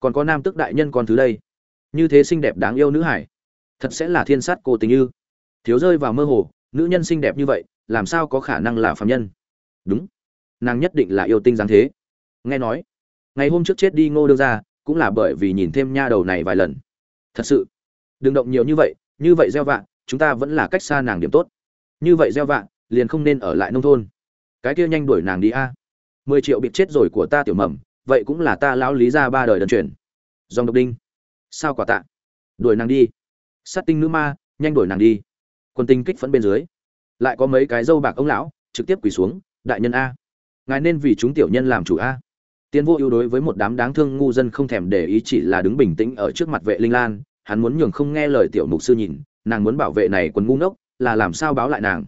còn có nam tức đại nhân con thứ đây. Như thế xinh đẹp đáng yêu nữ hải. Thật sẽ là thiên sát cô tình như thiếu rơi vào mơ hồ, nữ nhân xinh đẹp như vậy, làm sao có khả năng là phạm nhân? Đúng. Nàng nhất định là yêu tinh dáng thế. Nghe nói, ngày hôm trước chết đi ngô đương ra cũng là bởi vì nhìn thêm nha đầu này vài lần. Thật sự, đừng động nhiều như vậy như vậy gieo vạ, chúng ta vẫn là cách xa nàng điểm tốt. Như vậy gieo vạ, liền không nên ở lại nông thôn. Cái kia nhanh đuổi nàng đi a. Mười triệu bị chết rồi của ta tiểu mầm vậy cũng là ta lão lý ra ba đời đơn truyền. Dòng độc đinh. Sao quả tạ? Đuổi nàng đi. Sát tinh nữ ma, nhanh đuổi nàng đi. Quân tinh kích phấn bên dưới. Lại có mấy cái dâu bạc ông lão, trực tiếp quỳ xuống, đại nhân a, ngài nên vì chúng tiểu nhân làm chủ a. Tiên vô ưu đối với một đám đáng thương ngu dân không thèm để ý chỉ là đứng bình tĩnh ở trước mặt vệ linh lan, hắn muốn nhường không nghe lời tiểu mục sư nhìn, nàng muốn bảo vệ này quần ngu ngốc, là làm sao báo lại nàng.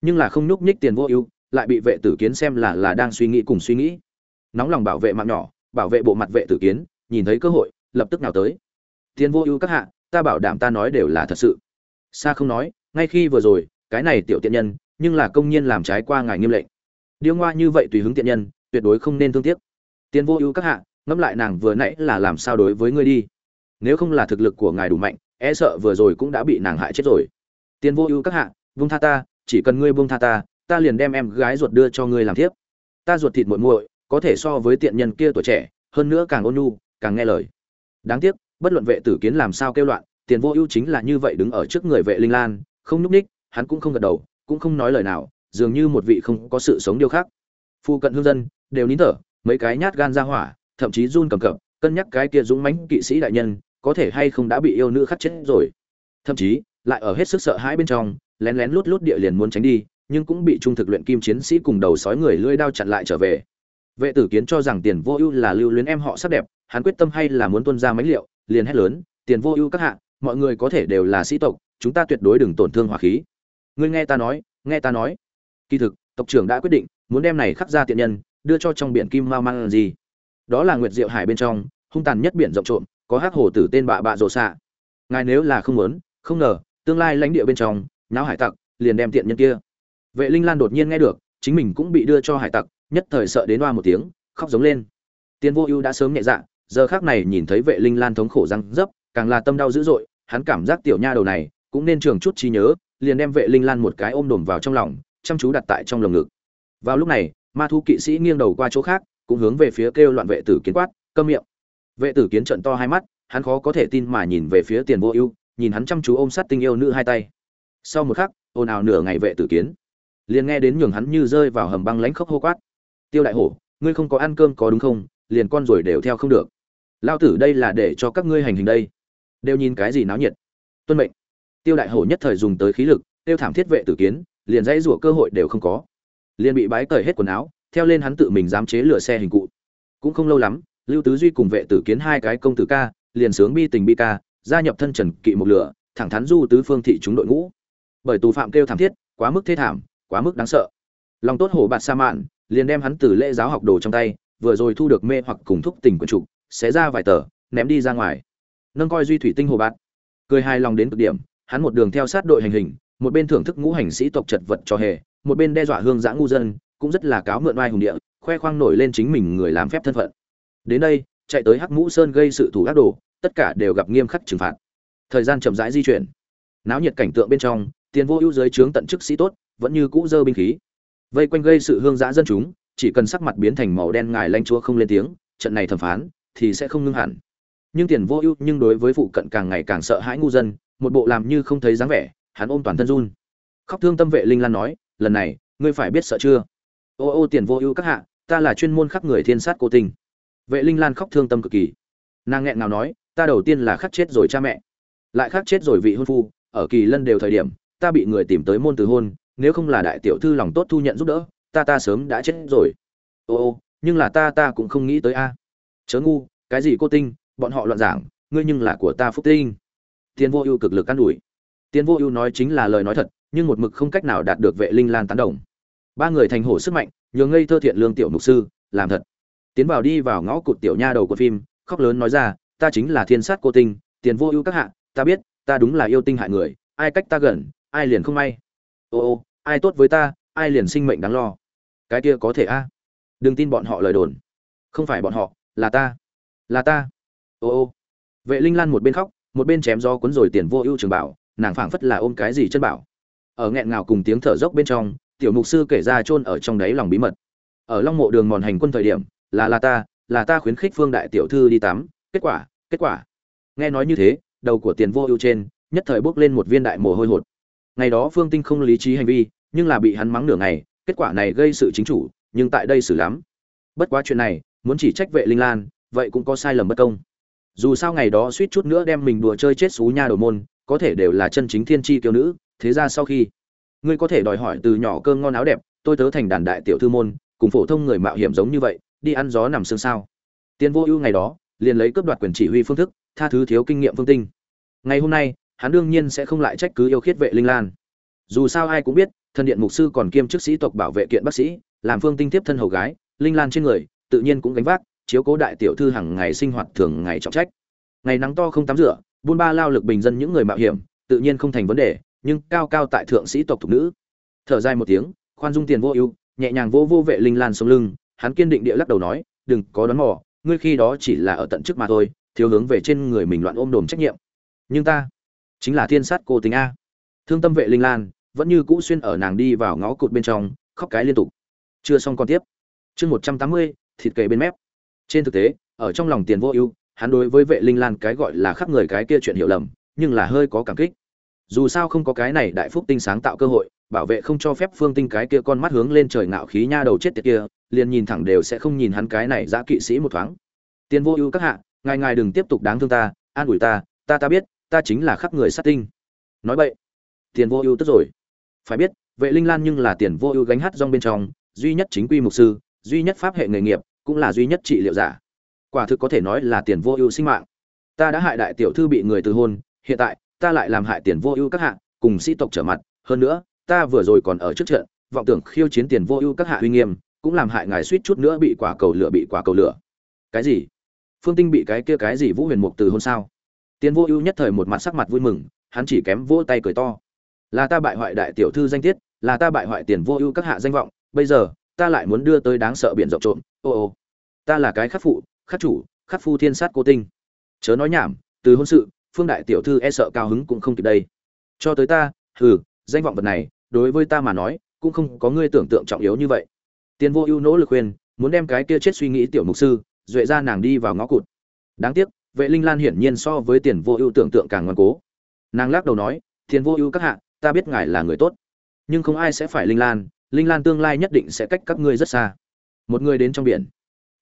Nhưng là không nhúc nhích tiền vô ưu, lại bị vệ tử kiến xem là là đang suy nghĩ cùng suy nghĩ nóng lòng bảo vệ mạng nhỏ, bảo vệ bộ mặt vệ tử kiến, nhìn thấy cơ hội, lập tức nào tới. Tiền vô ưu các hạ, ta bảo đảm ta nói đều là thật sự. Xa không nói, ngay khi vừa rồi, cái này tiểu tiện nhân, nhưng là công nhiên làm trái qua ngài nghiêm lệnh. Điêu ngoa như vậy tùy hứng tiện nhân, tuyệt đối không nên thương tiếc. Tiền vô ưu các hạ, ngẫm lại nàng vừa nãy là làm sao đối với ngươi đi. Nếu không là thực lực của ngài đủ mạnh e sợ vừa rồi cũng đã bị nàng hại chết rồi. Tiền vô ưu các hạ vung tha ta, chỉ cần ngươi buông tha ta ta liền đem em gái ruột đưa cho ngươi làm thiếp. Ta ruột thịt muội muội có thể so với tiện nhân kia tuổi trẻ, hơn nữa càng ôn nhu, càng nghe lời. Đáng tiếc, bất luận vệ tử kiến làm sao kêu loạn, tiền vô ưu chính là như vậy đứng ở trước người vệ linh lan, không nhúc ních, hắn cũng không gật đầu, cũng không nói lời nào, dường như một vị không có sự sống điều khác. Phu cận hương dân, đều nín thở, mấy cái nhát gan ra hỏa, thậm chí run cầm cập, cân nhắc cái kia dũng mãnh kỵ sĩ đại nhân, có thể hay không đã bị yêu nữ khắc chết rồi. Thậm chí, lại ở hết sức sợ hãi bên trong, lén lén lút lút địa liền muốn tránh đi, nhưng cũng bị trung thực luyện kim chiến sĩ cùng đầu sói người lưỡi đao chặn lại trở về vệ tử kiến cho rằng tiền vô ưu là lưu luyến em họ sắc đẹp, hắn quyết tâm hay là muốn tuân ra mấy liệu liền hét lớn, tiền vô ưu các hạ, mọi người có thể đều là sĩ tộc, chúng ta tuyệt đối đừng tổn thương hỏa khí. Ngươi nghe ta nói, nghe ta nói. Kỳ thực, tộc trưởng đã quyết định, muốn đem này khắc ra tiện nhân, đưa cho trong biển kim mao mang gì đó là nguyệt diệu hải bên trong, hung tàn nhất biển rộng trộm, có hắc hồ tử tên bạ bạ rồ xạ ngài nếu là không muốn, không ngờ, tương lai lãnh địa bên trong, náo hải tặc, liền đem tiện nhân kia. Vệ linh lan đột nhiên nghe được, chính mình cũng bị đưa cho hải tặc nhất thời sợ đến oa một tiếng, khóc giống lên. Tiên vô ưu đã sớm nhẹ dạ giờ khác này nhìn thấy vệ linh lan thống khổ răng dấp, càng là tâm đau dữ dội, hắn cảm giác tiểu nha đầu này cũng nên trường chút trí nhớ, liền đem vệ linh lan một cái ôm đồm vào trong lòng, chăm chú đặt tại trong lồng ngực. Vào lúc này, ma thu kỵ sĩ nghiêng đầu qua chỗ khác, cũng hướng về phía kêu loạn vệ tử kiến quát, câm miệng. Vệ tử kiến trận to hai mắt, hắn khó có thể tin mà nhìn về phía tiền vô ưu, nhìn hắn chăm chú ôm sát tình yêu nữ hai tay. Sau một khắc, ồn ào nửa ngày vệ tử kiến, liền nghe đến nhường hắn như rơi vào hầm băng lãnh khốc hô quát tiêu đại hổ, ngươi không có ăn cơm có đúng không? Liền con rồi đều theo không được. Lao tử đây là để cho các ngươi hành hình đây. Đều nhìn cái gì náo nhiệt? Tuân mệnh. Tiêu đại hổ nhất thời dùng tới khí lực, tiêu thảm thiết vệ tử kiến, liền dãy rủa cơ hội đều không có. Liền bị bái cởi hết quần áo, theo lên hắn tự mình dám chế lửa xe hình cụ. Cũng không lâu lắm, lưu tứ duy cùng vệ tử kiến hai cái công tử ca, liền sướng bi tình bi ca, gia nhập thân trần kỵ một lửa, thẳng thắn du tứ phương thị chúng đội ngũ. Bởi tù phạm kêu thảm thiết, quá mức thế thảm, quá mức đáng sợ. Lòng tốt hổ bạt sa mạn liền đem hắn từ lễ giáo học đồ trong tay, vừa rồi thu được mê hoặc cùng thúc tình quần trục, xé ra vài tờ, ném đi ra ngoài. Nâng coi duy thủy tinh hồ bạt. Cười hài lòng đến cực điểm, hắn một đường theo sát đội hành hình, một bên thưởng thức ngũ hành sĩ tộc chật vật cho hề, một bên đe dọa hương giã ngu dân, cũng rất là cáo mượn oai hùng địa, khoe khoang nổi lên chính mình người làm phép thân phận. Đến đây, chạy tới hắc mũ sơn gây sự thủ ác đồ, tất cả đều gặp nghiêm khắc trừng phạt. Thời gian chậm rãi di chuyển. Náo nhiệt cảnh tượng bên trong, tiền vô ưu giới trướng tận chức sĩ tốt, vẫn như cũ dơ binh khí vây quanh gây sự hương giã dân chúng, chỉ cần sắc mặt biến thành màu đen ngài lanh chúa không lên tiếng, trận này thẩm phán thì sẽ không ngưng hẳn. Nhưng tiền vô ưu nhưng đối với phụ cận càng ngày càng sợ hãi ngu dân, một bộ làm như không thấy dáng vẻ, hắn ôm toàn thân run. Khóc thương tâm vệ linh lan nói, lần này, ngươi phải biết sợ chưa? Ô ô, tiền vô ưu các hạ, ta là chuyên môn khắc người thiên sát cô tình. Vệ linh lan khóc thương tâm cực kỳ. Nàng nghẹn ngào nói, ta đầu tiên là khắc chết rồi cha mẹ, lại khắc chết rồi vị hôn phu, ở kỳ lân đều thời điểm, ta bị người tìm tới môn từ hôn nếu không là đại tiểu thư lòng tốt thu nhận giúp đỡ, ta ta sớm đã chết rồi. Ô ô, nhưng là ta ta cũng không nghĩ tới a. Chớ ngu, cái gì cô tinh, bọn họ loạn giảng, ngươi nhưng là của ta phúc tinh. Tiền vô ưu cực lực can ủi. Tiền vô ưu nói chính là lời nói thật, nhưng một mực không cách nào đạt được vệ linh lan tán đồng. Ba người thành hổ sức mạnh, nhường ngây thơ thiện lương tiểu mục sư, làm thật. Tiến vào đi vào ngõ cụt tiểu nha đầu của phim, khóc lớn nói ra, ta chính là thiên sát cô tinh tiền vô ưu các hạ, ta biết, ta đúng là yêu tinh hại người, ai cách ta gần, ai liền không may. Ô ô ai tốt với ta, ai liền sinh mệnh đáng lo. Cái kia có thể a? Đừng tin bọn họ lời đồn. Không phải bọn họ, là ta. Là ta. Ô ô. Vệ linh lan một bên khóc, một bên chém do cuốn rồi tiền vô ưu trường bảo, nàng phảng phất là ôm cái gì chân bảo. Ở nghẹn ngào cùng tiếng thở dốc bên trong, tiểu mục sư kể ra chôn ở trong đáy lòng bí mật. Ở long mộ đường mòn hành quân thời điểm, là là ta là ta khuyến khích phương đại tiểu thư đi tắm. Kết quả kết quả. Nghe nói như thế, đầu của tiền vô ưu trên, nhất thời bước lên một viên đại mồ hôi hột. Ngày đó phương tinh không lý trí hành vi nhưng là bị hắn mắng nửa ngày, kết quả này gây sự chính chủ, nhưng tại đây xử lắm. Bất quá chuyện này, muốn chỉ trách vệ linh lan, vậy cũng có sai lầm bất công. Dù sao ngày đó suýt chút nữa đem mình đùa chơi chết xú nha đầu môn, có thể đều là chân chính thiên tri kiêu nữ, thế ra sau khi, ngươi có thể đòi hỏi từ nhỏ cơm ngon áo đẹp, tôi tớ thành đàn đại tiểu thư môn, cùng phổ thông người mạo hiểm giống như vậy, đi ăn gió nằm xương sao. Tiền vô ưu ngày đó, liền lấy cướp đoạt quyền chỉ huy phương thức, tha thứ thiếu kinh nghiệm phương tinh. Ngày hôm nay, hắn đương nhiên sẽ không lại trách cứ yêu khiết vệ linh lan. Dù sao ai cũng biết thần điện mục sư còn kiêm chức sĩ tộc bảo vệ kiện bác sĩ, làm phương tinh tiếp thân hầu gái, linh lan trên người, tự nhiên cũng gánh vác, chiếu cố đại tiểu thư hàng ngày sinh hoạt thường ngày trọng trách. Ngày nắng to không tắm rửa, buôn ba lao lực bình dân những người mạo hiểm, tự nhiên không thành vấn đề, nhưng cao cao tại thượng sĩ tộc thục nữ. Thở dài một tiếng, khoan dung tiền vô ưu, nhẹ nhàng vô vô vệ linh lan sống lưng, hắn kiên định địa lắc đầu nói, đừng có đón mò, ngươi khi đó chỉ là ở tận trước mà thôi, thiếu hướng về trên người mình loạn ôm đồm trách nhiệm. Nhưng ta chính là thiên sát cô tính a. Thương tâm vệ linh lan vẫn như cũ xuyên ở nàng đi vào ngõ cụt bên trong, khóc cái liên tục. Chưa xong còn tiếp. Chương một trăm tám mươi, thịt kề bên mép. Trên thực tế, ở trong lòng tiền vô ưu, hắn đối với vệ linh lan cái gọi là khắc người cái kia chuyện hiểu lầm, nhưng là hơi có cảm kích. Dù sao không có cái này đại phúc tinh sáng tạo cơ hội, bảo vệ không cho phép phương tinh cái kia con mắt hướng lên trời ngạo khí nha đầu chết tiệt kia, liền nhìn thẳng đều sẽ không nhìn hắn cái này giã kỵ sĩ một thoáng. Tiền vô ưu các hạ, ngài ngài đừng tiếp tục đáng thương ta, an ủi ta ta ta biết, ta chính là khắc người sát tinh. Nói vậy, tiền vô ưu tức rồi phải biết, vệ linh lan nhưng là tiền vô ưu gánh hát rong bên trong, duy nhất chính quy mục sư, duy nhất pháp hệ nghề nghiệp, cũng là duy nhất trị liệu giả. Quả thực có thể nói là tiền vô ưu sinh mạng. Ta đã hại đại tiểu thư bị người từ hôn, hiện tại, ta lại làm hại tiền vô ưu các hạ, cùng sĩ tộc trở mặt. Hơn nữa, ta vừa rồi còn ở trước trận, vọng tưởng khiêu chiến tiền vô ưu các hạ uy nghiêm, cũng làm hại ngài suýt chút nữa bị quả cầu lửa, bị quả cầu lửa. Cái gì? Phương tinh bị cái kia cái gì vũ huyền mục từ hôn sao? Tiền vô ưu nhất thời một mặt sắc mặt vui mừng, hắn chỉ kém vỗ tay cười to là ta bại hoại đại tiểu thư danh tiết, là ta bại hoại tiền vô ưu các hạ danh vọng, bây giờ, ta lại muốn đưa tới đáng sợ biển rộng trộm, ô ô. Ta là cái khắc phụ, khắc chủ, khắc phu thiên sát cô tinh. Chớ nói nhảm, từ hôn sự, phương đại tiểu thư e sợ cao hứng cũng không kịp đây. Cho tới ta, hừ, danh vọng vật này, đối với ta mà nói, cũng không có ngươi tưởng tượng trọng yếu như vậy. Tiền vô ưu nỗ lực khuyên, muốn đem cái kia chết suy nghĩ tiểu mục sư, duệ ra nàng đi vào ngõ cụt. Đáng tiếc, vệ linh lan hiển nhiên so với tiền vô ưu tưởng tượng càng ngoan cố. Nàng lắc đầu nói, tiền vô ưu các hạ ta biết ngài là người tốt. Nhưng không ai sẽ phải linh lan linh lan tương lai nhất định sẽ cách các ngươi rất xa. Một người đến trong biển.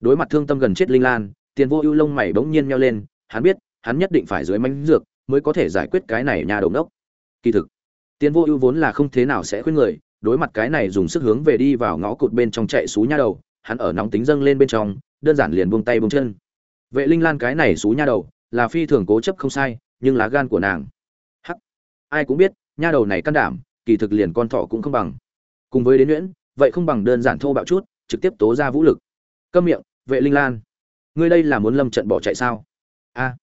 Đối mặt thương tâm gần chết linh lan, tiền vô ưu lông mày bỗng nhiên nheo lên, hắn biết, hắn nhất định phải dưới mánh dược mới có thể giải quyết cái này nhà đồng đốc. Kỳ thực, tiền vô ưu vốn là không thế nào sẽ khuyên người, đối mặt cái này dùng sức hướng về đi vào ngõ cụt bên trong chạy xú nha đầu, hắn ở nóng tính dâng lên bên trong, đơn giản liền buông tay buông chân. Vệ linh lan cái này xú nha đầu, là phi thường cố chấp không sai, nhưng lá gan của nàng. Hắc, ai cũng biết nha đầu này can đảm, kỳ thực liền con thỏ cũng không bằng. Cùng với đến nhuyễn, vậy không bằng đơn giản thô bạo chút, trực tiếp tố ra vũ lực. Câm miệng, vệ linh lan. Ngươi đây là muốn lâm trận bỏ chạy sao? A.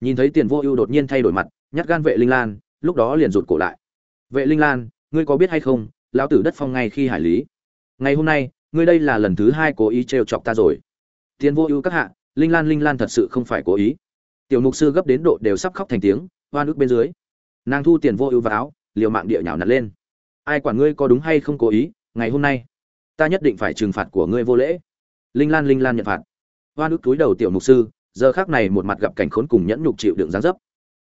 Nhìn thấy tiền vô ưu đột nhiên thay đổi mặt, nhát gan vệ linh lan, lúc đó liền rụt cổ lại. Vệ linh lan, ngươi có biết hay không, lão tử đất phong ngay khi hải lý. Ngày hôm nay, ngươi đây là lần thứ hai cố ý trêu chọc ta rồi. Tiền vô ưu các hạ, linh lan linh lan thật sự không phải cố ý. Tiểu mục sư gấp đến độ đều sắp khóc thành tiếng oan nước bên dưới. Nàng thu tiền vô ưu vào áo liều mạng địa nhào nặn lên. Ai quản ngươi có đúng hay không cố ý, ngày hôm nay, ta nhất định phải trừng phạt của ngươi vô lễ. Linh lan linh lan nhận phạt. Hoa nước túi đầu tiểu mục sư, giờ khác này một mặt gặp cảnh khốn cùng nhẫn nhục chịu đựng gián dấp.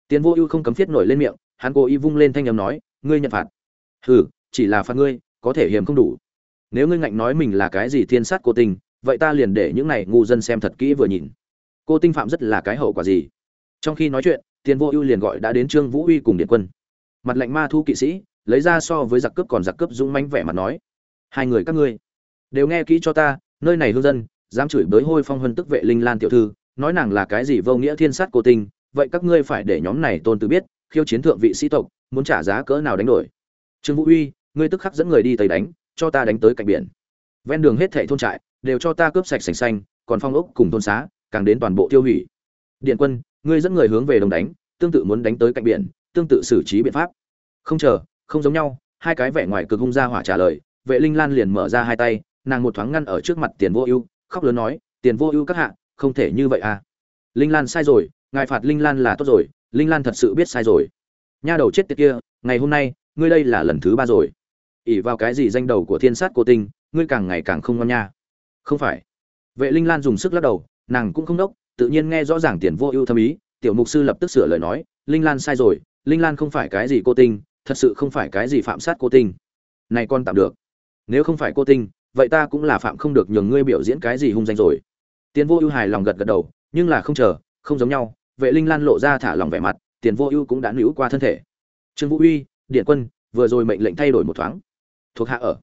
Tiền vô ưu không cấm thiết nổi lên miệng, hắn cố ý vung lên thanh âm nói, ngươi nhận phạt. Hừ, chỉ là phạt ngươi, có thể hiểm không đủ. Nếu ngươi ngạnh nói mình là cái gì thiên sát cô tình vậy ta liền để những này ngu dân xem thật kỹ vừa nhìn. Cô tinh phạm rất là cái hậu quả gì? Trong khi nói chuyện tiền vô ưu liền gọi đã đến trương vũ uy cùng điện quân mặt lạnh ma thu kỵ sĩ, lấy ra so với giặc cướp còn giặc cướp dũng mánh vẻ mặt nói, hai người các ngươi đều nghe kỹ cho ta, nơi này hương dân, dám chửi bới hôi phong hân tức vệ linh lan tiểu thư, nói nàng là cái gì vô nghĩa thiên sát cô tinh, vậy các ngươi phải để nhóm này tôn tử biết, khiêu chiến thượng vị sĩ tộc, muốn trả giá cỡ nào đánh đổi. Trương vũ uy, ngươi tức khắc dẫn người đi tây đánh, cho ta đánh tới cạnh biển. Ven đường hết thảy thôn trại, đều cho ta cướp sạch sành xanh, còn phong ốc cùng thôn xá, càng đến toàn bộ tiêu hủy. Điện quân, ngươi dẫn người hướng về đồng đánh, tương tự muốn đánh tới cạnh biển tương tự xử trí biện pháp. Không chờ, không giống nhau, hai cái vẻ ngoài cực hung ra hỏa trả lời, vệ linh lan liền mở ra hai tay, nàng một thoáng ngăn ở trước mặt tiền vô ưu, khóc lớn nói, tiền vô ưu các hạ, không thể như vậy à. Linh lan sai rồi, ngài phạt linh lan là tốt rồi, linh lan thật sự biết sai rồi. Nha đầu chết tiệt kia, ngày hôm nay, ngươi đây là lần thứ ba rồi. Ỉ vào cái gì danh đầu của thiên sát cô tinh, ngươi càng ngày càng không ngon nha. Không phải. Vệ linh lan dùng sức lắc đầu, nàng cũng không đốc, tự nhiên nghe rõ ràng tiền vô ưu thâm ý, tiểu mục sư lập tức sửa lời nói, linh lan sai rồi linh lan không phải cái gì cô tinh, thật sự không phải cái gì phạm sát cô tinh. Này con tạm được. Nếu không phải cô tinh, vậy ta cũng là phạm không được nhường ngươi biểu diễn cái gì hung danh rồi. Tiền vô ưu hài lòng gật gật đầu, nhưng là không chờ, không giống nhau, vệ linh lan lộ ra thả lòng vẻ mặt, tiền vô ưu cũng đã nữ qua thân thể. Trương vũ uy, điện quân, vừa rồi mệnh lệnh thay đổi một thoáng. Thuộc hạ ở.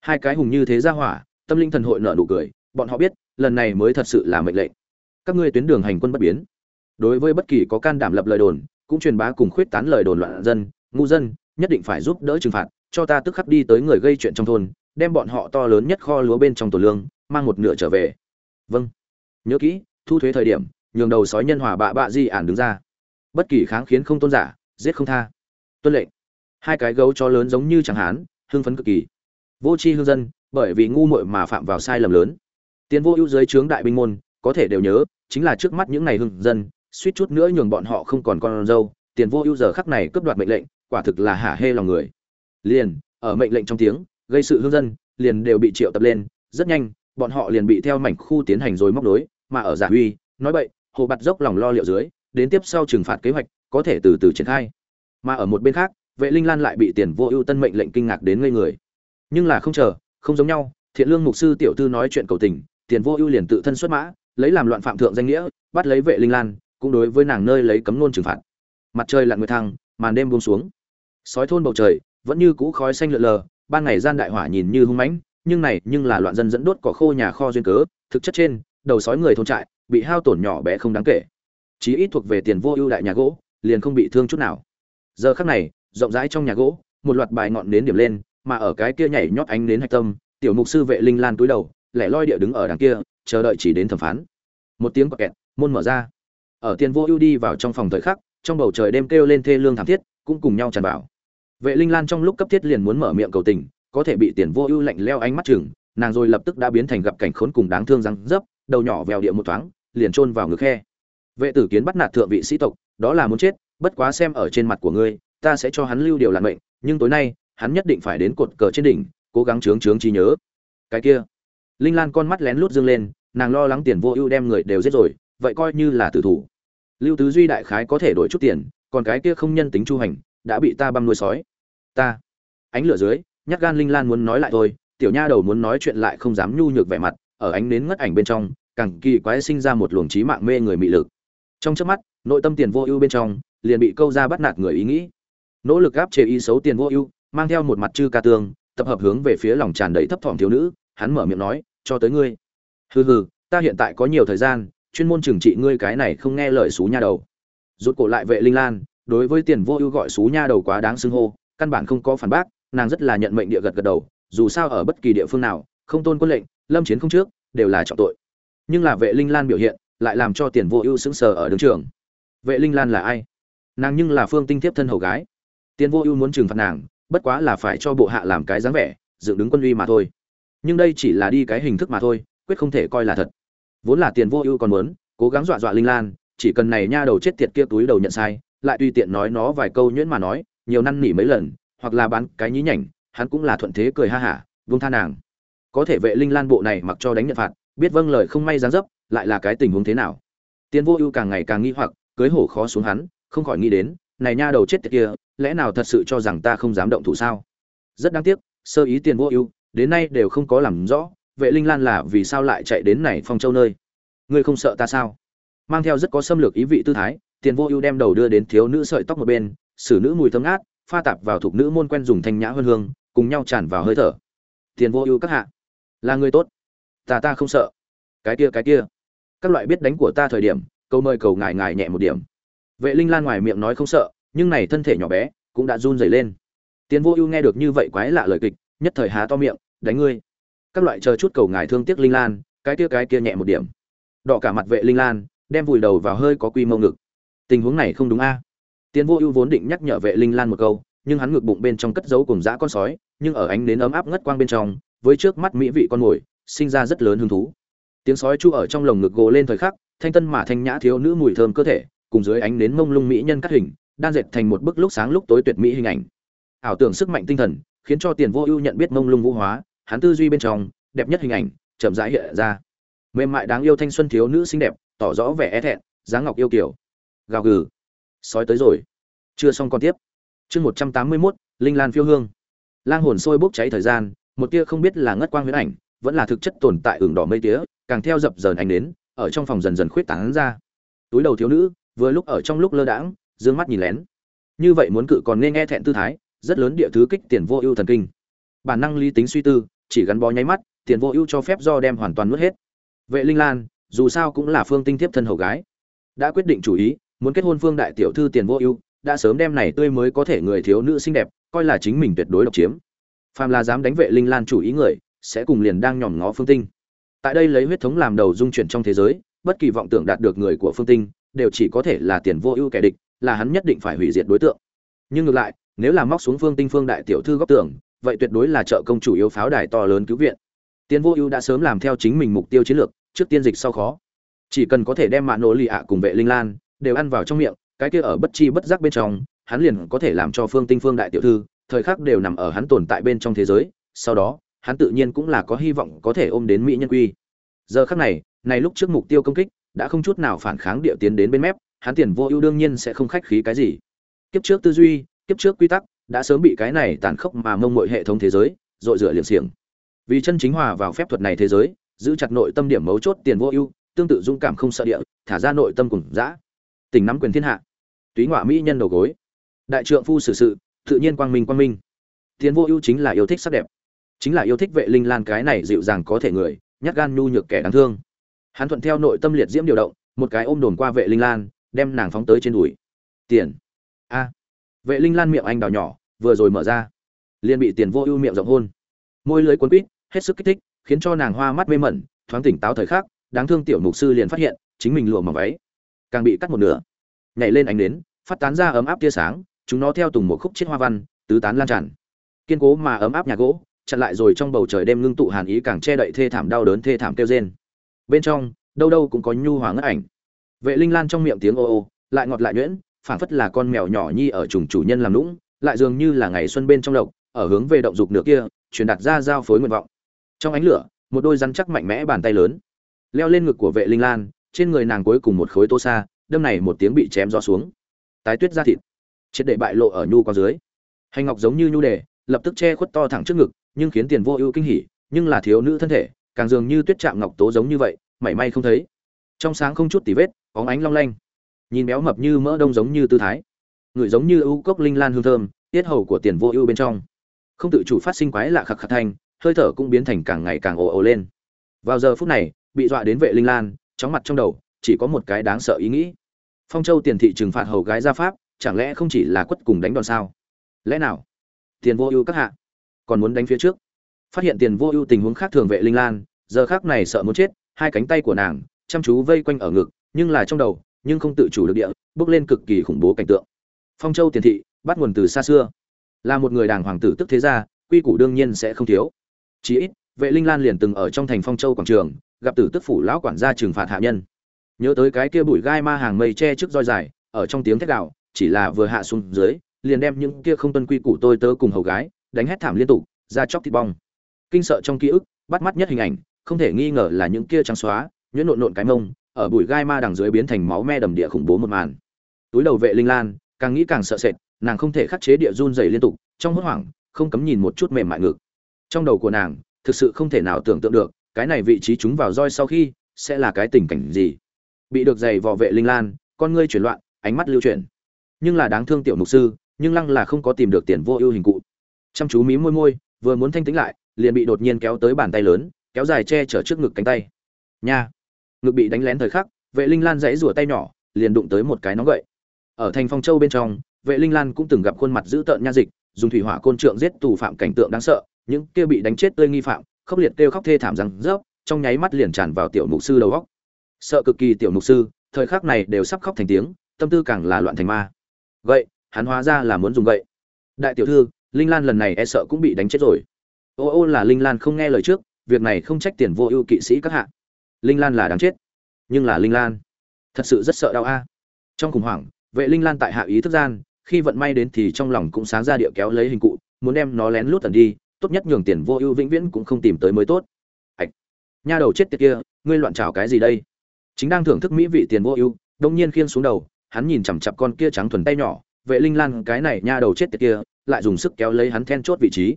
Hai cái hùng như thế ra hỏa, tâm linh thần hội nở nụ cười, bọn họ biết, lần này mới thật sự là mệnh lệnh. Các ngươi tuyến đường hành quân bất biến. Đối với bất kỳ có can đảm lập lời đồn cũng truyền bá cùng khuyết tán lời đồn loạn dân, ngu dân, nhất định phải giúp đỡ trừng phạt, cho ta tức khắc đi tới người gây chuyện trong thôn, đem bọn họ to lớn nhất kho lúa bên trong tổ lương, mang một nửa trở về. Vâng. Nhớ kỹ, thu thuế thời điểm, nhường đầu sói nhân hòa bạ bạ di ản đứng ra. Bất kỳ kháng khiến không tôn giả, giết không tha. Tuân lệnh. Hai cái gấu chó lớn giống như chẳng hán, hưng phấn cực kỳ. Vô tri hương dân, bởi vì ngu muội mà phạm vào sai lầm lớn. Tiên vô ưu dưới trướng đại binh môn, có thể đều nhớ, chính là trước mắt những ngày hưng dân suýt chút nữa nhường bọn họ không còn con dâu, tiền vô ưu giờ khắc này cướp đoạt mệnh lệnh, quả thực là hả hê lòng người. Liền, ở mệnh lệnh trong tiếng, gây sự hương dân, liền đều bị triệu tập lên, rất nhanh, bọn họ liền bị theo mảnh khu tiến hành rồi móc đối mà ở giả huy, nói vậy hồ bạt dốc lòng lo liệu dưới, đến tiếp sau trừng phạt kế hoạch, có thể từ từ triển khai. Mà ở một bên khác, vệ linh lan lại bị tiền vô ưu tân mệnh lệnh kinh ngạc đến ngây người. Nhưng là không chờ, không giống nhau, thiện lương mục sư tiểu tư nói chuyện cầu tình, tiền vô ưu liền tự thân xuất mã, lấy làm loạn phạm thượng danh nghĩa, bắt lấy vệ linh lan cũng đối với nàng nơi lấy cấm nôn trừng phạt. Mặt trời lặn nguyệt thăng, màn đêm buông xuống. Sói thôn bầu trời, vẫn như cũ khói xanh lượn lờ, ban ngày gian đại hỏa nhìn như hung mãnh, nhưng này, nhưng là loạn dân dẫn đốt cỏ khô nhà kho duyên cớ, thực chất trên, đầu sói người thôn trại, bị hao tổn nhỏ bé không đáng kể. Chí ít thuộc về tiền vô ưu đại nhà gỗ, liền không bị thương chút nào. Giờ khắc này, rộng rãi trong nhà gỗ, một loạt bài ngọn nến điểm lên, mà ở cái kia nhảy nhót ánh nến hạch tâm, tiểu mục sư vệ linh lan túi đầu, lẻ loi địa đứng ở đằng kia, chờ đợi chỉ đến thẩm phán. Một tiếng quạt kẹt, môn mở ra ở tiền vô ưu đi vào trong phòng thời khắc, trong bầu trời đêm kêu lên thê lương thảm thiết, cũng cùng nhau tràn vào. Vệ linh lan trong lúc cấp thiết liền muốn mở miệng cầu tình, có thể bị tiền vô ưu lạnh leo ánh mắt chừng, nàng rồi lập tức đã biến thành gặp cảnh khốn cùng đáng thương răng dấp, đầu nhỏ vèo địa một thoáng, liền chôn vào ngực khe. Vệ tử kiến bắt nạt thượng vị sĩ tộc, đó là muốn chết, bất quá xem ở trên mặt của ngươi, ta sẽ cho hắn lưu điều lạn mệnh, nhưng tối nay, hắn nhất định phải đến cột cờ trên đỉnh, cố gắng chướng chướng trí nhớ. Cái kia, linh lan con mắt lén lút dương lên, nàng lo lắng tiền vô ưu đem người đều giết rồi vậy coi như là tử thủ. Lưu tứ duy đại khái có thể đổi chút tiền, còn cái kia không nhân tính chu hành, đã bị ta băm nuôi sói. Ta, ánh lửa dưới, nhát gan linh lan muốn nói lại thôi, tiểu nha đầu muốn nói chuyện lại không dám nhu nhược vẻ mặt, ở ánh nến ngất ảnh bên trong, càng kỳ quái sinh ra một luồng trí mạng mê người mị lực. Trong chớp mắt, nội tâm tiền vô ưu bên trong, liền bị câu ra bắt nạt người ý nghĩ. Nỗ lực gáp chế ý xấu tiền vô ưu, mang theo một mặt chư ca tương tập hợp hướng về phía lòng tràn đầy thấp thỏm thiếu nữ, hắn mở miệng nói, cho tới ngươi. Hừ hừ, ta hiện tại có nhiều thời gian chuyên môn trừng trị ngươi cái này không nghe lời xú nha đầu. Rút cổ lại vệ linh lan, đối với tiền vô ưu gọi xú nha đầu quá đáng xưng hô, căn bản không có phản bác, nàng rất là nhận mệnh địa gật gật đầu, dù sao ở bất kỳ địa phương nào, không tôn quân lệnh, lâm chiến không trước, đều là trọng tội. Nhưng là vệ linh lan biểu hiện, lại làm cho tiền vô ưu sững sờ ở đứng trường. Vệ linh lan là ai? Nàng nhưng là phương tinh thiếp thân hầu gái. Tiền vô ưu muốn trừng phạt nàng, bất quá là phải cho bộ hạ làm cái dáng vẻ, dựng đứng quân uy mà thôi. Nhưng đây chỉ là đi cái hình thức mà thôi, quyết không thể coi là thật vốn là tiền vô ưu còn muốn, cố gắng dọa dọa linh lan, chỉ cần này nha đầu chết tiệt kia túi đầu nhận sai, lại tùy tiện nói nó vài câu nhuyễn mà nói, nhiều năn nỉ mấy lần, hoặc là bán cái nhí nhảnh, hắn cũng là thuận thế cười ha hả vung tha nàng. Có thể vệ linh lan bộ này mặc cho đánh nhận phạt, biết vâng lời không may dáng dấp, lại là cái tình huống thế nào. Tiền vô ưu càng ngày càng nghi hoặc, cưới hổ khó xuống hắn, không khỏi nghĩ đến, này nha đầu chết tiệt kia, lẽ nào thật sự cho rằng ta không dám động thủ sao? Rất đáng tiếc, sơ ý tiền vô ưu, đến nay đều không có làm rõ vệ linh lan là vì sao lại chạy đến này phong châu nơi? Ngươi không sợ ta sao? Mang theo rất có xâm lược ý vị tư thái, tiền vô ưu đem đầu đưa đến thiếu nữ sợi tóc một bên, xử nữ mùi thơm ngát, pha tạp vào thuộc nữ môn quen dùng thanh nhã hơn hương, cùng nhau tràn vào hơi thở. Tiền vô ưu các hạ, là người tốt. Ta ta không sợ. Cái kia cái kia. Các loại biết đánh của ta thời điểm câu mời cầu ngài ngài nhẹ một điểm. Vệ linh lan ngoài miệng nói không sợ, nhưng này thân thể nhỏ bé, cũng đã run rẩy lên. Tiền vô ưu nghe được như vậy quái lạ lời kịch, nhất thời há to miệng, đánh ngươi các loại chờ chút cầu ngài thương tiếc linh lan, cái kia cái kia nhẹ một điểm. Đọ cả mặt vệ linh lan, đem vùi đầu vào hơi có quy mô ngực. Tình huống này không đúng a. Tiến vô ưu vốn định nhắc nhở vệ linh lan một câu, nhưng hắn ngực bụng bên trong cất giấu cùng dã con sói, nhưng ở ánh nến ấm áp ngất quang bên trong, với trước mắt mỹ vị con mồi, sinh ra rất lớn hứng thú. Tiếng sói chu ở trong lồng ngực gồ lên thời khắc, thanh tân mà thanh nhã thiếu nữ mùi thơm cơ thể, cùng dưới ánh nến mông lung mỹ nhân cắt hình, đan dệt thành một bức lúc sáng lúc tối tuyệt mỹ hình ảnh. Ảo tưởng sức mạnh tinh thần, khiến cho tiền vô ưu nhận biết mông lung vũ hóa hắn tư duy bên trong, đẹp nhất hình ảnh, chậm rãi hiện ra. Mềm mại đáng yêu thanh xuân thiếu nữ xinh đẹp, tỏ rõ vẻ e thẹn, dáng ngọc yêu kiểu gào gừ. Sói tới rồi. Chưa xong còn tiếp. Chương một trăm tám mươi mốt, linh lan phiêu hương. Lang hồn sôi bốc cháy thời gian, một tia không biết là ngất quang huyễn ảnh, vẫn là thực chất tồn tại ửng đỏ mây tía, càng theo dập dờn ánh đến, ở trong phòng dần dần khuyết tán ra. Túi đầu thiếu nữ, vừa lúc ở trong lúc lơ đãng, dương mắt nhìn lén. Như vậy muốn cự còn nên nghe thẹn tư thái, rất lớn địa thứ kích tiền vô ưu thần kinh. Bản năng lý tính suy tư chỉ gắn bó nháy mắt, tiền vô ưu cho phép do đem hoàn toàn nuốt hết. Vệ linh lan, dù sao cũng là phương tinh thiếp thân hầu gái, đã quyết định chủ ý, muốn kết hôn phương đại tiểu thư tiền vô ưu, đã sớm đem này tươi mới có thể người thiếu nữ xinh đẹp, coi là chính mình tuyệt đối độc chiếm. Phàm là dám đánh vệ linh lan chủ ý người, sẽ cùng liền đang nhòm ngó phương tinh. Tại đây lấy huyết thống làm đầu dung chuyển trong thế giới, bất kỳ vọng tưởng đạt được người của phương tinh, đều chỉ có thể là tiền vô ưu kẻ địch, là hắn nhất định phải hủy diệt đối tượng. Nhưng ngược lại, nếu là móc xuống phương tinh phương đại tiểu thư góc tưởng vậy tuyệt đối là trợ công chủ yếu pháo đài to lớn cứu viện. Tiến vô ưu đã sớm làm theo chính mình mục tiêu chiến lược, trước tiên dịch sau khó. Chỉ cần có thể đem mạ nổ lì ạ cùng vệ linh lan đều ăn vào trong miệng, cái kia ở bất chi bất giác bên trong, hắn liền có thể làm cho phương tinh phương đại tiểu thư, thời khắc đều nằm ở hắn tồn tại bên trong thế giới, sau đó, hắn tự nhiên cũng là có hy vọng có thể ôm đến mỹ nhân quy. Giờ khắc này này lúc trước mục tiêu công kích, đã không chút nào phản kháng địa tiến đến bên mép, hắn tiền vô ưu đương nhiên sẽ không khách khí cái gì. Kiếp trước tư duy, kiếp trước quy tắc đã sớm bị cái này tàn khốc mà mông mội hệ thống thế giới dội rửa liệm xiềng. Vì chân chính hòa vào phép thuật này thế giới, giữ chặt nội tâm điểm mấu chốt tiền vô ưu, tương tự dũng cảm không sợ địa, thả ra nội tâm cùng dã. Tình nắm quyền thiên hạ. Túy ngọa mỹ nhân đầu gối. Đại trượng phu xử sự, tự nhiên quang minh quang minh. Tiền vô ưu chính là yêu thích sắc đẹp. Chính là yêu thích vệ linh lan cái này dịu dàng có thể người, nhát gan nhu nhược kẻ đáng thương. Hắn thuận theo nội tâm liệt diễm điều động, một cái ôm đồn qua vệ linh lan, đem nàng phóng tới trên đùi. Tiền. A vệ linh lan miệng anh đào nhỏ, vừa rồi mở ra. Liền bị tiền vô ưu miệng rộng hôn. Môi lưới cuốn quýt, hết sức kích thích, khiến cho nàng hoa mắt mê mẩn, thoáng tỉnh táo thời khắc, đáng thương tiểu mục sư liền phát hiện, chính mình lụa mỏng váy, càng bị cắt một nửa. Nhảy lên ánh đến phát tán ra ấm áp tia sáng, chúng nó theo tùng một khúc chiết hoa văn, tứ tán lan tràn. Kiên cố mà ấm áp nhà gỗ, chặn lại rồi trong bầu trời đêm ngưng tụ hàn ý càng che đậy thê thảm đau đớn thê thảm kêu rên. Bên trong, đâu đâu cũng có nhu hòa ngất ảnh. Vệ linh lan trong miệng tiếng ô ô, lại ngọt lại nhuyễn phảng phất là con mèo nhỏ nhi ở trùng chủ nhân làm lũng lại dường như là ngày xuân bên trong lộc, ở hướng về động dục nửa kia, truyền đặt ra giao phối nguyện vọng. Trong ánh lửa, một đôi rắn chắc mạnh mẽ bàn tay lớn, leo lên ngực của vệ linh lan, trên người nàng cuối cùng một khối tô xa, đâm này một tiếng bị chém gió xuống. Tái tuyết ra thịt, triệt để bại lộ ở nhu qua dưới. Hành ngọc giống như nhu đề, lập tức che khuất to thẳng trước ngực, nhưng khiến tiền vô ưu kinh hỉ, nhưng là thiếu nữ thân thể, càng dường như tuyết chạm ngọc tố giống như vậy, mảy may không thấy. Trong sáng không chút tì vết óng ánh long lanh nhìn béo mập như mỡ đông giống như tư thái. Người giống như ưu cốc linh lan hương thơm, tiết hầu của tiền vô ưu bên trong. Không tự chủ phát sinh quái lạ khạc khạc thanh, hơi thở cũng biến thành càng ngày càng ồ ồ lên. Vào giờ phút này, bị dọa đến vệ linh lan, chóng mặt trong đầu, chỉ có một cái đáng sợ ý nghĩ. Phong châu tiền thị trừng phạt hầu gái gia pháp, chẳng lẽ không chỉ là quất cùng đánh đòn sao? Lẽ nào? Tiền vô ưu các hạ, còn muốn đánh phía trước? Phát hiện tiền vô ưu tình huống khác thường vệ linh lan, giờ khác này sợ muốn chết, hai cánh tay của nàng chăm chú vây quanh ở ngực, nhưng là trong đầu nhưng không tự chủ được địa, bước lên cực kỳ khủng bố cảnh tượng. Phong châu tiền thị, bắt nguồn từ xa xưa. Là một người đàng hoàng tử tức thế gia, quy củ đương nhiên sẽ không thiếu. Chí ít, vệ linh lan liền từng ở trong thành phong châu quảng trường, gặp tử tức phủ lão quản gia trừng phạt hạ nhân. Nhớ tới cái kia bụi gai ma hàng mây che trước roi dài, ở trong tiếng thét đạo chỉ là vừa hạ xuống dưới, liền đem những kia không tuân quy củ tôi tớ cùng hầu gái, đánh hét thảm liên tục, ra chóc thịt bong. Kinh sợ trong ký ức, bắt mắt nhất hình ảnh, không thể nghi ngờ là những kia trắng xóa, nhuyễn nộn nộn cái mông ở bụi gai ma đằng dưới biến thành máu me đầm địa khủng bố một màn. Túi đầu vệ linh lan, càng nghĩ càng sợ sệt, nàng không thể khắc chế địa run dày liên tục, trong hốt hoảng, không cấm nhìn một chút mềm mại ngực. Trong đầu của nàng, thực sự không thể nào tưởng tượng được, cái này vị trí chúng vào roi sau khi, sẽ là cái tình cảnh gì. Bị được giày vò vệ linh lan, con ngươi chuyển loạn, ánh mắt lưu chuyển. Nhưng là đáng thương tiểu mục sư, nhưng lăng là không có tìm được tiền vô ưu hình cụ. Chăm chú mí môi môi, vừa muốn thanh tĩnh lại, liền bị đột nhiên kéo tới bàn tay lớn, kéo dài che chở trước ngực cánh tay. Nha! Ngực bị đánh lén thời khắc, vệ linh lan dãy rủa tay nhỏ, liền đụng tới một cái nóng gậy. Ở thành phong châu bên trong, vệ linh lan cũng từng gặp khuôn mặt dữ tợn nha dịch, dùng thủy hỏa côn trượng giết tù phạm cảnh tượng đáng sợ, những kia bị đánh chết tươi nghi phạm, khốc liệt kêu khóc thê thảm rằng rớp, trong nháy mắt liền tràn vào tiểu mục sư đầu góc sợ cực kỳ tiểu mục sư, thời khắc này đều sắp khóc thành tiếng, tâm tư càng là loạn thành ma. Vậy hắn hóa ra là muốn dùng vậy đại tiểu thư, linh lan lần này e sợ cũng bị đánh chết rồi. Ô ô là linh lan không nghe lời trước, việc này không trách tiền vô ưu kỵ sĩ các hạ linh lan là đáng chết. Nhưng là linh lan, thật sự rất sợ đau a. Trong khủng hoảng, vệ linh lan tại hạ ý thức gian, khi vận may đến thì trong lòng cũng sáng ra địa kéo lấy hình cụ, muốn đem nó lén lút tần đi, tốt nhất nhường tiền vô ưu vĩnh viễn cũng không tìm tới mới tốt. Hạch. Nha đầu chết tiệt kia, ngươi loạn trào cái gì đây? Chính đang thưởng thức mỹ vị tiền vô ưu, đông nhiên khiên xuống đầu, hắn nhìn chằm chặp con kia trắng thuần tay nhỏ, vệ linh lan cái này nha đầu chết tiệt kia, lại dùng sức kéo lấy hắn then chốt vị trí.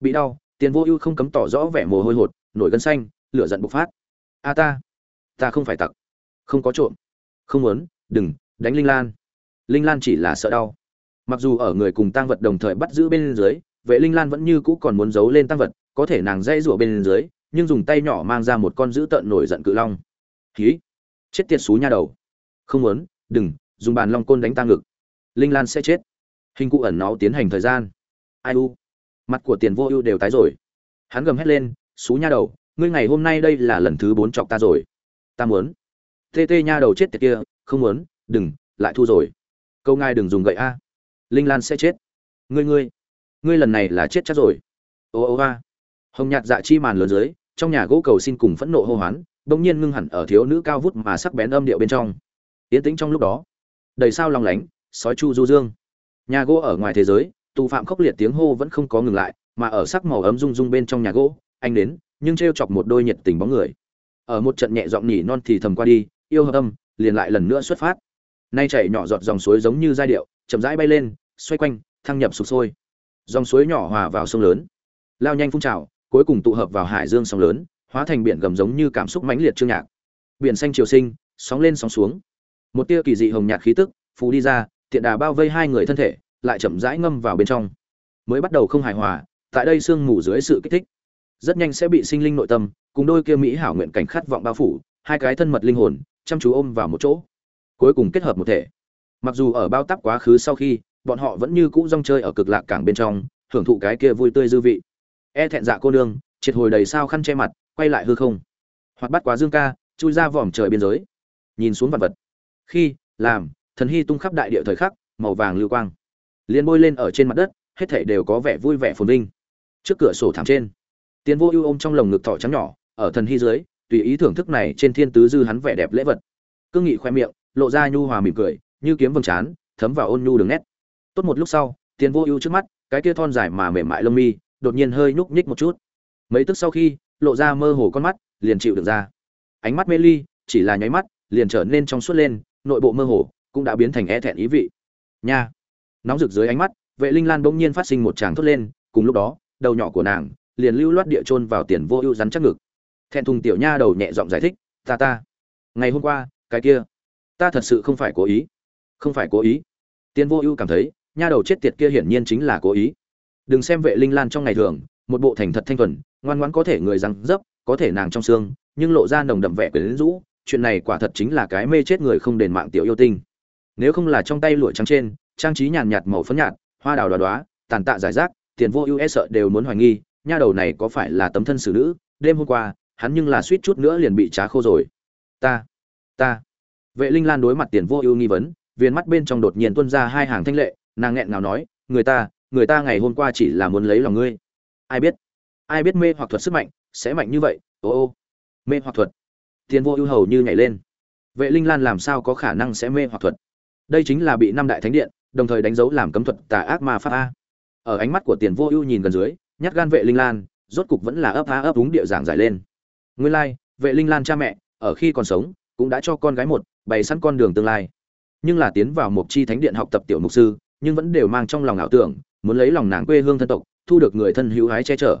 Bị đau, tiền vô ưu không cấm tỏ rõ vẻ mồ hôi hột, nổi gân xanh, lửa giận bộc phát a ta ta không phải tặc. Không có trộm. Không muốn, đừng, đánh linh lan. Linh lan chỉ là sợ đau. Mặc dù ở người cùng tăng vật đồng thời bắt giữ bên dưới, vệ linh lan vẫn như cũ còn muốn giấu lên tăng vật, có thể nàng dây rủa bên dưới, nhưng dùng tay nhỏ mang ra một con dữ tợn nổi giận cự long. Khí chết tiệt xú nha đầu. Không muốn, đừng, dùng bàn long côn đánh ta ngực. Linh lan sẽ chết. Hình cụ ẩn náu tiến hành thời gian. Ai u? Mặt của tiền vô ưu đều tái rồi. Hắn gầm hét lên, xú nha đầu ngươi ngày hôm nay đây là lần thứ bốn chọc ta rồi. Ta muốn. Tê tê nha đầu chết tiệt kia, không muốn, đừng, lại thu rồi. Câu ngài đừng dùng gậy a. Linh lan sẽ chết. Ngươi ngươi ngươi lần này là chết chắc rồi. Ô ô, a. Hồng nhạt dạ chi màn lớn dưới, trong nhà gỗ cầu xin cùng phẫn nộ hô hoán, bỗng nhiên ngưng hẳn ở thiếu nữ cao vút mà sắc bén âm điệu bên trong. Yến tĩnh trong lúc đó, đầy sao lòng lánh, sói chu du dương. Nhà gỗ ở ngoài thế giới, tù phạm khốc liệt tiếng hô vẫn không có ngừng lại, mà ở sắc màu ấm rung rung bên trong nhà gỗ, anh đến nhưng t chọc một đôi nhiệt tình bóng người. Ở một trận nhẹ giọng nhỉ non thì thầm qua đi, yêu hợp âm, liền lại lần nữa xuất phát. Nay chảy nhỏ giọt dòng suối giống như giai điệu, chậm rãi bay lên, xoay quanh, thăng nhập sụp sôi. Dòng suối nhỏ hòa vào sông lớn, lao nhanh phun trào, cuối cùng tụ hợp vào hải dương sóng lớn, hóa thành biển gầm giống như cảm xúc mãnh liệt trương nhạc. Biển xanh chiều sinh, sóng lên sóng xuống. Một tia kỳ dị hồng nhạt khí tức, phù đi ra, tiện đà bao vây hai người thân thể, lại chậm rãi ngâm vào bên trong. Mới bắt đầu không hài hòa, tại đây sương mù dưới sự kích thích rất nhanh sẽ bị sinh linh nội tâm, cùng đôi kia mỹ hảo nguyện cảnh khát vọng bao phủ, hai cái thân mật linh hồn, chăm chú ôm vào một chỗ. Cuối cùng kết hợp một thể. Mặc dù ở bao tắp quá khứ sau khi, bọn họ vẫn như cũ rong chơi ở cực lạc cảng bên trong, hưởng thụ cái kia vui tươi dư vị. E thẹn dạ cô nương, triệt hồi đầy sao khăn che mặt, quay lại hư không. Hoặc bắt quá dương ca, chui ra vòm trời biên giới. Nhìn xuống vật vật. Khi, làm, thần hy tung khắp đại địa thời khắc, màu vàng lưu quang. Liền bôi lên ở trên mặt đất, hết thảy đều có vẻ vui vẻ phồn vinh. Trước cửa sổ thảm trên Tiền vô ưu ôm trong lồng ngực thỏ trắng nhỏ, ở thần hy dưới, tùy ý thưởng thức này trên thiên tứ dư hắn vẻ đẹp lễ vật. Cương nghị khoe miệng, lộ ra nhu hòa mỉm cười, như kiếm vầng trán, thấm vào ôn nhu đường nét. Tốt một lúc sau tiền vô ưu trước mắt, cái kia thon dài mà mềm mại lông mi, đột nhiên hơi nhúc nhích một chút. Mấy tức sau khi, lộ ra mơ hồ con mắt, liền chịu được ra. Ánh mắt mê ly, chỉ là nháy mắt, liền trở nên trong suốt lên, nội bộ mơ hồ, cũng đã biến thành e thẹn ý vị. Nha! Nóng rực dưới ánh mắt, vệ linh lan bỗng nhiên phát sinh một tràng thốt lên, cùng lúc đó, đầu nhỏ của nàng liền lưu loát địa chôn vào tiền vô ưu rắn chắc ngực. Thẹn thùng tiểu nha đầu nhẹ giọng giải thích, ta ta, ngày hôm qua, cái kia, ta thật sự không phải cố ý, không phải cố ý. Tiền vô ưu cảm thấy, nha đầu chết tiệt kia hiển nhiên chính là cố ý. Đừng xem vệ linh lan trong ngày thường, một bộ thành thật thanh thuần, ngoan ngoãn có thể người răng dấp, có thể nàng trong xương, nhưng lộ ra nồng đậm vẻ quyến rũ, chuyện này quả thật chính là cái mê chết người không đền mạng tiểu yêu tinh. Nếu không là trong tay lụa trắng trên, trang trí nhàn nhạt màu phấn nhạt, hoa đào đoá đoá, tàn tạ giải rác, tiền vô ưu e sợ đều muốn hoài nghi nha đầu này có phải là tấm thân xử nữ, đêm hôm qua, hắn nhưng là suýt chút nữa liền bị trá khô rồi. Ta ta. Vệ linh lan đối mặt tiền vô ưu nghi vấn viên mắt bên trong đột nhiên tuôn ra hai hàng thanh lệ, nàng nghẹn ngào nói, người ta người ta ngày hôm qua chỉ là muốn lấy lòng ngươi. Ai biết ai biết mê hoặc thuật sức mạnh sẽ mạnh như vậy, ô ô. Mê hoặc thuật? Tiền vô ưu hầu như nhảy lên. Vệ linh lan làm sao có khả năng sẽ mê hoặc thuật? Đây chính là bị năm đại thánh điện, đồng thời đánh dấu làm cấm thuật tà ác ma pháp a. Ở ánh mắt của tiền vô ưu nhìn gần dưới nhát gan vệ linh lan, rốt cục vẫn là ấp há ấp đúng địa giảng giải lên. Nguyên lai, vệ linh lan cha mẹ, ở khi còn sống, cũng đã cho con gái một, bày sẵn con đường tương lai. Nhưng là tiến vào một chi thánh điện học tập tiểu mục sư, nhưng vẫn đều mang trong lòng ảo tưởng, muốn lấy lòng nàng quê hương thân tộc, thu được người thân hữu hái che chở.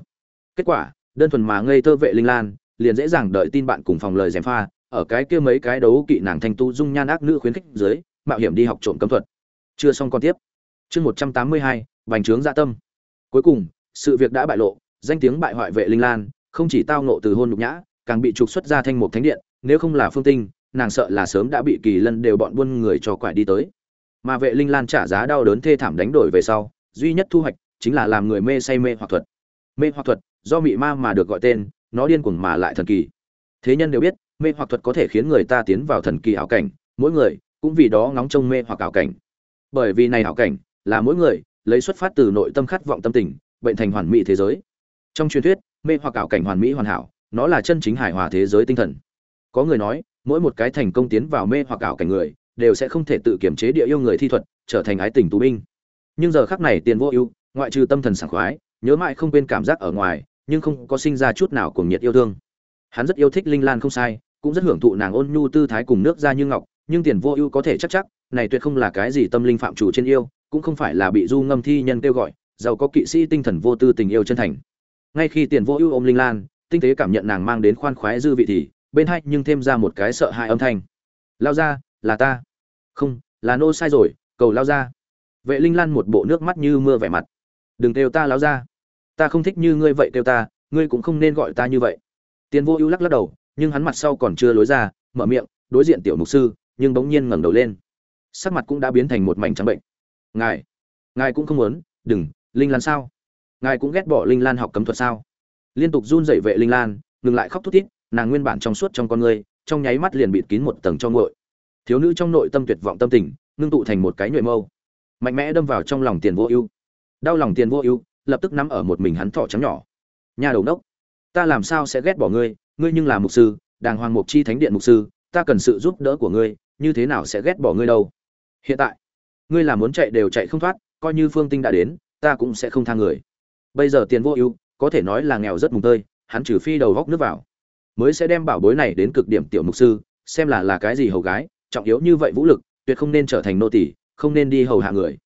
Kết quả, đơn thuần mà ngây thơ vệ linh lan, liền dễ dàng đợi tin bạn cùng phòng lời gièm pha, ở cái kia mấy cái đấu kỵ nàng thanh tu dung nhan ác nữ khuyến khích dưới, mạo hiểm đi học trộm cấm thuật. Chưa xong con tiếp. Chương một trăm tám mươi hai vành trướng dạ tâm. Cuối cùng sự việc đã bại lộ, danh tiếng bại hoại vệ linh lan, không chỉ tao nộ từ hôn nhục nhã, càng bị trục xuất ra thanh mục thánh điện, nếu không là phương tinh, nàng sợ là sớm đã bị kỳ lân đều bọn buôn người cho quải đi tới. Mà vệ linh lan trả giá đau đớn thê thảm đánh đổi về sau, duy nhất thu hoạch chính là làm người mê say mê hoặc thuật. Mê hoặc thuật, do mị ma mà được gọi tên, nó điên cuồng mà lại thần kỳ. Thế nhân đều biết, mê hoặc thuật có thể khiến người ta tiến vào thần kỳ ảo cảnh, mỗi người cũng vì đó ngóng trông mê hoặc ảo cảnh. Bởi vì này ảo cảnh là mỗi người, lấy xuất phát từ nội tâm khát vọng tâm tình bệnh thành hoàn mỹ thế giới. Trong truyền thuyết, mê hoặc ảo cảnh hoàn mỹ hoàn hảo, nó là chân chính hài hòa thế giới tinh thần. Có người nói, mỗi một cái thành công tiến vào mê hoặc ảo cảnh người, đều sẽ không thể tự kiểm chế địa yêu người thi thuật, trở thành ái tình tù binh. Nhưng giờ khắc này tiền vô ưu, ngoại trừ tâm thần sảng khoái, nhớ mãi không quên cảm giác ở ngoài, nhưng không có sinh ra chút nào cuồng nhiệt yêu thương. Hắn rất yêu thích linh lan không sai, cũng rất hưởng thụ nàng ôn nhu tư thái cùng nước da như ngọc, nhưng tiền vô ưu có thể chắc chắc, này tuyệt không là cái gì tâm linh phạm chủ trên yêu, cũng không phải là bị du ngâm thi nhân kêu gọi giàu có kỵ sĩ tinh thần vô tư tình yêu chân thành. Ngay khi tiền vô ưu ôm linh lan, tinh tế cảm nhận nàng mang đến khoan khoái dư vị thì, bên hai nhưng thêm ra một cái sợ hãi âm thanh. Lao ra là ta. Không, là nô sai rồi, cầu lao ra vệ linh lan một bộ nước mắt như mưa vẻ mặt. Đừng kêu ta lao ra ta không thích như ngươi vậy kêu ta, ngươi cũng không nên gọi ta như vậy. Tiền vô ưu lắc lắc đầu, nhưng hắn mặt sau còn chưa lối ra, mở miệng, đối diện tiểu mục sư, nhưng bỗng nhiên ngẩng đầu lên. Sắc mặt cũng đã biến thành một mảnh trắng bệnh. Ngài ngài cũng không muốn, đừng linh lan sao? Ngài cũng ghét bỏ linh lan học cấm thuật sao? Liên tục run dậy vệ linh lan ngừng lại khóc thút thít nàng nguyên bản trong suốt trong con người, trong nháy mắt liền bịt kín một tầng cho ngội thiếu nữ trong nội tâm tuyệt vọng tâm tình ngưng tụ thành một cái nhuệ mâu. Mạnh mẽ đâm vào trong lòng tiền vô ưu. Đau lòng tiền vô ưu lập tức nắm ở một mình hắn thỏ trắng nhỏ. Nhà đầu đốc ta làm sao sẽ ghét bỏ ngươi? Ngươi nhưng là mục sư đàng hoàng mục chi thánh điện mục sư ta cần sự giúp đỡ của ngươi như thế nào sẽ ghét bỏ ngươi đâu? Hiện tại ngươi là muốn chạy đều chạy không thoát coi như phương tinh đã đến ta cũng sẽ không tha người. Bây giờ tiền vô ưu, có thể nói là nghèo rất mùng tơi, hắn trừ phi đầu góc nước vào. Mới sẽ đem bảo bối này đến cực điểm tiểu mục sư, xem là là cái gì hầu gái, trọng yếu như vậy vũ lực, tuyệt không nên trở thành nô tỷ không nên đi hầu hạ người.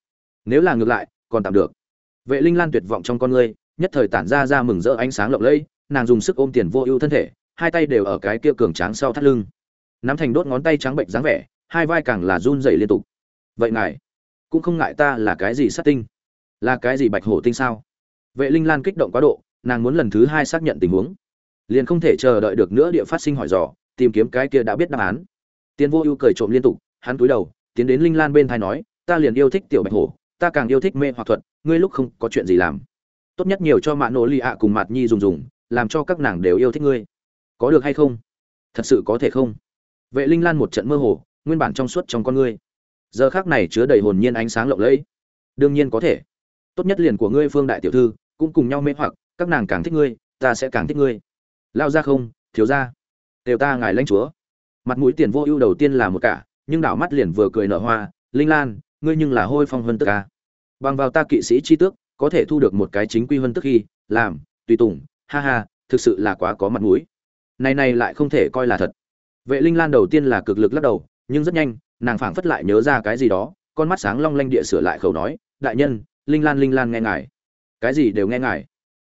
Nếu là ngược lại, còn tạm được. Vệ linh lan tuyệt vọng trong con ngươi, nhất thời tản ra ra mừng rỡ ánh sáng lộng lẫy, nàng dùng sức ôm tiền vô ưu thân thể, hai tay đều ở cái kia cường tráng sau thắt lưng. Nắm thành đốt ngón tay trắng bệnh dáng vẻ, hai vai càng là run rẩy liên tục. Vậy ngài, cũng không ngại ta là cái gì sát tinh? Là cái gì bạch hổ tinh sao? Vệ linh lan kích động quá độ, nàng muốn lần thứ hai xác nhận tình huống. Liền không thể chờ đợi được nữa địa phát sinh hỏi dò, tìm kiếm cái kia đã biết đáp án. Tiến vô ưu cười trộm liên tục, hắn cúi đầu, tiến đến linh lan bên thai nói, ta liền yêu thích tiểu bạch hổ, ta càng yêu thích mê hoặc thuật, ngươi lúc không có chuyện gì làm. Tốt nhất nhiều cho mạ nổ lì ạ cùng mạt nhi dùng dùng, làm cho các nàng đều yêu thích ngươi. Có được hay không? Thật sự có thể không? Vệ linh lan một trận mơ hồ, nguyên bản trong suốt trong con ngươi. Giờ khác này chứa đầy hồn nhiên ánh sáng lộng lẫy. Đương nhiên có thể tốt nhất liền của ngươi phương đại tiểu thư, cũng cùng nhau mê hoặc, các nàng càng thích ngươi, ta sẽ càng thích ngươi. Lao ra không, thiếu ra. Đều ta ngài lãnh chúa. Mặt mũi tiền vô ưu đầu tiên là một cả, nhưng đảo mắt liền vừa cười nở hoa, linh lan, ngươi nhưng là hôi phong hơn tức ca. Bằng vào ta kỵ sĩ chi tước, có thể thu được một cái chính quy hơn tức khi, làm, tùy tùng, ha ha, thực sự là quá có mặt mũi. Này này lại không thể coi là thật. Vệ linh lan đầu tiên là cực lực lắc đầu, nhưng rất nhanh, nàng phảng phất lại nhớ ra cái gì đó, con mắt sáng long lanh địa sửa lại khẩu nói, đại nhân linh lan linh lan nghe ngài. Cái gì đều nghe ngài.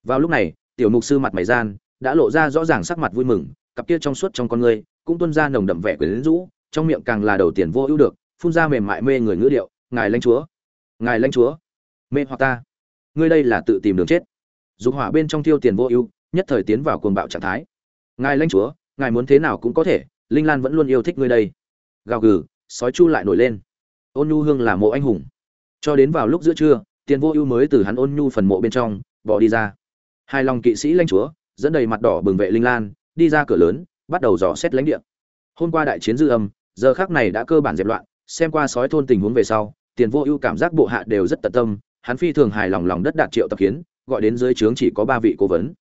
Vào lúc này, tiểu mục sư mặt mày gian đã lộ ra rõ ràng sắc mặt vui mừng, cặp kia trong suốt trong con ngươi cũng tuôn ra nồng đậm vẻ quyến rũ, trong miệng càng là đầu tiền vô ưu được, phun ra mềm mại mê người ngữ điệu, ngài lãnh chúa, ngài lãnh chúa, mê hoặc ta. Ngươi đây là tự tìm đường chết. Dục hỏa bên trong tiêu tiền vô ưu, nhất thời tiến vào cuồng bạo trạng thái. Ngài lãnh chúa, ngài muốn thế nào cũng có thể, linh lan vẫn luôn yêu thích ngươi đây. Gào gừ, sói chu lại nổi lên. Ôn nhu hương là mộ anh hùng. Cho đến vào lúc giữa trưa tiền vô ưu mới từ hắn ôn nhu phần mộ bên trong, bỏ đi ra. Hai lòng kỵ sĩ lãnh chúa, dẫn đầy mặt đỏ bừng vệ linh lan, đi ra cửa lớn, bắt đầu dò xét lãnh địa. Hôm qua đại chiến dư âm, giờ khác này đã cơ bản dẹp loạn, xem qua sói thôn tình huống về sau tiền vô ưu cảm giác bộ hạ đều rất tận tâm, hắn phi thường hài lòng lòng đất đạt triệu tập kiến, gọi đến dưới trướng chỉ có ba vị cố vấn.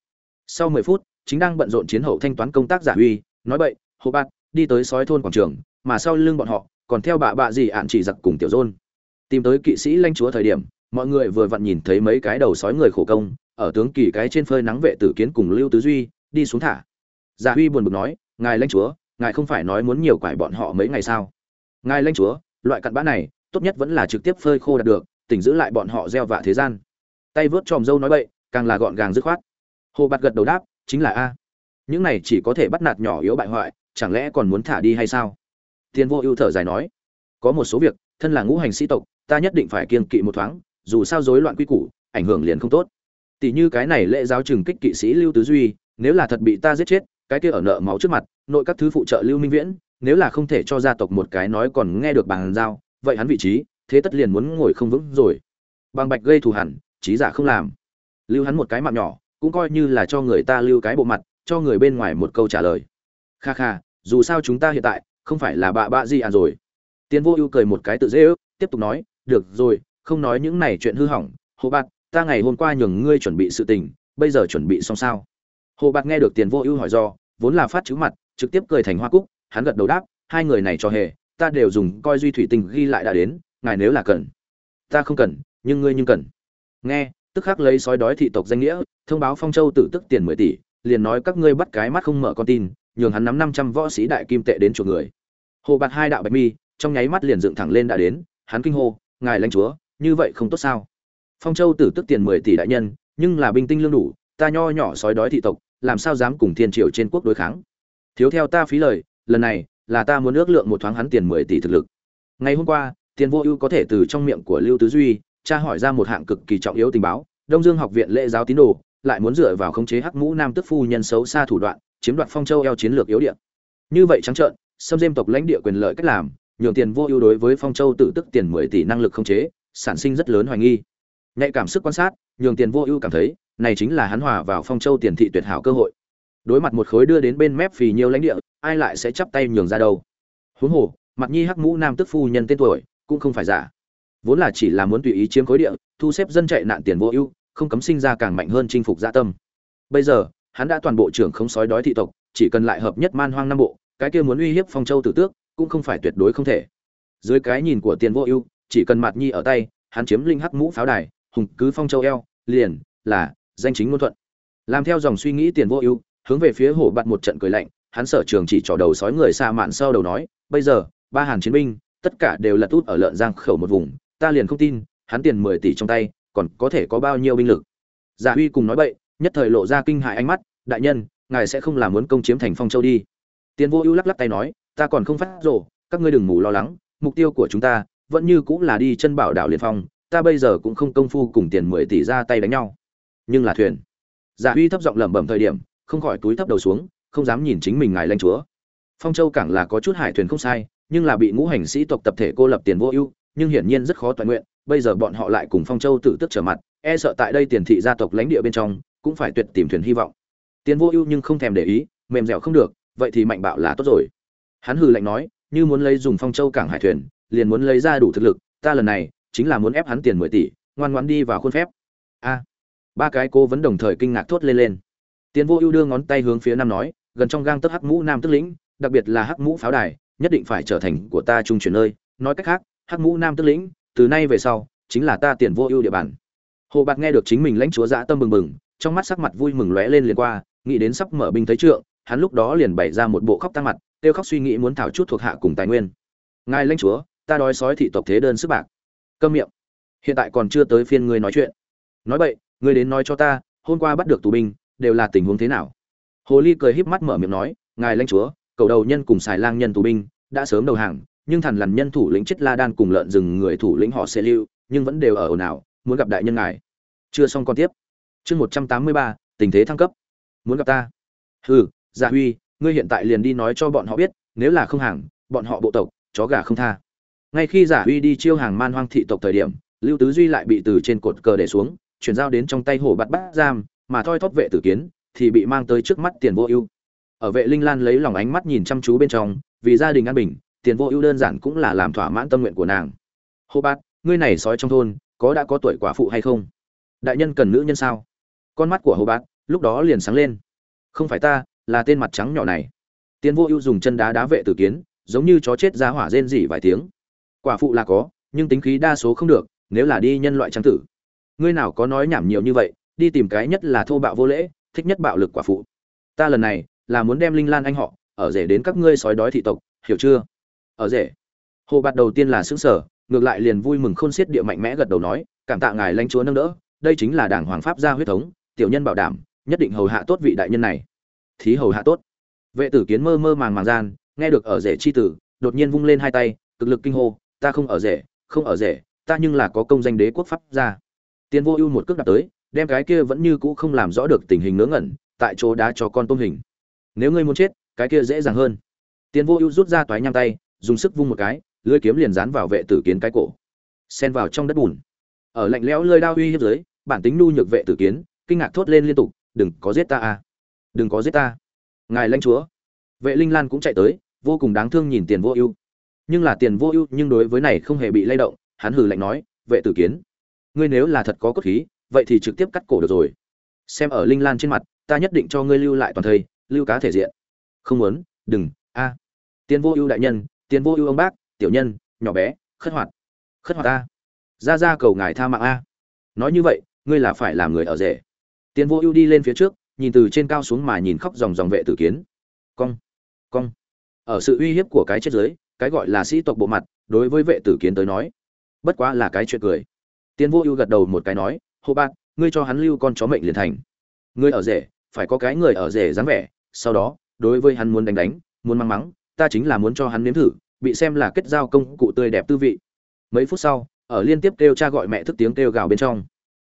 Sau mười phút, chính đang bận rộn chiến hậu thanh toán công tác giả huy nói bậy, hô bát đi tới sói thôn quảng trường, mà sau lưng bọn họ, còn theo bà bạ gì ạn chỉ giặc cùng tiểu dôn. Tìm tới kỵ sĩ lanh chúa thời điểm mọi người vừa vặn nhìn thấy mấy cái đầu sói người khổ công, ở tướng kỳ cái trên phơi nắng vệ tử kiến cùng lưu tứ duy, đi xuống thả. Giả huy buồn bực nói, ngài lãnh chúa, ngài không phải nói muốn nhiều quải bọn họ mấy ngày sao? Ngài lãnh chúa, loại cặn bã này, tốt nhất vẫn là trực tiếp phơi khô đạt được, tỉnh giữ lại bọn họ gieo vạ thế gian. Tay vớt tròm dâu nói bậy, càng là gọn gàng dứt khoát. Hồ bạt gật đầu đáp, chính là a. Những này chỉ có thể bắt nạt nhỏ yếu bại hoại, chẳng lẽ còn muốn thả đi hay sao? Thiên vô ưu thở dài nói, có một số việc, thân là ngũ hành sĩ tộc, ta nhất định phải kiên kỵ một thoáng dù sao rối loạn quy củ, ảnh hưởng liền không tốt. Tỷ như cái này lễ giáo trừng kích kỵ sĩ lưu tứ duy, nếu là thật bị ta giết chết, cái kia ở nợ máu trước mặt, nội các thứ phụ trợ lưu minh viễn, nếu là không thể cho gia tộc một cái nói còn nghe được bàn giao, vậy hắn vị trí, thế tất liền muốn ngồi không vững rồi. Bằng bạch gây thù hẳn, trí giả không làm. Lưu hắn một cái mạng nhỏ, cũng coi như là cho người ta lưu cái bộ mặt, cho người bên ngoài một câu trả lời. Kha kha, dù sao chúng ta hiện tại, không phải là bạ bạ gì à rồi. Tiến vô ưu cười một cái tự dễ ước, tiếp tục nói, được rồi không nói những này chuyện hư hỏng. Hồ bạc ta ngày hôm qua nhường ngươi chuẩn bị sự tình, bây giờ chuẩn bị xong sao? Hồ bạc nghe được tiền vô ưu hỏi do, vốn là phát chữ mặt, trực tiếp cười thành hoa cúc, hắn gật đầu đáp, hai người này cho hề, ta đều dùng coi duy thủy tinh ghi lại đã đến, ngài nếu là cần. Ta không cần, nhưng ngươi nhưng cần. Nghe, tức khắc lấy sói đói thị tộc danh nghĩa, thông báo phong châu tử tức tiền mười tỷ, liền nói các ngươi bắt cái mắt không mở con tin, nhường hắn nắm năm trăm võ sĩ đại kim tệ đến chuộc người. Hồ bạt hai đạo bạch mi, trong nháy mắt liền dựng thẳng lên đã đến, hắn kinh hô, ngài lãnh chúa như vậy không tốt sao? Phong châu tử tức tiền mười tỷ đại nhân, nhưng là binh tinh lương đủ, ta nho nhỏ sói đói thị tộc, làm sao dám cùng thiên triều trên quốc đối kháng? Thiếu theo ta phí lời, lần này là ta muốn ước lượng một thoáng hắn tiền mười tỷ thực lực. Ngày hôm qua, tiền vô ưu có thể từ trong miệng của lưu tứ duy, tra hỏi ra một hạng cực kỳ trọng yếu tình báo, đông dương học viện lễ giáo tín đồ, lại muốn dựa vào khống chế hắc mũ nam tức phu nhân xấu xa thủ đoạn, chiếm đoạt phong châu eo chiến lược yếu địa. Như vậy trắng trợn, xâm diêm tộc lãnh địa quyền lợi cách làm, nhường tiền vô ưu đối với phong châu tự tức tiền mười tỷ năng lực khống chế sản sinh rất lớn hoài nghi. Nhạy cảm sức quan sát, nhường tiền vô ưu cảm thấy, này chính là hắn hòa vào phong châu tiền thị tuyệt hảo cơ hội. Đối mặt một khối đưa đến bên mép phì nhiều lãnh địa, ai lại sẽ chắp tay nhường ra đâu? Huống hồ, mặt nhi hắc mũ nam tức phu nhân tên tuổi, cũng không phải giả. Vốn là chỉ là muốn tùy ý chiếm khối địa, thu xếp dân chạy nạn tiền vô ưu, không cấm sinh ra càng mạnh hơn chinh phục gia tâm. Bây giờ, hắn đã toàn bộ trưởng không sói đói thị tộc, chỉ cần lại hợp nhất man hoang nam bộ, cái kia muốn uy hiếp phong châu tử tước, cũng không phải tuyệt đối không thể. Dưới cái nhìn của tiền vô ưu chỉ cần mạt nhi ở tay, hắn chiếm linh hắc mũ pháo đài, hùng cứ phong châu eo, liền, là, danh chính ngôn thuận. Làm theo dòng suy nghĩ tiền vô ưu, hướng về phía hổ bạt một trận cười lạnh, hắn sở trường chỉ trỏ đầu sói người xa mạn sau đầu nói, bây giờ, ba hàng chiến binh, tất cả đều là tút ở lợn giang khẩu một vùng, ta liền không tin, hắn tiền mười tỷ trong tay, còn có thể có bao nhiêu binh lực. Giả huy cùng nói bậy, nhất thời lộ ra kinh hại ánh mắt, đại nhân, ngài sẽ không làm muốn công chiếm thành phong châu đi. Tiền vô ưu lắc lắc tay nói, ta còn không phát rổ các ngươi đừng ngủ lo lắng, mục tiêu của chúng ta vẫn như cũng là đi chân bảo đảo liên phong, ta bây giờ cũng không công phu cùng tiền mười tỷ ra tay đánh nhau. Nhưng là thuyền. Giả huy thấp giọng lẩm bẩm thời điểm, không khỏi túi thấp đầu xuống, không dám nhìn chính mình ngài lãnh chúa. Phong châu cảng là có chút hải thuyền không sai, nhưng là bị ngũ hành sĩ tộc tập thể cô lập tiền vô ưu, nhưng hiển nhiên rất khó toàn nguyện, bây giờ bọn họ lại cùng phong châu tự tức trở mặt e sợ tại đây tiền thị gia tộc lãnh địa bên trong, cũng phải tuyệt tìm thuyền hy vọng. Tiền vô ưu nhưng không thèm để ý, mềm dẻo không được, vậy thì mạnh bạo là tốt rồi. Hắn hừ lạnh nói, như muốn lấy dùng phong châu cảng hải thuyền liền muốn lấy ra đủ thực lực, ta lần này chính là muốn ép hắn tiền mười tỷ, ngoan ngoãn đi vào khuôn phép. A. Ba cái cô vẫn đồng thời kinh ngạc thốt lên lên. Tiền vô ưu đưa ngón tay hướng phía nam nói, gần trong gang tấc hắc mũ nam tức lĩnh, đặc biệt là hắc mũ pháo đài, nhất định phải trở thành của ta trung chuyển nơi. Nói cách khác, hắc mũ nam tức lĩnh, từ nay về sau, chính là ta tiền vô ưu địa bàn. Hồ bạc nghe được chính mình lãnh chúa dã tâm bừng bừng, trong mắt sắc mặt vui mừng lóe lên liền qua, nghĩ đến sắp mở binh thấy trượng, hắn lúc đó liền bày ra một bộ khóc tăng mặt tiêu khóc suy nghĩ muốn thảo chút thuộc hạ cùng tài nguyên. Ngài lãnh chúa ta đói sói thị tộc thế đơn sức bạc. Câm miệng. Hiện tại còn chưa tới phiên ngươi nói chuyện. Nói vậy ngươi đến nói cho ta, hôm qua bắt được tù binh, đều là tình huống thế nào? Hồ ly cười híp mắt mở miệng nói, ngài lãnh chúa, cầu đầu nhân cùng xài lang nhân tù binh, đã sớm đầu hàng, nhưng thằn lằn nhân thủ lĩnh chết la đan cùng lợn rừng người thủ lĩnh họ sẽ lưu, nhưng vẫn đều ở ồn ào, muốn gặp đại nhân ngài. Chưa xong con tiếp. Chương một trăm tám mươi ba, tình thế thăng cấp. Muốn gặp ta. Hừ gia huy, ngươi hiện tại liền đi nói cho bọn họ biết, nếu là không hàng, bọn họ bộ tộc, chó gà không tha ngay khi giả huy đi chiêu hàng man hoang thị tộc thời điểm, lưu tứ duy lại bị từ trên cột cờ để xuống, chuyển giao đến trong tay hổ bắt bắt giam, mà thoi thóp vệ tử kiến, thì bị mang tới trước mắt tiền vô ưu. Ở vệ linh lan lấy lòng ánh mắt nhìn chăm chú bên trong, vì gia đình an bình, tiền vô ưu đơn giản cũng là làm thỏa mãn tâm nguyện của nàng. Hô bát ngươi này sói trong thôn, có đã có tuổi quả phụ hay không? Đại nhân cần nữ nhân sao? Con mắt của hô bát lúc đó liền sáng lên. Không phải ta, là tên mặt trắng nhỏ này. Tiền vô ưu dùng chân đá đá vệ tử kiến, giống như chó chết ra hỏa rên rỉ vài tiếng quả phụ là có, nhưng tính khí đa số không được, nếu là đi nhân loại trang tử. Ngươi nào có nói nhảm nhiều như vậy, đi tìm cái nhất là thô bạo vô lễ, thích nhất bạo lực quả phụ. Ta lần này, là muốn đem linh lan anh họ, ở rể đến các ngươi sói đói thị tộc, hiểu chưa? Ở rể. Hồ bạt đầu tiên là xứng sở ngược lại liền vui mừng khôn xiết địa mạnh mẽ gật đầu nói, cảm tạ ngài lãnh chúa nâng đỡ, đây chính là đảng hoàng pháp gia huyết thống, tiểu nhân bảo đảm, nhất định hầu hạ tốt vị đại nhân này. Thí hầu hạ tốt. Vệ tử kiến mơ mơ màng màng gian, nghe được ở rể chi tử, đột nhiên vung lên hai tay, cực lực kinh hô ta không ở rể, không ở rể, ta nhưng là có công danh đế quốc pháp ra. tiền vô ưu một cước đặt tới, đem cái kia vẫn như cũ không làm rõ được tình hình ngớ ngẩn, tại chỗ đá cho con tôm hình. Nếu ngươi muốn chết, cái kia dễ dàng hơn. Tiền vô ưu rút ra toái nhang tay, dùng sức vung một cái, lưỡi kiếm liền dán vào vệ tử kiến cái cổ. Xen vào trong đất bùn. Ở lạnh lẽo lơi đao uy hiếp dưới, bản tính nu nhược vệ tử kiến, kinh ngạc thốt lên liên tục, đừng có giết ta à đừng có giết ta. Ngài lãnh chúa. Vệ linh lan cũng chạy tới, vô cùng đáng thương nhìn tiền vô ưu nhưng là tiền vô ưu, nhưng đối với này không hề bị lay động, hắn hừ lạnh nói, vệ tử kiến, ngươi nếu là thật có cốt khí, vậy thì trực tiếp cắt cổ được rồi. Xem ở linh lan trên mặt, ta nhất định cho ngươi lưu lại toàn thây, lưu cá thể diện. Không muốn, đừng, a. Tiền vô ưu đại nhân, tiền vô ưu ông bác, tiểu nhân, nhỏ bé, khất hoạt khất hoạt a ra ra cầu ngài tha mạng a. Nói như vậy, ngươi là phải làm người ở rể. Tiền vô ưu đi lên phía trước, nhìn từ trên cao xuống mà nhìn khóc dòng dòng vệ tử kiến. Cong cong. Ở sự uy hiếp của cái chết giới cái gọi là sĩ tộc bộ mặt, đối với vệ tử kiến tới nói, bất quá là cái chuyện cười. Tiến vô ưu gật đầu một cái nói, hô bạn ngươi cho hắn lưu con chó mệnh liền thành. Ngươi ở rể, phải có cái người ở rể dáng vẻ, sau đó, đối với hắn muốn đánh đánh, muốn mắng mắng, ta chính là muốn cho hắn nếm thử, bị xem là kết giao công cụ tươi đẹp tư vị. Mấy phút sau, ở liên tiếp kêu cha gọi mẹ thức tiếng kêu gào bên trong,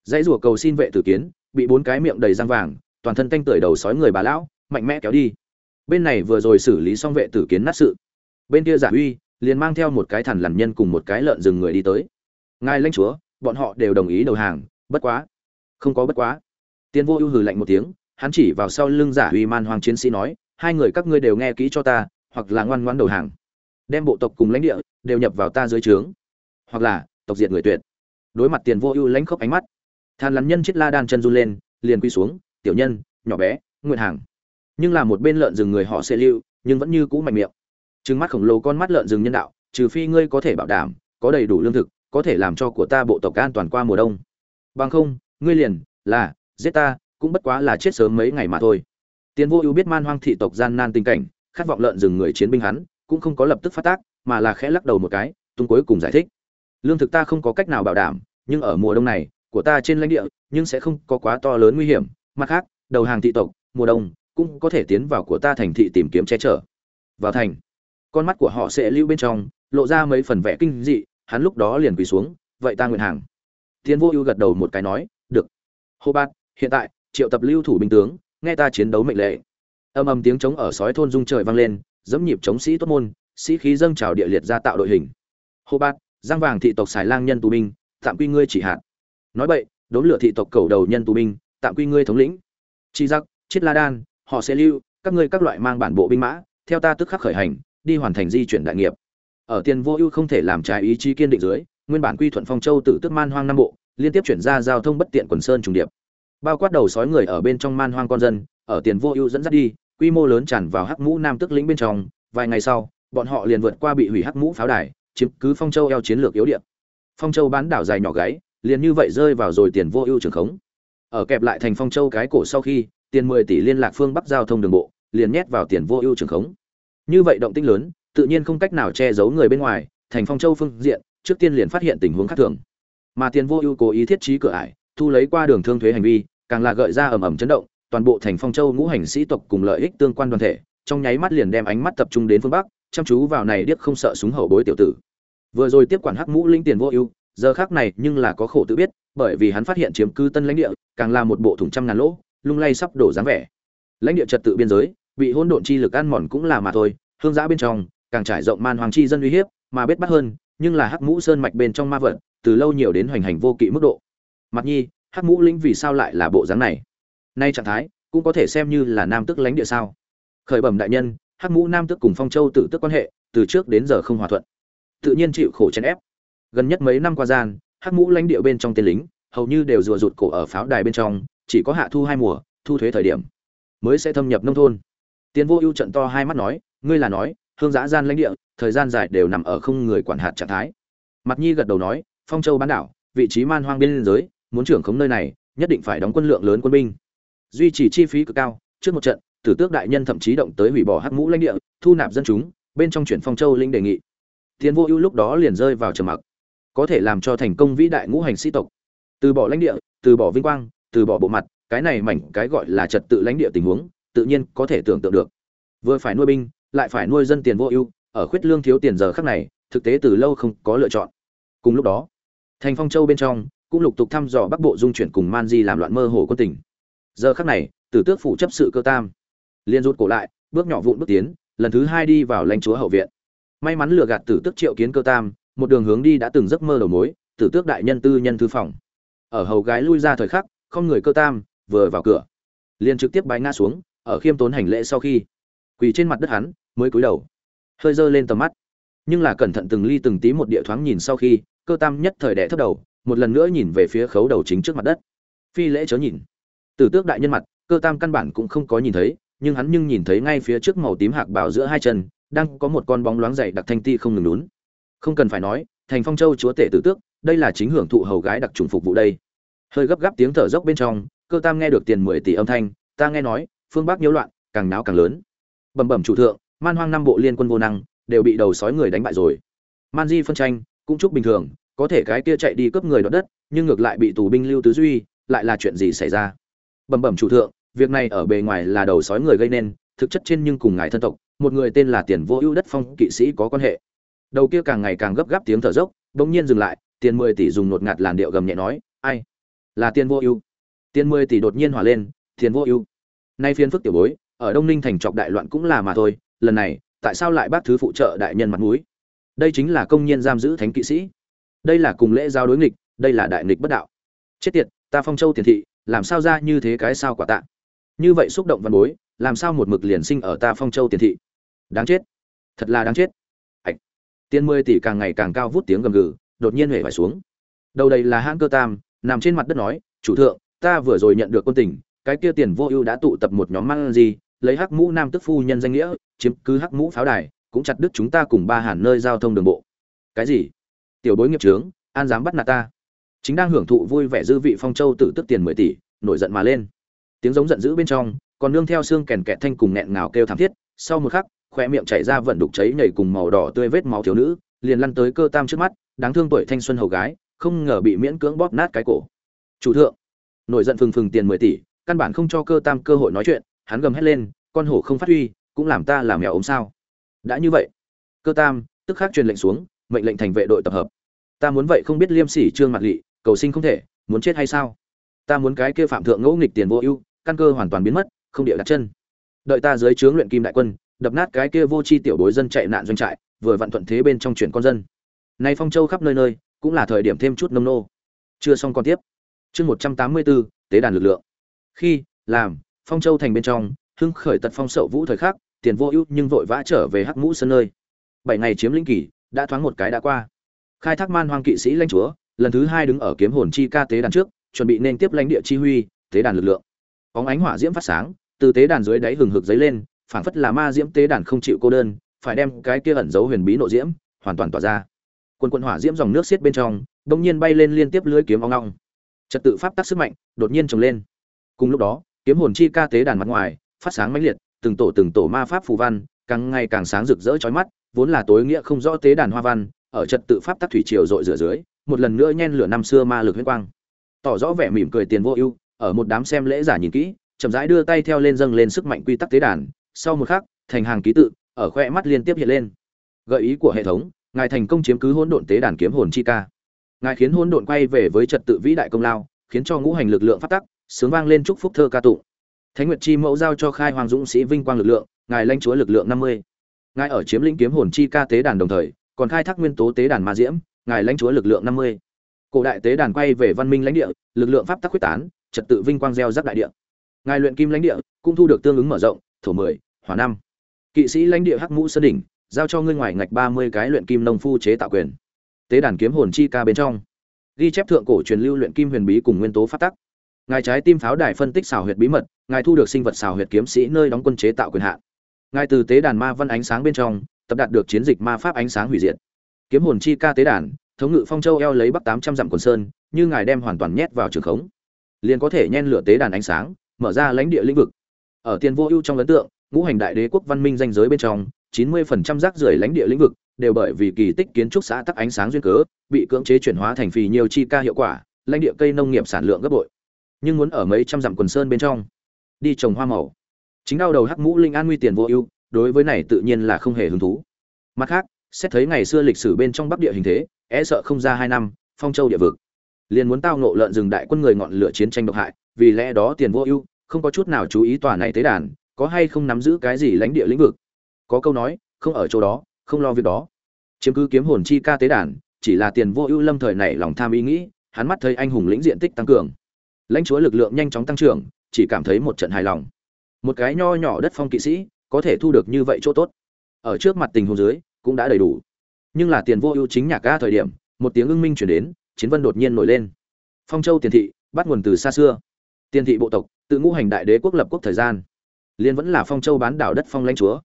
dãy rủa cầu xin vệ tử kiến, bị bốn cái miệng đầy răng vàng, toàn thân tanh tưởi đầu sói người bà lão, mạnh mẽ kéo đi. Bên này vừa rồi xử lý xong vệ tử kiến nát sự bên kia giả uy liền mang theo một cái thằn lằn nhân cùng một cái lợn rừng người đi tới. Ngài lãnh chúa, bọn họ đều đồng ý đầu hàng, bất quá. Không có bất quá. Tiên vô ưu hừ lạnh một tiếng, hắn chỉ vào sau lưng giả uy man hoàng chiến sĩ nói, hai người các ngươi đều nghe kỹ cho ta, hoặc là ngoan ngoãn đầu hàng. Đem bộ tộc cùng lãnh địa đều nhập vào ta dưới trướng. Hoặc là, tộc diệt người tuyệt. Đối mặt tiền vô ưu lãnh khốc ánh mắt than lắn nhân chết la đan chân run lên, liền quy xuống, tiểu nhân, nhỏ bé, nguyện hàng. Nhưng là một bên lợn rừng người họ sẽ lưu, nhưng vẫn như cũ mạnh miệng trừng mắt khổng lồ con mắt lợn rừng nhân đạo, trừ phi ngươi có thể bảo đảm, có đầy đủ lương thực, có thể làm cho của ta bộ tộc an toàn qua mùa đông. Bằng không, ngươi liền là, giết ta, cũng bất quá là chết sớm mấy ngày mà thôi. Tiến vô ưu biết man hoang thị tộc gian nan tình cảnh, khát vọng lợn rừng người chiến binh hắn, cũng không có lập tức phát tác, mà là khẽ lắc đầu một cái, tung cuối cùng giải thích. Lương thực ta không có cách nào bảo đảm, nhưng ở mùa đông này, của ta trên lãnh địa, nhưng sẽ không có quá to lớn nguy hiểm. Mặt khác, đầu hàng thị tộc, mùa đông, cũng có thể tiến vào của ta thành thị tìm kiếm che chở. Vào thành con mắt của họ sẽ lưu bên trong, lộ ra mấy phần vẻ kinh dị, hắn lúc đó liền quỳ xuống, vậy ta nguyện hàng. Tiến vô ưu gật đầu một cái nói, được. Hô bát, hiện tại, triệu tập lưu thủ binh tướng, nghe ta chiến đấu mệnh lệ. Âm âm tiếng trống ở sói thôn dung trời vang lên, dẫm nhịp chống sĩ tốt môn, sĩ khí dâng trào địa liệt ra tạo đội hình. Hô bát, giang vàng thị tộc xài lang nhân tù binh, tạm quy ngươi chỉ hạn. Nói vậy đốn lửa thị tộc cầu đầu nhân tù binh, tạm quy ngươi thống lĩnh. Chi giặc chiết la đan, họ sẽ lưu, các ngươi các loại mang bản bộ binh mã, theo ta tức khắc khởi hành đi hoàn thành di chuyển đại nghiệp. Ở tiền vô ưu không thể làm trái ý chí kiên định dưới, nguyên bản quy thuận phong châu tự tức man hoang nam bộ, liên tiếp chuyển ra giao thông bất tiện quần sơn trùng điệp. Bao quát đầu sói người ở bên trong man hoang con dân, ở tiền vô ưu dẫn dắt đi, quy mô lớn tràn vào hắc mũ nam tức lĩnh bên trong, vài ngày sau, bọn họ liền vượt qua bị hủy hắc mũ pháo đài, chiếm cứ phong châu eo chiến lược yếu điện phong châu bán đảo dài nhỏ gáy, liền như vậy rơi vào rồi tiền vô ưu trường khống. Ở kẹp lại thành phong châu cái cổ sau khi, tiền mười tỷ liên lạc phương bắc giao thông đường bộ, liền nhét vào tiền vô ưu trường khống như vậy động tĩnh lớn, tự nhiên không cách nào che giấu người bên ngoài, thành phong châu phương diện, trước tiên liền phát hiện tình huống khác thường. Mà tiền vô ưu cố ý thiết trí cửa ải, thu lấy qua đường thương thuế hành vi, càng là gợi ra ầm ầm chấn động, toàn bộ thành phong châu ngũ hành sĩ tộc cùng lợi ích tương quan đoàn thể, trong nháy mắt liền đem ánh mắt tập trung đến phương bắc, chăm chú vào này điếc không sợ súng hậu bối tiểu tử. Vừa rồi tiếp quản hắc mũ linh tiền vô ưu, giờ khác này nhưng là có khổ tự biết, bởi vì hắn phát hiện chiếm cư tân lãnh địa, càng là một bộ thủng trăm ngàn lỗ, lung lay sắp đổ dáng vẻ. Lãnh địa trật tự biên giới bị hỗn độn chi lực ăn mòn cũng là mà thôi, hương giã bên trong, càng trải rộng man hoàng chi dân uy hiếp, mà biết bắt hơn, nhưng là hắc mũ sơn mạch bên trong ma vật, từ lâu nhiều đến hoành hành vô kỵ mức độ. Mặt nhi, hắc mũ lĩnh vì sao lại là bộ dáng này? Nay trạng thái, cũng có thể xem như là nam tức lãnh địa sao? Khởi bẩm đại nhân, hắc mũ nam tức cùng phong châu tự tức quan hệ, từ trước đến giờ không hòa thuận. Tự nhiên chịu khổ chèn ép. Gần nhất mấy năm qua gian, hắc mũ lãnh địa bên trong tên lính, hầu như đều rùa rụt cổ ở pháo đài bên trong, chỉ có hạ thu hai mùa, thu thuế thời điểm mới sẽ thâm nhập nông thôn. Tiên vô ưu trận to hai mắt nói, ngươi là nói, hương giã gian lãnh địa, thời gian dài đều nằm ở không người quản hạt trạng thái. Mặt nhi gật đầu nói, phong châu bán đảo, vị trí man hoang biên giới, muốn trưởng khống nơi này, nhất định phải đóng quân lượng lớn quân binh. Duy trì chi phí cực cao, trước một trận, tử tước đại nhân thậm chí động tới hủy bỏ hắc mũ lãnh địa, thu nạp dân chúng, bên trong chuyển phong châu linh đề nghị. Tiến vô ưu lúc đó liền rơi vào trầm mặc. Có thể làm cho thành công vĩ đại ngũ hành sĩ tộc. Từ bỏ lãnh địa, từ bỏ vinh quang, từ bỏ bộ mặt, cái này mảnh, cái gọi là trật tự lãnh địa tình huống tự nhiên có thể tưởng tượng được. Vừa phải nuôi binh, lại phải nuôi dân tiền vô ưu, ở khuyết lương thiếu tiền giờ khắc này, thực tế từ lâu không có lựa chọn. Cùng lúc đó, thành phong châu bên trong, cũng lục tục thăm dò bắc bộ dung chuyển cùng man di làm loạn mơ hồ quân tình. Giờ khắc này, tử tước phủ chấp sự cơ tam liên rút cổ lại, bước nhỏ vụn bước tiến, lần thứ hai đi vào lãnh chúa hậu viện. May mắn lừa gạt tử tước triệu kiến cơ tam, một đường hướng đi đã từng giấc mơ đầu mối, tử tước đại nhân tư nhân thư phòng. Ở hầu gái lui ra thời khắc, không người cơ tam, vừa vào cửa, liền trực tiếp bái ngã xuống ở khiêm tốn hành lễ sau khi, quỳ trên mặt đất hắn, mới cúi đầu, hơi dơ lên tầm mắt. Nhưng là cẩn thận từng ly từng tí một địa thoáng nhìn sau khi, cơ tam nhất thời đẻ thấp đầu, một lần nữa nhìn về phía khấu đầu chính trước mặt đất. Phi lễ chớ nhìn. Từ tước đại nhân mặt, cơ tam căn bản cũng không có nhìn thấy, nhưng hắn nhưng nhìn thấy ngay phía trước màu tím hạc bảo giữa hai chân, đang có một con bóng loáng dày đặc thanh ti không ngừng lún. Không cần phải nói, thành phong châu chúa tể tử tước, đây là chính hưởng thụ hầu gái đặc trùng phục vụ đây. Hơi gấp gáp tiếng thở dốc bên trong, cơ tam nghe được tiền mười tỷ âm thanh, ta nghe nói phương bắc nhiễu loạn, càng náo càng lớn. Bẩm bẩm chủ thượng, man hoang năm bộ liên quân vô năng, đều bị đầu sói người đánh bại rồi. Man di phân tranh, cũng chúc bình thường, có thể cái kia chạy đi cướp người đoạt đất, nhưng ngược lại bị tù binh lưu tứ duy, lại là chuyện gì xảy ra? Bẩm bẩm chủ thượng, việc này ở bề ngoài là đầu sói người gây nên, thực chất trên nhưng cùng ngài thân tộc, một người tên là tiền vô ưu đất phong kỵ sĩ có quan hệ. Đầu kia càng ngày càng gấp gáp tiếng thở dốc, bỗng nhiên dừng lại, tiền mười tỷ dùng nột ngạt làn điệu gầm nhẹ nói, ai? Là tiền vô ưu. Tiền mười tỷ đột nhiên hỏa lên, tiền vô ưu nay phiên phức tiểu bối, ở đông ninh thành trọc đại loạn cũng là mà thôi, lần này, tại sao lại bác thứ phụ trợ đại nhân mặt mũi? Đây chính là công nhân giam giữ thánh kỵ sĩ. Đây là cùng lễ giao đối nghịch, đây là đại nghịch bất đạo. Chết tiệt, ta phong châu tiền thị, làm sao ra như thế cái sao quả tạ? Như vậy xúc động văn bối, làm sao một mực liền sinh ở ta phong châu tiền thị? Đáng chết. Thật là đáng chết. Ạch. Tiền mười tỷ càng ngày càng cao vút tiếng gầm gừ, đột nhiên huệ phải xuống. Đầu đây là hãn cơ tam, nằm trên mặt đất nói, chủ thượng, ta vừa rồi nhận được quân tình cái kia tiền vô ưu đã tụ tập một nhóm mang gì, lấy hắc mũ nam tức phu nhân danh nghĩa, chiếm cứ hắc mũ pháo đài, cũng chặt đứt chúng ta cùng ba hàn nơi giao thông đường bộ. Cái gì? Tiểu bối nghiệp trướng an dám bắt nạt ta? Chính đang hưởng thụ vui vẻ dư vị phong châu tự tức tiền mười tỷ, nổi giận mà lên. Tiếng giống giận dữ bên trong, còn nương theo xương kèn kẹt thanh cùng nghẹn ngào kêu thảm thiết, sau một khắc khoe miệng chảy ra vận đục cháy nhảy cùng màu đỏ tươi vết máu thiếu nữ, liền lăn tới cơ tam trước mắt, đáng thương tuổi thanh xuân hầu gái, không ngờ bị miễn cưỡng bóp nát cái cổ. Chủ thượng, nổi giận phừng phừng tiền mười tỷ căn bản không cho cơ tam cơ hội nói chuyện, hắn gầm hét lên, con hổ không phát huy, cũng làm ta làm mèo ốm sao? Đã như vậy. Cơ tam tức khắc truyền lệnh xuống, mệnh lệnh thành vệ đội tập hợp. Ta muốn vậy không biết liêm sỉ trương mặt lỵ cầu sinh không thể, muốn chết hay sao? Ta muốn cái kia phạm thượng ngẫu nghịch tiền vô ưu, căn cơ hoàn toàn biến mất, không địa đặt chân. Đợi ta dưới trướng luyện kim đại quân, đập nát cái kia vô chi tiểu bối dân chạy nạn doanh trại, vừa vặn thuận thế bên trong chuyển con dân. Nay phong châu khắp nơi nơi, cũng là thời điểm thêm chút nông nô. Chưa xong còn tiếp. Chương một trăm tám mươi bốn tế đàn lực lượng khi, làm, phong châu thành bên trong, hưng khởi tật phong sậu vũ thời khắc, tiền vô ưu nhưng vội vã trở về hắc mũ sân nơi. Bảy ngày chiếm lĩnh kỳ, đã thoáng một cái đã qua. Khai thác man hoang kỵ sĩ lãnh chúa, lần thứ hai đứng ở kiếm hồn chi ca tế đàn trước, chuẩn bị nên tiếp lãnh địa chi huy, tế đàn lực lượng. Bóng ánh hỏa diễm phát sáng, từ tế đàn dưới đáy hừng hực dấy lên, phảng phất là ma diễm tế đàn không chịu cô đơn, phải đem cái kia ẩn giấu huyền bí nội diễm, hoàn toàn tỏa ra. Quân quân hỏa diễm dòng nước xiết bên trong, đột nhiên bay lên liên tiếp lưới kiếm ong ong. Trật tự pháp tắc sức mạnh, đột nhiên trồng lên cùng lúc đó, kiếm hồn chi ca tế đàn mặt ngoài, phát sáng mãnh liệt, từng tổ từng tổ ma pháp phù văn, càng ngày càng sáng rực rỡ chói mắt, vốn là tối nghĩa không rõ tế đàn hoa văn, ở trật tự pháp tắc thủy triều dội rửa dưới, một lần nữa nhen lửa năm xưa ma lực huyết quang. Tỏ rõ vẻ mỉm cười tiền vô ưu, ở một đám xem lễ giả nhìn kỹ, chậm rãi đưa tay theo lên dâng lên sức mạnh quy tắc tế đàn, sau một khắc, thành hàng ký tự, ở khoe mắt liên tiếp hiện lên. Gợi ý của hệ thống, ngài thành công chiếm cứ hỗn độn tế đàn kiếm hồn chi ca. Ngài khiến hỗn độn quay về với trật tự vĩ đại công lao, khiến cho ngũ hành lực lượng phát tắc sướng vang lên chúc phúc thơ ca tụng. Thánh nguyệt chi mẫu giao cho khai hoàng dũng sĩ vinh quang lực lượng, ngài lãnh chúa lực lượng năm mươi. Ngài ở chiếm lĩnh kiếm hồn chi ca tế đàn đồng thời, còn khai thác nguyên tố tế đàn ma diễm, ngài lãnh chúa lực lượng năm mươi. Cổ đại tế đàn quay về văn minh lãnh địa, lực lượng pháp tắc quyết tán, trật tự vinh quang gieo rắc đại địa. Ngài luyện kim lãnh địa, cũng thu được tương ứng mở rộng, thổ mười, hỏa năm. Kỵ sĩ lãnh địa hắc mũ sơn đỉnh, giao cho ngươi ngoài ngạch ba mươi cái luyện kim nông phu chế tạo quyền. Tế đàn kiếm hồn chi ca bên trong. Ghi chép thượng cổ truyền lưu luyện kim huyền bí cùng nguyên tố phát tắc ngài trái tim pháo đài phân tích xào huyệt bí mật, ngài thu được sinh vật xào huyệt kiếm sĩ nơi đóng quân chế tạo quyền hạn. Ngài từ tế đàn ma văn ánh sáng bên trong, tập đạt được chiến dịch ma pháp ánh sáng hủy diệt. Kiếm hồn chi ca tế đàn, thống ngự phong châu eo lấy bắc tám trăm dặm quần sơn, như ngài đem hoàn toàn nhét vào trường khống. Liền có thể nhen lửa tế đàn ánh sáng, mở ra lãnh địa lĩnh vực. Ở tiền vô ưu trong ấn tượng, ngũ hành đại đế quốc văn minh danh giới bên trong, chín mươi phần trăm rác rưởi lãnh địa lĩnh vực đều bởi vì kỳ tích kiến trúc xã tắc ánh sáng duyên cớ, bị cưỡng chế chuyển hóa thành phì nhiều chi ca hiệu quả, lãnh địa cây nông nghiệp sản lượng gấp bội nhưng muốn ở mấy trăm dặm quần sơn bên trong. Đi trồng hoa màu. Chính đau đầu hắc mũ linh an nguy tiền vô ưu, đối với này tự nhiên là không hề hứng thú. Mặt khác, xét thấy ngày xưa lịch sử bên trong bắc địa hình thế e sợ không ra hai năm, phong châu địa vực. Liền muốn tao nộ lợn rừng đại quân người ngọn lửa chiến tranh độc hại, vì lẽ đó tiền vô ưu, không có chút nào chú ý tòa này tế đàn, có hay không nắm giữ cái gì lãnh địa lĩnh vực. Có câu nói, không ở chỗ đó, không lo việc đó. Chiếm cứ kiếm hồn chi ca tế đàn, chỉ là tiền vô ưu lâm thời này lòng tham ý nghĩ, hắn mắt thấy anh hùng lĩnh diện tích tăng cường lãnh chúa lực lượng nhanh chóng tăng trưởng, chỉ cảm thấy một trận hài lòng. Một cái nho nhỏ đất phong kỵ sĩ, có thể thu được như vậy chỗ tốt. Ở trước mặt tình huống dưới, cũng đã đầy đủ. Nhưng là tiền vô ưu chính nhạc ca thời điểm, một tiếng ưng minh chuyển đến, chiến vân đột nhiên nổi lên. Phong châu tiền thị, bắt nguồn từ xa xưa. Tiền thị bộ tộc, tự ngũ hành đại đế quốc lập quốc thời gian. Liên vẫn là phong châu bán đảo đất phong lãnh chúa.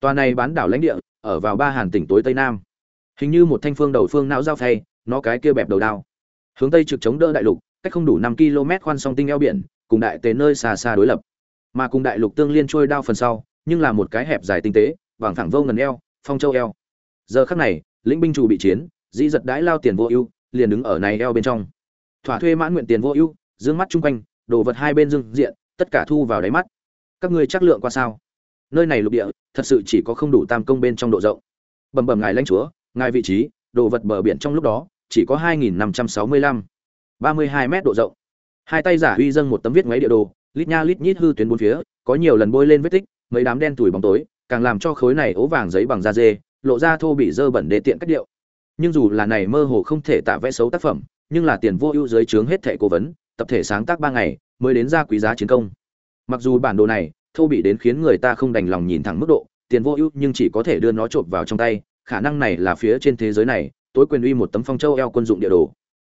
Tòa này bán đảo lãnh địa, ở vào ba hàn tỉnh tối tây nam. Hình như một thanh phương đầu phương não giao thay nó cái kia bẹp đầu đao. Hướng tây trực chống đỡ đại lục cách không đủ năm km khoan song tinh eo biển, cùng đại tế nơi xa xa đối lập. Mà cùng đại lục tương liên trôi đao phần sau, nhưng là một cái hẹp dài tinh tế, vàng thẳng vô ngần eo, phong châu eo. Giờ khắc này, lĩnh binh chủ bị chiến, dĩ giật đãi lao tiền vô ưu, liền đứng ở này eo bên trong. Thỏa thuê mãn nguyện tiền vô ưu, dương mắt chung quanh, đồ vật hai bên dương diện, tất cả thu vào đáy mắt. Các ngươi chắc lượng qua sao? Nơi này lục địa, thật sự chỉ có không đủ tam công bên trong độ rộng. Bẩm bẩm ngài lãnh chúa, ngài vị trí, đồ vật bờ biển trong lúc đó, chỉ có 2565 ba mươi hai mét độ rộng. Hai tay giả huy dâng một tấm viết ngoáy địa đồ, lít nha lít nhít hư tuyến bốn phía, có nhiều lần bôi lên vết tích, mấy đám đen tủi bóng tối, càng làm cho khối này ố vàng giấy bằng da dê, lộ ra thô bị dơ bẩn để tiện cách điệu. Nhưng dù là này mơ hồ không thể tạ vẽ xấu tác phẩm, nhưng là tiền vô ưu dưới trướng hết thẻ cố vấn, tập thể sáng tác ba ngày, mới đến ra quý giá chiến công. Mặc dù bản đồ này, thô bị đến khiến người ta không đành lòng nhìn thẳng mức độ, tiền vô ưu nhưng chỉ có thể đưa nó trộm vào trong tay, khả năng này là phía trên thế giới này, tối quyền uy một tấm phong châu eo quân dụng địa đồ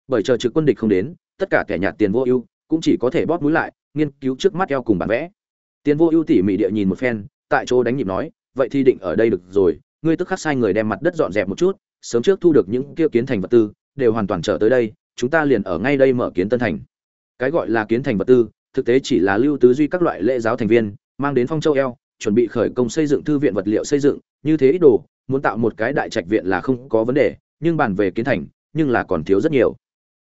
bởi chờ trực quân địch không đến, tất cả kẻ nhạt tiền vô ưu cũng chỉ có thể bóp mũi lại, nghiên cứu trước mắt eo cùng bản vẽ. Tiền vô ưu tỉ mỉ địa nhìn một phen, tại chỗ đánh nhịp nói, vậy thì định ở đây được rồi, ngươi tức khắc sai người đem mặt đất dọn dẹp một chút, sớm trước thu được những kia kiến thành vật tư, đều hoàn toàn trở tới đây, chúng ta liền ở ngay đây mở kiến tân thành. Cái gọi là kiến thành vật tư, thực tế chỉ là lưu tứ duy các loại lễ giáo thành viên, mang đến phong châu eo, chuẩn bị khởi công xây dựng thư viện vật liệu xây dựng, như thế ít đồ, muốn tạo một cái đại trạch viện là không có vấn đề, nhưng bàn về kiến thành, nhưng là còn thiếu rất nhiều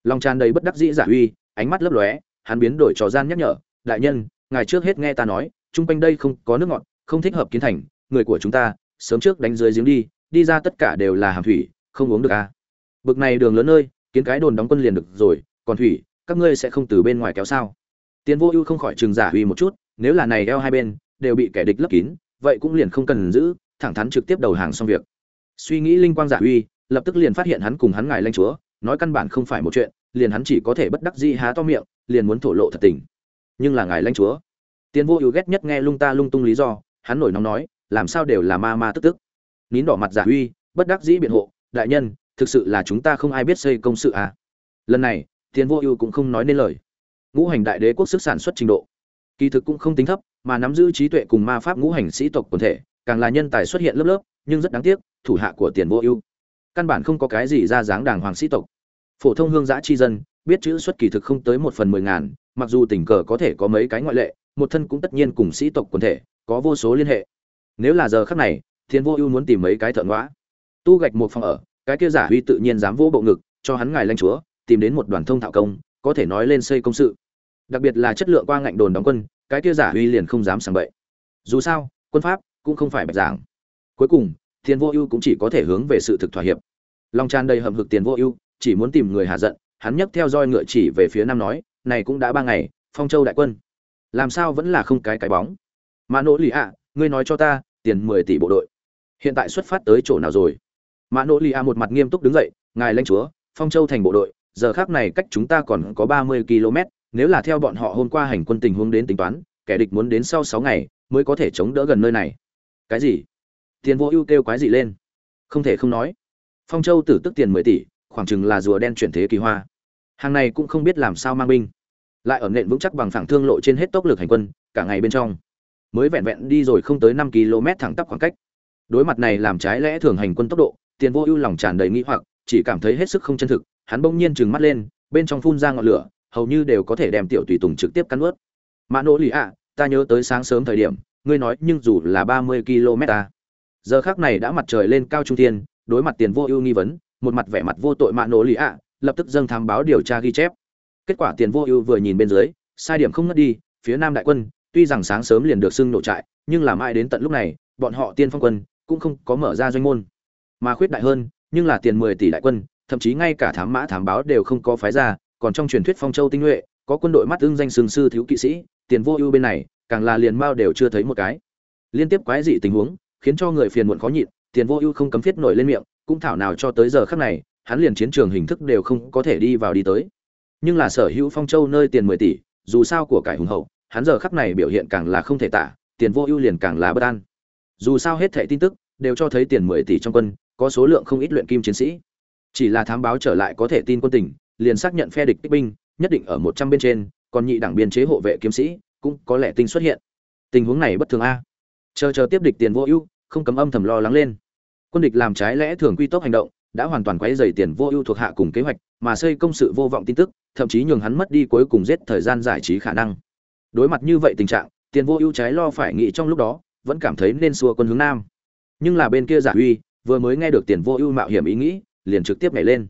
lòng tràn đầy bất đắc dĩ giả uy, ánh mắt lấp lóe, hắn biến đổi trò gian nhắc nhở, đại nhân, ngài trước hết nghe ta nói, chung quanh đây không có nước ngọt, không thích hợp kiến thành, người của chúng ta, sớm trước đánh dưới giếng đi đi ra tất cả đều là hàm thủy, không uống được à. bực này đường lớn nơi, kiến cái đồn đóng quân liền được rồi, còn thủy, các ngươi sẽ không từ bên ngoài kéo sao tiến vô ưu không khỏi trường giả uy một chút, nếu là này eo hai bên, đều bị kẻ địch lấp kín, vậy cũng liền không cần giữ, thẳng thắn trực tiếp đầu hàng xong việc suy nghĩ linh quang giả uy, lập tức liền phát hiện hắn cùng hắn ngài lanh chúa nói căn bản không phải một chuyện, liền hắn chỉ có thể bất đắc dĩ há to miệng, liền muốn thổ lộ thật tình. Nhưng là ngài lanh chúa. Tiến vô ưu ghét nhất nghe lung ta lung tung lý do, hắn nổi nóng nói, làm sao đều là ma ma tức tức. Nín đỏ mặt giả uy, bất đắc dĩ biện hộ, đại nhân, thực sự là chúng ta không ai biết xây công sự à. Lần này tiến vô ưu cũng không nói nên lời. Ngũ hành đại đế quốc sức sản xuất trình độ, kỳ thực cũng không tính thấp, mà nắm giữ trí tuệ cùng ma pháp ngũ hành sĩ tộc quần thể, càng là nhân tài xuất hiện lớp lớp, nhưng rất đáng tiếc, thủ hạ của tiền vô ưu căn bản không có cái gì ra dáng đàng hoàng sĩ tộc. Phổ thông hương giã chi dân, biết chữ xuất kỳ thực không tới một phần mười ngàn, mặc dù tình cờ có thể có mấy cái ngoại lệ, một thân cũng tất nhiên cùng sĩ tộc quần thể, có vô số liên hệ. Nếu là giờ khắc này, thiên vô ưu muốn tìm mấy cái thợ ngõa tu gạch một phòng ở, cái kia giả huy tự nhiên dám vỗ bộ ngực, cho hắn ngài lanh chúa, tìm đến một đoàn thông thạo công, có thể nói lên xây công sự. Đặc biệt là chất lượng qua ngạnh đồn đóng quân, cái kia giả huy liền không dám sàng bậy. Dù sao, quân pháp cũng không phải bạch giảng cuối cùng tiền vô ưu cũng chỉ có thể hướng về sự thực thỏa hiệp. Lòng tràn đầy hầm hực tiền vô ưu, chỉ muốn tìm người hạ giận, hắn nhấc theo roi ngựa chỉ về phía nam nói, này cũng đã ba ngày, phong châu đại quân, làm sao vẫn là không cái cái bóng? Mà nỗ lì ạ, ngươi nói cho ta, tiền mười tỷ bộ đội, hiện tại xuất phát tới chỗ nào rồi? Mã nỗ lì ạ một mặt nghiêm túc đứng dậy, ngài lãnh chúa, phong châu thành bộ đội, giờ khác này cách chúng ta còn có ba mươi km, nếu là theo bọn họ hôm qua hành quân tình huống đến tính toán, kẻ địch muốn đến sau sáu ngày mới có thể chống đỡ gần nơi này. Cái gì? Tiền vô ưu kêu quái gì lên. Không thể không nói, phong châu tử tức tiền mười tỷ, khoảng chừng là rùa đen chuyển thế kỳ hoa. Hàng này cũng không biết làm sao mang binh. Lại ở nện vững chắc bằng phẳng thương lộ trên hết tốc lực hành quân, cả ngày bên trong. Mới vẹn vẹn đi rồi không tới năm km thẳng tắp khoảng cách. Đối mặt này làm trái lẽ thường hành quân tốc độ, tiền vô ưu lòng tràn đầy nghĩ hoặc, chỉ cảm thấy hết sức không chân thực, hắn bỗng nhiên trừng mắt lên, bên trong phun ra ngọn lửa, hầu như đều có thể đem tiểu tùy tùng trực tiếp cắn ướt mã nỗ lì ạ, ta nhớ tới sáng sớm thời điểm, ngươi nói nhưng dù là ba mươi km ta giờ khác này đã mặt trời lên cao trung thiên, đối mặt tiền vô ưu nghi vấn, một mặt vẻ mặt vô tội mạ nỗ lì ạ, lập tức dâng thám báo điều tra ghi chép. Kết quả tiền vô ưu vừa nhìn bên dưới, sai điểm không ngất đi, phía nam đại quân, tuy rằng sáng sớm liền được xưng nổ trại, nhưng làm ai đến tận lúc này, bọn họ tiên phong quân, cũng không có mở ra doanh môn. Mà khuyết đại hơn, nhưng là tiền mười tỷ đại quân, thậm chí ngay cả thám mã thám báo đều không có phái ra, còn trong truyền thuyết phong châu tinh nhuệ, có quân đội mắt ưng danh sừng sư thiếu kỵ sĩ, tiền vô ưu bên này, càng là liền mao đều chưa thấy một cái. Liên tiếp quái dị tình huống khiến cho người phiền muộn khó nhịn, tiền vô ưu không cấm thiết nổi lên miệng, cũng thảo nào cho tới giờ khắc này, hắn liền chiến trường hình thức đều không có thể đi vào đi tới. Nhưng là sở hữu phong châu nơi tiền mười tỷ, dù sao của cải hùng hậu, hắn giờ khắc này biểu hiện càng là không thể tả, tiền vô ưu liền càng là bất an. Dù sao hết thảy tin tức, đều cho thấy tiền mười tỷ trong quân, có số lượng không ít luyện kim chiến sĩ. Chỉ là thám báo trở lại có thể tin quân tình, liền xác nhận phe địch kích binh, nhất định ở một trăm bên trên, còn nhị đảng biên chế hộ vệ kiếm sĩ, cũng có lẽ tinh xuất hiện. Tình huống này bất thường a chờ chờ tiếp địch tiền vô ưu, không cấm âm thầm lo lắng lên. Quân địch làm trái lẽ thường quy tốc hành động, đã hoàn toàn quấy dày tiền vô ưu thuộc hạ cùng kế hoạch, mà xây công sự vô vọng tin tức, thậm chí nhường hắn mất đi cuối cùng giết thời gian giải trí khả năng. Đối mặt như vậy tình trạng, tiền vô ưu trái lo phải nghĩ trong lúc đó, vẫn cảm thấy nên xua quân hướng nam. Nhưng là bên kia giả uy, vừa mới nghe được tiền vô ưu mạo hiểm ý nghĩ, liền trực tiếp nhảy lên.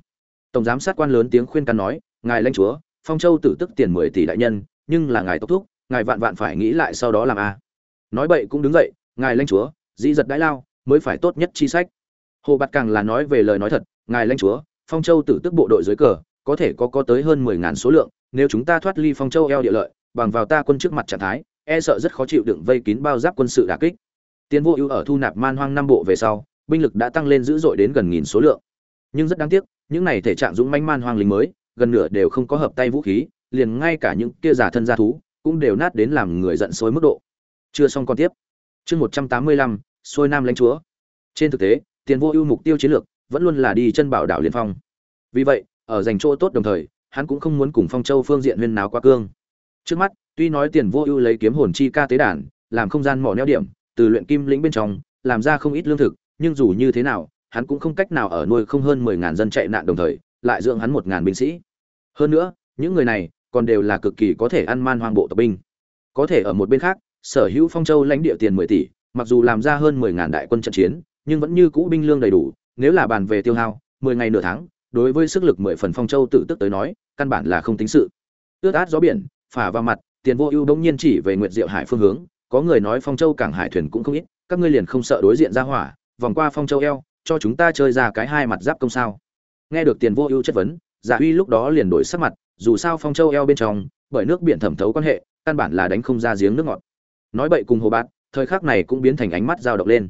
Tổng giám sát quan lớn tiếng khuyên can nói, ngài lãnh chúa, phong châu tử tức tiền mười tỷ đại nhân, nhưng là ngài tốc thúc, ngài vạn vạn phải nghĩ lại sau đó làm a nói bậy cũng đứng dậy, ngài lãnh chúa, dĩ giật đãi lao, mới phải tốt nhất chi sách. Hồ bạt càng là nói về lời nói thật, ngài lãnh chúa, phong châu tử tức bộ đội dưới cờ, có thể có có tới hơn mười ngàn số lượng, nếu chúng ta thoát ly phong châu eo địa lợi, bằng vào ta quân trước mặt trạng thái e sợ rất khó chịu đựng vây kín bao giáp quân sự đả kích. Tiến vô ưu ở thu nạp man hoang năm bộ về sau, binh lực đã tăng lên dữ dội đến gần nghìn số lượng. Nhưng rất đáng tiếc, những này thể trạng dũng manh man hoang lính mới, gần nửa đều không có hợp tay vũ khí, liền ngay cả những kia giả thân gia thú, cũng đều nát đến làm người giận sôi mức độ chưa xong còn tiếp. Chương một trăm tám mươi lăm, xuôi nam lãnh chúa. Trên thực tế, tiền vô ưu mục tiêu chiến lược vẫn luôn là đi chân bảo đảo liên phong. Vì vậy, ở giành chỗ tốt đồng thời, hắn cũng không muốn cùng phong châu phương diện huyên náo quá cương. Trước mắt, tuy nói tiền vô ưu lấy kiếm hồn chi ca tế đàn, làm không gian mỏ neo điểm, từ luyện kim lĩnh bên trong, làm ra không ít lương thực, nhưng dù như thế nào, hắn cũng không cách nào ở nuôi không hơn mười ngàn dân chạy nạn đồng thời, lại dưỡng hắn một ngàn binh sĩ. Hơn nữa, những người này còn đều là cực kỳ có thể ăn man hoang bộ tập binh. Có thể ở một bên khác sở hữu phong châu lãnh địa tiền mười tỷ, mặc dù làm ra hơn mười ngàn đại quân trận chiến, nhưng vẫn như cũ binh lương đầy đủ, nếu là bàn về tiêu hao, mười ngày nửa tháng, đối với sức lực mười phần phong châu tự tức tới nói, căn bản là không tính sự. Ướt át gió biển, phả vào mặt, tiền vô ưu đông nhiên chỉ về nguyệt diệu hải phương hướng, có người nói phong châu cảng hải thuyền cũng không ít, các ngươi liền không sợ đối diện ra hỏa, vòng qua phong châu eo, cho chúng ta chơi ra cái hai mặt giáp công sao. Nghe được tiền vô ưu chất vấn giả uy lúc đó liền đổi sắc mặt, dù sao phong châu eo bên trong, bởi nước biển thẩm thấu quan hệ, căn bản là đánh không ra giếng nước ngọt nói bậy cùng hồ bát thời khắc này cũng biến thành ánh mắt dao động lên.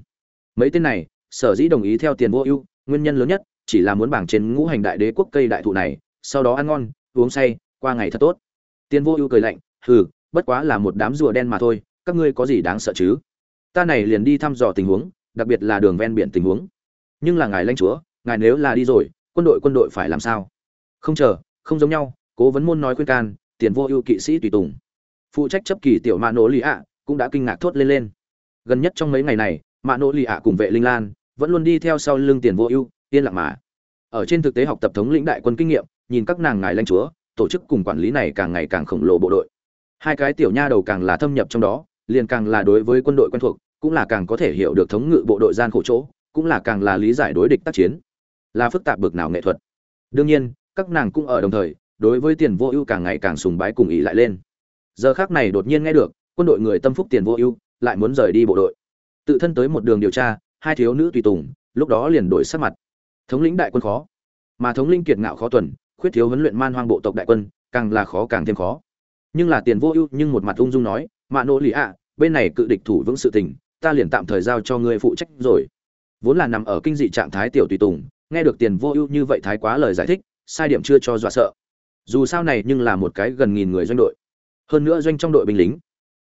Mấy tên này, sở dĩ đồng ý theo tiền vô ưu, nguyên nhân lớn nhất chỉ là muốn bảng trên ngũ hành đại đế quốc cây đại thụ này, sau đó ăn ngon, uống say, qua ngày thật tốt. Tiền vô ưu cười lạnh, hừ, bất quá là một đám rùa đen mà thôi, các ngươi có gì đáng sợ chứ? Ta này liền đi thăm dò tình huống, đặc biệt là đường ven biển tình huống. Nhưng là ngài lãnh chúa, ngài nếu là đi rồi, quân đội quân đội phải làm sao? Không chờ, không giống nhau, cố vấn môn nói khuyên can, tiền vô ưu kỵ sĩ tùy tùng. Phụ trách chấp kỳ tiểu mạ nỗ lì ạ cũng đã kinh ngạc thốt lên lên. Gần nhất trong mấy ngày này mạ nỗ lì ạ cùng vệ linh lan vẫn luôn đi theo sau lưng tiền vô ưu, yên lặng mà. Ở trên thực tế học tập thống lĩnh đại quân kinh nghiệm, nhìn các nàng ngài lãnh chúa, tổ chức cùng quản lý này càng ngày càng khổng lồ bộ đội. Hai cái tiểu nha đầu càng là thâm nhập trong đó, liền càng là đối với quân đội quen thuộc, cũng là càng có thể hiểu được thống ngự bộ đội gian khổ chỗ, cũng là càng là lý giải đối địch tác chiến. Là phức tạp bực nào nghệ thuật. Đương nhiên, các nàng cũng ở đồng thời, đối với tiền vô ưu càng ngày càng sùng bái cùng ý lại lên. Giờ khác này đột nhiên nghe được quân đội người tâm phúc tiền vô ưu, lại muốn rời đi bộ đội. Tự thân tới một đường điều tra, hai thiếu nữ tùy tùng, lúc đó liền đổi sắc mặt. Thống lĩnh đại quân khó, mà thống linh kiệt ngạo khó tuần, khuyết thiếu huấn luyện man hoang bộ tộc đại quân, càng là khó càng thêm khó. Nhưng là tiền vô ưu, nhưng một mặt ung dung nói, mạ nỗ lì ạ, bên này cự địch thủ vững sự tình, ta liền tạm thời giao cho ngươi phụ trách rồi. Vốn là nằm ở kinh dị trạng thái tiểu tùy tùng, nghe được tiền vô ưu như vậy thái quá lời giải thích, sai điểm chưa cho dọa sợ. Dù sao này nhưng là một cái gần nghìn người doanh đội. Hơn nữa doanh trong đội binh lính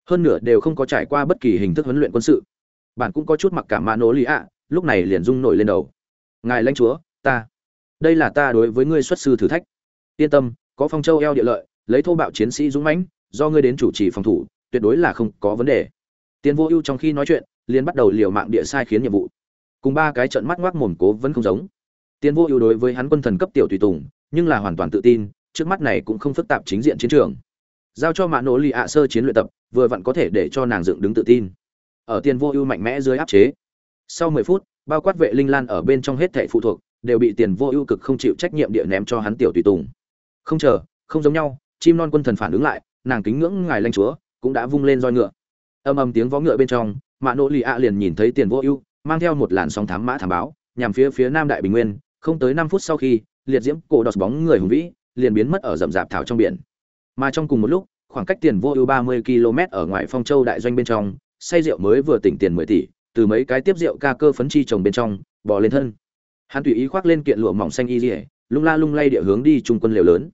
hơn nửa đều không có trải qua bất kỳ hình thức huấn luyện quân sự. Bạn cũng có chút mặc cảm mã nỗ lý ạ, lúc này liền rung nổi lên đầu. Ngài lãnh chúa, ta. Đây là ta đối với ngươi xuất sư thử thách. Yên tâm, có phong châu eo địa lợi, lấy thô bạo chiến sĩ dũng mãnh, do ngươi đến chủ trì phòng thủ, tuyệt đối là không có vấn đề. Tiền vô ưu trong khi nói chuyện, liền bắt đầu liều mạng địa sai khiến nhiệm vụ. Cùng ba cái trận mắt ngoác mồm cố vẫn không giống. Tiền vô ưu đối với hắn quân thần cấp tiểu tùy tùng, nhưng là hoàn toàn tự tin, trước mắt này cũng không phức tạp chính diện chiến trường giao cho mạ nỗ lì ạ sơ chiến luyện tập, vừa vặn có thể để cho nàng dựng đứng tự tin. Ở tiền vô ưu mạnh mẽ dưới áp chế. Sau mười phút, bao quát vệ linh lan ở bên trong hết thảy phụ thuộc, đều bị tiền vô ưu cực không chịu trách nhiệm địa ném cho hắn tiểu tùy tùng. Không chờ, không giống nhau, chim non quân thần phản ứng lại, nàng kính ngưỡng ngài lanh chúa, cũng đã vung lên roi ngựa. Âm âm tiếng vó ngựa bên trong mạ nỗ lì ạ liền nhìn thấy tiền vô ưu, mang theo một làn sóng thám mã thám báo, nhằm phía phía nam đại bình nguyên, không tới năm phút sau khi, liệt diễm cổ đọt bóng người hùng vĩ, liền biến mất ở rậm rạp thảo trong biển mà trong cùng một lúc, khoảng cách tiền vô ưu ba mươi km ở ngoài phong châu đại doanh bên trong, say rượu mới vừa tỉnh tiền mười tỷ, từ mấy cái tiếp rượu ca cơ phấn chi trồng bên trong bò lên thân. Hắn tùy ý khoác lên kiện lụa mỏng xanh y dỉa lung la lung lay địa hướng đi trung quân lều lớn.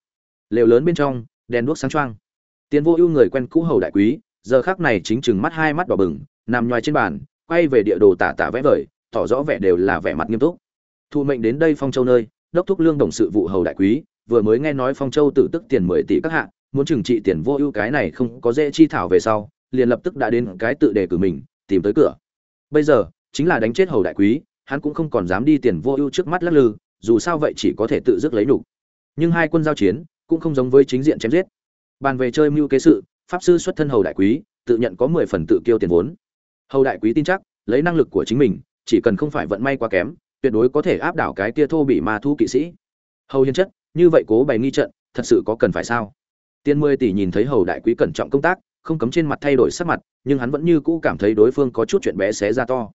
Lều lớn bên trong, đèn đuốc sáng choang. Tiền vô ưu người quen cũ hầu đại quý, giờ khác này chính chừng mắt hai mắt đỏ bừng, nằm nhoài trên bàn, quay về địa đồ tả tả vẽ vời, tỏ rõ vẻ đều là vẻ mặt nghiêm túc. Thu mệnh đến đây phong châu nơi, đốc thúc lương đồng sự vụ hầu đại quý, vừa mới nghe nói phong châu tự tức tiền mười tỷ các hạ muốn trừng trị tiền vô ưu cái này không có dễ chi thảo về sau, liền lập tức đã đến cái tự đề cử mình, tìm tới cửa. Bây giờ, chính là đánh chết hầu đại quý, hắn cũng không còn dám đi tiền vô ưu trước mắt lắc lư, dù sao vậy chỉ có thể tự dứt lấy đủ. nhưng hai quân giao chiến, cũng không giống với chính diện chém giết. Bàn về chơi mưu kế sự, pháp sư xuất thân hầu đại quý, tự nhận có mười phần tự kiêu tiền vốn. Hầu đại quý tin chắc, lấy năng lực của chính mình, chỉ cần không phải vận may quá kém, tuyệt đối có thể áp đảo cái kia thô bị ma thu kỵ sĩ. Hầu hiền chất, như vậy cố bày nghi trận, thật sự có cần phải sao? Tiên mười tỷ nhìn thấy hầu đại quý cẩn trọng công tác, không cấm trên mặt thay đổi sắc mặt, nhưng hắn vẫn như cũ cảm thấy đối phương có chút chuyện bé xé ra to.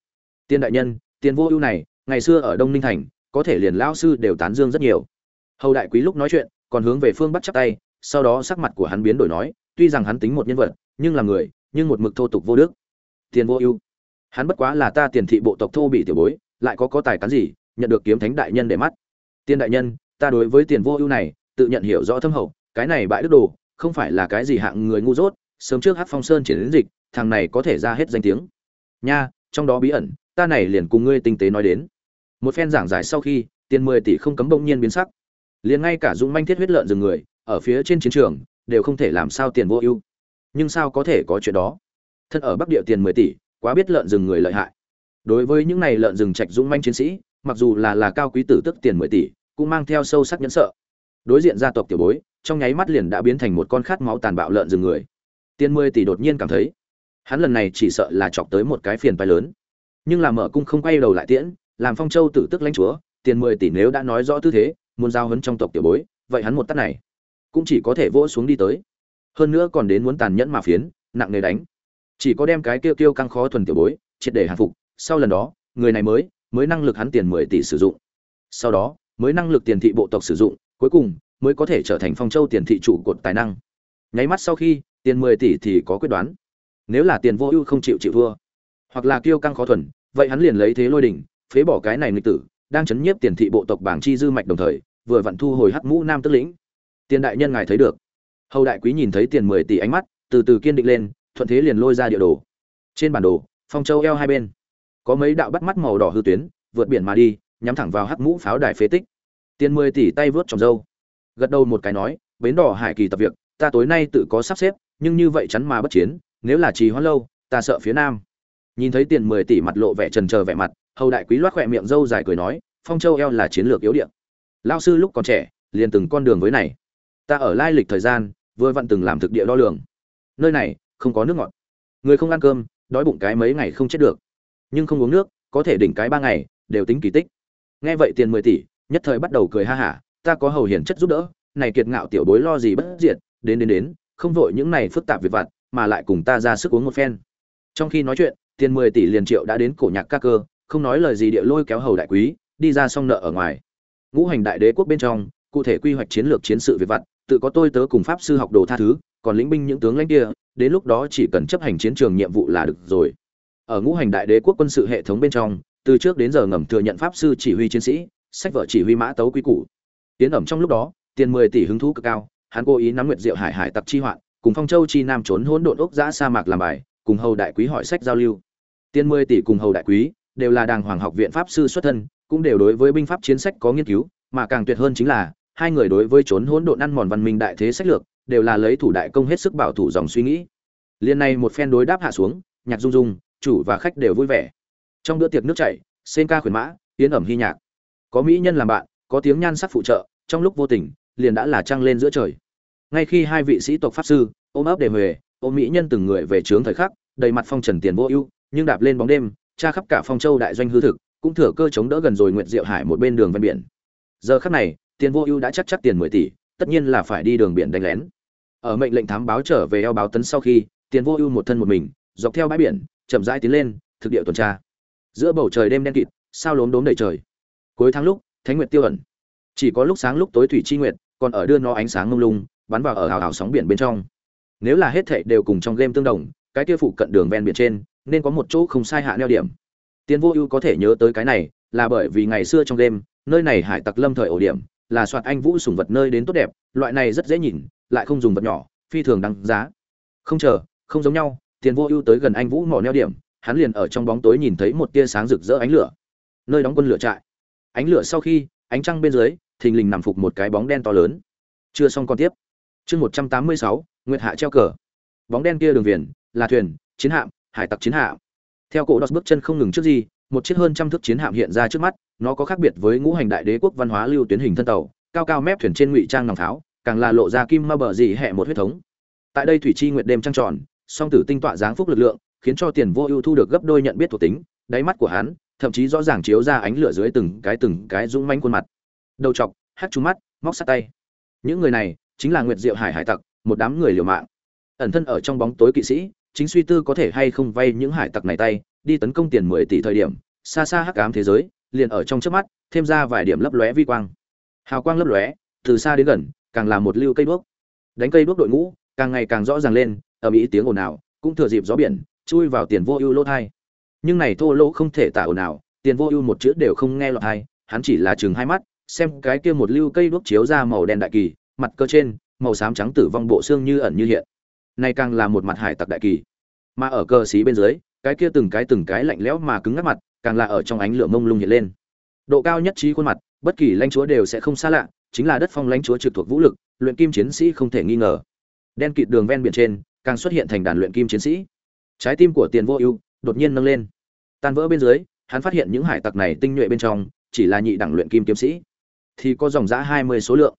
Tiên đại nhân tiền vô ưu này, ngày xưa ở đông ninh thành, có thể liền lão sư đều tán dương rất nhiều. Hầu đại quý lúc nói chuyện, còn hướng về phương bắt chắp tay, sau đó sắc mặt của hắn biến đổi nói, tuy rằng hắn tính một nhân vật, nhưng là người, nhưng một mực thô tục vô đức. Tiền vô ưu, hắn bất quá là ta tiền thị bộ tộc thô bị tiểu bối, lại có có tài cán gì, nhận được kiếm thánh đại nhân để mắt. Tiên đại nhân, ta đối với tiền vô ưu này, tự nhận hiểu rõ thâm hậu cái này bại đức đồ, không phải là cái gì hạng người ngu dốt, sớm trước hát phong sơn triển đến dịch, thằng này có thể ra hết danh tiếng. Nha, trong đó bí ẩn, ta này liền cùng ngươi tinh tế nói đến. Một phen giảng giải sau khi, tiền mười tỷ không cấm bỗng nhiên biến sắc. Liền ngay cả dũng manh thiết huyết lợn rừng người, ở phía trên chiến trường, đều không thể làm sao tiền vô ưu. Nhưng sao có thể có chuyện đó? Thân ở bắc địa tiền mười tỷ, quá biết lợn rừng người lợi hại. Đối với những này lợn rừng trạch dũng manh chiến sĩ, mặc dù là là cao quý tử tức tiền mười tỷ, cũng mang theo sâu sắc nhẫn sợ. Đối diện gia tộc tiểu bối trong nháy mắt liền đã biến thành một con khát máu tàn bạo lợn rừng người. Tiền mười tỷ đột nhiên cảm thấy, hắn lần này chỉ sợ là chọc tới một cái phiền phái lớn. Nhưng là mở cung không quay đầu lại tiễn, làm phong châu tự tức lãnh chúa tiền mười tỷ nếu đã nói rõ tư thế, muốn giao hấn trong tộc tiểu bối, vậy hắn một tắt này cũng chỉ có thể vỗ xuống đi tới. Hơn nữa còn đến muốn tàn nhẫn mà phiến, nặng nề đánh. Chỉ có đem cái kêu kêu căng khó thuần tiểu bối, triệt để hàng phục, sau lần đó, người này mới mới năng lực hắn tiền mười tỷ sử dụng. Sau đó, mới năng lực tiền thị bộ tộc sử dụng, cuối cùng mới có thể trở thành phong châu tiền thị trụ cột tài năng. Nháy mắt sau khi, tiền mười tỷ thì có quyết đoán. Nếu là tiền vô ưu không chịu chịu thua, hoặc là kiêu căng khó thuần, vậy hắn liền lấy thế lôi đỉnh, phế bỏ cái này nghịch tử, đang chấn nhiếp tiền thị bộ tộc bảng chi dư mạch đồng thời, vừa vặn thu hồi hắc mũ nam tức lĩnh. Tiền đại nhân ngài thấy được. Hầu đại quý nhìn thấy tiền mười tỷ ánh mắt, từ từ kiên định lên, thuận thế liền lôi ra địa đồ. Trên bản đồ, phong châu eo hai bên, có mấy đạo bắt mắt màu đỏ hư tuyến, vượt biển mà đi, nhắm thẳng vào hắc mũ pháo đài phế tích. Tiền mười tỷ tay vớt trong dâu gật đầu một cái nói, bến đỏ hải kỳ tập việc, ta tối nay tự có sắp xếp, nhưng như vậy chắn mà bất chiến, nếu là trì hoãn lâu, ta sợ phía nam. Nhìn thấy tiền mười tỷ mặt lộ vẻ trần trờ vẻ mặt, hầu đại quý loát khỏe miệng dâu dài cười nói, phong châu eo là chiến lược yếu điện lao sư lúc còn trẻ, liền từng con đường với này. Ta ở lai lịch thời gian, vừa vặn từng làm thực địa đo lường. Nơi này, không có nước ngọt. Người không ăn cơm, đói bụng cái mấy ngày không chết được. Nhưng không uống nước, có thể đỉnh cái ba ngày, đều tính kỳ tích. Nghe vậy tiền mười tỷ, nhất thời bắt đầu cười ha hả ta có hầu hiển chất giúp đỡ, này kiệt ngạo tiểu bối lo gì bất diệt, đến đến đến, không vội những này phức tạp việc vặt, mà lại cùng ta ra sức uống một phen. Trong khi nói chuyện, tiền mười tỷ liền triệu đã đến cổ nhạc ca cơ, không nói lời gì địa lôi kéo hầu đại quý, đi ra xong nợ ở ngoài. Ngũ hành đại đế quốc bên trong, cụ thể quy hoạch chiến lược chiến sự việc vặt, tự có tôi tớ cùng pháp sư học đồ tha thứ, còn lĩnh binh những tướng lãnh kia, đến lúc đó chỉ cần chấp hành chiến trường nhiệm vụ là được rồi. Ở ngũ hành đại đế quốc quân sự hệ thống bên trong, từ trước đến giờ ngầm thừa nhận pháp sư chỉ huy chiến sĩ, sách vợ chỉ huy mã tấu quý củ tiến ẩm trong lúc đó, tiền mười tỷ hứng thú cực cao, hắn cố ý nắm nguyệt diệu hải hải tặc chi hoạn, cùng phong châu chi nam trốn hỗn độn ốc giã sa mạc làm bài, cùng hầu đại quý hỏi sách giao lưu. Tiền mười tỷ cùng hầu đại quý đều là đàng hoàng học viện pháp sư xuất thân, cũng đều đối với binh pháp chiến sách có nghiên cứu, mà càng tuyệt hơn chính là, hai người đối với trốn hỗn độn ăn mòn văn minh đại thế sách lược, đều là lấy thủ đại công hết sức bảo thủ dòng suy nghĩ. Liên này một phen đối đáp hạ xuống, nhạc dung dung, chủ và khách đều vui vẻ. Trong bữa tiệc nước chảy, sen ca khuyến mã tiến ẩm hy nhạc. Có mỹ nhân làm bạn có tiếng nhan sắc phụ trợ, trong lúc vô tình, liền đã là trăng lên giữa trời. Ngay khi hai vị sĩ tộc pháp sư, ôm ấp đề huề ôm mỹ nhân từng người về trướng thời khắc, đầy mặt phong trần tiền vô ưu, nhưng đạp lên bóng đêm, tra khắp cả phong châu đại doanh hư thực, cũng thừa cơ chống đỡ gần rồi nguyệt diệu hải một bên đường ven biển. Giờ khắc này, tiền vô ưu đã chắc chắc tiền mười tỷ, tất nhiên là phải đi đường biển đánh lén. Ở mệnh lệnh thám báo trở về eo báo tấn sau khi, tiền vô ưu một thân một mình, dọc theo bãi biển, chậm rãi tiến lên, thực địa tuần tra. Giữa bầu trời đêm đen kịt, sao lốm đốm đầy trời. Cuối tháng lúc thánh nguyệt tiêu ẩn chỉ có lúc sáng lúc tối thủy chi nguyệt còn ở đưa nó ánh sáng ngông lung bắn vào ở hào hào sóng biển bên trong nếu là hết thệ đều cùng trong game tương đồng cái kia phụ cận đường ven biển trên nên có một chỗ không sai hạ neo điểm Tiền Vô Ưu có thể nhớ tới cái này, là bởi vì ngày xưa trong game, nơi này hải tặc lâm thời ổ điểm, là soạt anh vũ sùng vật nơi đến tốt đẹp, loại này rất dễ nhìn, lại không dùng vật nhỏ, phi thường đăng giá. Không chờ, không giống nhau, Tiền Vô Ưu tới gần anh vũ mỏ neo điểm, hắn liền ở trong bóng tối nhìn thấy một tia sáng rực rỡ ánh lửa. Nơi đóng quân lửa trại. Ánh lửa sau khi, ánh trăng bên dưới, thình lình nằm phục một cái bóng đen to lớn. Chưa xong con tiếp. Chương 186, Nguyệt Hạ treo cờ. Bóng đen kia đường viền, là thuyền, chiến hạm, hải tặc chiến hạm theo cổ đọt bước chân không ngừng trước gì một chiếc hơn trăm thước chiến hạm hiện ra trước mắt nó có khác biệt với ngũ hành đại đế quốc văn hóa lưu tuyến hình thân tàu cao cao mép thuyền trên ngụy trang nòng pháo càng là lộ ra kim ma bờ dị hẹ một huyết thống tại đây thủy chi nguyệt đêm trăng tròn song tử tinh tọa dáng phúc lực lượng khiến cho tiền vô ưu thu được gấp đôi nhận biết thuộc tính đáy mắt của hắn thậm chí rõ ràng chiếu ra ánh lửa dưới từng cái từng cái rung manh khuôn mặt. Đầu chọc hát trúng mắt, móc sát tay. Những người này chính là nguyệt diệu hải hải tặc, một đám người liều mạng. Ẩn thân ở trong bóng tối kỵ sĩ, chính suy tư có thể hay không vay những hải tặc này tay, đi tấn công tiền mười tỷ thời điểm, xa xa hắc ám thế giới, liền ở trong trước mắt, thêm ra vài điểm lấp lóe vi quang. Hào quang lấp lóe, từ xa đến gần, càng là một lưu cây đuốc. Đánh cây đuốc đội ngũ, càng ngày càng rõ ràng lên ở mỹ tiếng ồn ào, cũng thừa dịp gió biển, chui vào tiền vô ưu lỗ thai nhưng này thô lỗ không thể tả ồn ào tiền vô ưu một chữ đều không nghe lọt hay, hắn chỉ là chừng hai mắt xem cái kia một lưu cây đuốc chiếu ra màu đen đại kỳ mặt cơ trên màu xám trắng tử vong bộ xương như ẩn như hiện. Này càng là một mặt hải tặc đại kỳ. Mà ở cơ xí bên dưới cái kia từng cái từng cái lạnh lẽo mà cứng ngắc mặt càng là ở trong ánh lửa mông lung hiện lên. Độ cao nhất trí khuôn mặt bất kỳ lãnh chúa đều sẽ không xa lạ chính là đất phong lãnh chúa trực thuộc vũ lực luyện kim chiến sĩ không thể nghi ngờ. Đen kịt đường ven biển trên càng xuất hiện thành đàn luyện kim chiến sĩ. Trái tim của tiền vô ưu đột nhiên nâng lên tan vỡ bên dưới, hắn phát hiện những hải tặc này tinh nhuệ bên trong, chỉ là nhị đẳng luyện kim kiếm sĩ. Thì có dòng giã hai mươi số lượng.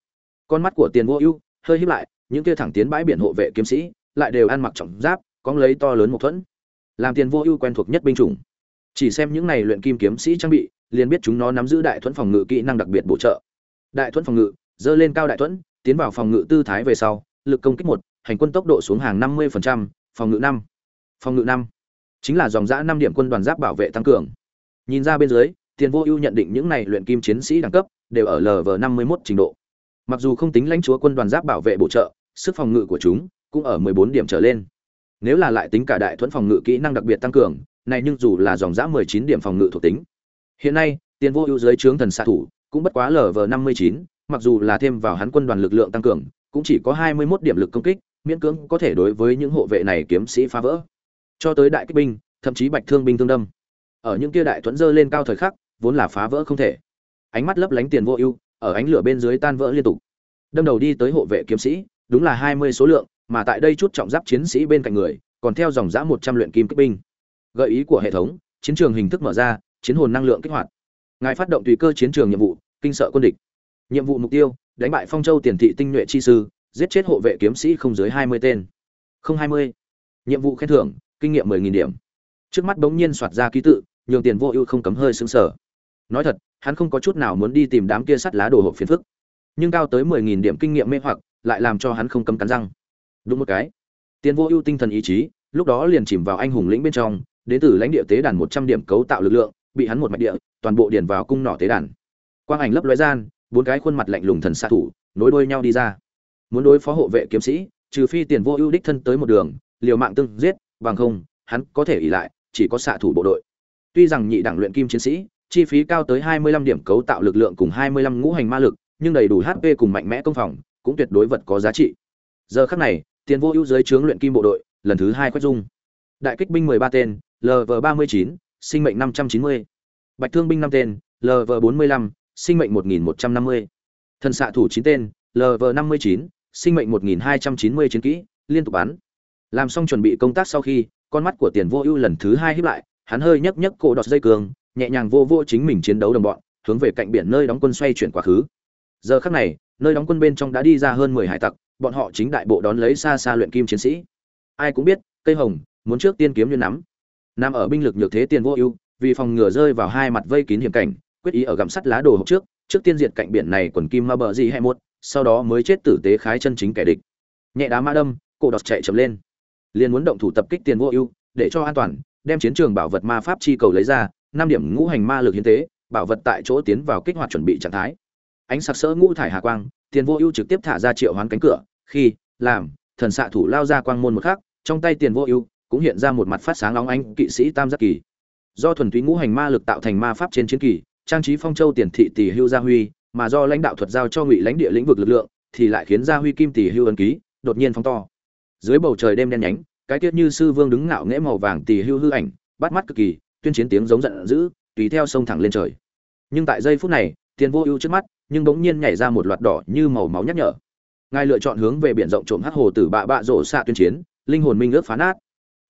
Con mắt của tiền vô ưu, hơi hiếp lại, những kia thẳng tiến bãi biển hộ vệ kiếm sĩ lại đều ăn mặc trọng giáp, có lấy to lớn một thuẫn. Làm tiền vô ưu quen thuộc nhất binh chủng. Chỉ xem những này luyện kim kiếm sĩ trang bị, liền biết chúng nó nắm giữ đại thuẫn phòng ngự kỹ năng đặc biệt bổ trợ. Đại thuẫn phòng ngự, dơ lên cao đại thuẫn, tiến vào phòng ngự tư thái về sau, lực công kích một, hành quân tốc độ xuống hàng năm mươi phòng ngự năm. Phòng ngự năm chính là dòng giã năm điểm quân đoàn giáp bảo vệ tăng cường. Nhìn ra bên dưới, tiền vô ưu nhận định những này luyện kim chiến sĩ đẳng cấp đều ở lv năm mươi mốt trình độ. Mặc dù không tính lãnh chúa quân đoàn giáp bảo vệ bổ trợ, sức phòng ngự của chúng cũng ở mười bốn điểm trở lên. Nếu là lại tính cả đại thuẫn phòng ngự kỹ năng đặc biệt tăng cường, này nhưng dù là dòng giã mười chín điểm phòng ngự thuộc tính. Hiện nay, tiền vô ưu dưới trướng thần xạ thủ cũng bất quá lv năm mươi chín, mặc dù là thêm vào hắn quân đoàn lực lượng tăng cường, cũng chỉ có hai mươi mốt điểm lực công kích, miễn cưỡng có thể đối với những hộ vệ này kiếm sĩ phá vỡ cho tới đại kích binh, thậm chí bạch thương binh thương đâm. Ở những kia đại thuẫn dơ lên cao thời khắc, vốn là phá vỡ không thể. Ánh mắt lấp lánh tiền vô ưu, ở ánh lửa bên dưới tan vỡ liên tục. Đâm đầu đi tới hộ vệ kiếm sĩ, đúng là hai mươi số lượng, mà tại đây chút trọng giáp chiến sĩ bên cạnh người, còn theo dòng giã một trăm luyện kim kích binh. Gợi ý của hệ thống, chiến trường hình thức mở ra, chiến hồn năng lượng kích hoạt. Ngài phát động tùy cơ chiến trường nhiệm vụ, kinh sợ quân địch. Nhiệm vụ mục tiêu, đánh bại phong châu tiền thị tinh nhuệ chi sư, giết chết hộ vệ kiếm sĩ không dưới hai mươi tên. Không hai mươi. Nhiệm vụ khen thưởng kinh nghiệm mười nghìn điểm. Trước mắt bỗng nhiên soạt ra ký tự, nhường tiền vô ưu không cấm hơi xứng sở nói thật, hắn không có chút nào muốn đi tìm đám kia sắt lá đồ hộp phiền phức. Nhưng cao tới mười nghìn điểm kinh nghiệm mê hoặc, lại làm cho hắn không cấm cắn răng. Đúng một cái. Tiền vô ưu tinh thần ý chí, lúc đó liền chìm vào anh hùng lĩnh bên trong, đến từ lãnh địa tế đàn một trăm điểm cấu tạo lực lượng, bị hắn một mạch địa, toàn bộ điền vào cung nỏ tế đàn. Quang ảnh lấp lóe gian, bốn cái khuôn mặt lạnh lùng thần xạ thủ, nối đuôi nhau đi ra. Muốn đối phó hộ vệ kiếm sĩ, trừ phi tiền vô ưu đích thân tới một đường, liều mạng tương giết bằng không, hắn có thể ỷ lại, chỉ có xạ thủ bộ đội tuy rằng nhị đẳng luyện kim chiến sĩ, chi phí cao tới 25 điểm cấu tạo lực lượng cùng 25 ngũ hành ma lực, nhưng đầy đủ hp cùng mạnh mẽ công phòng, cũng tuyệt đối vật có giá trị giờ khắc này, tiền vô ưu dưới trướng luyện kim bộ đội, lần thứ hai quét dung đại kích binh 13 tên lv 39 sinh mệnh 590. bạch thương binh 5 tên lv 45 sinh mệnh 1150. thần xạ thủ 9 tên lv 59 sinh mệnh 1290 chiến kỹ, liên tục bắn làm xong chuẩn bị công tác sau khi, con mắt của tiền vô ưu lần thứ hai hiếp lại, hắn hơi nhấc nhấc cổ đọt dây cường, nhẹ nhàng vô vô chính mình chiến đấu đồng bọn, hướng về cạnh biển nơi đóng quân xoay chuyển quá khứ. Giờ khắc này, nơi đóng quân bên trong đã đi ra hơn mười hải tặc, bọn họ chính đại bộ đón lấy xa xa luyện kim chiến sĩ. Ai cũng biết, cây hồng, muốn trước tiên kiếm như nắm. Nằm ở binh lực nhược thế tiền vô ưu, vì phòng ngừa rơi vào hai mặt vây kín hiểm cảnh, quyết ý ở gặm sắt lá đồ hộp trước trước tiên diệt cạnh biển này quần kim ma bờ gì hay một, sau đó mới chết tử tế khái chân chính kẻ địch. Nhẹ đá ma đâm, cổ đọt chạy chậm lên liền muốn động thủ tập kích tiền vô ưu, để cho an toàn, đem chiến trường bảo vật ma pháp chi cầu lấy ra, năm điểm ngũ hành ma lực hiến tế, bảo vật tại chỗ tiến vào kích hoạt chuẩn bị trạng thái. Ánh sặc sỡ ngũ thải hà quang, tiền vô ưu trực tiếp thả ra triệu hoán cánh cửa, khi, làm, thần xạ thủ lao ra quang môn một khắc, trong tay tiền vô ưu cũng hiện ra một mặt phát sáng óng ánh kỵ sĩ tam giác kỳ. Do thuần túy ngũ hành ma lực tạo thành ma pháp trên chiến kỳ, trang trí phong châu tiền thị tỷ hưu gia huy, mà do lãnh đạo thuật giao cho ngụy lãnh địa lĩnh vực lực lượng, thì lại khiến gia huy kim tỷ hưu ấn ký, đột nhiên phong to dưới bầu trời đêm đen nhánh, cái tiết như sư vương đứng ngạo nghễ màu vàng tì hưu hư ảnh, bắt mắt cực kỳ, tuyên chiến tiếng giống giận dữ, tùy theo sông thẳng lên trời. Nhưng tại giây phút này, tiền vô ưu trước mắt, nhưng bỗng nhiên nhảy ra một loạt đỏ như màu máu nhắc nhở. Ngài lựa chọn hướng về biển rộng trộm hắc hồ tử bạ bạ rổ xạ tuyên chiến, linh hồn minh ước phá nát.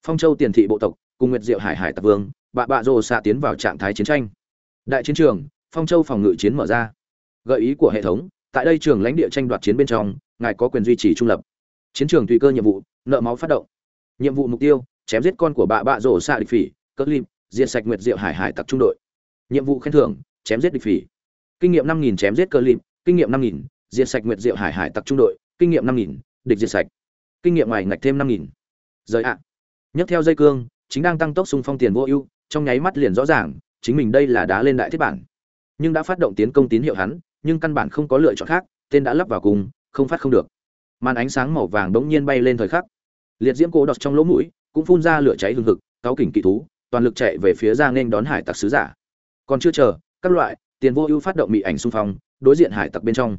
Phong châu tiền thị bộ tộc, cùng nguyệt diệu hải hải tạc vương, bạ bạ rổ xạ tiến vào trạng thái chiến tranh. Đại chiến trường, phong châu phòng ngự chiến mở ra. Gợi ý của hệ thống, tại đây trường lãnh địa tranh đoạt chiến bên trong, ngài có quyền duy trì trung lập chiến trường tùy cơ nhiệm vụ, nợ máu phát động. Nhiệm vụ mục tiêu, chém giết con của bạ bạ rổ xạ địch phỉ cất lim diệt sạch nguyệt diệu hải hải tặc trung đội. Nhiệm vụ khen thưởng, chém giết địch phỉ. Kinh nghiệm năm nghìn chém giết cơ lim kinh nghiệm năm nghìn, diệt sạch nguyệt diệu hải hải tặc trung đội, kinh nghiệm năm nghìn, địch diệt sạch. Kinh nghiệm ngoài ngạch thêm năm nghìn. Giới ạ. Nhấc theo dây cương, chính đang tăng tốc xung phong tiền vô ưu, trong nháy mắt liền rõ ràng, chính mình đây là đá lên đại thiết bản. Nhưng đã phát động tiến công tín hiệu hắn, nhưng căn bản không có lựa chọn khác, tên đã lắp vào cùng, không phát không được màn ánh sáng màu vàng đống nhiên bay lên thời khắc. Liệt diễm cố đọt trong lỗ mũi cũng phun ra lửa cháy hừng hực, cáo kỉnh kỵ thú, toàn lực chạy về phía ra nên đón hải tặc sứ giả. Còn chưa chờ, các loại tiền vô ưu phát động mị ảnh xung phong, đối diện hải tặc bên trong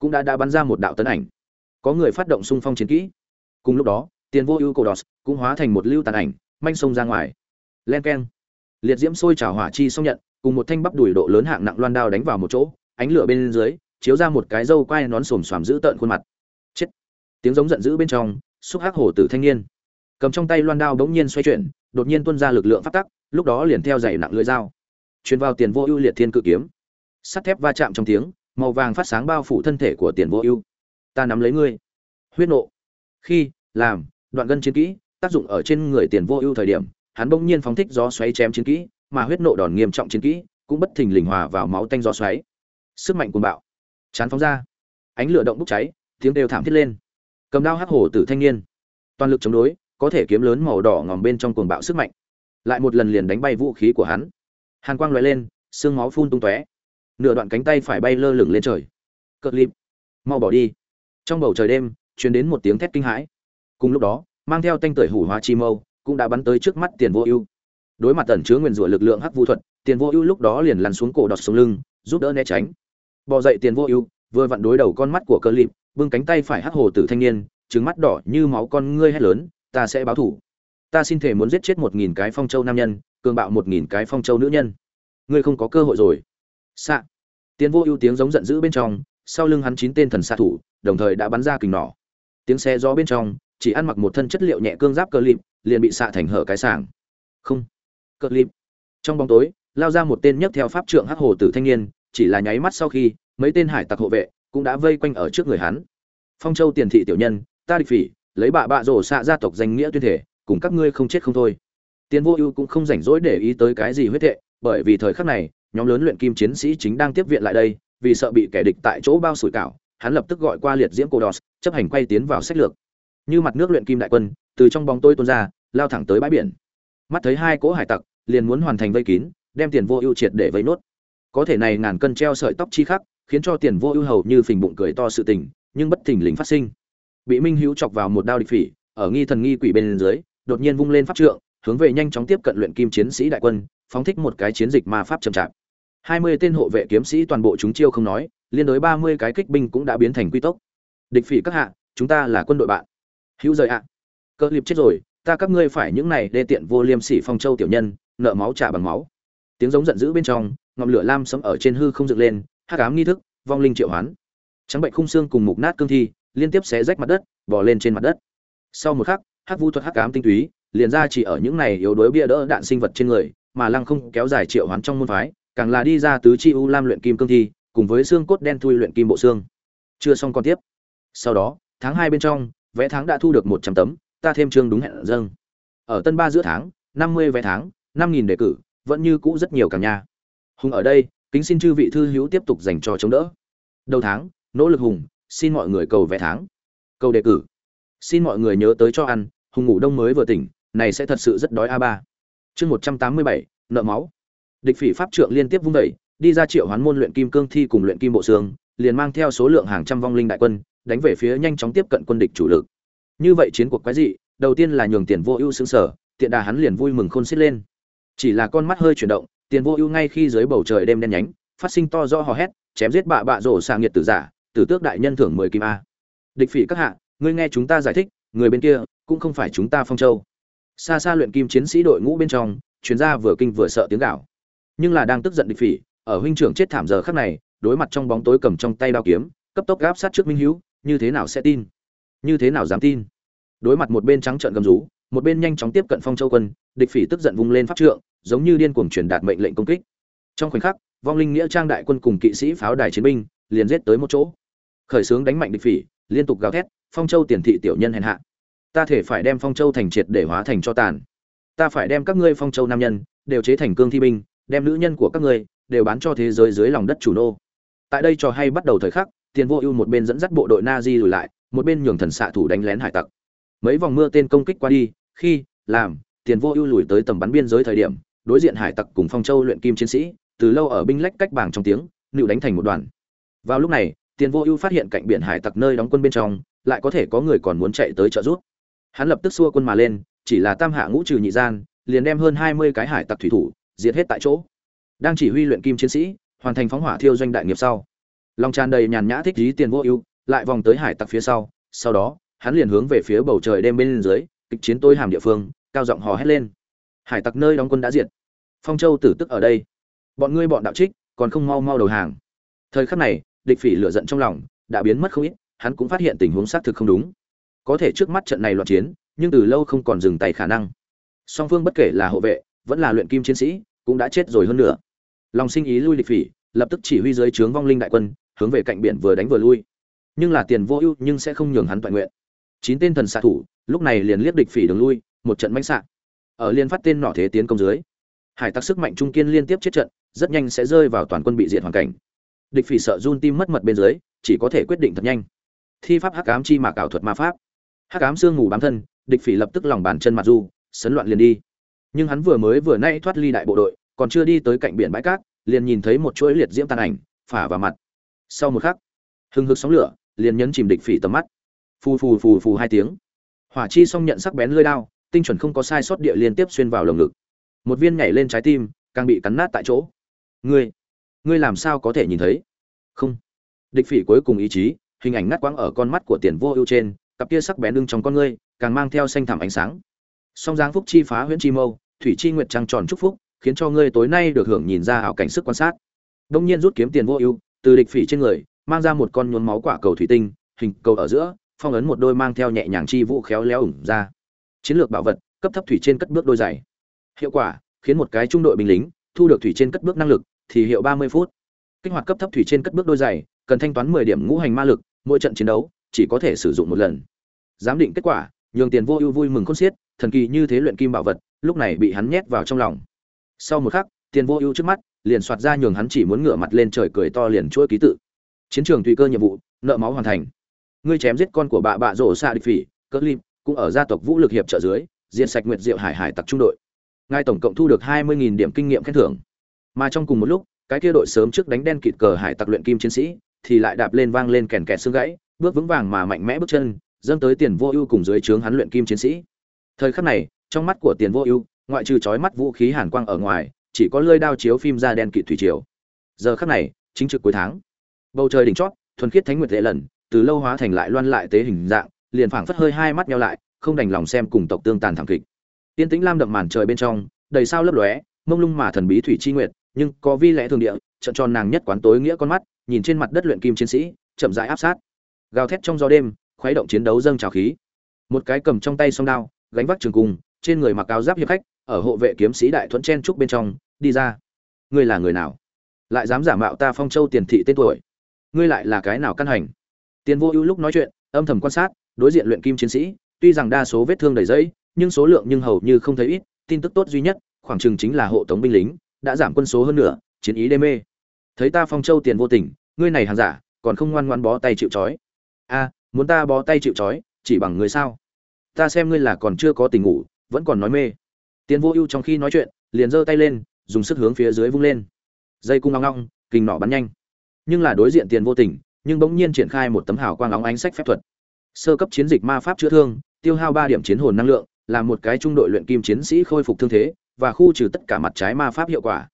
cũng đã đã bắn ra một đạo tấn ảnh. Có người phát động xung phong chiến kỹ. Cùng lúc đó, tiền vô ưu cổ đọt cũng hóa thành một lưu tàn ảnh, manh sông ra ngoài. Len keng. Liệt diễm sôi trào hỏa chi xong nhận, cùng một thanh bắp đùi độ lớn hạng nặng loan đao đánh vào một chỗ, ánh lửa bên dưới, chiếu ra một cái râu quai nón xồm xoàm giữ tợn khuôn mặt tiếng giống giận dữ bên trong, xúc hắc hổ tử thanh niên. Cầm trong tay loan đao bỗng nhiên xoay chuyển, đột nhiên tuôn ra lực lượng phát tắc, lúc đó liền theo dày nặng lưỡi dao, truyền vào tiền vô ưu liệt thiên cự kiếm. Sắt thép va chạm trong tiếng, màu vàng phát sáng bao phủ thân thể của tiền vô ưu. Ta nắm lấy ngươi. Huyết nộ. Khi, làm, đoạn gân chiến kỹ, tác dụng ở trên người tiền vô ưu thời điểm, hắn bỗng nhiên phóng thích gió xoáy chém chiến kỹ, mà huyết nộ đòn nghiêm trọng chiến kỹ cũng bất thình lình hòa vào máu tanh gió xoáy. Sức mạnh cuồng bạo. Chán phóng ra. Ánh lửa động bốc cháy, tiếng đều thảm thiết lên cầm đao hắc hổ tử thanh niên. Toàn lực chống đối, có thể kiếm lớn màu đỏ ngòm bên trong cuồng bạo sức mạnh. Lại một lần liền đánh bay vũ khí của hắn. Hàn quang lóe lên, xương máu phun tung tóe. Nửa đoạn cánh tay phải bay lơ lửng lên trời. Cợt lịp. Mau bỏ đi. Trong bầu trời đêm, truyền đến một tiếng thét kinh hãi. Cùng lúc đó, mang theo tanh tưởi hủ hóa chi mâu, cũng đã bắn tới trước mắt tiền vô ưu. Đối mặt tẩn chứa nguyên rủa lực lượng hắc vu thuật, tiền vô ưu lúc đó liền lăn xuống cổ đọt xuống lưng, giúp đỡ né tránh. Bò dậy tiền vô ưu, vừa vặn đối đầu con mắt của cơ lịp bưng cánh tay phải hắc hồ tử thanh niên trứng mắt đỏ như máu con ngươi hét lớn, ta sẽ báo thủ. Ta xin thể muốn giết chết một nghìn cái phong châu nam nhân, cường bạo một nghìn cái phong châu nữ nhân. Ngươi không có cơ hội rồi. Xạ. Tiến vô ưu tiếng giống giận dữ bên trong, sau lưng hắn chín tên thần xạ thủ, đồng thời đã bắn ra kình nỏ. Tiếng xe gió bên trong, chỉ ăn mặc một thân chất liệu nhẹ cương giáp cơ lịp, liền bị xạ thành hở cái sàng không. Cơ lịp. Trong bóng tối, lao ra một tên nhấc theo pháp trượng hắc hồ tử thanh niên, chỉ là nháy mắt sau khi, mấy tên hải tặc hộ vệ cũng đã vây quanh ở trước người hắn. Phong châu tiền thị tiểu nhân, ta địch phỉ, lấy bạ bạ rổ xạ gia tộc danh nghĩa tuyên thể, cùng các ngươi không chết không thôi. Tiền vô ưu cũng không rảnh rỗi để ý tới cái gì huyết thệ, bởi vì thời khắc này, nhóm lớn luyện kim chiến sĩ chính đang tiếp viện lại đây, vì sợ bị kẻ địch tại chỗ bao sủi cảo, hắn lập tức gọi qua liệt diễm cô đọt chấp hành quay tiến vào sách lược. Như mặt nước luyện kim đại quân, từ trong bóng tôi tuôn ra, lao thẳng tới bãi biển. Mắt thấy hai cỗ hải tặc, liền muốn hoàn thành vây kín, đem tiền vô ưu triệt để vây nốt. Có thể này ngàn cân treo sợi tóc chi khắc khiến cho tiền vô ưu hầu như phình bụng cười to sự tình, nhưng bất thình lình phát sinh. Bị minh hữu chọc vào một đao địch phỉ, ở nghi thần nghi quỷ bên dưới, đột nhiên vung lên pháp trượng, hướng về nhanh chóng tiếp cận luyện kim chiến sĩ đại quân, phóng thích một cái chiến dịch ma pháp chậm chạp. Hai mươi tên hộ vệ kiếm sĩ toàn bộ chúng chiêu không nói, liên đối ba mươi cái kích binh cũng đã biến thành quy tốc. Địch phỉ các hạ, chúng ta là quân đội bạn. Hữu rời ạ. Cơ liệp chết rồi, ta các ngươi phải những này đê tiện vô liêm sỉ phong châu tiểu nhân, nợ máu trả bằng máu. Tiếng giống giận dữ bên trong, ngọn lửa lam sấm ở trên hư không dựng lên hắc ám nghi thức, vong linh triệu hoán. Trắng bệnh khung xương cùng mục nát cương thi liên tiếp xé rách mặt đất, bò lên trên mặt đất. Sau một khắc, hắc vu thuật hắc ám tinh túy liền ra chỉ ở những này yếu đuối bia đỡ đạn sinh vật trên người, mà lăng không kéo dài triệu hoán trong môn phái, càng là đi ra tứ chi u lam luyện kim cương thi, cùng với xương cốt đen thui luyện kim bộ xương. Chưa xong còn tiếp. Sau đó, tháng hai bên trong, vé tháng đã thu được một trăm tấm, ta thêm chương đúng hẹn dâng. Ở tân ba giữa tháng, năm mươi vé tháng, năm nghìn đề cử, vẫn như cũ rất nhiều càng nha hùng ở đây kính xin chư vị thư hữu tiếp tục dành cho chống đỡ. Đầu tháng, nỗ lực hùng, xin mọi người cầu vẽ tháng. Cầu đề cử. Xin mọi người nhớ tới cho ăn, hùng ngủ đông mới vừa tỉnh, này sẽ thật sự rất đói a ba. Chương một trăm tám mươi bảy, nợ máu. Địch phỉ pháp trượng liên tiếp vung đẩy đi ra triệu hoán môn luyện kim cương thi cùng luyện kim bộ xương, liền mang theo số lượng hàng trăm vong linh đại quân, đánh về phía nhanh chóng tiếp cận quân địch chủ lực. Như vậy chiến cuộc quái dị, đầu tiên là nhường tiền vô ưu xứng sở tiện đà hắn liền vui mừng khôn xiết lên. Chỉ là con mắt hơi chuyển động tiền vô ưu ngay khi dưới bầu trời đêm đen nhánh, phát sinh to do hò hét, chém giết bạ bạ rổ xà nghiệt tử giả, tử tước đại nhân thưởng mười kim a. Địch phỉ các hạ, ngươi nghe chúng ta giải thích, người bên kia, cũng không phải chúng ta phong châu. Xa xa luyện kim chiến sĩ đội ngũ bên trong, chuyên gia vừa kinh vừa sợ tiếng gạo nhưng là đang tức giận địch phỉ, ở huynh trưởng chết thảm giờ khắc này, đối mặt trong bóng tối cầm trong tay đao kiếm, cấp tốc gáp sát trước minh hữu như thế nào sẽ tin? Như thế nào dám tin? Đối mặt một bên trắng trợn gầm rú, một bên nhanh chóng tiếp cận phong châu quân, địch phỉ tức giận vung lên pháp trượng giống như điên cuồng truyền đạt mệnh lệnh công kích. Trong khoảnh khắc, vong linh nghĩa trang đại quân cùng kỵ sĩ pháo đài chiến binh liền giết tới một chỗ. Khởi sướng đánh mạnh địch phỉ, liên tục gào thét, phong châu tiền thị tiểu nhân hèn hạ. Ta thể phải đem phong châu thành triệt để hóa thành cho tàn. Ta phải đem các ngươi phong châu nam nhân đều chế thành cương thi binh, đem nữ nhân của các ngươi đều bán cho thế giới dưới lòng đất chủ nô. Tại đây trò hay bắt đầu thời khắc, tiền vô ưu một bên dẫn dắt bộ đội na di lùi lại, một bên nhường thần xạ thủ đánh lén hải tặc. Mấy vòng mưa tên công kích qua đi, khi, làm, tiền vô ưu lùi tới tầm bắn biên giới thời điểm đối diện hải tặc cùng phong châu luyện kim chiến sĩ, từ lâu ở binh lách cách bảng trong tiếng nịu đánh thành một đoàn. Vào lúc này, tiền vô ưu phát hiện cạnh biển hải tặc nơi đóng quân bên trong, lại có thể có người còn muốn chạy tới trợ giúp. Hắn lập tức xua quân mà lên, chỉ là tam hạ ngũ trừ nhị gian, liền đem hơn hai mươi cái hải tặc thủy thủ, diệt hết tại chỗ. Đang chỉ huy luyện kim chiến sĩ, hoàn thành phóng hỏa thiêu doanh đại nghiệp sau. Lòng tràn đầy nhàn nhã thích trí tiền vô ưu, lại vòng tới hải tặc phía sau sau đó, hắn liền hướng về phía bầu trời đêm bên dưới, kịch chiến tôi hàm địa phương, cao giọng hò hét lên hải tặc nơi đóng quân đã diệt. Phong châu tử tức ở đây. Bọn ngươi bọn đạo trích còn không mau mau đầu hàng. Thời khắc này, địch phỉ lửa giận trong lòng đã biến mất không ít, hắn cũng phát hiện tình huống xác thực không đúng. Có thể trước mắt trận này loạn chiến, nhưng từ lâu không còn dừng tay khả năng. Song phương bất kể là hộ vệ, vẫn là luyện kim chiến sĩ, cũng đã chết rồi hơn nữa lòng sinh ý lui địch phỉ, lập tức chỉ huy dưới trướng vong linh đại quân, hướng về cạnh biển vừa đánh vừa lui. Nhưng là tiền vô ưu nhưng sẽ không nhường hắn toàn nguyện. Chín tên thần xạ thủ, lúc này liền liếc địch phỉ đường lui, một trận mãnh xạ ở liên phát tên nỏ thế tiến công dưới. Hải tặc sức mạnh trung kiên liên tiếp chết trận, rất nhanh sẽ rơi vào toàn quân bị diệt hoàn cảnh. Địch phỉ sợ run tim mất mật bên dưới, chỉ có thể quyết định thật nhanh. Thi pháp hắc ám chi mà ảo thuật ma pháp. Hắc ám xương ngủ bám thân, địch phỉ lập tức lòng bàn chân mặt du, sấn loạn liền đi. Nhưng hắn vừa mới vừa nay thoát ly đại bộ đội, còn chưa đi tới cạnh biển bãi cát, liền nhìn thấy một chuỗi liệt diễm tàn ảnh, phả vào mặt. Sau một khắc, hừng hực sóng lửa, liền nhấn chìm địch phỉ tầm mắt. Phù phù phù phù hai tiếng. Hỏa chi xong nhận sắc bén lơi đao tinh chuẩn không có sai sót địa liên tiếp xuyên vào lồng ngực. Một viên nhảy lên trái tim, càng bị cắn nát tại chỗ. Ngươi ngươi làm sao có thể nhìn thấy? Không. Địch phỉ cuối cùng ý chí, hình ảnh ngắt quãng ở con mắt của tiền vô ưu trên, cặp kia sắc bén lưng trong con ngươi, càng mang theo xanh thảm ánh sáng. Song giang phúc chi phá huyễn chi mâu, thủy chi nguyệt trăng tròn chúc phúc, khiến cho ngươi tối nay được hưởng nhìn ra ảo cảnh sức quan sát. Đông nhiên rút kiếm tiền vô ưu, từ địch phỉ trên người, mang ra một con nhuốm máu quả cầu thủy tinh, hình cầu ở giữa, phong ấn một đôi mang theo nhẹ nhàng chi vũ khéo léo ủng ra chiến lược bảo vật, cấp thấp thủy trên cất bước đôi giày. Hiệu quả, khiến một cái trung đội binh lính thu được thủy trên cất bước năng lực thì hiệu ba mươi phút. Kích hoạt cấp thấp thủy trên cất bước đôi giày, cần thanh toán mười điểm ngũ hành ma lực, mỗi trận chiến đấu chỉ có thể sử dụng một lần. Giám định kết quả, nhường tiền vô ưu vui mừng khôn xiết, thần kỳ như thế luyện kim bảo vật, lúc này bị hắn nhét vào trong lòng. Sau một khắc, tiền vô ưu trước mắt, liền soạt ra nhường hắn chỉ muốn ngửa mặt lên trời cười to liền chuỗi ký tự. Chiến trường tùy cơ nhiệm vụ, nợ máu hoàn thành. Ngươi chém giết con của bà bạ rổ xa địch phỉ cỡ lim cũng ở gia tộc vũ lực hiệp trợ dưới, diện sạch nguyệt diệu hải hải tặc trung đội. Ngài tổng cộng thu được hai mươi điểm kinh nghiệm khen thưởng. Mà trong cùng một lúc, cái kia đội sớm trước đánh đen kịt cờ hải tặc luyện kim chiến sĩ, thì lại đạp lên vang lên kèn kẹt xương gãy, bước vững vàng mà mạnh mẽ bước chân, dâng tới tiền vô ưu cùng dưới trướng hắn luyện kim chiến sĩ. Thời khắc này, trong mắt của tiền vô ưu, ngoại trừ chói mắt vũ khí hàn quang ở ngoài, chỉ có lơi đao chiếu phim ra đen kịt thủy triều. Giờ khắc này, chính trực cuối tháng. Bầu trời đỉnh chót, thuần khiết thánh nguyệt lệ lần, từ lâu hóa thành lại loan lại tế hình dạng liền phảng phất hơi hai mắt nhau lại, không đành lòng xem cùng tộc tương tàn thảm kịch. Tiên tĩnh lam đậm màn trời bên trong, đầy sao lấp lóe, mông lung mà thần bí thủy chi nguyệt, nhưng có vi lẽ thường địa trận tròn nàng nhất quán tối nghĩa con mắt, nhìn trên mặt đất luyện kim chiến sĩ, chậm rãi áp sát. Gào thét trong gió đêm, khuấy động chiến đấu dâng trào khí. Một cái cầm trong tay song đao, gánh vác trường cung, trên người mặc áo giáp hiệp khách, ở hộ vệ kiếm sĩ đại thuẫn chen trúc bên trong, đi ra. Ngươi là người nào? Lại dám giả mạo ta phong châu tiền thị tên tuổi? Ngươi lại là cái nào căn hành? Tiền vô ưu lúc nói chuyện, âm thầm quan sát đối diện luyện kim chiến sĩ, tuy rằng đa số vết thương đầy dẫy nhưng số lượng nhưng hầu như không thấy ít, tin tức tốt duy nhất, khoảng chừng chính là hộ tống binh lính, đã giảm quân số hơn nữa chiến ý đê mê. Thấy ta phong châu tiền vô tình, ngươi này hàng giả, còn không ngoan ngoan bó tay chịu trói. A, muốn ta bó tay chịu trói, chỉ bằng ngươi sao? Ta xem ngươi là còn chưa có tình ngủ, vẫn còn nói mê. Tiền vô ưu trong khi nói chuyện, liền giơ tay lên, dùng sức hướng phía dưới vung lên. Dây cung ngong ngong, kình nỏ bắn nhanh. Nhưng là đối diện tiền vô tình, nhưng bỗng nhiên triển khai một tấm hào quang óng ánh sách phép thuật sơ cấp chiến dịch ma pháp chữa thương, tiêu hao ba điểm chiến hồn năng lượng làm một cái trung đội luyện kim chiến sĩ khôi phục thương thế, và khu trừ tất cả mặt trái ma pháp hiệu quả.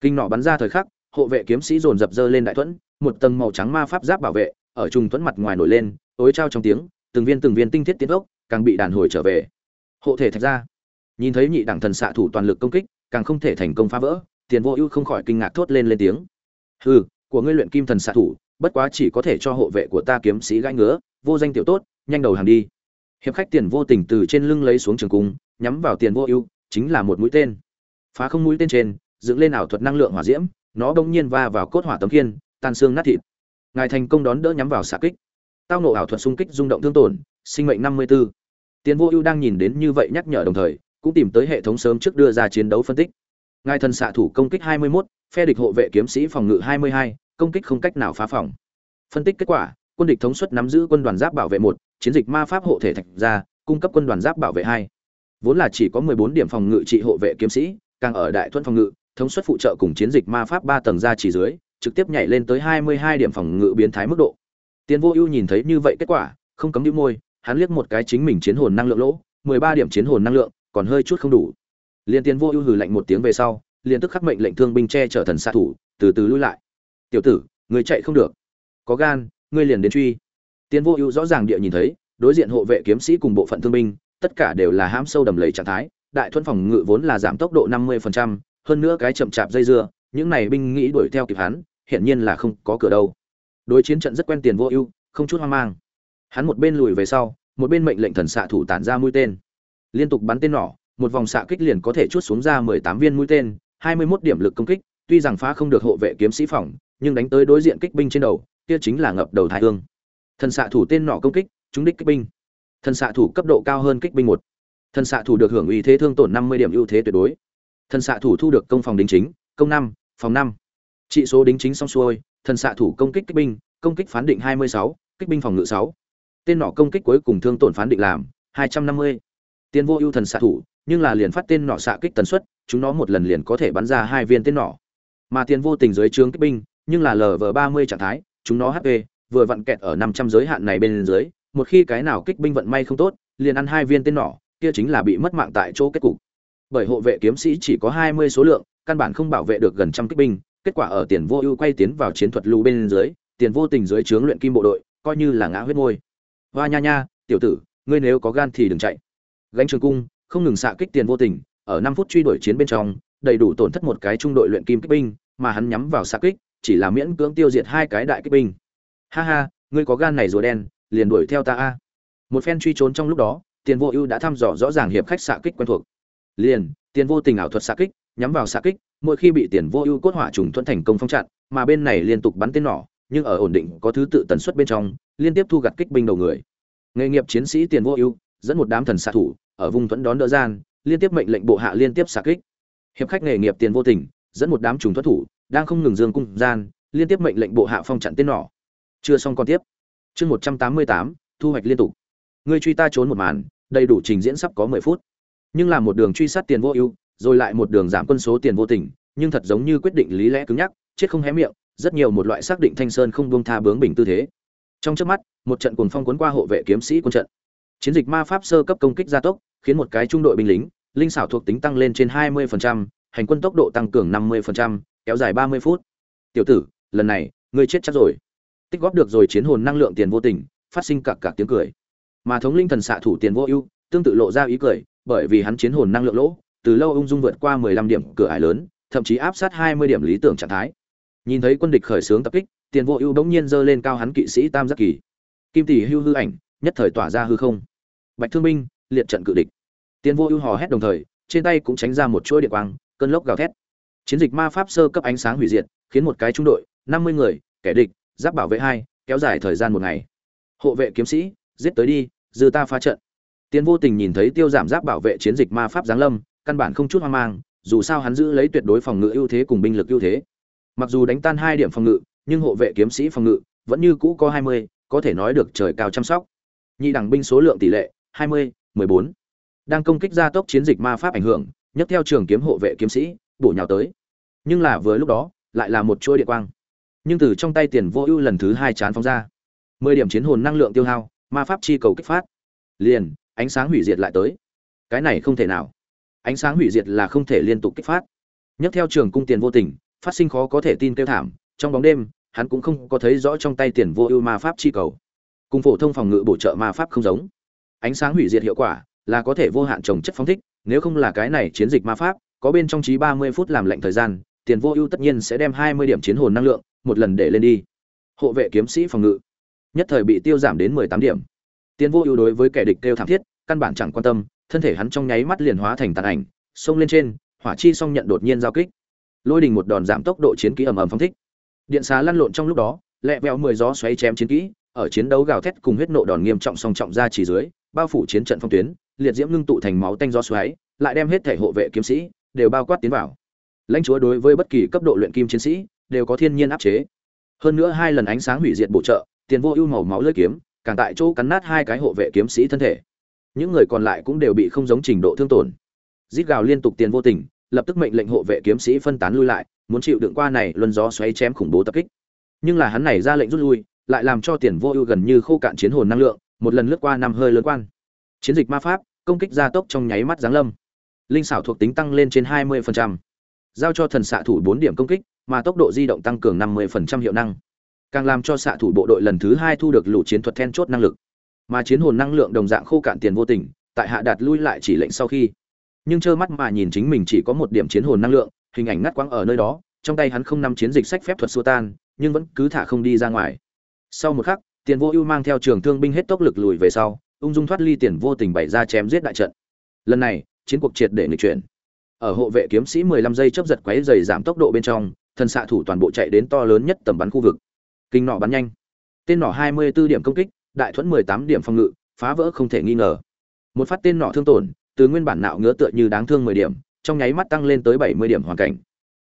Kinh nọ bắn ra thời khắc, hộ vệ kiếm sĩ dồn dập dơ lên đại thuẫn, một tầng màu trắng ma pháp giáp bảo vệ, ở trung thuẫn mặt ngoài nổi lên, tối trao trong tiếng, từng viên từng viên tinh thiết tiến ốc, càng bị đàn hồi trở về. Hộ thể thạch ra. Nhìn thấy nhị đẳng thần xạ thủ toàn lực công kích, càng không thể thành công phá vỡ, tiền vô ưu không khỏi kinh ngạc thốt lên lên tiếng. Hừ, của ngươi luyện kim thần xạ thủ, bất quá chỉ có thể cho hộ vệ của ta kiếm sĩ gãi ngứa vô danh tiểu tốt nhanh đầu hàng đi hiệp khách tiền vô tình từ trên lưng lấy xuống trường cung nhắm vào tiền vô ưu chính là một mũi tên phá không mũi tên trên dựng lên ảo thuật năng lượng hỏa diễm nó bỗng nhiên va vào cốt hỏa tấm kiên tan xương nát thịt ngài thành công đón đỡ nhắm vào xạ kích tao nổ ảo thuật xung kích rung động thương tổn sinh mệnh năm mươi 54. Tiền Vô Ưu đang nhìn đến như vậy nhắc nhở đồng thời, cũng tìm tới hệ thống sớm trước đưa ra chiến đấu phân tích. Ngài thần xạ thủ công kích 21, phe địch hộ vệ kiếm sĩ phòng ngự 22, công kích không cách nào phá phòng. Phân tích kết quả, quân địch thống suất nắm giữ quân đoàn giáp bảo vệ 1, chiến dịch ma pháp hộ thể thạch ra, cung cấp quân đoàn giáp bảo vệ 2. Vốn là chỉ có 14 điểm phòng ngự trị hộ vệ kiếm sĩ, càng ở đại thuần phòng ngự, thống suất phụ trợ cùng chiến dịch ma pháp 3 tầng ra chỉ dưới, trực tiếp nhảy lên tới 22 điểm phòng ngự biến thái mức độ. Tiên Vô Ưu nhìn thấy như vậy kết quả, không cấm nhíu môi, hắn liếc một cái chính mình chiến hồn năng lượng lỗ, 13 điểm chiến hồn năng lượng, còn hơi chút không đủ. Liên tiên Vô Ưu hừ lạnh một tiếng về sau, liền tức khắc mệnh lệnh thương binh che chở thần xạ thủ, từ từ lui lại. "Tiểu tử, ngươi chạy không được. Có gan, ngươi liền đến truy." Tiền Vô Ưu rõ ràng địa nhìn thấy, đối diện hộ vệ kiếm sĩ cùng bộ phận thương binh, tất cả đều là hãm sâu đầm lầy trạng thái, đại thuần phòng ngự vốn là giảm tốc độ 50%, hơn nữa cái chậm chạp dây dưa, những này binh nghĩ đuổi theo kịp hắn, hiện nhiên là không có cửa đâu. Đối chiến trận rất quen Tiền Vô Ưu, không chút hoang mang hắn một bên lùi về sau một bên mệnh lệnh thần xạ thủ tản ra mũi tên liên tục bắn tên nỏ một vòng xạ kích liền có thể chút xuống ra mười tám viên mũi tên hai mươi 21 điểm lực công kích tuy rằng phá không được hộ vệ kiếm sĩ phòng nhưng đánh tới đối diện kích binh trên đầu kia chính là ngập đầu thái hương. Thần xạ thủ tên nỏ công kích chúng đích kích binh. Thần xạ thủ cấp độ cao hơn kích binh một. Thần xạ thủ được hưởng uy thế thương tổn năm mươi điểm ưu thế tuyệt đối. Thần xạ thủ thu được công phòng đính chính công năm phòng năm. Trị số đính chính xong xuôi thần xạ thủ công kích kích binh công kích phán định hai mươi sáu kích binh phòng ngự sáu. Tên nọ công kích cuối cùng thương tổn phán định làm 250. Tiền vô ưu thần xạ thủ, nhưng là liền phát tên nọ xạ kích tần suất, chúng nó một lần liền có thể bắn ra hai viên tên nọ. Mà tiền vô tình dưới trướng kích binh, nhưng là LV30 trạng thái, chúng nó HP vừa vặn kẹt ở 500 giới hạn này bên dưới, một khi cái nào kích binh vận may không tốt, liền ăn hai viên tên nỏ kia chính là bị mất mạng tại chỗ kết cục. Bởi hộ vệ kiếm sĩ chỉ có 20 số lượng, căn bản không bảo vệ được gần trăm kích binh, kết quả ở tiền vô ưu quay tiến vào chiến thuật lưu bên dưới, tiền vô tình dưới trướng luyện kim bộ đội, coi như là ngã huyết môi hoa nha nha tiểu tử ngươi nếu có gan thì đừng chạy gánh trường cung không ngừng xạ kích tiền vô tình ở năm phút truy đuổi chiến bên trong đầy đủ tổn thất một cái trung đội luyện kim kích binh mà hắn nhắm vào xạ kích chỉ là miễn cưỡng tiêu diệt hai cái đại kích binh. Ha ha, ngươi có gan này rùa đen, liền đuổi theo ta a. Một phen truy trốn trong lúc đó, tiền vô ưu đã thăm dò rõ ràng hiệp khách xạ kích quen thuộc. Liền, tiền vô tình ảo thuật xạ kích, nhắm vào xạ kích, mỗi khi bị tiền vô ưu cốt hỏa trùng thuận thành công phong chặn, mà bên này liên tục bắn tên nỏ, nhưng ở ổn định, có thứ tự tần suất bên trong, liên tiếp thu gặt kích binh đầu người. Nghề nghiệp chiến sĩ tiền vô ưu, dẫn một đám thần xạ thủ, ở vùng thuẫn đón đỡ gian, liên tiếp mệnh lệnh bộ hạ liên tiếp xạ kích. Hiệp khách nghề nghiệp tiền vô tình, dẫn một đám trùng thoát thủ đang không ngừng dương cung gian liên tiếp mệnh lệnh bộ hạ phong chặn tên nỏ. Chưa xong còn tiếp. Chương một trăm tám mươi tám thu hoạch liên tục. Ngươi truy ta trốn một màn đầy đủ trình diễn sắp có mười phút. Nhưng là một đường truy sát tiền vô ưu rồi lại một đường giảm quân số tiền vô tình nhưng thật giống như quyết định lý lẽ cứng nhắc chết không hé miệng rất nhiều một loại xác định thanh sơn không buông tha bướng bình tư thế. Trong trước mắt một trận cuồng phong cuốn qua hộ vệ kiếm sĩ quân trận. Chiến dịch ma pháp sơ cấp công kích gia tốc khiến một cái trung đội binh lính linh xảo thuộc tính tăng lên trên 20%, hành quân tốc độ tăng cường 50%, kéo dài 30 phút. Tiểu tử, lần này, ngươi chết chắc rồi. Tích góp được rồi chiến hồn năng lượng tiền vô tình, phát sinh cặc cặc tiếng cười. Mà thống linh thần xạ thủ tiền vô ưu, tương tự lộ ra ý cười, bởi vì hắn chiến hồn năng lượng lỗ, từ lâu ung dung vượt qua 15 điểm cửa ải lớn, thậm chí áp sát 20 điểm lý tưởng trạng thái. Nhìn thấy quân địch khởi xướng tập kích, tiền vô ưu bỗng nhiên giơ lên cao hắn kỵ sĩ tam giác kỳ. Kim tỷ hưu hư ảnh, nhất thời tỏa ra hư không. Bạch thương binh liệt trận cự địch. Tiền vô ưu hò hét đồng thời, trên tay cũng tránh ra một chuỗi điện quang, cơn lốc gào thét chiến dịch ma pháp sơ cấp ánh sáng hủy diệt, khiến một cái trung đội, năm mươi người, kẻ địch, giáp bảo vệ hai, kéo dài thời gian một ngày. Hộ vệ kiếm sĩ, giết tới đi, dư ta phá trận. Tiến vô tình nhìn thấy tiêu giảm giáp bảo vệ chiến dịch ma pháp giáng lâm, căn bản không chút hoang mang, dù sao hắn giữ lấy tuyệt đối phòng ngự ưu thế cùng binh lực ưu thế. Mặc dù đánh tan hai điểm phòng ngự, nhưng hộ vệ kiếm sĩ phòng ngự vẫn như cũ có hai mươi, có thể nói được trời cao chăm sóc. Nhị đẳng binh số lượng tỷ lệ, hai mươi, mười bốn. Đang công kích gia tốc chiến dịch ma pháp ảnh hưởng, nhấc theo trường kiếm hộ vệ kiếm sĩ, bổ nhào tới nhưng là vừa lúc đó, lại là một chuỗi điện quang. Nhưng từ trong tay tiền vô ưu lần thứ hai chán phóng ra. Mười điểm chiến hồn năng lượng tiêu hao, ma pháp chi cầu kích phát. Liền, ánh sáng hủy diệt lại tới. Cái này không thể nào. Ánh sáng hủy diệt là không thể liên tục kích phát. Nhấc theo trường cung tiền vô tình, phát sinh khó có thể tin kêu thảm, trong bóng đêm, hắn cũng không có thấy rõ trong tay tiền vô ưu ma pháp chi cầu. Cùng phổ thông phòng ngự bổ trợ ma pháp không giống. Ánh sáng hủy diệt hiệu quả là có thể vô hạn trồng chất phóng thích, nếu không là cái này chiến dịch ma pháp, có bên trong trí ba mươi phút làm lệnh thời gian tiền vô ưu tất nhiên sẽ đem hai mươi điểm chiến hồn năng lượng, một lần để lên đi. Hộ vệ kiếm sĩ phòng ngự. Nhất thời bị tiêu giảm đến mười tám điểm. Tiền vô ưu đối với kẻ địch kêu thảm thiết, căn bản chẳng quan tâm, thân thể hắn trong nháy mắt liền hóa thành tàn ảnh, xông lên trên, hỏa chi song nhận đột nhiên giao kích. Lôi đình một đòn giảm tốc độ chiến kỹ ầm ầm phong thích. Điện xá lăn lộn trong lúc đó, lẹ vẹo mười gió xoáy chém chiến kỹ, ở chiến đấu gào thét cùng huyết nộ đòn nghiêm trọng song trọng ra chỉ dưới, bao phủ chiến trận phong tuyến, liệt diễm ngưng tụ thành máu tanh gió xoáy, lại đem hết thể hộ vệ kiếm sĩ đều bao quát tiến vào lãnh chúa đối với bất kỳ cấp độ luyện kim chiến sĩ đều có thiên nhiên áp chế. Hơn nữa hai lần ánh sáng hủy diệt bổ trợ, tiền vô ưu màu máu lưỡi kiếm, càng tại chỗ cắn nát hai cái hộ vệ kiếm sĩ thân thể. Những người còn lại cũng đều bị không giống trình độ thương tổn. Rít gào liên tục tiền vô tình, lập tức mệnh lệnh hộ vệ kiếm sĩ phân tán lui lại, muốn chịu đựng qua này luân gió xoáy chém khủng bố tập kích. Nhưng là hắn này ra lệnh rút lui, lại làm cho tiền vô ưu gần như khô cạn chiến hồn năng lượng, một lần lướt qua năm hơi lớn quan. Chiến dịch ma pháp, công kích gia tốc trong nháy mắt giáng lâm. Linh xảo thuộc tính tăng lên trên 20% giao cho thần xạ thủ 4 điểm công kích, mà tốc độ di động tăng cường 50% hiệu năng. Càng làm cho xạ thủ bộ đội lần thứ hai thu được lũ chiến thuật then chốt năng lực. Mà chiến hồn năng lượng đồng dạng khô cạn tiền vô tình, tại hạ đạt lui lại chỉ lệnh sau khi. Nhưng trơ mắt mà nhìn chính mình chỉ có một điểm chiến hồn năng lượng, hình ảnh ngắt quãng ở nơi đó, trong tay hắn không nắm chiến dịch sách phép thuật xua tan, nhưng vẫn cứ thả không đi ra ngoài. Sau một khắc, tiền vô ưu mang theo trường thương binh hết tốc lực lùi về sau, ung dung thoát ly tiền vô tình bày ra chém giết đại trận. Lần này, chiến cuộc triệt để nghịch chuyển ở hộ vệ kiếm sĩ 15 giây chớp giật quấy giày giảm tốc độ bên trong, thần xạ thủ toàn bộ chạy đến to lớn nhất tầm bắn khu vực. Kinh nỏ bắn nhanh. Tên nỏ 24 điểm công kích, đại thuẫn 18 điểm phòng ngự, phá vỡ không thể nghi ngờ. Một phát tên nỏ thương tổn, từ nguyên bản nạo ngứa tựa như đáng thương 10 điểm, trong nháy mắt tăng lên tới 70 điểm hoàn cảnh.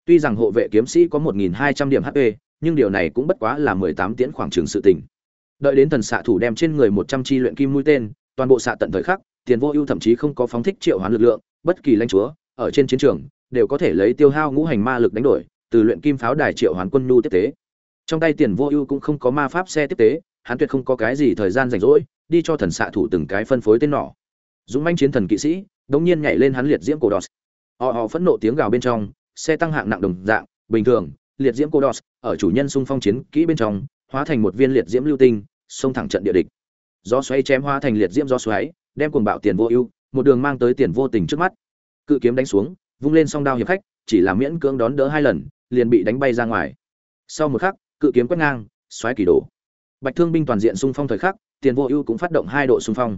Tuy rằng hộ vệ kiếm sĩ có 1.200 điểm hp nhưng điều này cũng bất quá là 18 tiễn khoảng trường sự tình. Đợi đến thần xạ thủ đem trên người 100 chi luyện kim mũi tên, toàn bộ xạ tận thời khắc, tiền vô ưu thậm chí không có phóng thích triệu hoán lực lượng, bất kỳ lãnh chúa ở trên chiến trường, đều có thể lấy tiêu hao ngũ hành ma lực đánh đổi, từ luyện kim pháo đài triệu hoàn quân nhu tiếp tế. Trong tay tiền vô ưu cũng không có ma pháp xe tiếp tế, hắn tuyệt không có cái gì thời gian rảnh rỗi, đi cho thần xạ thủ từng cái phân phối tên nỏ. Dũng manh chiến thần kỵ sĩ, đống nhiên nhảy lên hắn liệt diễm cổ đọt. Họ họ phẫn nộ tiếng gào bên trong, xe tăng hạng nặng đồng dạng, bình thường, liệt diễm cổ đọt, ở chủ nhân xung phong chiến kỹ bên trong, hóa thành một viên liệt diễm lưu tinh, xông thẳng trận địa địch. Gió xoáy chém hóa thành liệt diễm gió xoáy, đem cuồng bạo tiền vô ưu, một đường mang tới tiền vô tình trước mắt cự kiếm đánh xuống, vung lên song đao hiệp khách, chỉ là miễn cưỡng đón đỡ hai lần, liền bị đánh bay ra ngoài. Sau một khắc, cự kiếm quét ngang, xoáy kỳ đổ. Bạch thương binh toàn diện xung phong thời khắc, tiền vô ưu cũng phát động hai độ xung phong.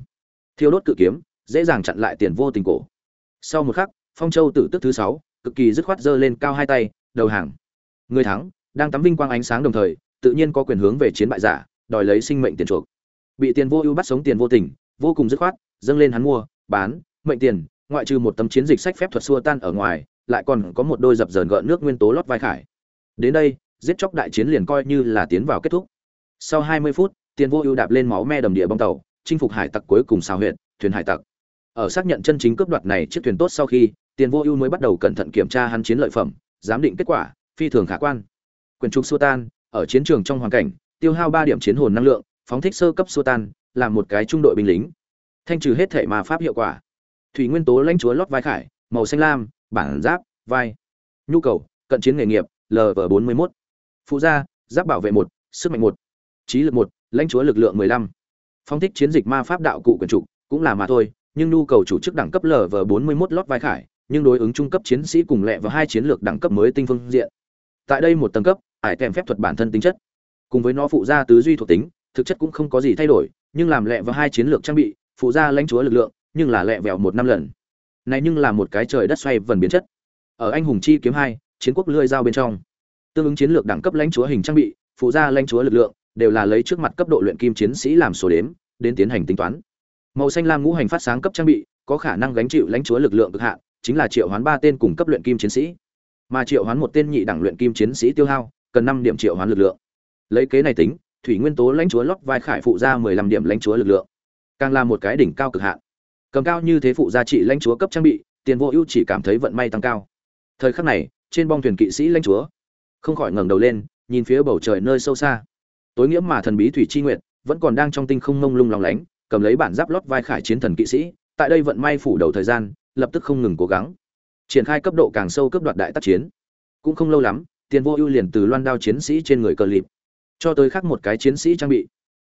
Thiêu đốt cự kiếm, dễ dàng chặn lại tiền vô tình cổ. Sau một khắc, phong châu tử tức thứ sáu, cực kỳ dứt khoát giơ lên cao hai tay, đầu hàng. Người thắng, đang tắm vinh quang ánh sáng đồng thời, tự nhiên có quyền hướng về chiến bại giả, đòi lấy sinh mệnh tiền chuộc. Bị tiền vô ưu bắt sống tiền vô tình, vô cùng dứt khoát, dâng lên hắn mua, bán, mệnh tiền ngoại trừ một tấm chiến dịch sách phép thuật xua tan ở ngoài, lại còn có một đôi dập dờn gợn nước nguyên tố lót vai khải. Đến đây, giết chóc đại chiến liền coi như là tiến vào kết thúc. Sau 20 phút tiền vô ưu đạp lên máu me đầm địa bong tàu, chinh phục hải tặc cuối cùng xào huyện thuyền hải tặc. Ở xác nhận chân chính cướp đoạt này chiếc thuyền tốt sau khi tiền vô ưu mới bắt đầu cẩn thận kiểm tra hắn chiến lợi phẩm, giám định kết quả, phi thường khả quan. Quyền trục xua tan, ở chiến trường trong hoàn cảnh, tiêu hao ba điểm chiến hồn năng lượng, phóng thích sơ cấp xua tan làm một cái trung đội binh lính. Thanh trừ hết thể mà pháp hiệu quả thủy nguyên tố lãnh chúa lót vai khải, màu xanh lam, bản giáp, vai. Nhu cầu, cận chiến nghề nghiệp lv bốn mươi mốt. Phụ gia, giáp bảo vệ một, sức mạnh một. Trí lực một, lãnh chúa lực lượng mười lăm. Phong thích chiến dịch ma pháp đạo cụ quyền trục, cũng là mà thôi, nhưng nhu cầu chủ chức đẳng cấp lv bốn mươi mốt lót vai khải, nhưng đối ứng trung cấp chiến sĩ cùng lẹ và hai chiến lược đẳng cấp mới tinh phương diện. Tại đây một tầng cấp, ải kèm phép thuật bản thân tính chất. Cùng với nó phụ gia tứ duy thuộc tính, thực chất cũng không có gì thay đổi, nhưng làm lẹ và hai chiến lược trang bị, phụ gia lãnh chúa lực lượng nhưng là lẹ vẹo một năm lần. Này nhưng là một cái trời đất xoay vần biến chất. Ở anh hùng chi kiếm hai, chiến quốc lưỡi dao bên trong. Tương ứng chiến lược đẳng cấp lãnh chúa hình trang bị, phụ gia lãnh chúa lực lượng, đều là lấy trước mặt cấp độ luyện kim chiến sĩ làm số đếm, đến tiến hành tính toán. Màu xanh lam ngũ hành phát sáng cấp trang bị, có khả năng gánh chịu lãnh chúa lực lượng cực hạn, chính là triệu hoán ba tên cùng cấp luyện kim chiến sĩ. Mà triệu hoán một tên nhị đẳng luyện kim chiến sĩ tiêu hao, cần năm điểm triệu hoán lực lượng. Lấy kế này tính, thủy nguyên tố lãnh chúa lót vai khải phụ ra mười lăm điểm lãnh chúa lực lượng. Càng là một cái đỉnh cao cực hạn cầm cao như thế phụ gia trị lãnh chúa cấp trang bị, tiền vô ưu chỉ cảm thấy vận may tăng cao. Thời khắc này, trên bong thuyền kỵ sĩ lãnh chúa không khỏi ngẩng đầu lên, nhìn phía bầu trời nơi sâu xa. Tối nghĩa mà thần bí thủy chi nguyện vẫn còn đang trong tinh không mông lung lòng lánh, cầm lấy bản giáp lót vai khải chiến thần kỵ sĩ, tại đây vận may phủ đầu thời gian, lập tức không ngừng cố gắng. Triển khai cấp độ càng sâu cấp đoạt đại tác chiến. Cũng không lâu lắm, tiền vô ưu liền từ loan đao chiến sĩ trên người cờ lịp, cho tới khác một cái chiến sĩ trang bị.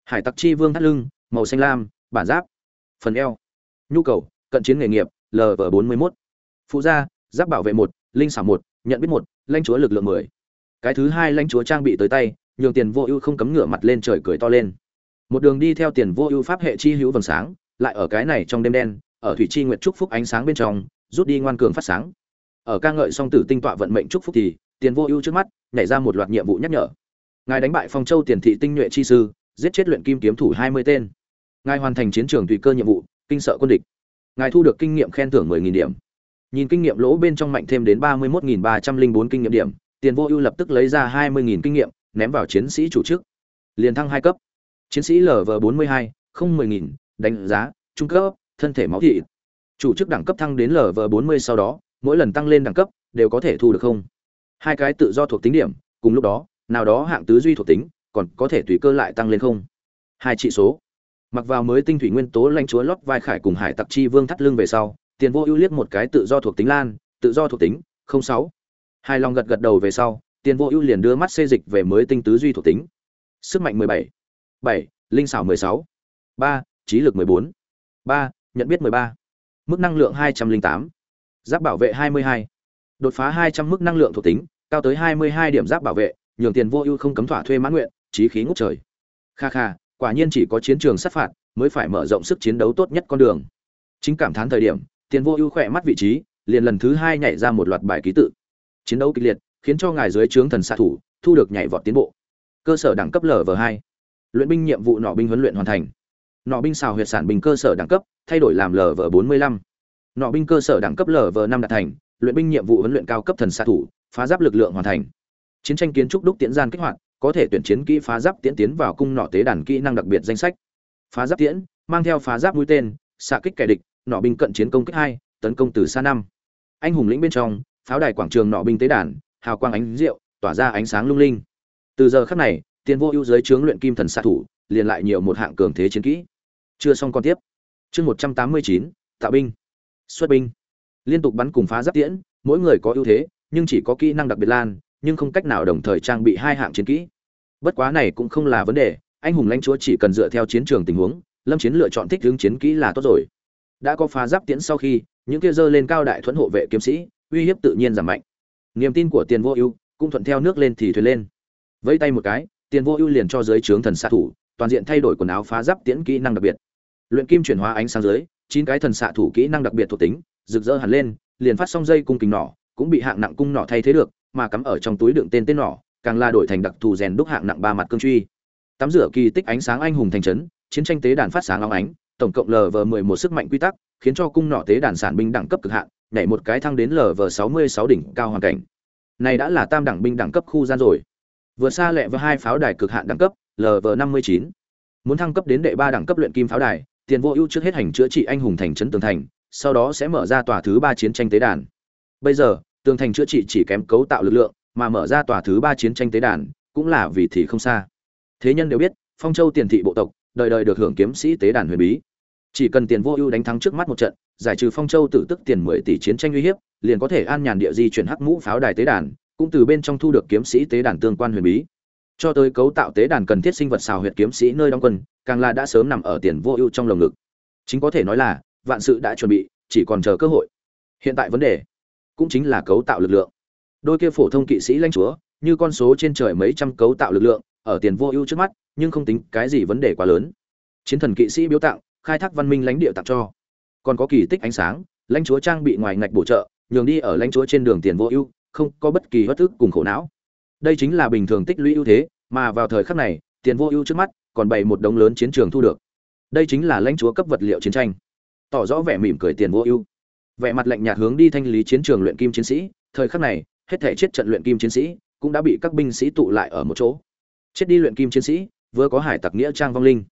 Hải tặc chi vương thắt lưng, màu xanh lam, bản giáp, phần eo nhu cầu, cận chiến nghề nghiệp lv bốn mươi mốt. Phụ gia, giáp bảo vệ một, linh xảo một, nhận biết một, lãnh chúa lực lượng mười. Cái thứ hai lãnh chúa trang bị tới tay, nhường tiền vô ưu không cấm ngửa mặt lên trời cười to lên. Một đường đi theo tiền vô ưu pháp hệ chi hữu vầng sáng, lại ở cái này trong đêm đen, ở thủy chi nguyệt trúc phúc ánh sáng bên trong, rút đi ngoan cường phát sáng. Ở ca ngợi song tử tinh tọa vận mệnh trúc phúc thì, tiền vô ưu trước mắt, nhảy ra một loạt nhiệm vụ nhắc nhở. Ngài đánh bại phong châu tiền thị tinh nhuệ chi sư, giết chết luyện kim kiếm thủ hai mươi tên. Ngài hoàn thành chiến trường tùy cơ nhiệm vụ kinh sợ quân địch. Ngài thu được kinh nghiệm khen thưởng mười nghìn điểm. Nhìn kinh nghiệm lỗ bên trong mạnh thêm đến ba mươi một nghìn ba trăm linh bốn kinh nghiệm điểm, tiền vô ưu lập tức lấy ra hai mươi nghìn kinh nghiệm, ném vào chiến sĩ chủ chức. Liền thăng hai cấp. Chiến sĩ lv bốn mươi hai, không mười nghìn, đánh giá, trung cấp, thân thể máu thị chủ chức đẳng cấp thăng đến lv bốn mươi sau đó, mỗi lần tăng lên đẳng cấp, đều có thể thu được không? Hai cái tự do thuộc tính điểm, cùng lúc đó, nào đó hạng tứ duy thuộc tính, còn có thể tùy cơ lại tăng lên không? Hai trị số mặc vào mới tinh thủy nguyên tố lãnh chúa lót vai khải cùng hải tặc chi vương thắt lưng về sau, tiền vô ưu liếc một cái tự do thuộc tính lan, tự do thuộc tính, không sáu hai lòng gật gật đầu về sau, tiền vô ưu liền đưa mắt xê dịch về mới tinh tứ duy thuộc tính sức mạnh 17. 7. linh xảo 16. 3. trí lực 14. 3. nhận biết 13. mức năng lượng 208. giáp bảo vệ 22. đột phá 200 mức năng lượng thuộc tính, cao tới 22 điểm giáp bảo vệ, nhường tiền vô ưu không cấm thỏa thuê mãn nguyện, trí khí ngút trời kha kha quả nhiên chỉ có chiến trường sát phạt mới phải mở rộng sức chiến đấu tốt nhất con đường. Chính cảm thán thời điểm, tiền vô ưu khỏe mắt vị trí, liền lần thứ hai nhảy ra một loạt bài ký tự. Chiến đấu kịch liệt, khiến cho ngài dưới trướng thần xạ thủ, thu được nhảy vọt tiến bộ. Cơ sở đẳng cấp lv hai. Luyện binh nhiệm vụ nọ binh huấn luyện hoàn thành. Nọ binh xào huyệt sản bình cơ sở đẳng cấp, thay đổi làm lv bốn mươi lăm. Nọ binh cơ sở đẳng cấp lv năm đạt thành, luyện binh nhiệm vụ huấn luyện cao cấp thần xạ thủ, phá giáp lực lượng hoàn thành. Chiến tranh kiến trúc đúc tiễn gian kích hoạt có thể tuyển chiến kỹ phá giáp tiễn tiến vào cung nọ tế đàn kỹ năng đặc biệt danh sách. Phá giáp tiễn, mang theo phá giáp mũi tên, xạ kích kẻ địch, nọ binh cận chiến công kích hai, tấn công từ xa năm. Anh hùng lĩnh bên trong, pháo đài quảng trường nọ binh tế đàn, hào quang ánh rượu, tỏa ra ánh sáng lung linh. Từ giờ khắc này, tiền vô ưu giới chướng luyện kim thần xạ thủ, liền lại nhiều một hạng cường thế chiến kỹ. Chưa xong còn tiếp. Chương một trăm tám mươi chín tạo binh. Xuất binh. Liên tục bắn cùng phá giáp tiễn, mỗi người có ưu thế, nhưng chỉ có kỹ năng đặc biệt lan nhưng không cách nào đồng thời trang bị hai hạng chiến kỹ. Bất quá này cũng không là vấn đề, anh hùng lãnh chúa chỉ cần dựa theo chiến trường tình huống, lâm chiến lựa chọn thích hướng chiến kỹ là tốt rồi. Đã có phá giáp tiễn sau khi, những kia dơ lên cao đại thuẫn hộ vệ kiếm sĩ, uy hiếp tự nhiên giảm mạnh. Niềm tin của tiền vô ưu cũng thuận theo nước lên thì thuyền lên. Vẫy tay một cái, tiền vô ưu liền cho dưới trướng thần xạ thủ, toàn diện thay đổi quần áo phá giáp tiễn kỹ năng đặc biệt. Luyện kim chuyển hóa ánh sáng dưới, chín cái thần xạ thủ kỹ năng đặc biệt thuộc tính, rực rỡ hẳn lên, liền phát xong dây cung kính nỏ, cũng bị hạng nặng cung nỏ thay thế được mà cắm ở trong túi đựng tên tên nỏ, càng là đổi thành đặc thù rèn đúc hạng nặng ba mặt cương truy. Tắm rửa kỳ tích ánh sáng anh hùng thành trấn, chiến tranh tế đàn phát sáng long ánh, tổng cộng lv mười một sức mạnh quy tắc, khiến cho cung nỏ tế đàn sản binh đẳng cấp cực hạn, nhảy một cái thăng đến lv sáu mươi sáu đỉnh cao hoàn cảnh. Này đã là tam đẳng binh đẳng cấp khu gian rồi. Vừa xa lẹ với hai pháo đài cực hạn đẳng cấp lv năm mươi chín. Muốn thăng cấp đến đệ ba đẳng cấp luyện kim pháo đài, tiền vô ưu trước hết hành chữa trị anh hùng thành trấn tường thành, sau đó sẽ mở ra tòa thứ ba chiến tranh tế đàn. Bây giờ tường thành chữa trị chỉ kém cấu tạo lực lượng, mà mở ra tòa thứ ba chiến tranh tế đàn, cũng là vì thì không xa. Thế nhân đều biết, phong châu tiền thị bộ tộc, đời đời được hưởng kiếm sĩ tế đàn huyền bí. Chỉ cần tiền vô ưu đánh thắng trước mắt một trận, giải trừ phong châu tử tức tiền mười tỷ chiến tranh uy hiếp, liền có thể an nhàn địa di chuyển hắc mũ pháo đài tế đàn, cũng từ bên trong thu được kiếm sĩ tế đàn tương quan huyền bí. Cho tới cấu tạo tế đàn cần thiết sinh vật xào huyệt kiếm sĩ nơi đóng quân, càng là đã sớm nằm ở tiền vô ưu trong lồng ngực. Chính có thể nói là, vạn sự đã chuẩn bị, chỉ còn chờ cơ hội. Hiện tại vấn đề cũng chính là cấu tạo lực lượng. Đôi kia phổ thông kỵ sĩ lãnh chúa, như con số trên trời mấy trăm cấu tạo lực lượng, ở tiền vô ưu trước mắt, nhưng không tính cái gì vấn đề quá lớn. Chiến thần kỵ sĩ biếu tặng, khai thác văn minh lãnh địa tặng cho. Còn có kỳ tích ánh sáng, lãnh chúa trang bị ngoài ngạch bổ trợ, nhường đi ở lãnh chúa trên đường tiền vô ưu, không có bất kỳ bất thức cùng khổ não. Đây chính là bình thường tích lũy ưu thế, mà vào thời khắc này, tiền vô ưu trước mắt, còn bày một đống lớn chiến trường thu được. Đây chính là lãnh chúa cấp vật liệu chiến tranh. Tỏ rõ vẻ mỉm cười tiền vô ưu vẻ mặt lạnh nhạt hướng đi thanh lý chiến trường luyện kim chiến sĩ thời khắc này hết thể chết trận luyện kim chiến sĩ cũng đã bị các binh sĩ tụ lại ở một chỗ. Chết đi luyện kim chiến sĩ vừa có hải tặc nghĩa trang vong linh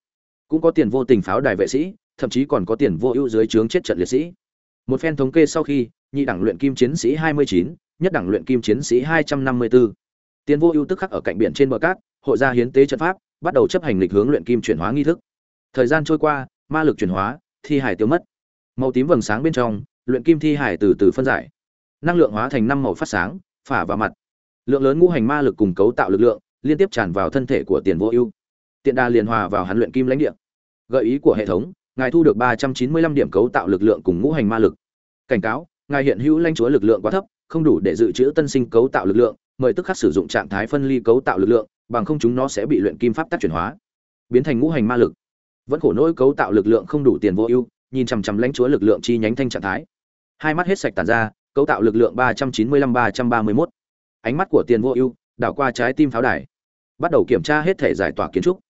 cũng có tiền vô tình pháo đài vệ sĩ thậm chí còn có tiền vô ưu dưới trướng chết trận liệt sĩ. Một phen thống kê sau khi nhị đẳng luyện kim chiến sĩ 29, nhất đẳng luyện kim chiến sĩ 254. tiền vô ưu tức khắc ở cạnh biển trên bờ cát hội gia hiến tế trận pháp bắt đầu chấp hành lịch hướng luyện kim chuyển hóa nghi thức. Thời gian trôi qua ma lực chuyển hóa thi hải tiêu mất. Màu tím vầng sáng bên trong luyện kim thi hải từ từ phân giải. Năng lượng hóa thành năm màu phát sáng, phả vào mặt. Lượng lớn ngũ hành ma lực cùng cấu tạo lực lượng liên tiếp tràn vào thân thể của tiền vô ưu. Tiện đa liền hòa vào hắn luyện kim lãnh địa. Gợi ý của hệ thống, ngài thu được ba trăm chín mươi lăm điểm cấu tạo lực lượng cùng ngũ hành ma lực. Cảnh cáo, ngài hiện hữu lãnh chúa lực lượng quá thấp, không đủ để dự trữ tân sinh cấu tạo lực lượng, mời tức khắc sử dụng trạng thái phân ly cấu tạo lực lượng, bằng không chúng nó sẽ bị luyện kim pháp tác chuyển hóa, biến thành ngũ hành ma lực. Vẫn khổ nỗi cấu tạo lực lượng không đủ tiền vô ưu, nhìn chằm chằm lãnh chúa lực lượng chi nhánh thanh trạng thái hai mắt hết sạch tàn ra, cấu tạo lực lượng ba trăm chín mươi lăm, ba trăm ba mươi mốt. Ánh mắt của tiền vô ưu, đảo qua trái tim pháo đài. Bắt đầu kiểm tra hết thể giải tỏa kiến trúc.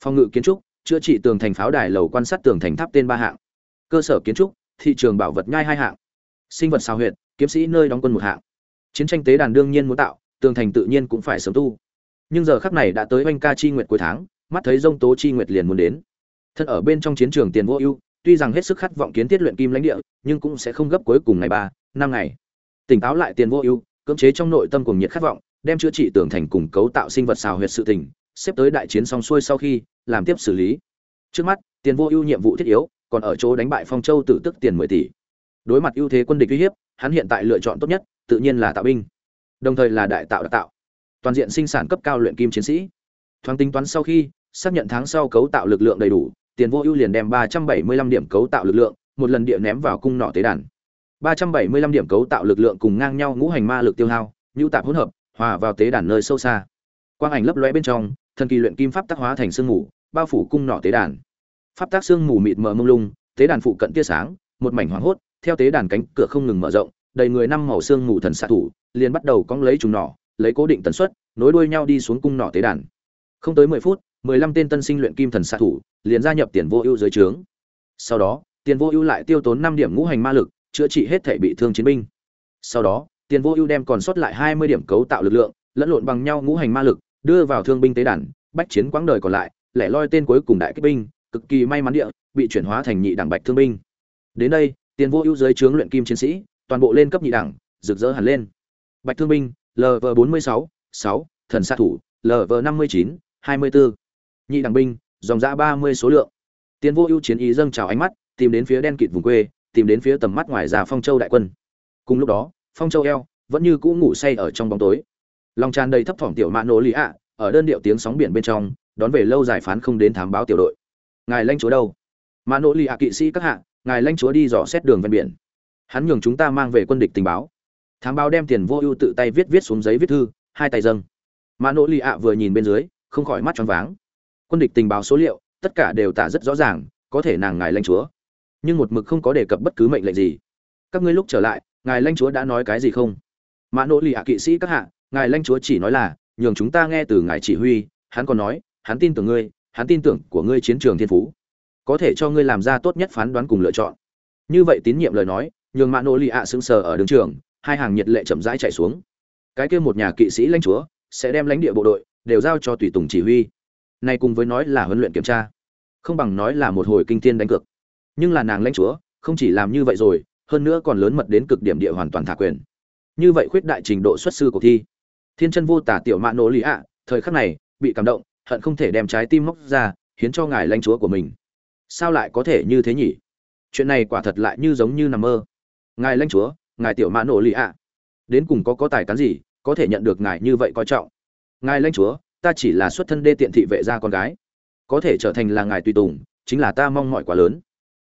Phòng ngự kiến trúc, chữa trị tường thành pháo đài lầu quan sát tường thành tháp tên ba hạng. Cơ sở kiến trúc, thị trường bảo vật nhai hai hạng. Sinh vật sao huyệt, kiếm sĩ nơi đóng quân một hạng. Chiến tranh tế đàn đương nhiên muốn tạo, tường thành tự nhiên cũng phải sớm tu. Nhưng giờ khắc này đã tới oanh ca chi nguyệt cuối tháng, mắt thấy dông tố chi nguyệt liền muốn đến. Thân ở bên trong chiến trường tiền vô ưu tuy rằng hết sức khát vọng kiến thiết luyện kim lãnh địa, nhưng cũng sẽ không gấp cuối cùng ngày ba, năm ngày. Tỉnh táo lại tiền vô ưu, cưỡng chế trong nội tâm cùng nhiệt khát vọng, đem chữa trị tưởng thành cùng cấu tạo sinh vật xào huyệt sự tình, xếp tới đại chiến xong xuôi sau khi, làm tiếp xử lý. Trước mắt, tiền vô ưu nhiệm vụ thiết yếu, còn ở chỗ đánh bại phong châu tử tức tiền mười tỷ. Đối mặt ưu thế quân địch uy hiếp, hắn hiện tại lựa chọn tốt nhất, tự nhiên là tạo binh. Đồng thời là đại tạo đặc tạo. Toàn diện sinh sản cấp cao luyện kim chiến sĩ. Thoáng tính toán sau khi, xác nhận tháng sau cấu tạo lực lượng đầy đủ tiền vô ưu liền đem ba trăm bảy mươi lăm điểm cấu tạo lực lượng, một lần địa ném vào cung nọ tế đàn. ba trăm bảy mươi lăm điểm cấu tạo lực lượng cùng ngang nhau ngũ hành ma lực tiêu hao nhu tạp hỗn hợp, hòa vào tế đàn nơi sâu xa. Quang ảnh lấp lóe bên trong, thần kỳ luyện kim pháp tác hóa thành sương mù, bao phủ cung nọ tế đàn. Pháp tác sương mù mịt mờ mông lung, tế đàn phụ cận tia sáng, một mảnh hoảng hốt, theo tế đàn cánh cửa không ngừng mở rộng, đầy người năm màu xương mù thần xạ thủ, liền bắt đầu cong lấy chúng nỏ, lấy cố định tần suất, nối đuôi nhau đi xuống cung nỏ tế đàn. Không tới mười phút mười lăm tên tân sinh luyện kim thần xạ thủ, liền gia nhập tiền vô ưu dưới trướng. Sau đó, tiền vô ưu lại tiêu tốn năm điểm ngũ hành ma lực, chữa trị hết thể bị thương chiến binh. Sau đó, tiền vô ưu đem còn sót lại hai mươi điểm cấu tạo lực lượng, lẫn lộn bằng nhau ngũ hành ma lực, đưa vào thương binh tế đàn, bách chiến quãng đời còn lại, lẻ loi tên cuối cùng đại kích binh, cực kỳ may mắn địa, bị chuyển hóa thành nhị đẳng bạch thương binh. Đến đây, tiền vô ưu dưới trướng luyện kim chiến sĩ, toàn bộ lên cấp nhị đẳng, rực rỡ hẳn lên. Bạch thương binh lv bốn mươi sáu sáu, thần sát thủ lv năm mươi chín, hai mươi bốn nhị đằng binh, dòng giã ba mươi số lượng. Tiền vô ưu chiến ý dâng trào ánh mắt, tìm đến phía đen kịt vùng quê, tìm đến phía tầm mắt ngoài già phong châu đại quân. Cùng lúc đó, phong châu eo vẫn như cũ ngủ say ở trong bóng tối. Lòng tràn đầy thấp thỏm tiểu mạ nổ lý ạ, ở đơn điệu tiếng sóng biển bên trong, đón về lâu giải phán không đến thám báo tiểu đội. Ngài lanh chúa đâu? Mạ nổ lý ạ kỵ sĩ các hạ, ngài lanh chúa đi dò xét đường ven biển. Hắn nhường chúng ta mang về quân địch tình báo. Thám báo đem tiền vô ưu tự tay viết viết xuống giấy viết thư, hai tay dâng. Mạ nổ lì ạ vừa nhìn bên dưới, không khỏi mắt choáng váng quân địch tình báo số liệu, tất cả đều tả rất rõ ràng, có thể nàng ngài lanh chúa. Nhưng một mực không có đề cập bất cứ mệnh lệnh gì. Các ngươi lúc trở lại, ngài lanh chúa đã nói cái gì không? Mã nỗ lì ạ kỵ sĩ các hạ, ngài lanh chúa chỉ nói là, nhường chúng ta nghe từ ngài chỉ huy, hắn còn nói, hắn tin tưởng ngươi, hắn tin tưởng của ngươi chiến trường thiên phú. Có thể cho ngươi làm ra tốt nhất phán đoán cùng lựa chọn. Như vậy tín nhiệm lời nói, nhường mã nỗ lì ạ sững sờ ở đường trường, hai hàng nhiệt lệ chậm rãi chạy xuống. Cái kia một nhà kỵ sĩ lãnh chúa, sẽ đem lãnh địa bộ đội, đều giao cho tùy tùng chỉ huy nay cùng với nói là huấn luyện kiểm tra, không bằng nói là một hồi kinh thiên đánh cược. Nhưng là nàng lãnh chúa, không chỉ làm như vậy rồi, hơn nữa còn lớn mật đến cực điểm địa hoàn toàn thả quyền. Như vậy khuyết đại trình độ xuất sư cuộc thi. Thiên chân vô tả tiểu mạ nỗ lý ạ, thời khắc này, bị cảm động, hận không thể đem trái tim móc ra, hiến cho ngài lãnh chúa của mình. Sao lại có thể như thế nhỉ? Chuyện này quả thật lại như giống như nằm mơ. Ngài lãnh chúa, ngài tiểu mã nổ lì ạ. Đến cùng có có tài cán gì, có thể nhận được ngài như vậy coi trọng? Ngài lãnh chúa ta chỉ là xuất thân đê tiện thị vệ gia con gái. Có thể trở thành là ngài tùy tùng, chính là ta mong mỏi quá lớn.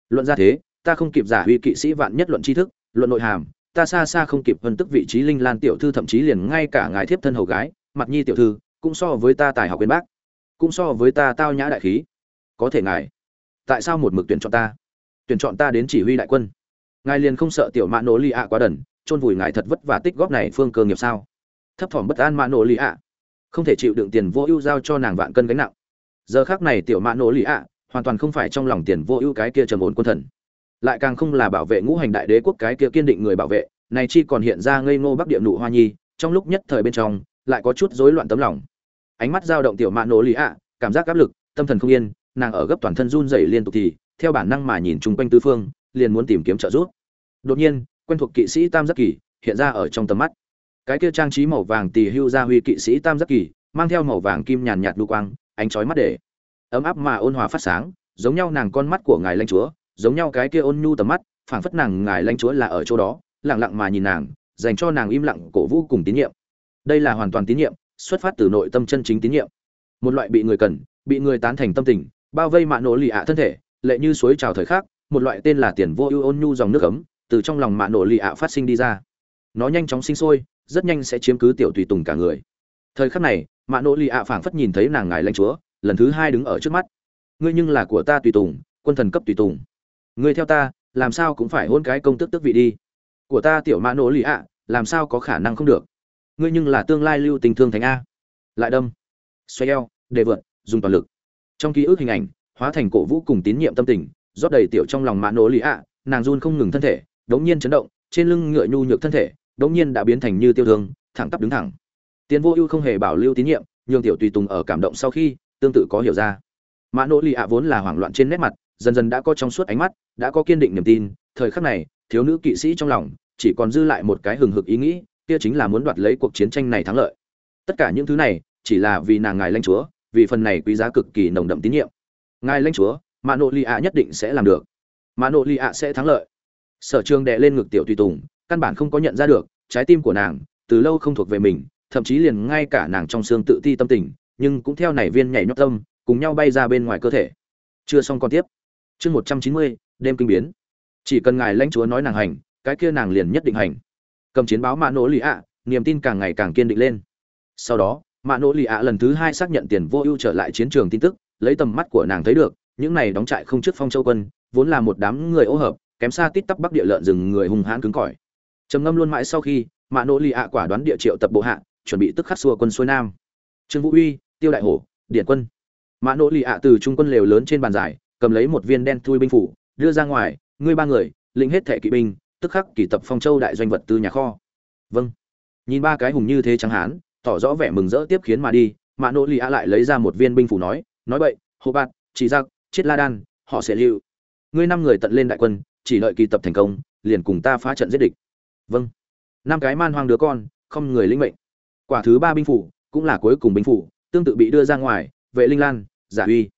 Luận ra thế, ta không kịp giả huy kỵ sĩ vạn nhất luận tri thức, luận nội hàm, ta xa xa không kịp phân tức vị trí linh lan tiểu thư thậm chí liền ngay cả ngài thiếp thân hầu gái, mặt nhi tiểu thư, cũng so với ta tài học bên bác, cũng so với ta tao nhã đại khí. Có thể ngài, tại sao một mực tuyển chọn ta? Tuyển chọn ta đến chỉ huy đại quân. Ngài liền không sợ tiểu mã nổ lì ạ quá đần, chôn vùi ngài thật vất vả tích góp này phương cơ nghiệp sao? Thấp thỏm bất an mã nổ lì ạ không thể chịu đựng tiền vô ưu giao cho nàng vạn cân gánh nặng. Giờ khác này tiểu mã nổ lì ạ, hoàn toàn không phải trong lòng tiền vô ưu cái kia trầm ổn quân thần. Lại càng không là bảo vệ ngũ hành đại đế quốc cái kia kiên định người bảo vệ, này chi còn hiện ra ngây ngô bắc địa nụ hoa nhi, trong lúc nhất thời bên trong, lại có chút rối loạn tấm lòng. Ánh mắt dao động tiểu mã nổ lì ạ, cảm giác áp lực, tâm thần không yên, nàng ở gấp toàn thân run rẩy liên tục thì, theo bản năng mà nhìn chung quanh tứ phương, liền muốn tìm kiếm trợ giúp. Đột nhiên, quen thuộc kỵ sĩ tam giác kỳ hiện ra ở trong tầm mắt cái kia trang trí màu vàng tỳ hưu gia huy kỵ sĩ tam giác kỳ, mang theo màu vàng kim nhàn nhạt lưu quang, ánh chói mắt để ấm áp mà ôn hòa phát sáng, giống nhau nàng con mắt của ngài lãnh chúa, giống nhau cái kia ôn nhu tầm mắt, phảng phất nàng ngài lãnh chúa là ở chỗ đó, lặng lặng mà nhìn nàng, dành cho nàng im lặng cổ vũ cùng tín nhiệm. Đây là hoàn toàn tín nhiệm, xuất phát từ nội tâm chân chính tín nhiệm. Một loại bị người cần, bị người tán thành tâm tình, bao vây mạ nổ lì ạ thân thể, lệ như suối trào thời khắc, một loại tên là tiền vô ưu ôn nhu dòng nước ấm, từ trong lòng mạ nổ lì ạ phát sinh đi ra. Nó nhanh chóng sinh sôi rất nhanh sẽ chiếm cứ tiểu tùy tùng cả người. Thời khắc này, mạ nỗ lì ạ phảng phất nhìn thấy nàng ngài lãnh chúa, lần thứ hai đứng ở trước mắt. Ngươi nhưng là của ta tùy tùng, quân thần cấp tùy tùng. Ngươi theo ta, làm sao cũng phải hôn cái công tước tước vị đi. Của ta tiểu mã nỗ lì ạ, làm sao có khả năng không được? Ngươi nhưng là tương lai lưu tình thương thánh a. Lại đâm. Xoay eo đề vượt, dùng toàn lực. Trong ký ức hình ảnh, hóa thành cổ vũ cùng tín nhiệm tâm tình, rót đầy tiểu trong lòng mã nỗ lì ạ, nàng run không ngừng thân thể, đống nhiên chấn động, trên lưng ngựa nhu nhược thân thể đống nhiên đã biến thành như tiêu thương, thẳng tắp đứng thẳng. Tiến vô ưu không hề bảo lưu tín nhiệm, nhường tiểu tùy tùng ở cảm động sau khi, tương tự có hiểu ra. Mã nỗ lì ạ vốn là hoảng loạn trên nét mặt, dần dần đã có trong suốt ánh mắt, đã có kiên định niềm tin, thời khắc này, thiếu nữ kỵ sĩ trong lòng, chỉ còn dư lại một cái hừng hực ý nghĩ, kia chính là muốn đoạt lấy cuộc chiến tranh này thắng lợi. Tất cả những thứ này, chỉ là vì nàng ngài lãnh chúa, vì phần này quý giá cực kỳ nồng đậm tín nhiệm. Ngài lãnh chúa, mã nỗ lì ạ nhất định sẽ làm được. Mã nỗ lì ạ sẽ thắng lợi. Sở trường đệ lên ngực tiểu tùy tùng căn bản không có nhận ra được, trái tim của nàng, từ lâu không thuộc về mình, thậm chí liền ngay cả nàng trong xương tự ti tâm tình, nhưng cũng theo nảy viên nhảy nhót tâm, cùng nhau bay ra bên ngoài cơ thể. Chưa xong còn tiếp. Chương một trăm chín mươi, đêm kinh biến. Chỉ cần ngài lãnh chúa nói nàng hành, cái kia nàng liền nhất định hành. Cầm chiến báo mạ nỗ lì ạ, niềm tin càng ngày càng kiên định lên. Sau đó mạ nỗ lì ạ lần thứ hai xác nhận tiền vô ưu trở lại chiến trường tin tức, lấy tầm mắt của nàng thấy được, những này đóng trại không trước phong châu quân, vốn là một đám người ô hợp, kém xa tít tắp bắc địa lợn rừng người hung hãn cứng cỏi trầm ngâm luôn mãi sau khi mã nỗ lì ạ quả đoán địa triệu tập bộ hạ, chuẩn bị tức khắc xua quân xuôi nam. Trương vũ uy, tiêu đại hổ, điện quân. Mã nỗ lì ạ từ trung quân lều lớn trên bàn giải, cầm lấy một viên đen thui binh phủ, đưa ra ngoài, ngươi ba người, lĩnh hết thẻ kỵ binh, tức khắc kỳ tập phong châu đại doanh vật từ nhà kho. Vâng. Nhìn ba cái hùng như thế trắng hán, tỏ rõ vẻ mừng rỡ tiếp khiến mà đi mã nỗ lì ạ lại lấy ra một viên binh phủ nói nói vậy hô bạt, chỉ giặc, chết la đan, họ sẽ lưu. Ngươi năm người tận lên đại quân, chỉ đợi kỳ tập thành công, liền cùng ta phá trận giết địch vâng. Năm cái man hoang đứa con, không người linh mệnh. Quả thứ ba binh phủ, cũng là cuối cùng binh phủ, tương tự bị đưa ra ngoài, vệ linh lan, giả uy.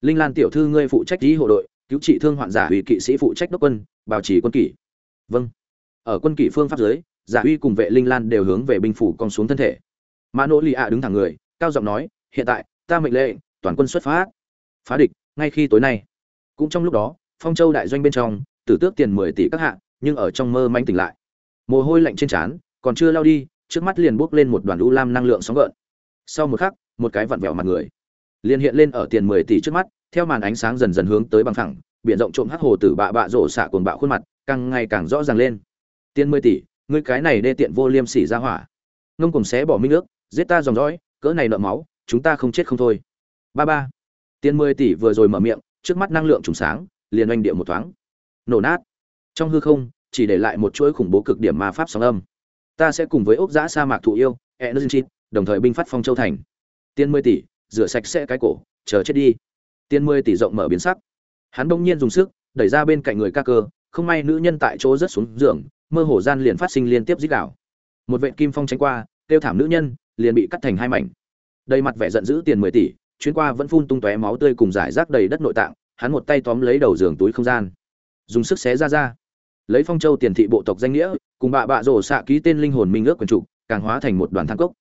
Linh lan tiểu thư ngươi phụ trách lý hộ đội, cứu trị thương hoạn giả uy kỵ sĩ phụ trách đốc quân, bảo trì quân kỷ. Vâng. Ở quân kỷ phương pháp giới giả uy cùng vệ linh lan đều hướng về binh phủ con xuống thân thể. Mã nỗ lì ạ đứng thẳng người, cao giọng nói, hiện tại, ta mệnh lệnh, toàn quân xuất phát. Phá địch, ngay khi tối nay. Cũng trong lúc đó, phong châu đại doanh bên trong, tử tước tiền mười tỷ các hạ, nhưng ở trong mơ manh tỉnh lại mồ hôi lạnh trên trán còn chưa lao đi trước mắt liền buốc lên một đoàn u lam năng lượng sóng gợn. Sau một khắc một cái vặn vẹo mặt người liền hiện lên ở tiền mười tỷ trước mắt theo màn ánh sáng dần dần hướng tới bằng thẳng biển rộng trộm hắc hồ tử bạ bạ rổ xạ cồn bạo khuôn mặt càng ngày càng rõ ràng lên. Tiền mười tỷ ngươi cái này đê tiện vô liêm sỉ ra hỏa. Ngông cùng xé bỏ minh nước, giết ta dòng dõi cỡ này nợ máu chúng ta không chết không thôi. Ba ba. Tiền mười tỷ vừa rồi mở miệng trước mắt năng lượng trùng sáng liền oanh địa một thoáng. Nổ nát. Trong hư không chỉ để lại một chuỗi khủng bố cực điểm ma pháp sóng âm. Ta sẽ cùng với ốc giã sa mạc thụ yêu, energy, đồng thời binh phát phong châu thành. Tiền mười tỷ, rửa sạch sẽ cái cổ, chờ chết đi. Tiền mười tỷ rộng mở biến sắc. Hắn bỗng nhiên dùng sức, đẩy ra bên cạnh người ca cơ, không may nữ nhân tại chỗ rất xuống giường, mơ hồ gian liền phát sinh liên tiếp dích đảo một vệ kim phong tránh qua tiêu thảm nữ nhân, liền bị cắt thành hai mảnh. Đầy mặt vẻ giận dữ tiền mười tỷ, chuyến qua vẫn phun tung tóe máu tươi cùng giải rác đầy đất nội tạng, hắn một tay tóm lấy đầu giường túi không gian. Dùng sức xé ra ra lấy phong châu tiền thị bộ tộc danh nghĩa, cùng bạ bạ rổ xạ ký tên linh hồn minh ước quần trục càng hóa thành một đoàn thang cốc,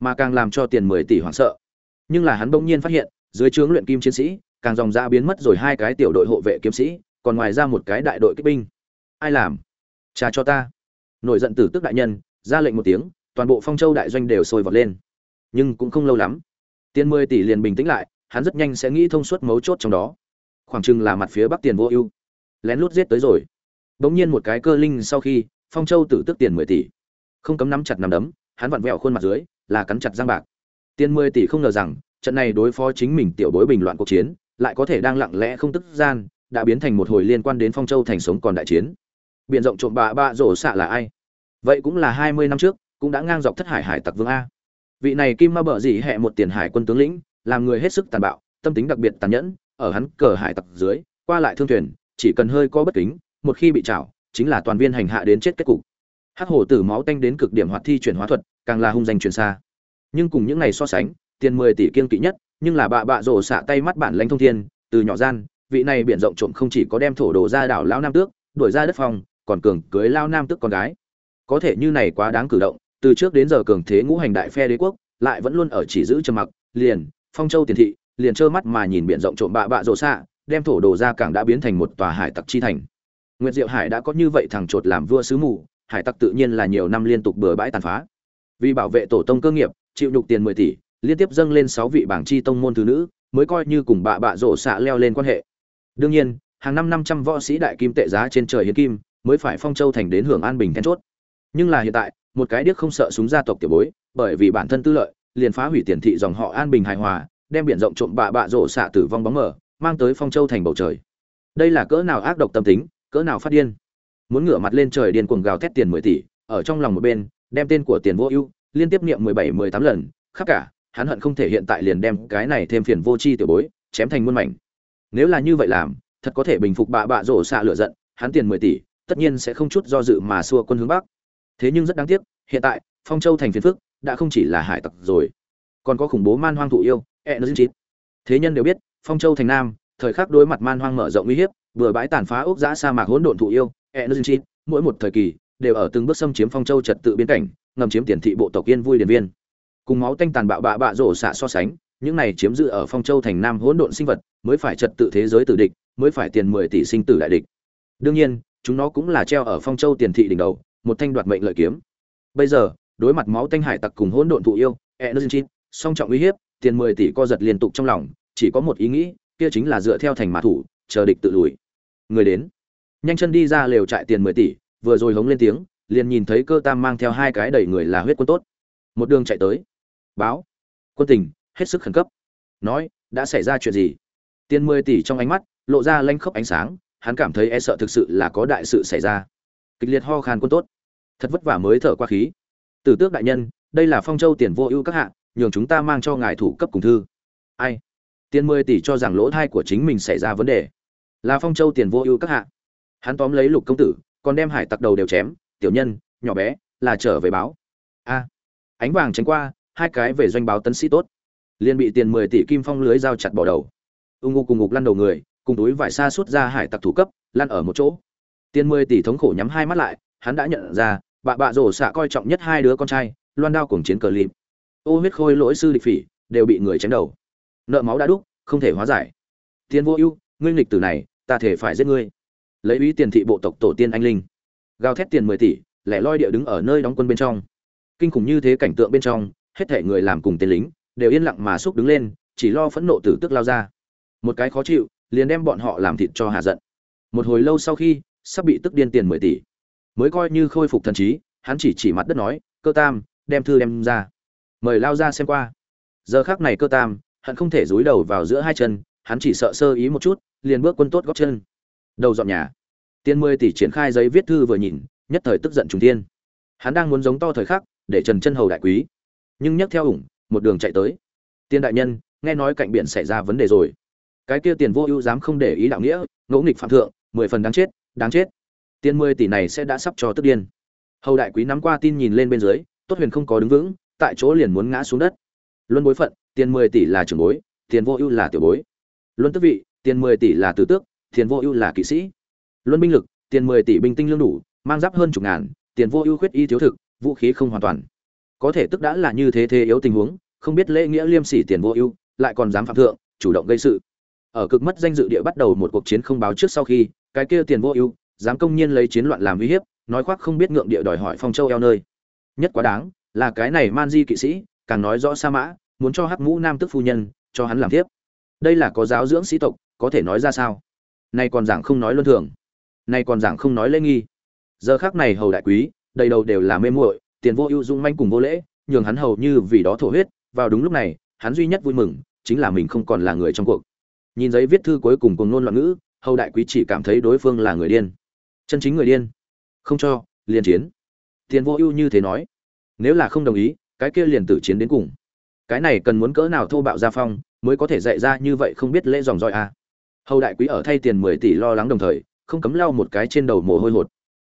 mà càng làm cho tiền mười tỷ hoảng sợ. Nhưng là hắn bỗng nhiên phát hiện, dưới trướng luyện kim chiến sĩ, càng dòng ra biến mất rồi hai cái tiểu đội hộ vệ kiếm sĩ, còn ngoài ra một cái đại đội kích binh. Ai làm? Trả cho ta. Nổi giận tử tức đại nhân, ra lệnh một tiếng, toàn bộ phong châu đại doanh đều sôi vọt lên. Nhưng cũng không lâu lắm, tiền mười tỷ liền bình tĩnh lại, hắn rất nhanh sẽ nghĩ thông suốt mấu chốt trong đó. Khoảng chừng là mặt phía bắc tiền vô ưu. Lén lút giết tới rồi bỗng nhiên một cái cơ linh sau khi, phong châu tử tức tiền mười tỷ. Không cấm nắm chặt nắm đấm, hắn vặn vẹo khuôn mặt dưới, là cắn chặt răng bạc. Tiền mười tỷ không ngờ rằng, trận này đối phó chính mình tiểu bối bình loạn cuộc chiến, lại có thể đang lặng lẽ không tức gian, đã biến thành một hồi liên quan đến phong châu thành sống còn đại chiến. Biện rộng trộm bạ bạ rổ xạ là ai? Vậy cũng là hai mươi năm trước, cũng đã ngang dọc thất hải hải tặc vương a. Vị này kim ma bợ dị hệ một tiền hải quân tướng lĩnh, làm người hết sức tàn bạo, tâm tính đặc biệt tàn nhẫn, ở hắn cờ hải tặc dưới, qua lại thương thuyền, chỉ cần hơi có bất kính một khi bị chảo chính là toàn viên hành hạ đến chết kết cục. Hắc hổ tử máu tanh đến cực điểm hoạt thi chuyển hóa thuật, càng là hung danh truyền xa. Nhưng cùng những ngày so sánh, tiền mười tỷ kiên kỵ nhất, nhưng là bạ bạ rổ xạ tay mắt bản lãnh thông thiên, từ nhỏ gian, vị này biển rộng trộm không chỉ có đem thổ đồ ra đảo lao nam tước, đuổi ra đất phòng, còn cường cưới lao nam tước con gái. Có thể như này quá đáng cử động, từ trước đến giờ cường thế ngũ hành đại phe đế quốc, lại vẫn luôn ở chỉ giữ trầm mặc, liền, phong châu tiền thị, liền trơ mắt mà nhìn biển rộng trộm bạ bạ rổ xạ, đem thổ đồ ra càng đã biến thành một tòa hải tặc chi thành nguyệt diệu hải đã có như vậy thằng chột làm vua sứ mù, hải tặc tự nhiên là nhiều năm liên tục bừa bãi tàn phá. Vì bảo vệ tổ tông cơ nghiệp, chịu nhục tiền mười tỷ, liên tiếp dâng lên sáu vị bảng chi tông môn thứ nữ, mới coi như cùng bạ bạ rổ xạ leo lên quan hệ. Đương nhiên, hàng năm năm trăm võ sĩ đại kim tệ giá trên trời hiến kim, mới phải phong châu thành đến hưởng an bình then chốt. Nhưng là hiện tại, một cái điếc không sợ súng gia tộc tiểu bối, bởi vì bản thân tư lợi, liền phá hủy tiền thị dòng họ an bình hài hòa, đem biển rộng trộm bạ bạ rổ xạ tử vong bóng mờ, mang tới phong châu thành bầu trời. Đây là cỡ nào ác độc tâm tính? Cỡ nào phát điên. Muốn ngửa mặt lên trời điên cuồng gào thét tiền mười tỷ, ở trong lòng một bên, đem tên của tiền vô ưu, liên tiếp niệm mười bảy, mười tám lần, khắp cả, hắn hận không thể hiện tại liền đem cái này thêm phiền vô chi tiểu bối, chém thành muôn mảnh. Nếu là như vậy làm, thật có thể bình phục bạ bạ rổ xạ lửa giận, hắn tiền mười tỷ, tất nhiên sẽ không chút do dự mà xua quân hướng bắc. Thế nhưng rất đáng tiếc, hiện tại, phong châu thành phiền phức, đã không chỉ là hải tặc rồi, còn có khủng bố man hoang thụ yêu e n chín thế nhân đều biết, phong châu thành nam, thời khắc đối mặt man hoang mở rộng uy hiếp vừa bãi tàn phá ốc giã sa mạc hỗn độn thụ yêu e mỗi một thời kỳ, đều ở từng bước xâm chiếm phong châu trật tự biên cảnh, ngầm chiếm tiền thị bộ tộc yên vui điển viên. Cùng máu tanh tàn bạo bạ bạ rổ xạ so sánh, những này chiếm giữ ở phong châu thành nam hỗn độn sinh vật, mới phải trật tự thế giới tử địch, mới phải tiền mười tỷ sinh tử đại địch. Đương nhiên, chúng nó cũng là treo ở phong châu tiền thị đỉnh đầu, một thanh đoạt mệnh lợi kiếm. Bây giờ, đối mặt máu tanh hải tặc cùng hỗn độn thụ yêu, energy, song trọng uy hiếp, tiền mười tỷ co giật liên tục trong lòng, chỉ có một ý nghĩ, kia chính là dựa theo thành mã thủ, chờ địch tự lùi người đến. Nhanh chân đi ra lều trại tiền mười tỷ, vừa rồi hống lên tiếng, liền nhìn thấy cơ tam mang theo hai cái đẩy người là huyết quân tốt. Một đường chạy tới. Báo. Quân tình, hết sức khẩn cấp. Nói, đã xảy ra chuyện gì? Tiền mười tỷ trong ánh mắt, lộ ra lanh khốc ánh sáng, hắn cảm thấy e sợ thực sự là có đại sự xảy ra. Kịch liệt ho khan quân tốt. Thật vất vả mới thở qua khí. Tử tước đại nhân, đây là phong châu tiền vô ưu các hạ, nhường chúng ta mang cho ngài thủ cấp cùng thư. Ai? Tiền mười tỷ cho rằng lỗ thai của chính mình xảy ra vấn đề là phong châu tiền vô ưu các hạ. Hắn tóm lấy lục công tử, còn đem hải tặc đầu đều chém, tiểu nhân, nhỏ bé, là trở về báo. A. Ánh vàng tránh qua, hai cái về doanh báo tấn sĩ tốt. Liền bị tiền mười tỷ kim phong lưới giao chặt bỏ đầu. Ung ngục cùng ngục lăn đầu người, cùng túi vải xa suốt ra hải tặc thủ cấp, lăn ở một chỗ. Tiền mười tỷ thống khổ nhắm hai mắt lại, hắn đã nhận ra bạ bạ rổ xạ coi trọng nhất hai đứa con trai, loan đao cùng chiến cờ lìm ô huyết khôi lỗi sư địch phỉ, đều bị người chém đầu. Nợ máu đã đúc, không thể hóa giải. Tiền vô ưu, ngươi nghịch tử này ta thể phải giết ngươi. Lấy ý tiền thị bộ tộc tổ tiên anh linh. Gào thét tiền mười tỷ, lẻ loi địa đứng ở nơi đóng quân bên trong. Kinh khủng như thế cảnh tượng bên trong, hết thể người làm cùng tên lính, đều yên lặng mà xúc đứng lên, chỉ lo phẫn nộ tử tức lao ra. Một cái khó chịu, liền đem bọn họ làm thịt cho hạ giận. Một hồi lâu sau khi, sắp bị tức điên tiền mười tỷ. Mới coi như khôi phục thần trí, hắn chỉ chỉ mặt đất nói, cơ tam, đem thư đem ra. Mời lao ra xem qua. Giờ khác này cơ tam hắn không thể dúi đầu vào giữa hai chân, hắn chỉ sợ sơ ý một chút liền bước quân tốt góp chân. Đầu dọn nhà. Tiên mười tỷ triển khai giấy viết thư vừa nhìn, nhất thời tức giận trùng tiên hắn đang muốn giống to thời khắc, để trần chân hầu đại quý. Nhưng nhấc theo ủng, một đường chạy tới. Tiên đại nhân, nghe nói cạnh biển xảy ra vấn đề rồi. Cái kia tiền vô ưu dám không để ý đạo nghĩa, ngỗ nghịch phạm thượng, mười phần đáng chết đáng chết. Tiền mười tỷ này sẽ đã sắp cho tức điên. Hầu đại quý nắm qua tin nhìn lên bên dưới, tốt huyền không có đứng vững, tại chỗ liền muốn ngã xuống đất. Luân bối phận tiền mười tỷ là trưởng bối, tiền vô ưu là tiểu bối. Luân tước vị tiền mười tỷ là tử tước, tiền vô ưu là kỵ sĩ. Luân binh lực, tiền mười tỷ binh tinh lương đủ, mang giáp hơn chục ngàn, tiền vô ưu khuyết y thiếu thực, vũ khí không hoàn toàn. Có thể tức đã là như thế thế yếu tình huống, không biết lễ nghĩa liêm sỉ tiền vô ưu, lại còn dám phạm thượng, chủ động gây sự. Ở cực mất danh dự địa bắt đầu một cuộc chiến không báo trước sau khi, cái kia tiền vô ưu, dám công nhiên lấy chiến loạn làm uy hiếp, nói khoác không biết ngượng địa đòi hỏi phong châu eo nơi. Nhất quá đáng, là cái này man di kỵ sĩ, càng nói rõ sa mã, muốn cho hắc mũ nam tức phu nhân, cho hắn làm tiếp đây là có giáo dưỡng sĩ tộc có thể nói ra sao? Nay còn giảng không nói luân thường. Nay còn giảng không nói lễ nghi. Giờ khác này hầu đại quý, đầy đầu đều là mê muội, tiền vô ưu dung manh cùng vô lễ, nhường hắn hầu như vì đó thổ huyết. Vào đúng lúc này, hắn duy nhất vui mừng chính là mình không còn là người trong cuộc. Nhìn giấy viết thư cuối cùng cùng nôn loạn ngữ, hầu đại quý chỉ cảm thấy đối phương là người điên. Chân chính người điên. Không cho, liền chiến. Tiền vô ưu như thế nói. Nếu là không đồng ý, cái kia liền tử chiến đến cùng. Cái này cần muốn cỡ nào thô bạo gia phong, mới có thể dạy ra như vậy không biết lễ dòng roi à hầu đại quý ở thay tiền mười tỷ lo lắng đồng thời, không cấm lau một cái trên đầu mồ hôi hột.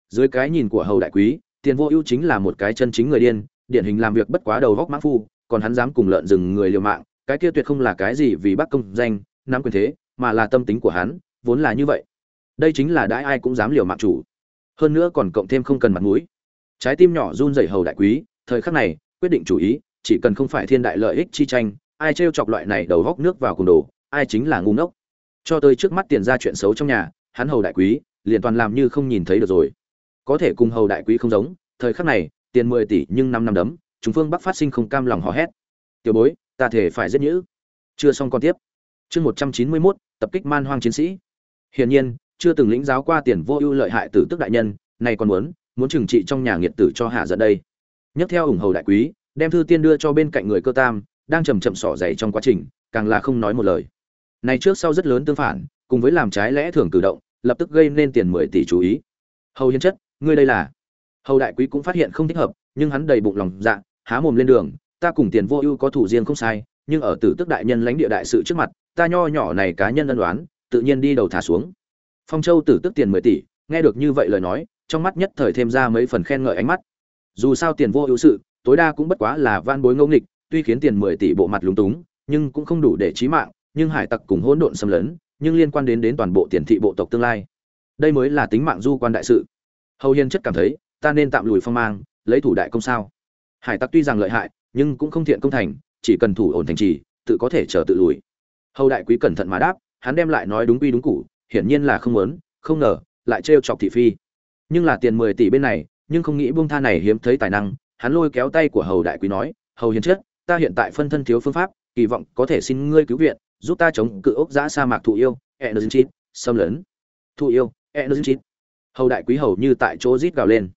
Dưới cái nhìn của hầu đại quý, tiền vô ưu chính là một cái chân chính người điên, điển hình làm việc bất quá đầu góc mã phu, còn hắn dám cùng lợn rừng người liều mạng, cái kia tuyệt không là cái gì vì bác công danh, nắm quyền thế, mà là tâm tính của hắn, vốn là như vậy. Đây chính là đãi ai cũng dám liều mạng chủ. Hơn nữa còn cộng thêm không cần mặt mũi. Trái tim nhỏ run rẩy hầu đại quý, thời khắc này, quyết định chủ ý, chỉ cần không phải thiên đại lợi ích chi tranh, ai trêu chọc loại này đầu góc nước vào cùng đồ, ai chính là ngu ngốc cho tới trước mắt tiền ra chuyện xấu trong nhà, hắn hầu đại quý, liền toàn làm như không nhìn thấy được rồi. Có thể cùng hầu đại quý không giống, thời khắc này, tiền mười tỷ nhưng năm năm đấm, chúng phương bắc phát sinh không cam lòng hò hét. Tiểu bối, ta thể phải giết nhữ. Chưa xong còn tiếp. Chương một trăm chín mươi mốt, tập kích man hoang chiến sĩ. Hiển nhiên, chưa từng lĩnh giáo qua tiền vô ưu lợi hại tử tức đại nhân, nay còn muốn muốn trừng trị trong nhà nghiệt tử cho hạ giận đây. Nhấc theo ủng hầu đại quý, đem thư tiên đưa cho bên cạnh người cơ tam, đang chầm chậm sỏ dày trong quá trình, càng là không nói một lời này trước sau rất lớn tương phản, cùng với làm trái lẽ thường cử động, lập tức gây nên tiền mười tỷ chú ý. Hầu Hiên chất, ngươi đây là? Hầu đại quý cũng phát hiện không thích hợp, nhưng hắn đầy bụng lòng dạ há mồm lên đường, ta cùng tiền vô ưu có thủ riêng không sai, nhưng ở tử tức đại nhân lãnh địa đại sự trước mặt, ta nho nhỏ này cá nhân ân đoán tự nhiên đi đầu thả xuống. Phong châu tử tức tiền mười tỷ, nghe được như vậy lời nói, trong mắt nhất thời thêm ra mấy phần khen ngợi ánh mắt. Dù sao tiền vô ưu sự, tối đa cũng bất quá là van bối ngẫu nghịch, tuy khiến tiền mười tỷ bộ mặt lúng túng, nhưng cũng không đủ để chí mạng nhưng hải tặc cùng hỗn độn xâm lấn, nhưng liên quan đến đến toàn bộ tiền thị bộ tộc tương lai. Đây mới là tính mạng du quan đại sự. Hầu Hiên chất cảm thấy, ta nên tạm lùi phong mang, lấy thủ đại công sao. Hải tặc tuy rằng lợi hại, nhưng cũng không thiện công thành, chỉ cần thủ ổn thành trì, tự có thể chờ tự lùi. Hầu đại quý cẩn thận mà đáp, hắn đem lại nói đúng quy đúng cụ hiển nhiên là không muốn, không ngờ, lại trêu chọc thị phi. Nhưng là tiền mười tỷ bên này, nhưng không nghĩ buông tha này hiếm thấy tài năng, hắn lôi kéo tay của hầu đại quý nói, hầu hiền chất, ta hiện tại phân thân thiếu phương pháp, kỳ vọng có thể xin ngươi cứu viện giúp ta chống cự ốc giã sa mạc thụ yêu, energy xâm lấn. Thụ yêu, energy hầu đại quý hầu như tại chỗ rít gào lên.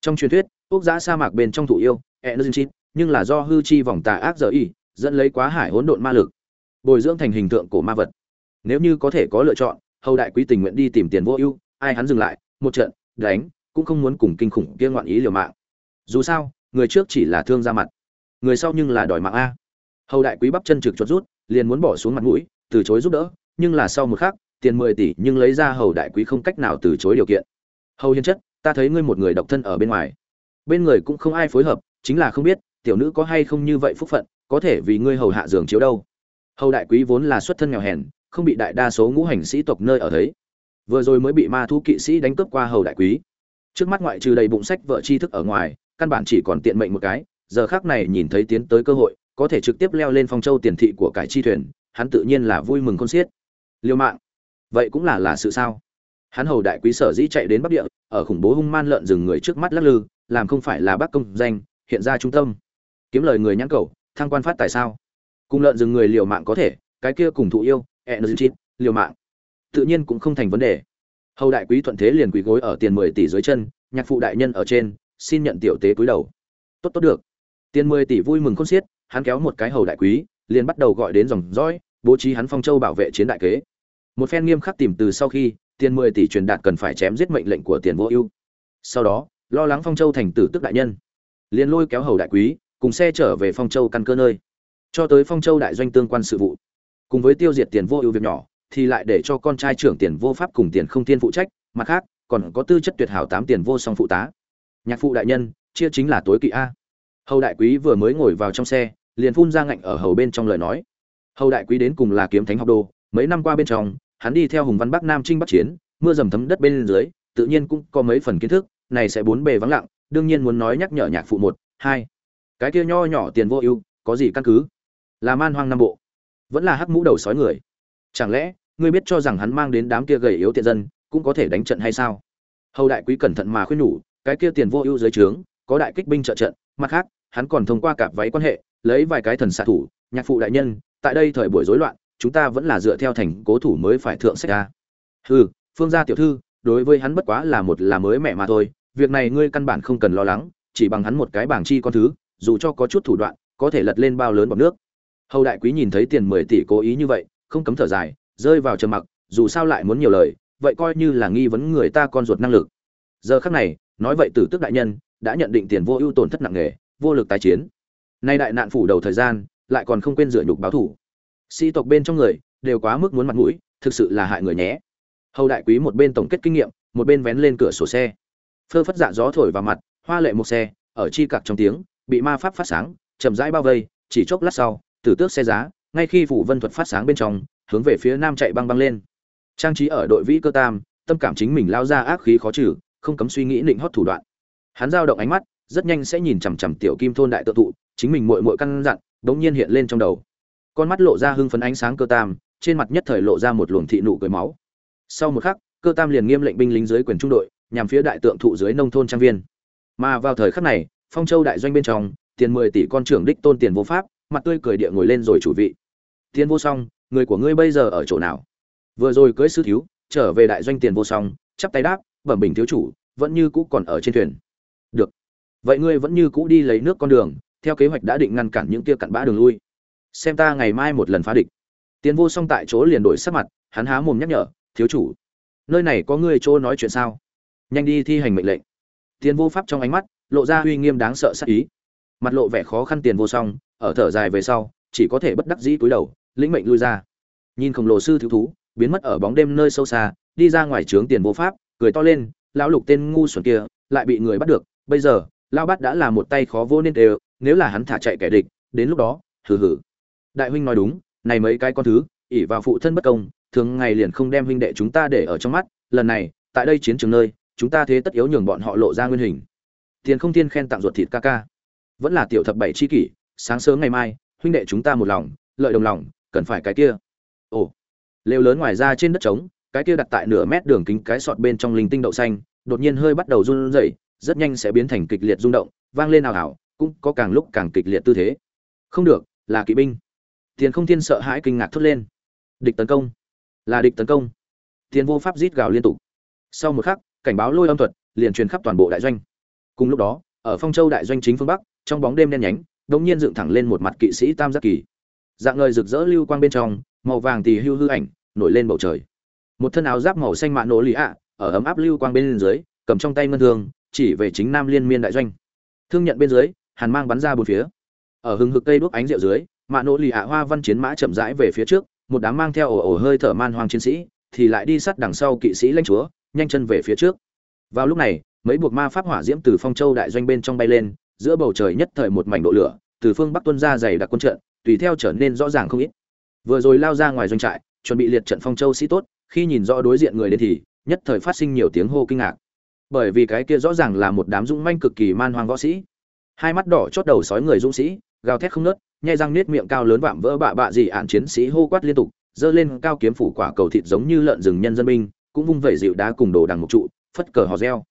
Trong truyền thuyết, ốc giã sa mạc bên trong thụ yêu, energy nhưng là do hư chi vòng tà ác giờ y, dẫn lấy quá hải hỗn độn ma lực, bồi dưỡng thành hình tượng của ma vật. Nếu như có thể có lựa chọn, hầu đại quý tình nguyện đi tìm tiền vô ưu, ai hắn dừng lại, một trận, đánh, cũng không muốn cùng kinh khủng kia ngoạn ý liều mạng. Dù sao, người trước chỉ là thương ra mặt, người sau nhưng là đòi mạng a. Hầu đại quý bắp chân trực chuột rút liền muốn bỏ xuống mặt mũi, từ chối giúp đỡ, nhưng là sau một khắc, tiền mười tỷ nhưng lấy ra hầu đại quý không cách nào từ chối điều kiện. Hầu hiền chất, ta thấy ngươi một người độc thân ở bên ngoài. Bên người cũng không ai phối hợp, chính là không biết, tiểu nữ có hay không như vậy phúc phận, có thể vì ngươi hầu hạ giường chiếu đâu. Hầu đại quý vốn là xuất thân nghèo hèn, không bị đại đa số ngũ hành sĩ tộc nơi ở thấy. Vừa rồi mới bị ma thu kỵ sĩ đánh cướp qua hầu đại quý. Trước mắt ngoại trừ đầy bụng sách vợ tri thức ở ngoài, căn bản chỉ còn tiện mệnh một cái, giờ khác này nhìn thấy tiến tới cơ hội có thể trực tiếp leo lên phong châu tiền thị của cải chi thuyền, hắn tự nhiên là vui mừng con xiết. Liêu mạng, vậy cũng là là sự sao? Hắn hầu đại quý sở dĩ chạy đến bắc địa, ở khủng bố hung man lợn rừng người trước mắt lắc lư, làm không phải là bác công danh, hiện ra trung tâm. Kiếm lời người nhãn cầu, thăng quan phát tại sao? Cùng lợn rừng người liều mạng có thể, cái kia cùng thụ yêu energy liều mạng. Tự nhiên cũng không thành vấn đề. Hầu đại quý thuận thế liền quỳ gối ở tiền mười tỷ dưới chân, nhạc phụ đại nhân ở trên, xin nhận tiểu tế cúi đầu. Tốt tốt được. Tiền mười tỷ vui mừng khôn xiết hắn kéo một cái hầu đại quý, liền bắt đầu gọi đến dòng dõi, bố trí hắn phong châu bảo vệ chiến đại kế. Một phen nghiêm khắc tìm từ sau khi, tiền mười tỷ truyền đạt cần phải chém giết mệnh lệnh của tiền vô ưu. Sau đó, lo lắng phong châu thành tử tức đại nhân, liền lôi kéo hầu đại quý, cùng xe trở về phong châu căn cơ nơi, cho tới phong châu đại doanh tương quan sự vụ. Cùng với tiêu diệt tiền vô ưu việc nhỏ, thì lại để cho con trai trưởng tiền vô pháp cùng tiền không thiên phụ trách, mặt khác, còn có tư chất tuyệt hảo tám tiền vô song phụ tá. Nhạc phụ đại nhân, chia chính là tối kỵ a hầu đại quý vừa mới ngồi vào trong xe, liền phun ra ngạnh ở hầu bên trong lời nói. Hầu đại quý đến cùng là kiếm thánh học đồ, mấy năm qua bên trong, hắn đi theo hùng văn bắc nam trinh bắc chiến, mưa dầm thấm đất bên dưới, tự nhiên cũng có mấy phần kiến thức, này sẽ bốn bề vắng lặng, đương nhiên muốn nói nhắc nhở nhạc phụ một, hai. Cái kia nho nhỏ tiền vô ưu, có gì căn cứ? Là man hoang nam bộ. Vẫn là hắc mũ đầu sói người. Chẳng lẽ, ngươi biết cho rằng hắn mang đến đám kia gầy yếu tiện dân, cũng có thể đánh trận hay sao? Hầu đại quý cẩn thận mà khuyên nhủ, cái kia tiền vô ưu dưới trướng, có đại kích binh trợ trận, mặt khác hắn còn thông qua cạp váy quan hệ, lấy vài cái thần xạ thủ, nhạc phụ đại nhân, tại đây thời buổi rối loạn, chúng ta vẫn là dựa theo thành cố thủ mới phải thượng sách ra hừ, phương gia tiểu thư, đối với hắn bất quá là một là mới mẹ mà thôi, việc này ngươi căn bản không cần lo lắng, chỉ bằng hắn một cái bảng chi con thứ, dù cho có chút thủ đoạn, có thể lật lên bao lớn bọc nước. Hầu đại quý nhìn thấy tiền mười tỷ cố ý như vậy, không cấm thở dài, rơi vào trầm mặc, dù sao lại muốn nhiều lời, vậy coi như là nghi vấn người ta con ruột năng lực. Giờ khắc này, nói vậy tử tức đại nhân, đã nhận định tiền vô ưu tổn thất nặng nề vô lực tái chiến. Nay đại nạn phủ đầu thời gian, lại còn không quên rửa nhục báo thủ. Sĩ tộc bên trong người đều quá mức muốn mặt mũi, thực sự là hại người nhé. Hầu đại quý một bên tổng kết kinh nghiệm, một bên vén lên cửa sổ xe. Phơ phất dạ gió thổi vào mặt, hoa lệ một xe, ở chi cặc trong tiếng, bị ma pháp phát sáng, chậm rãi bao vây, chỉ chốc lát sau, tử tước xe giá, ngay khi phủ vân thuật phát sáng bên trong, hướng về phía nam chạy băng băng lên. Trang trí ở đội vĩ cơ tam, tâm cảm chính mình lao ra ác khí khó trừ, không cấm suy nghĩ định hót thủ đoạn. Hắn giao động ánh mắt rất nhanh sẽ nhìn chằm chằm tiểu kim thôn đại tự thụ, chính mình muội muội căn dặn, đống nhiên hiện lên trong đầu. Con mắt lộ ra hưng phấn ánh sáng cơ tam, trên mặt nhất thời lộ ra một luồng thị nụ cười máu. Sau một khắc, cơ tam liền nghiêm lệnh binh lính dưới quyền trung đội, nhằm phía đại tượng thụ dưới nông thôn trang viên. Mà vào thời khắc này, phong châu đại doanh bên trong, tiền mười tỷ con trưởng đích tôn tiền vô pháp, mặt tươi cười địa ngồi lên rồi chủ vị. Tiền vô song, người của ngươi bây giờ ở chỗ nào? Vừa rồi cưới sư thiếu, trở về đại doanh tiền vô song, chắp tay đáp, bẩm bình thiếu chủ, vẫn như cũ còn ở trên thuyền vậy ngươi vẫn như cũ đi lấy nước con đường, theo kế hoạch đã định ngăn cản những kia cặn bã đường lui. Xem ta ngày mai một lần phá địch. Tiền vô song tại chỗ liền đổi sắc mặt, hắn há mồm nhắc nhở, thiếu chủ, nơi này có ngươi chỗ nói chuyện sao? Nhanh đi thi hành mệnh lệnh. Tiền vô pháp trong ánh mắt lộ ra uy nghiêm đáng sợ sắc ý. Mặt lộ vẻ khó khăn tiền vô song, ở thở dài về sau, chỉ có thể bất đắc dĩ cúi đầu, lĩnh mệnh lui ra. Nhìn khổng lồ sư thiếu thú, biến mất ở bóng đêm nơi sâu xa, đi ra ngoài trướng tiền vô pháp, cười to lên, lão lục tên ngu xuẩn kia, lại bị người bắt được, bây giờ lao Bát đã là một tay khó vô nên đều nếu là hắn thả chạy kẻ địch, đến lúc đó, hừ hừ. Đại huynh nói đúng, này mấy cái con thứ, ỷ vào phụ thân bất công, thường ngày liền không đem huynh đệ chúng ta để ở trong mắt, lần này, tại đây chiến trường nơi, chúng ta thế tất yếu nhường bọn họ lộ ra nguyên hình. Tiền không tiên khen tặng ruột thịt ca ca. Vẫn là tiểu thập bảy chi kỷ, sáng sớm ngày mai, huynh đệ chúng ta một lòng, lợi đồng lòng, cần phải cái kia. Ồ. Lều lớn ngoài ra trên đất trống, cái kia đặt tại nửa mét đường kính cái sọt bên trong linh tinh đậu xanh, đột nhiên hơi bắt đầu run rẩy rất nhanh sẽ biến thành kịch liệt rung động, vang lên ào ào, cũng có càng lúc càng kịch liệt tư thế. Không được, là kỵ binh. Tiền không thiên sợ hãi kinh ngạc thốt lên. Địch tấn công. Là địch tấn công. Tiền vô pháp rít gào liên tục. Sau một khắc, cảnh báo lôi âm thuật liền truyền khắp toàn bộ đại doanh. Cùng lúc đó, ở phong châu đại doanh chính phương bắc, trong bóng đêm đen nhánh, đột nhiên dựng thẳng lên một mặt kỵ sĩ tam giác kỳ. Dạng ngời rực rỡ lưu quang bên trong, màu vàng tì hưu hư ảnh nổi lên bầu trời. Một thân áo giáp màu xanh mạ nổ lì ạ, ở ấm áp lưu quang bên dưới, cầm trong tay ngân thương chỉ về chính nam liên miên đại doanh. Thương nhận bên dưới, hàn mang bắn ra bốn phía. Ở hừng hực cây đuốc ánh rượu dưới, mạ nỗ lì ạ hoa văn chiến mã chậm rãi về phía trước, một đám mang theo ổ ổ hơi thở man hoang chiến sĩ thì lại đi sát đằng sau kỵ sĩ lãnh chúa, nhanh chân về phía trước. Vào lúc này, mấy buộc ma pháp hỏa diễm từ phong châu đại doanh bên trong bay lên, giữa bầu trời nhất thời một mảnh độ lửa, từ phương bắc tuân ra dày đặc quân trận, tùy theo trở nên rõ ràng không ít. Vừa rồi lao ra ngoài doanh trại, chuẩn bị liệt trận phong châu sĩ tốt, khi nhìn rõ đối diện người đến thì, nhất thời phát sinh nhiều tiếng hô kinh ngạc bởi vì cái kia rõ ràng là một đám dũng manh cực kỳ man hoang võ sĩ. Hai mắt đỏ chót đầu sói người dũng sĩ, gào thét không nớt nhai răng nết miệng cao lớn vạm vỡ bạ bạ gì ạn chiến sĩ hô quát liên tục, giơ lên cao kiếm phủ quả cầu thịt giống như lợn rừng nhân dân binh, cũng vung vẩy dịu đá cùng đồ đằng một trụ, phất cờ hò reo.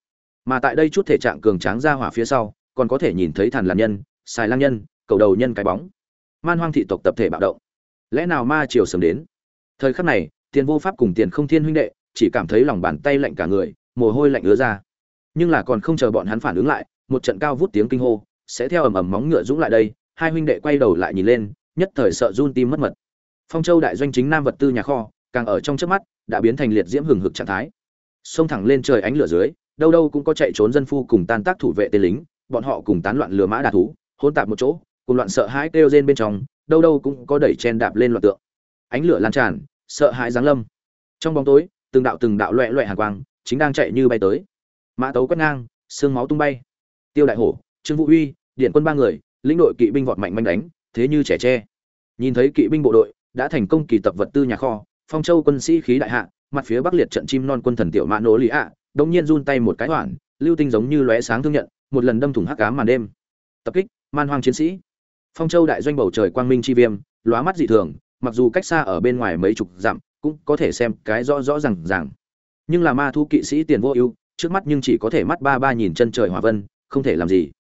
Mà tại đây chút thể trạng cường tráng ra hỏa phía sau, còn có thể nhìn thấy thàn làn nhân, xài lang nhân, cầu đầu nhân cái bóng. Man hoang thị tộc tập thể bạo động. Lẽ nào ma triều sớm đến? Thời khắc này tiền vô pháp cùng tiền không thiên huynh đệ chỉ cảm thấy lòng bàn tay lạnh cả người mồ hôi lạnh ứa ra. Nhưng là còn không chờ bọn hắn phản ứng lại, một trận cao vút tiếng kinh hô sẽ theo ầm ầm móng ngựa dũng lại đây, hai huynh đệ quay đầu lại nhìn lên, nhất thời sợ run tim mất mật. Phong châu đại doanh chính nam vật tư nhà kho, càng ở trong trước mắt, đã biến thành liệt diễm hừng hực trạng thái. Xông thẳng lên trời ánh lửa dưới, đâu đâu cũng có chạy trốn dân phu cùng tan tác thủ vệ tên lính, bọn họ cùng tán loạn lừa mã đà thú hôn tạp một chỗ, cùng loạn sợ hãi kêu rên bên trong, đâu đâu cũng có đẩy chen đạp lên loạn tượng. Ánh lửa lan tràn, sợ hãi giáng lâm. Trong bóng tối, từng đạo từng đạo loẹ loẹ hàng quang chính đang chạy như bay tới. Mã tấu quét ngang xương máu tung bay. Tiêu đại hổ trương vũ huy, điện quân ba người lĩnh đội kỵ binh vọt mạnh manh đánh thế như trẻ tre. Nhìn thấy kỵ binh bộ đội đã thành công kỳ tập vật tư nhà kho phong châu quân sĩ khí đại hạ mặt phía bắc liệt trận chim non quân thần tiểu mã nỗ lý ạ đông nhiên run tay một cái hoảng lưu tinh giống như lóe sáng thương nhận một lần đâm thủng hắc ám màn đêm. Tập kích man hoang chiến sĩ. Phong châu đại doanh bầu trời quang minh chi viêm lóa mắt dị thường mặc dù cách xa ở bên ngoài mấy chục dặm cũng có thể xem cái rõ rõ ràng ràng nhưng là ma thu kỵ sĩ tiền vô ưu, trước mắt nhưng chỉ có thể mắt ba ba nhìn chân trời hỏa vân, không thể làm gì.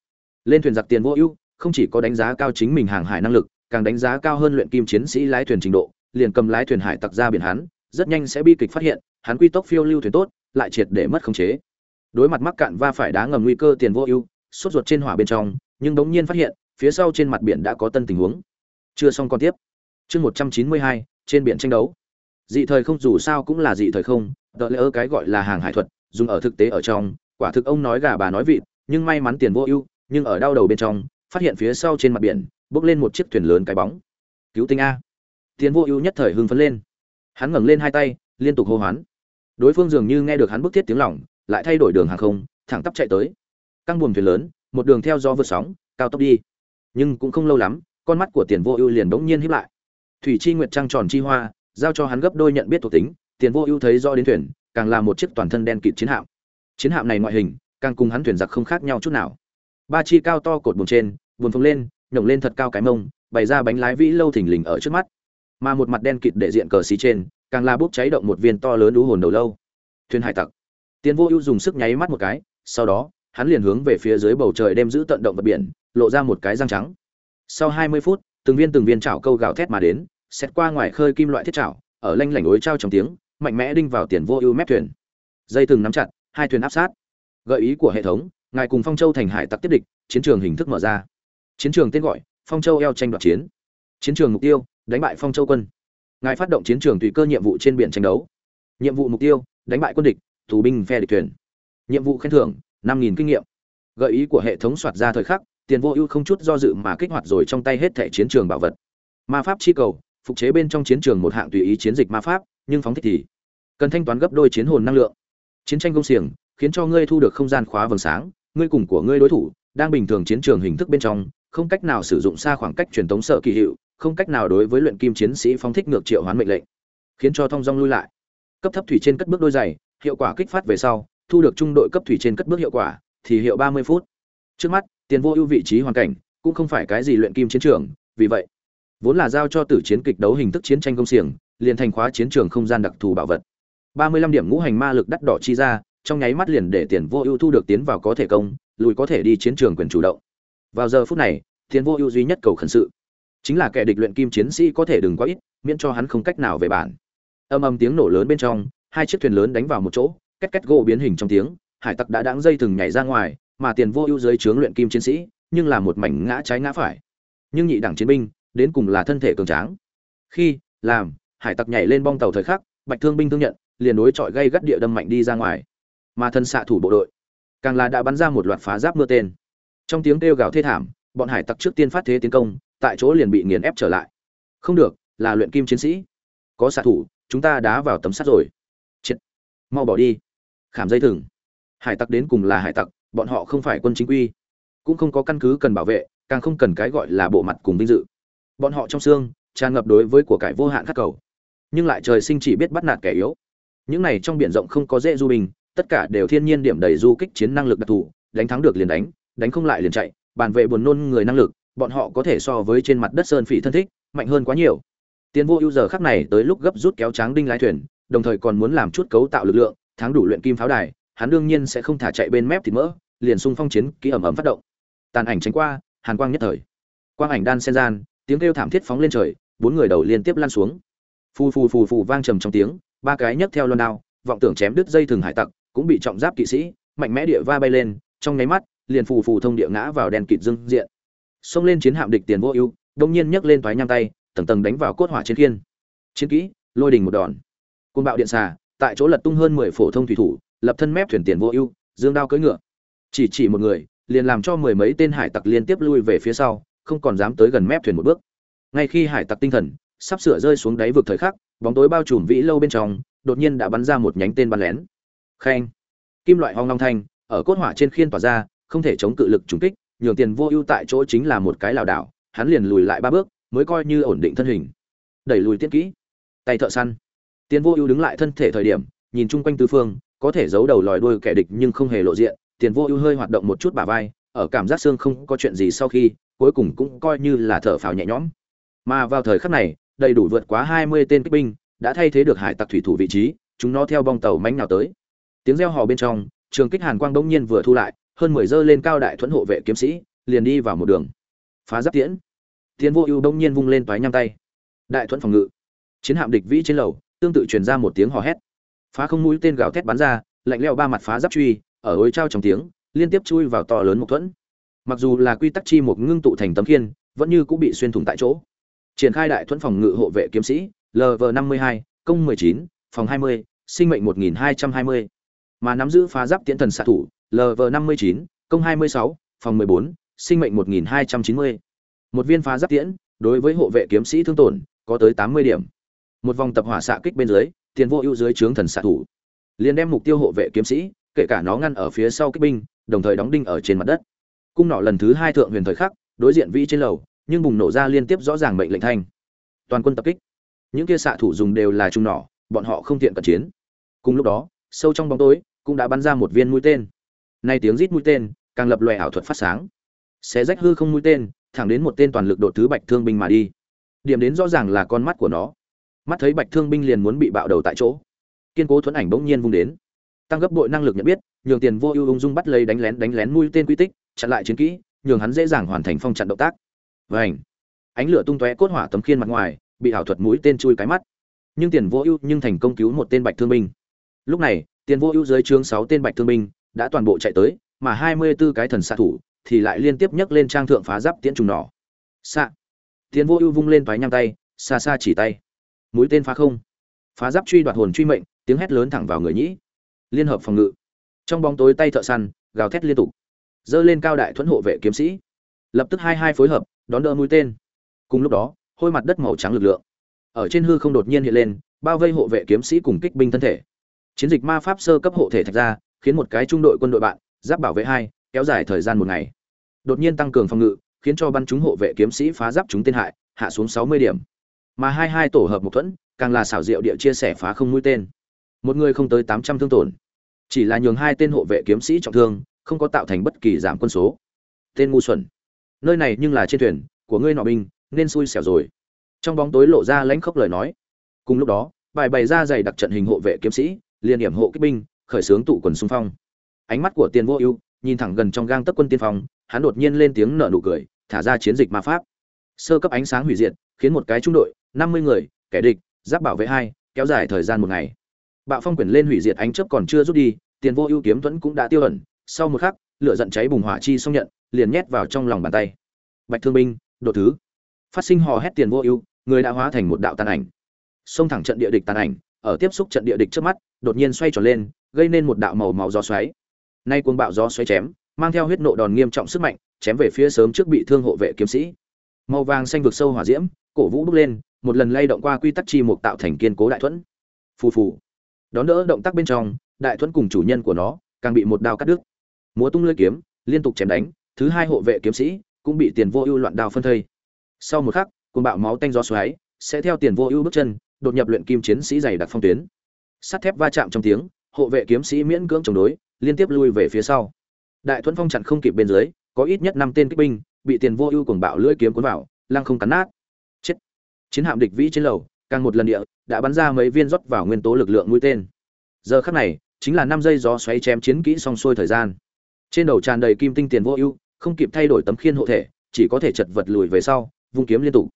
Lên thuyền giặc tiền vô ưu, không chỉ có đánh giá cao chính mình hàng hải năng lực, càng đánh giá cao hơn luyện kim chiến sĩ lái thuyền trình độ, liền cầm lái thuyền hải tặc ra biển hắn, rất nhanh sẽ bi kịch phát hiện, hắn quy tốc phiêu lưu thuyền tốt, lại triệt để mất khống chế. Đối mặt mắc cạn va phải đá ngầm nguy cơ tiền vô ưu, sốt ruột trên hỏa bên trong, nhưng đống nhiên phát hiện, phía sau trên mặt biển đã có tân tình huống. Chưa xong còn tiếp. Chương một trăm chín mươi hai, trên biển tranh đấu. Dị thời không dù sao cũng là dị thời không đợi lỡ cái gọi là hàng hải thuật, dùng ở thực tế ở trong, quả thực ông nói gà bà nói vịt, nhưng may mắn tiền vô ưu, nhưng ở đau đầu bên trong, phát hiện phía sau trên mặt biển, bước lên một chiếc thuyền lớn cái bóng. Cứu tinh a. Tiền vô ưu nhất thời hưng phấn lên. Hắn ngẩng lên hai tay, liên tục hô hoán. Đối phương dường như nghe được hắn bức thiết tiếng lỏng lại thay đổi đường hàng không, thẳng tắp chạy tới. Căng buồm thuyền lớn, một đường theo do vượt sóng, cao tốc đi. Nhưng cũng không lâu lắm, con mắt của tiền vô ưu liền bỗng nhiên hiếp lại. Thủy chi nguyệt trăng tròn chi hoa, giao cho hắn gấp đôi nhận biết thuộc tính tiền vô ưu thấy do đến thuyền, càng là một chiếc toàn thân đen kịt chiến hạm. Chiến hạm này ngoại hình, càng cùng hắn thuyền giặc không khác nhau chút nào. Ba chi cao to cột buồm trên, buồm phồng lên, nhổng lên thật cao cái mông, bày ra bánh lái vĩ lâu thình lình ở trước mắt. Mà một mặt đen kịt để diện cờ xí trên, càng là bốc cháy động một viên to lớn đú hồn đầu lâu. Thuyền hải tặc. Tiền vô ưu dùng sức nháy mắt một cái, sau đó, hắn liền hướng về phía dưới bầu trời đem giữ tận động vật biển, lộ ra một cái răng trắng. Sau hai mươi phút, từng viên từng viên chảo câu gào thét mà đến xét qua ngoài khơi kim loại thiết chảo, ở lanh lảnh ối trao trong tiếng mạnh mẽ đinh vào tiền vô ưu mép thuyền. Dây thừng nắm chặt, hai thuyền áp sát. Gợi ý của hệ thống, ngài cùng phong châu thành hải tặc tiếp địch, chiến trường hình thức mở ra. Chiến trường tên gọi, phong châu eo tranh đoạt chiến. Chiến trường mục tiêu, đánh bại phong châu quân. Ngài phát động chiến trường tùy cơ nhiệm vụ trên biển tranh đấu. Nhiệm vụ mục tiêu, đánh bại quân địch, tù binh phe địch thuyền. Nhiệm vụ khen thưởng, năm nghìn kinh nghiệm. Gợi ý của hệ thống soạt ra thời khắc, tiền vô ưu không chút do dự mà kích hoạt rồi trong tay hết thẻ chiến trường bảo vật. Ma pháp chi cầu, phục chế bên trong chiến trường một hạng tùy ý chiến dịch ma pháp nhưng phóng thích thì cần thanh toán gấp đôi chiến hồn năng lượng. Chiến tranh công xiềng khiến cho ngươi thu được không gian khóa vầng sáng, ngươi cùng của ngươi đối thủ đang bình thường chiến trường hình thức bên trong, không cách nào sử dụng xa khoảng cách truyền tống sợ kỳ hiệu, không cách nào đối với luyện kim chiến sĩ phóng thích ngược triệu hoán mệnh lệnh, khiến cho thông dong lui lại. Cấp thấp thủy trên cất bước đôi giày, hiệu quả kích phát về sau, thu được trung đội cấp thủy trên cất bước hiệu quả thì hiệu ba mươi phút. Trước mắt, tiền vô ưu vị trí hoàn cảnh cũng không phải cái gì luyện kim chiến trường, vì vậy, vốn là giao cho tử chiến kịch đấu hình thức chiến tranh công xiềng liền thành khóa chiến trường không gian đặc thù bảo vật. Ba mươi lăm điểm ngũ hành ma lực đắt đỏ chi ra, trong nháy mắt liền để tiền vô ưu thu được tiến vào có thể công, lùi có thể đi chiến trường quyền chủ động. Vào giờ phút này, tiền vô ưu duy nhất cầu khẩn sự, chính là kẻ địch luyện kim chiến sĩ có thể đừng quá ít, miễn cho hắn không cách nào về bản. Âm âm tiếng nổ lớn bên trong, hai chiếc thuyền lớn đánh vào một chỗ, két két gỗ biến hình trong tiếng, hải tặc đã đãng dây thừng nhảy ra ngoài, mà tiền vô ưu dưới trướng luyện kim chiến sĩ, nhưng là một mảnh ngã trái ngã phải. Nhưng nhị đẳng chiến binh, đến cùng là thân thể cường tráng. Khi, làm hải tặc nhảy lên bong tàu thời khắc, bạch thương binh thương nhận, liền đối chọi gây gắt địa đâm mạnh đi ra ngoài. Mà thân xạ thủ bộ đội, càng là đã bắn ra một loạt phá giáp mưa tên. Trong tiếng kêu gào thê thảm, bọn hải tặc trước tiên phát thế tiến công, tại chỗ liền bị nghiền ép trở lại. Không được, là luyện kim chiến sĩ. Có xạ thủ, chúng ta đá vào tấm sắt rồi. Chết. Mau bỏ đi. Khảm dây thừng. Hải tặc đến cùng là hải tặc, bọn họ không phải quân chính quy. Cũng không có căn cứ cần bảo vệ, càng không cần cái gọi là bộ mặt cùng vinh dự. Bọn họ trong xương, tràn ngập đối với của cải vô hạn khắc cầu nhưng lại trời sinh chỉ biết bắt nạt kẻ yếu. Những này trong biển rộng không có dễ du bình tất cả đều thiên nhiên điểm đầy du kích chiến năng lực đặc thù, đánh thắng được liền đánh đánh không lại liền chạy, bàn vệ buồn nôn người năng lực, bọn họ có thể so với trên mặt đất sơn phỉ thân thích, mạnh hơn quá nhiều. Tiến vô ưu giờ khắc này tới lúc gấp rút kéo tráng đinh lái thuyền, đồng thời còn muốn làm chút cấu tạo lực lượng thắng đủ luyện kim pháo đài, hắn đương nhiên sẽ không thả chạy bên mép thịt mỡ, liền xung phong chiến ký ẩm ẩm phát động. Tàn ảnh tránh qua, hàn quang nhất thời. Quang ảnh đan sen gian, tiếng kêu thảm thiết phóng lên trời, bốn người đầu liên tiếp lan xuống phù phù phù phù vang trầm trong tiếng, ba cái nhấc theo loan đao, vọng tưởng chém đứt dây thừng hải tặc, cũng bị trọng giáp kỵ sĩ, mạnh mẽ địa va bay lên, trong nháy mắt, liền phù phù thông địa ngã vào đèn kịt dưng diện. Xông lên chiến hạm địch tiền vô ưu, đông nhiên nhấc lên toái nham tay, tầng tầng đánh vào cốt hỏa chiến khiên. Chiến kỹ, lôi đình một đòn. Côn bạo điện xà, tại chỗ lật tung hơn mười phổ thông thủy thủ, lập thân mép thuyền tiền vô ưu, dương đao cưỡi ngựa. Chỉ chỉ một người, liền làm cho mười mấy tên hải tặc liên tiếp lui về phía sau, không còn dám tới gần mép thuyền một bước. Ngay khi hải tặc tinh thần sắp sửa rơi xuống đáy vực thời khắc, bóng tối bao trùm vĩ lâu bên trong, đột nhiên đã bắn ra một nhánh tên bắn lén. Khen. Kim loại hoang long thanh, ở cốt hỏa trên khiên tỏa ra, không thể chống cự lực trùng kích, nhường tiền vô ưu tại chỗ chính là một cái lảo đảo, hắn liền lùi lại ba bước, mới coi như ổn định thân hình. Đẩy lùi tiết kỹ. Tay thợ săn. Tiền vô ưu đứng lại thân thể thời điểm, nhìn chung quanh tứ phương, có thể giấu đầu lòi đuôi kẻ địch nhưng không hề lộ diện, tiền vô ưu hơi hoạt động một chút bả vai, ở cảm giác xương không có chuyện gì sau khi, cuối cùng cũng coi như là thở phào nhẹ nhõm. Mà vào thời khắc này đầy đủ vượt quá hai mươi tên kích binh, đã thay thế được hải tặc thủy thủ vị trí, chúng nó theo bong tàu mãnh nào tới. Tiếng reo hò bên trong, trường kích hàn quang bỗng nhiên vừa thu lại, hơn mười dơ lên cao đại thuẫn hộ vệ kiếm sĩ, liền đi vào một đường. Phá giáp tiễn. Tiến vô ưu bỗng nhiên vung lên toái nham tay. Đại thuẫn phòng ngự. Chiến hạm địch vĩ trên lầu, tương tự truyền ra một tiếng hò hét. Phá không mũi tên gào thét bắn ra, lạnh lẽo ba mặt phá giáp truy, ở ối trao trong tiếng, liên tiếp chui vào to lớn một thuẫn. Mặc dù là quy tắc chi một ngưng tụ thành tấm khiên, vẫn như cũng bị xuyên thủng tại chỗ triển khai đại thuẫn phòng ngự hộ vệ kiếm sĩ lv năm mươi hai, công mười chín, phòng hai mươi, sinh mệnh một nghìn hai trăm hai mươi. Mà nắm giữ phá giáp tiễn thần xạ thủ lv năm mươi chín, công hai mươi sáu, phòng mười bốn, sinh mệnh một nghìn hai trăm chín mươi. Một viên phá giáp tiễn, đối với hộ vệ kiếm sĩ thương tổn, có tới tám mươi điểm. Một vòng tập hỏa xạ kích bên dưới, tiền vô ưu dưới trướng thần xạ thủ. Liền đem mục tiêu hộ vệ kiếm sĩ, kể cả nó ngăn ở phía sau kích binh, đồng thời đóng đinh ở trên mặt đất. Cung nỏ lần thứ hai thượng huyền thời khắc, đối diện vi trên lầu nhưng bùng nổ ra liên tiếp rõ ràng mệnh lệnh thanh. Toàn quân tập kích. Những kia xạ thủ dùng đều là trung nỏ, bọn họ không tiện cận chiến. Cùng lúc đó, sâu trong bóng tối, cũng đã bắn ra một viên mũi tên. Nay tiếng rít mũi tên, càng lập loè ảo thuật phát sáng. Xé rách hư không mũi tên, thẳng đến một tên toàn lực đột thứ bạch thương binh mà đi. Điểm đến rõ ràng là con mắt của nó. Mắt thấy bạch thương binh liền muốn bị bạo đầu tại chỗ. Kiên cố thuẫn ảnh bỗng nhiên vung đến. Tăng gấp bội năng lực nhận biết, nhường tiền vô ưu ung dung bắt lấy đánh lén đánh lén mũi tên quy tích, chặn lại chiến kỹ, nhường hắn dễ dàng hoàn thành phong chặn động tác và ảnh ánh lửa tung tóe cốt hỏa tấm khiên mặt ngoài, bị ảo thuật mũi tên chui cái mắt. Nhưng tiền vô ưu nhưng thành công cứu một tên bạch thương binh. Lúc này, tiền vô ưu dưới trướng sáu tên bạch thương binh đã toàn bộ chạy tới, mà hai mươi 24 cái thần xạ thủ thì lại liên tiếp nhấc lên trang thượng phá giáp tiễn trùng nỏ. Xạ. Tiền vô ưu vung lên toái nhang tay, xa xa chỉ tay. Mũi tên phá không. Phá giáp truy đoạt hồn truy mệnh, tiếng hét lớn thẳng vào người nhĩ. Liên hợp phòng ngự. Trong bóng tối tay thợ săn, gào thét liên tục. Dơ lên cao đại thuẫn hộ vệ kiếm sĩ. Lập tức hai hai phối hợp đón đỡ mũi tên. Cùng lúc đó, hôi mặt đất màu trắng lực lượng ở trên hư không đột nhiên hiện lên, bao vây hộ vệ kiếm sĩ cùng kích binh thân thể. Chiến dịch ma pháp sơ cấp hộ thể thạch ra, khiến một cái trung đội quân đội bạn, giáp bảo vệ hai, kéo dài thời gian một ngày. Đột nhiên tăng cường phòng ngự, khiến cho bắn chúng hộ vệ kiếm sĩ phá giáp chúng tên hại, hạ xuống sáu mươi điểm. Mà hai hai tổ hợp một thuẫn, càng là xảo diệu địa chia sẻ phá không mũi tên. Một người không tới tám trăm thương tổn. Chỉ là nhường hai tên hộ vệ kiếm sĩ trọng thương, không có tạo thành bất kỳ giảm quân số. Tên ngu xuẩn nơi này nhưng là trên thuyền, của ngươi nọ binh, nên xui xẻo rồi. Trong bóng tối lộ ra lãnh khốc lời nói. Cùng lúc đó, bài bày ra dày đặc trận hình hộ vệ kiếm sĩ liên điểm hộ kích binh, khởi xướng tụ quần xung phong. Ánh mắt của tiền vô ưu, nhìn thẳng gần trong gang tấc quân tiên phong, hắn đột nhiên lên tiếng nở nụ cười, thả ra chiến dịch ma pháp. Sơ cấp ánh sáng hủy diệt, khiến một cái trung đội, năm mươi người, kẻ địch, giáp bảo vệ hai, kéo dài thời gian một ngày. Bạo phong quyển lên hủy diệt ánh chớp còn chưa rút đi, tiền vô ưu kiếm thuẫn cũng đã tiêu ẩn. Sau một khắc, lửa giận cháy bùng hỏa chi xong nhận liền nhét vào trong lòng bàn tay. Bạch thương binh độ thứ. Phát sinh hò hét tiền vô ưu, người đã hóa thành một đạo tàn ảnh. Xông thẳng trận địa địch tàn ảnh, ở tiếp xúc trận địa địch trước mắt, đột nhiên xoay tròn lên, gây nên một đạo màu màu gió xoáy. Nay cuồng bạo gió xoáy chém, mang theo huyết nộ đòn nghiêm trọng sức mạnh, chém về phía sớm trước bị thương hộ vệ kiếm sĩ. Màu vàng xanh vực sâu hỏa diễm, cổ vũ bước lên, một lần lay động qua quy tắc chi mục tạo thành kiên cố đại thuẫn. Phù phù. Đón đỡ động tác bên trong, đại thuẫn cùng chủ nhân của nó, càng bị một đao cắt đứt. Múa tung lưỡi kiếm, liên tục chém đánh thứ hai hộ vệ kiếm sĩ cũng bị tiền vô ưu loạn đao phân thây. Sau một khắc côn bạo máu tanh gió xoáy sẽ theo tiền vô ưu bước chân, đột nhập luyện kim chiến sĩ dày đặc phong tuyến. Sắt thép va chạm trong tiếng, hộ vệ kiếm sĩ miễn cưỡng chống đối, liên tiếp lui về phía sau. Đại thuẫn phong chặn không kịp bên dưới, có ít nhất năm tên kích binh bị tiền vô ưu cuồng bạo lưỡi kiếm cuốn vào, lăng không cắn nát. Chết. Chiến hạm địch vĩ trên lầu, càng một lần địa, đã bắn ra mấy viên rót vào nguyên tố lực lượng mũi tên. Giờ khắc này, chính là năm giây gió xoáy chém chiến kỹ xong xuôi thời gian. Trên đầu tràn đầy kim tinh tiền vô ưu không kịp thay đổi tấm khiên hộ thể, chỉ có thể chật vật lùi về sau, vung kiếm liên tục.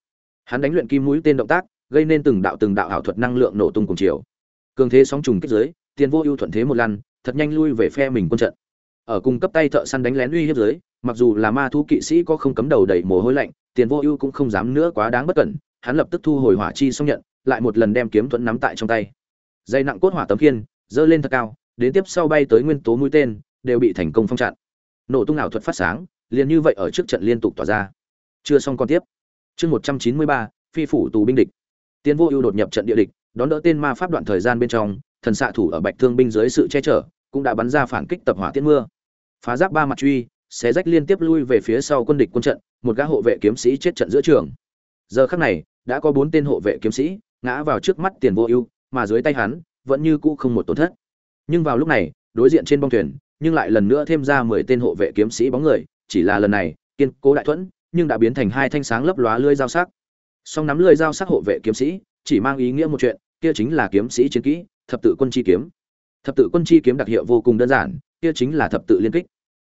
Hắn đánh luyện kim mũi tên động tác, gây nên từng đạo từng đạo ảo thuật năng lượng nổ tung cùng chiều. Cường thế sóng trùng kích dưới tiền vô ưu thuận thế một lăn, thật nhanh lui về phe mình quân trận. Ở cùng cấp tay thợ săn đánh lén uy hiếp dưới mặc dù là ma thu kỵ sĩ có không cấm đầu đầy mồ hôi lạnh, tiền vô ưu cũng không dám nữa quá đáng bất cẩn, hắn lập tức thu hồi hỏa chi xong nhận, lại một lần đem kiếm thuẫn nắm tại trong tay. Dây nặng cốt hỏa tấm khiên dơ lên thật cao, đến tiếp sau bay tới nguyên tố mũi tên, đều bị thành công phong chặn. Nổ tung ảo thuật phát sáng liền như vậy ở trước trận liên tục tỏa ra. Chưa xong con tiếp. Chương một trăm chín mươi ba, phi phủ tù binh địch. Tiến vô ưu đột nhập trận địa địch, đón đỡ tên ma pháp đoạn thời gian bên trong, thần xạ thủ ở bạch thương binh dưới sự che chở, cũng đã bắn ra phản kích tập hỏa tiễn mưa. Phá giáp ba mặt truy, xé rách liên tiếp lui về phía sau quân địch quân trận, một gã hộ vệ kiếm sĩ chết trận giữa trường. Giờ khắc này, đã có bốn tên hộ vệ kiếm sĩ ngã vào trước mắt tiền vô ưu, mà dưới tay hắn vẫn như cũ không một tổn thất. Nhưng vào lúc này, đối diện trên bong thuyền, nhưng lại lần nữa thêm ra mười tên hộ vệ kiếm sĩ bóng người chỉ là lần này, kiên cố đại thuẫn, nhưng đã biến thành hai thanh sáng lấp lóa lưỡi dao sắc. Song nắm lưỡi dao sắc hộ vệ kiếm sĩ, chỉ mang ý nghĩa một chuyện, kia chính là kiếm sĩ chiến kỹ, thập tự quân chi kiếm. Thập tự quân chi kiếm đặc hiệu vô cùng đơn giản, kia chính là thập tự liên kích.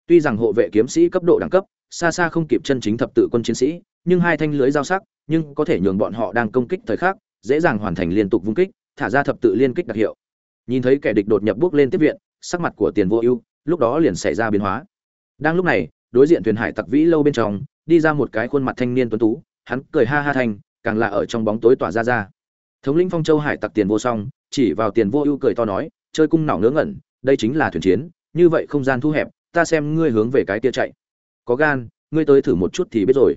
Tuy rằng hộ vệ kiếm sĩ cấp độ đẳng cấp, xa xa không kịp chân chính thập tự quân chiến sĩ, nhưng hai thanh lưới dao sắc, nhưng có thể nhường bọn họ đang công kích thời khắc, dễ dàng hoàn thành liên tục vung kích, thả ra thập tự liên kích đặc hiệu. Nhìn thấy kẻ địch đột nhập bước lên tiếp viện, sắc mặt của tiền vô ưu lúc đó liền xảy ra biến hóa. Đang lúc này đối diện thuyền hải tặc vĩ lâu bên trong, đi ra một cái khuôn mặt thanh niên tuấn tú, hắn cười ha ha thành, càng là ở trong bóng tối tỏa ra ra. Thống lĩnh phong châu hải tặc tiền vô song, chỉ vào tiền vô ưu cười to nói, chơi cung nỏ ngớ ngẩn, đây chính là thuyền chiến, như vậy không gian thu hẹp, ta xem ngươi hướng về cái kia chạy. Có gan, ngươi tới thử một chút thì biết rồi.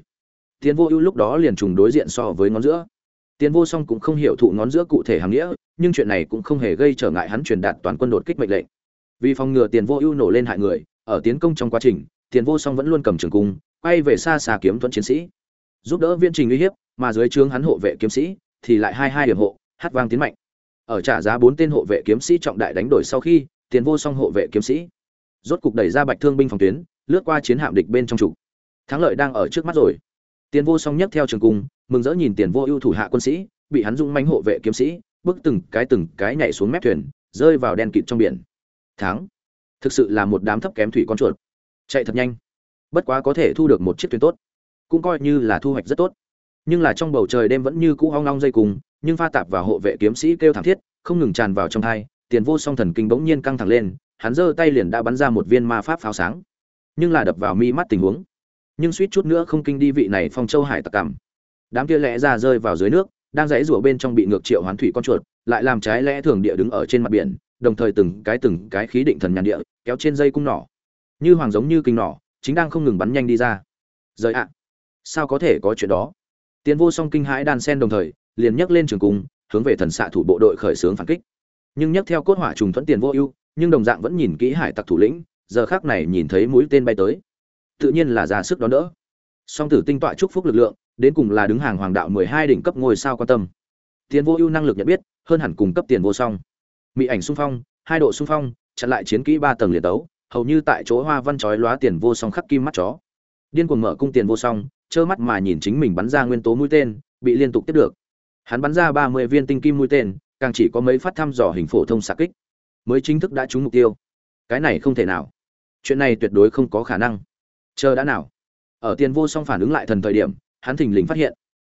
Tiền vô ưu lúc đó liền trùng đối diện so với ngón giữa. Tiền vô song cũng không hiểu thụ ngón giữa cụ thể hàng nghĩa, nhưng chuyện này cũng không hề gây trở ngại hắn truyền đạt toàn quân đột kích mệnh lệnh. Vì phòng ngừa tiền vô ưu nổ lên hại người, ở tiến công trong quá trình tiền vô song vẫn luôn cầm trường cung, quay về xa xa kiếm thuẫn chiến sĩ. Giúp đỡ viên trình uy hiếp, mà dưới trướng hắn hộ vệ kiếm sĩ, thì lại hai hai điểm hộ, hát vang tiến mạnh. Ở trả giá bốn tên hộ vệ kiếm sĩ trọng đại đánh đổi sau khi, tiền vô song hộ vệ kiếm sĩ rốt cục đẩy ra bạch thương binh phòng tuyến, lướt qua chiến hạm địch bên trong trục. Thắng lợi đang ở trước mắt rồi. Tiền vô song nhấc theo trường cung, mừng rỡ nhìn tiền vô ưu thủ hạ quân sĩ, bị hắn dung manh hộ vệ kiếm sĩ, bước từng cái từng cái nhảy xuống mép thuyền, rơi vào đen kịt trong biển. Thắng. Thực sự là một đám thấp kém thủy con chuột chạy thật nhanh. Bất quá có thể thu được một chiếc thuyền tốt, cũng coi như là thu hoạch rất tốt. Nhưng là trong bầu trời đêm vẫn như cũ hoang long dây cùng, nhưng pha tạp vào hộ vệ kiếm sĩ kêu thảm thiết, không ngừng tràn vào trong thai, tiền vô song thần kinh bỗng nhiên căng thẳng lên, hắn giơ tay liền đã bắn ra một viên ma pháp pháo sáng. Nhưng là đập vào mi mắt tình huống. Nhưng suýt chút nữa không kinh đi vị này phong châu hải tặc cảm. Đám kia lẽ ra rơi vào dưới nước, đang rẽ rủa bên trong bị ngược triệu hoán thủy con chuột, lại làm trái lẽ thường địa đứng ở trên mặt biển, đồng thời từng cái từng cái khí định thần nhàn địa, kéo trên dây cung nỏ như hoàng giống như kinh nỏ, chính đang không ngừng bắn nhanh đi ra. Rời ạ. Sao có thể có chuyện đó? Tiến vô song kinh hãi đan sen đồng thời, liền nhấc lên trường cung, hướng về thần xạ thủ bộ đội khởi xướng phản kích. Nhưng nhấc theo cốt hỏa trùng thuẫn tiền vô ưu, nhưng đồng dạng vẫn nhìn kỹ hải tặc thủ lĩnh, giờ khác này nhìn thấy mũi tên bay tới. Tự nhiên là ra sức đón đỡ. Song tử tinh tọa chúc phúc lực lượng, đến cùng là đứng hàng hoàng đạo mười hai đỉnh cấp ngôi sao quan tâm. Tiền vô ưu năng lực nhận biết, hơn hẳn cùng cấp tiền vô song. Mỹ ảnh xung phong, hai độ xung phong, chặn lại chiến kỹ ba tầng liền tấu hầu như tại chỗ hoa văn chói lóa tiền vô song khắc kim mắt chó. Điên cuồng mở cung tiền vô song, trơ mắt mà nhìn chính mình bắn ra nguyên tố mũi tên, bị liên tục tiếp được. Hắn bắn ra ba mươi viên tinh kim mũi tên, càng chỉ có mấy phát thăm dò hình phổ thông xạ kích. Mới chính thức đã trúng mục tiêu. Cái này không thể nào. Chuyện này tuyệt đối không có khả năng. Chờ đã nào. Ở tiền vô song phản ứng lại thần thời điểm, hắn thình lình phát hiện.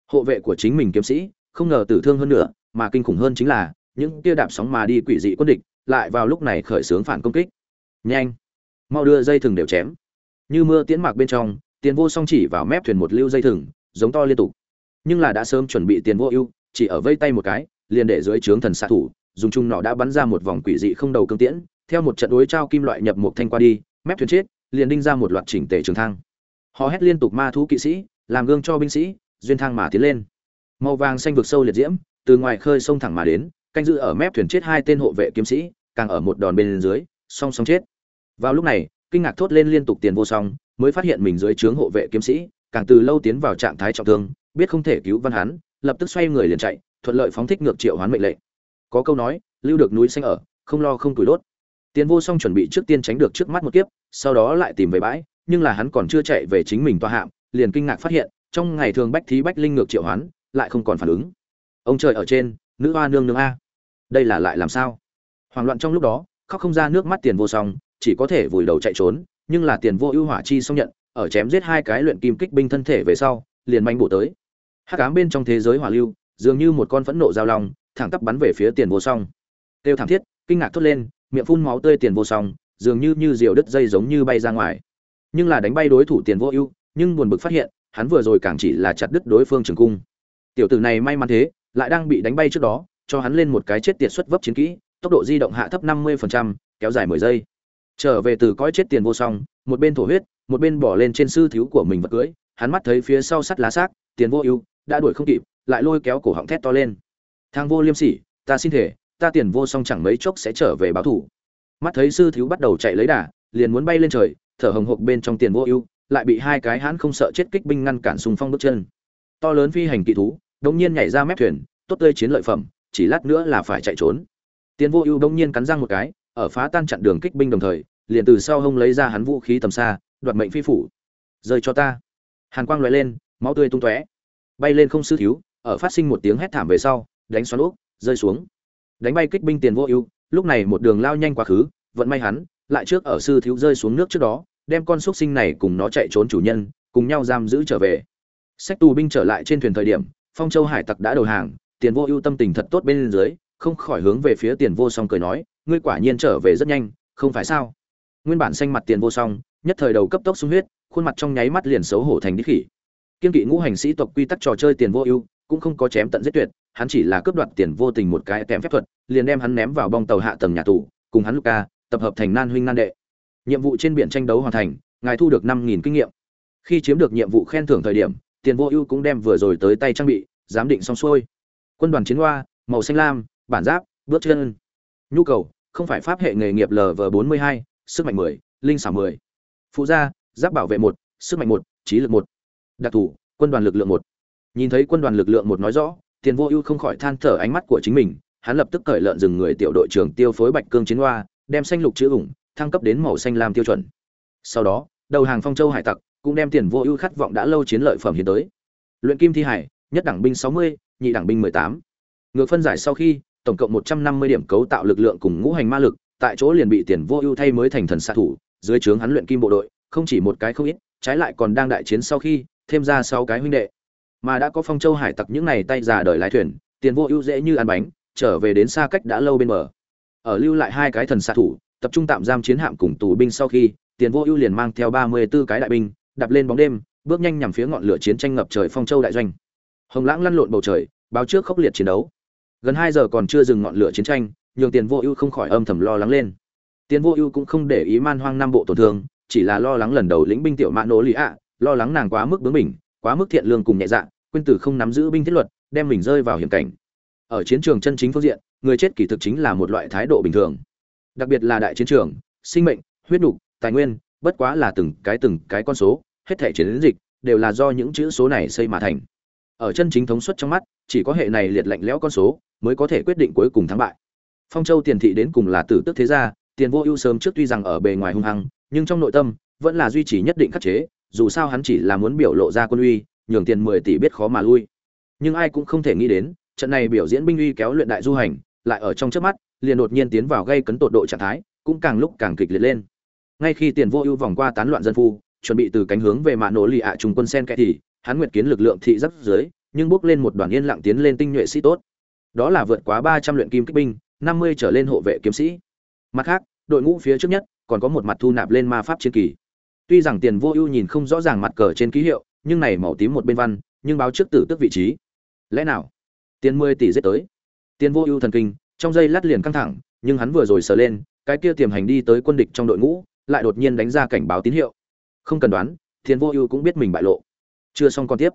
Hộ vệ của chính mình kiếm sĩ, không ngờ tử thương hơn nữa, mà kinh khủng hơn chính là, những tia đạp sóng mà đi quỷ dị quân địch, lại vào lúc này khởi xướng phản công kích. Nhanh mau đưa dây thừng đều chém. Như mưa tiễn mạc bên trong, tiền vô song chỉ vào mép thuyền một lưu dây thừng, giống to liên tục. Nhưng là đã sớm chuẩn bị tiền vô ưu, chỉ ở vây tay một cái, liền để dưới trướng thần xạ thủ, dùng chung nọ đã bắn ra một vòng quỷ dị không đầu cương tiễn, theo một trận đối trao kim loại nhập một thanh qua đi, mép thuyền chết, liền đinh ra một loạt chỉnh tề trường thang. Họ hét liên tục ma thú kỵ sĩ, làm gương cho binh sĩ, duyên thang mà tiến lên. Màu vàng xanh vực sâu liệt diễm, từ ngoài khơi sông thẳng mà đến, canh giữ ở mép thuyền chết hai tên hộ vệ kiếm sĩ, càng ở một đòn bên dưới, song song chết vào lúc này, kinh ngạc thốt lên liên tục tiền vô song, mới phát hiện mình dưới trướng hộ vệ kiếm sĩ, càng từ lâu tiến vào trạng thái trọng thương, biết không thể cứu văn hán, lập tức xoay người liền chạy, thuận lợi phóng thích ngược triệu hoán mệnh lệnh. Có câu nói, lưu được núi xanh ở, không lo không tuổi đốt. Tiền vô song chuẩn bị trước tiên tránh được trước mắt một kiếp, sau đó lại tìm về bãi, nhưng là hắn còn chưa chạy về chính mình toa hạm, liền kinh ngạc phát hiện, trong ngày thường bách thí bách linh ngược triệu hoán, lại không còn phản ứng. Ông trời ở trên, nữ hoa nương nương a. Đây là lại làm sao? Hoảng loạn trong lúc đó, khóc không ra nước mắt tiền vô song chỉ có thể vùi đầu chạy trốn nhưng là tiền vô ưu hỏa chi xong nhận ở chém giết hai cái luyện kim kích binh thân thể về sau liền manh bổ tới. Hát ám bên trong thế giới hỏa lưu dường như một con phẫn nộ giao long thẳng tắp bắn về phía tiền vô song. Tiêu thảm thiết kinh ngạc thốt lên miệng phun máu tươi tiền vô song dường như như diều đứt dây giống như bay ra ngoài. Nhưng là đánh bay đối thủ tiền vô ưu nhưng buồn bực phát hiện hắn vừa rồi càng chỉ là chặt đứt đối phương trường cung. Tiểu tử này may mắn thế lại đang bị đánh bay trước đó cho hắn lên một cái chết tiệt xuất vấp chiến kỹ tốc độ di động hạ thấp 50%, kéo dài 10 giây trở về từ cõi chết tiền vô song, một bên thổ huyết, một bên bỏ lên trên sư thiếu của mình vật cưới, hắn mắt thấy phía sau sắt lá xác, tiền vô ưu, đã đuổi không kịp, lại lôi kéo cổ họng thét to lên. Thang vô liêm sỉ, ta xin thể ta tiền vô song chẳng mấy chốc sẽ trở về báo thủ. Mắt thấy sư thiếu bắt đầu chạy lấy đà, liền muốn bay lên trời, thở hồng hộc bên trong tiền vô ưu, lại bị hai cái hãn không sợ chết kích binh ngăn cản xung phong bước chân. To lớn phi hành kỳ thú, đống nhiên nhảy ra mép thuyền, tốt tươi chiến lợi phẩm, chỉ lát nữa là phải chạy trốn. Tiền vô ưu đống nhiên cắn răng một cái ở phá tan chặn đường kích binh đồng thời, liền từ sau hông lấy ra hắn vũ khí tầm xa, đoạt mệnh phi phủ. Rơi cho ta. Hàn quang lóe lên, máu tươi tung tóe. Bay lên không sư thiếu, ở phát sinh một tiếng hét thảm về sau, đánh xoắn úp rơi xuống. Đánh bay kích binh tiền vô ưu, lúc này một đường lao nhanh quá khứ, vận may hắn, lại trước ở sư thiếu rơi xuống nước trước đó, đem con xúc sinh này cùng nó chạy trốn chủ nhân, cùng nhau giam giữ trở về. Sách tù binh trở lại trên thuyền thời điểm, phong châu hải tặc đã đầu hàng, tiền vô ưu tâm tình thật tốt bên dưới, không khỏi hướng về phía tiền vô song cười nói ngươi quả nhiên trở về rất nhanh, không phải sao? Nguyên bản xanh mặt tiền vô song, nhất thời đầu cấp tốc sung huyết, khuôn mặt trong nháy mắt liền xấu hổ thành đích khỉ. Kiên kỵ ngũ hành sĩ tộc quy tắc trò chơi tiền vô ưu, cũng không có chém tận giết tuyệt, hắn chỉ là cướp đoạt tiền vô tình một cái tèm phép thuật, liền đem hắn ném vào bong tàu hạ tầng nhà tù, cùng hắn luca tập hợp thành nan huynh nan đệ. Nhiệm vụ trên biển tranh đấu hoàn thành, ngài thu được năm nghìn kinh nghiệm. Khi chiếm được nhiệm vụ khen thưởng thời điểm, tiền vô ưu cũng đem vừa rồi tới tay trang bị, giám định xong xuôi. Quân đoàn chiến hoa, màu xanh lam, bản giáp, bước chân nhu cầu, không phải pháp hệ nghề nghiệp lv bốn mươi hai, sức mạnh mười, linh xảo mười. Phụ gia, giáp bảo vệ một, sức mạnh một, trí lực một. Đặc thù, quân đoàn lực lượng một. Nhìn thấy quân đoàn lực lượng một nói rõ, tiền vô ưu không khỏi than thở ánh mắt của chính mình, hắn lập tức cởi lợn dừng người tiểu đội trưởng tiêu phối bạch cương chiến hoa, đem xanh lục chữ ủng, thăng cấp đến màu xanh lam tiêu chuẩn. Sau đó, đầu hàng phong châu hải tặc cũng đem tiền vô ưu khát vọng đã lâu chiến lợi phẩm hiến tới. Luyện kim thi hải, nhất đẳng binh sáu mươi, nhị đẳng binh mười tám. Ngược phân giải sau khi tổng cộng một trăm năm mươi điểm cấu tạo lực lượng cùng ngũ hành ma lực, tại chỗ liền bị tiền vô ưu thay mới thành thần xạ thủ, dưới trướng hắn luyện kim bộ đội, không chỉ một cái không ít, trái lại còn đang đại chiến sau khi, thêm ra sáu cái huynh đệ. Mà đã có phong châu hải tặc những này tay già đời lái thuyền, tiền vô ưu dễ như ăn bánh, trở về đến xa cách đã lâu bên bờ. Ở lưu lại hai cái thần xạ thủ, tập trung tạm giam chiến hạm cùng tù binh sau khi, tiền vô ưu liền mang theo ba mươi 34 cái đại binh, đạp lên bóng đêm, bước nhanh nhằm phía ngọn lửa chiến tranh ngập trời phong châu đại doanh. Hồng lãng lăn lộn bầu trời, báo trước khốc liệt chiến đấu gần hai giờ còn chưa dừng ngọn lửa chiến tranh, nhường tiền vô ưu không khỏi âm thầm lo lắng lên. Tiền vô ưu cũng không để ý man hoang nam bộ tổn thương, chỉ là lo lắng lần đầu lĩnh binh tiểu mã nỗ lý ạ, lo lắng nàng quá mức bướng mình quá mức thiện lương cùng nhẹ dạ quên tử không nắm giữ binh thiết luật, đem mình rơi vào hiểm cảnh. Ở chiến trường chân chính phương diện, người chết kỳ thực chính là một loại thái độ bình thường. Đặc biệt là đại chiến trường, sinh mệnh, huyết nục tài nguyên, bất quá là từng cái từng cái con số, hết thể chiến dịch, đều là do những chữ số này xây mà thành. Ở chân chính thống suất trong mắt, chỉ có hệ này liệt lạnh lẽo con số mới có thể quyết định cuối cùng thắng bại. Phong châu tiền thị đến cùng là tử tức thế gia, tiền vô ưu sớm trước tuy rằng ở bề ngoài hung hăng, nhưng trong nội tâm vẫn là duy trì nhất định khắc chế, dù sao hắn chỉ là muốn biểu lộ ra quân uy, nhường tiền mười tỷ biết khó mà lui. Nhưng ai cũng không thể nghĩ đến, trận này biểu diễn binh uy kéo luyện đại du hành, lại ở trong trước mắt, liền đột nhiên tiến vào gây cấn tột độ trạng thái, cũng càng lúc càng kịch liệt lên. Ngay khi tiền vô ưu vòng qua tán loạn dân phu, chuẩn bị từ cánh hướng về mạ nổ lì ạ trùng quân sen kẽ thì, hắn nguyệt kiến lực lượng thị giáp dưới, nhưng bước lên một đoàn yên lặng tiến lên tinh nhuệ sĩ tốt đó là vượt quá ba trăm luyện kim kích binh, năm mươi trở lên hộ vệ kiếm sĩ. Mặt khác, đội ngũ phía trước nhất còn có một mặt thu nạp lên ma pháp chiến kỳ. Tuy rằng tiền vô ưu nhìn không rõ ràng mặt cờ trên ký hiệu, nhưng này màu tím một bên văn, nhưng báo trước tử tức vị trí. Lẽ nào? Tiền mười tỷ giết tới. Tiền vô ưu thần kinh, trong giây lát liền căng thẳng, nhưng hắn vừa rồi sờ lên, cái kia tiềm hành đi tới quân địch trong đội ngũ, lại đột nhiên đánh ra cảnh báo tín hiệu. Không cần đoán, tiền vô ưu cũng biết mình bại lộ. Chưa xong còn tiếp.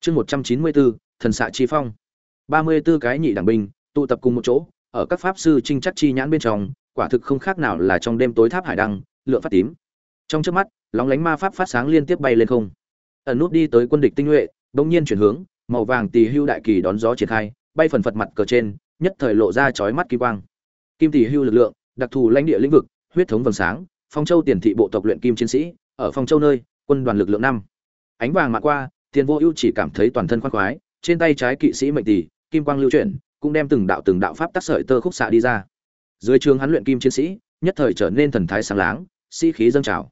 Chương một trăm chín mươi bốn, thần xạ chi phong ba mươi b ố cái nhị đảng binh, tụ tập cùng một chỗ, ở các pháp sư trinh chắc chi nhãn bên trong, quả thực không khác nào là trong đêm tối tháp hải đăng, lượng phát tím. Trong chớp mắt, lóng lánh ma pháp phát sáng liên tiếp bay lên không. Ẩn nút đi tới quân địch tinh nhuệ, bỗng nhiên chuyển hướng, màu vàng tỳ hưu đại kỳ đón gió triển khai, bay phần phật mặt cờ trên, nhất thời lộ ra chói mắt kim quang. Kim tỳ hưu lực lượng, đặc thù lãnh địa lĩnh vực, huyết thống vầng sáng, phong châu tiền thị bộ tộc luyện kim chiến sĩ, ở phong châu nơi, quân đoàn lực lượng năm. Ánh vàng mạ qua, tiền vô ưu chỉ cảm thấy toàn thân khoan khoái, trên tay trái kỵ sĩ mệnh tỷ kim quang lưu chuyển, cũng đem từng đạo từng đạo pháp tác sợi tơ khúc xạ đi ra. Dưới trường hắn luyện kim chiến sĩ, nhất thời trở nên thần thái sáng láng, sĩ khí dâng trào.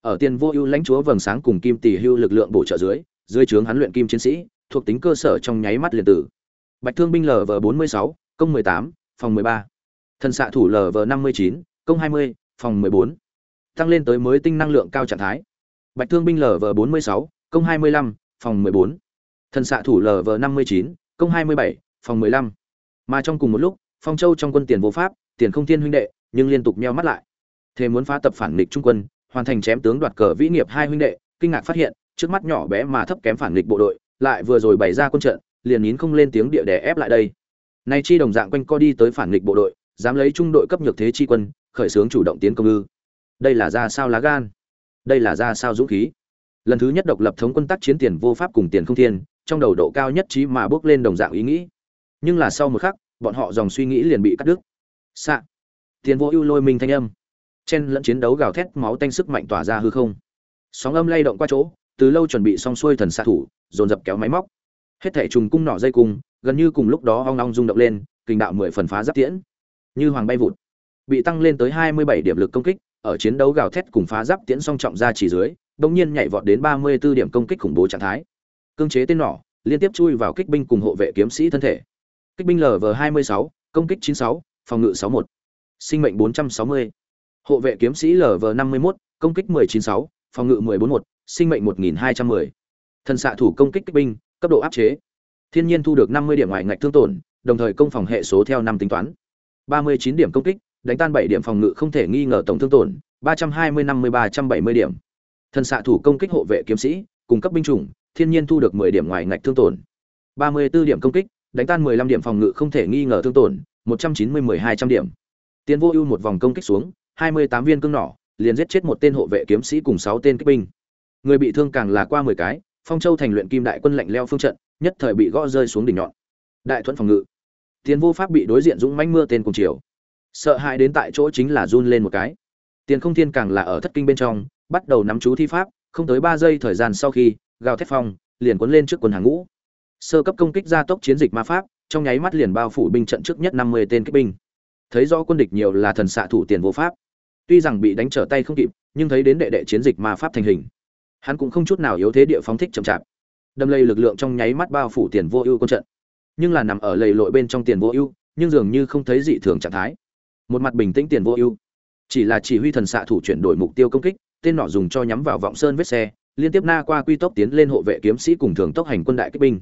Ở tiền vô ưu lãnh chúa vầng sáng cùng kim tỷ hưu lực lượng bổ trợ dưới dưới trướng hắn luyện kim chiến sĩ, thuộc tính cơ sở trong nháy mắt liền tử. Bạch thương binh lv bốn mươi sáu, công mười tám, phòng mười ba. Thần xạ thủ lv năm mươi chín, công hai mươi, phòng mười bốn. Tăng lên tới mới tinh năng lượng cao trạng thái. Bạch thương binh lv bốn mươi sáu, công hai mươi lăm, phòng mười bốn. Thần xạ thủ lv năm mươi chín công hai mươi bảy, phòng mười lăm. Mà trong cùng một lúc, phong châu trong quân tiền vô pháp, tiền không thiên huynh đệ, nhưng liên tục meo mắt lại. Thế muốn phá tập phản nghịch trung quân, hoàn thành chém tướng đoạt cờ vĩ nghiệp hai huynh đệ, kinh ngạc phát hiện, trước mắt nhỏ bé mà thấp kém phản nghịch bộ đội, lại vừa rồi bày ra quân trận, liền nín không lên tiếng địa đè ép lại đây. Nay chi đồng dạng quanh co đi tới phản nghịch bộ đội, dám lấy trung đội cấp nhược thế chi quân, khởi xướng chủ động tiến công ư. Đây là ra sao lá gan? Đây là ra sao dũng khí? Lần thứ nhất độc lập thống quân tác chiến tiền vô pháp cùng tiền không thiên trong đầu độ cao nhất trí mà bước lên đồng dạng ý nghĩ. Nhưng là sau một khắc, bọn họ dòng suy nghĩ liền bị cắt đứt. Xạ. Tiền vô ưu lôi minh thanh âm. Chen lẫn chiến đấu gào thét máu tanh sức mạnh tỏa ra hư không. Sóng âm lay động qua chỗ, từ lâu chuẩn bị xong xuôi thần xạ thủ, dồn dập kéo máy móc. Hết thẻ trùng cung nỏ dây cung gần như cùng lúc đó ong ong rung động lên kình đạo mười phần phá giáp tiễn. Như hoàng bay vụt. Bị tăng lên tới hai mươi bảy điểm lực công kích, ở chiến đấu gào thét cùng phá giáp tiễn song trọng ra chỉ dưới bỗng nhiên nhảy vọt đến ba mươi 34 điểm công kích khủng bố trạng thái cương chế tên nỏ liên tiếp chui vào kích binh cùng hộ vệ kiếm sĩ thân thể kích binh lv 26, công kích 96, phòng ngự 61. sinh mệnh 460. hộ vệ kiếm sĩ lv 51, công kích 196, phòng ngự 141, sinh mệnh 1210. thân xạ thủ công kích kích binh cấp độ áp chế thiên nhiên thu được 50 điểm ngoài ngạch thương tổn đồng thời công phòng hệ số theo năm tính toán 39 điểm công kích đánh tan 7 điểm phòng ngự không thể nghi ngờ tổng thương tổn 320 50 370 điểm thân xạ thủ công kích hộ vệ kiếm sĩ cung cấp binh chủng thiên nhiên thu được mười điểm ngoài ngạch thương tổn. ba mươi 34 điểm công kích, đánh tan mười lăm điểm phòng ngự không thể nghi ngờ thương tổn, một trăm chín mươi mười hai trăm điểm. Tiến vô ưu một vòng công kích xuống, hai mươi tám viên cương nỏ, liền giết chết một tên hộ vệ kiếm sĩ cùng sáu tên kích binh. Người bị thương càng là qua mười cái, phong châu thành luyện kim đại quân lạnh leo phương trận, nhất thời bị gõ rơi xuống đỉnh nhọn. Đại thuận phòng ngự. Tiền vô pháp bị đối diện dũng mãnh mưa tên cùng chiều. Sợ hãi đến tại chỗ chính là run lên một cái. Tiền không thiên càng là ở thất kinh bên trong, bắt đầu nắm chú thi pháp, không tới ba giây thời gian sau khi gào thét phong, liền cuốn lên trước quân hàng ngũ. Sơ cấp công kích gia tốc chiến dịch ma pháp, trong nháy mắt liền bao phủ binh trận trước nhất năm mươi tên kích binh. Thấy rõ quân địch nhiều là thần xạ thủ tiền vô pháp. Tuy rằng bị đánh trở tay không kịp, nhưng thấy đến đệ đệ chiến dịch ma pháp thành hình. Hắn cũng không chút nào yếu thế địa phóng thích chậm chạp. Đâm lây lực lượng trong nháy mắt bao phủ tiền vô ưu quân trận. Nhưng là nằm ở lầy lội bên trong tiền vô ưu, nhưng dường như không thấy dị thường trạng thái. Một mặt bình tĩnh tiền vô ưu. Chỉ là chỉ huy thần xạ thủ chuyển đổi mục tiêu công kích, tên nọ dùng cho nhắm vào vọng sơn vết xe liên tiếp na qua quy tốc tiến lên hộ vệ kiếm sĩ cùng thường tốc hành quân đại kích binh.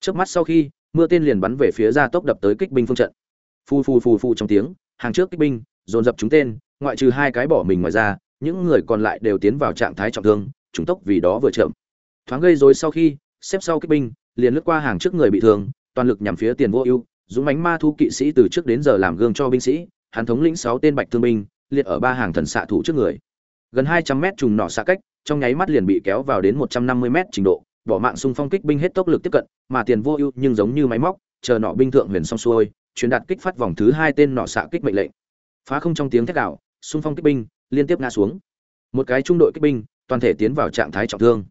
Trước mắt sau khi, mưa tên liền bắn về phía ra tốc đập tới kích binh phương trận. Phu phu phu phu trong tiếng, hàng trước kích binh, dồn dập chúng tên, ngoại trừ hai cái bỏ mình ngoài ra, những người còn lại đều tiến vào trạng thái trọng thương chúng tốc vì đó vừa chậm. Thoáng gây rối sau khi, xếp sau kích binh, liền lướt qua hàng trước người bị thương, toàn lực nhằm phía tiền vô ưu, dũng mánh ma thu kỵ sĩ từ trước đến giờ làm gương cho binh sĩ, hắn thống lĩnh sáu tên bạch thương binh, liệt ở ba hàng thần xạ thủ trước người. Gần hai trăm mét trùng nỏ xạ cách trong nháy mắt liền bị kéo vào đến một trăm năm mươi mét trình độ bỏ mạng xung phong kích binh hết tốc lực tiếp cận mà tiền vô ưu nhưng giống như máy móc chờ nọ binh thượng huyền xong xuôi truyền đạt kích phát vòng thứ hai tên nọ xạ kích mệnh lệnh. Phá không trong tiếng thét đảo, xung phong kích binh liên tiếp ngã xuống. Một cái trung đội kích binh toàn thể tiến vào trạng thái trọng thương.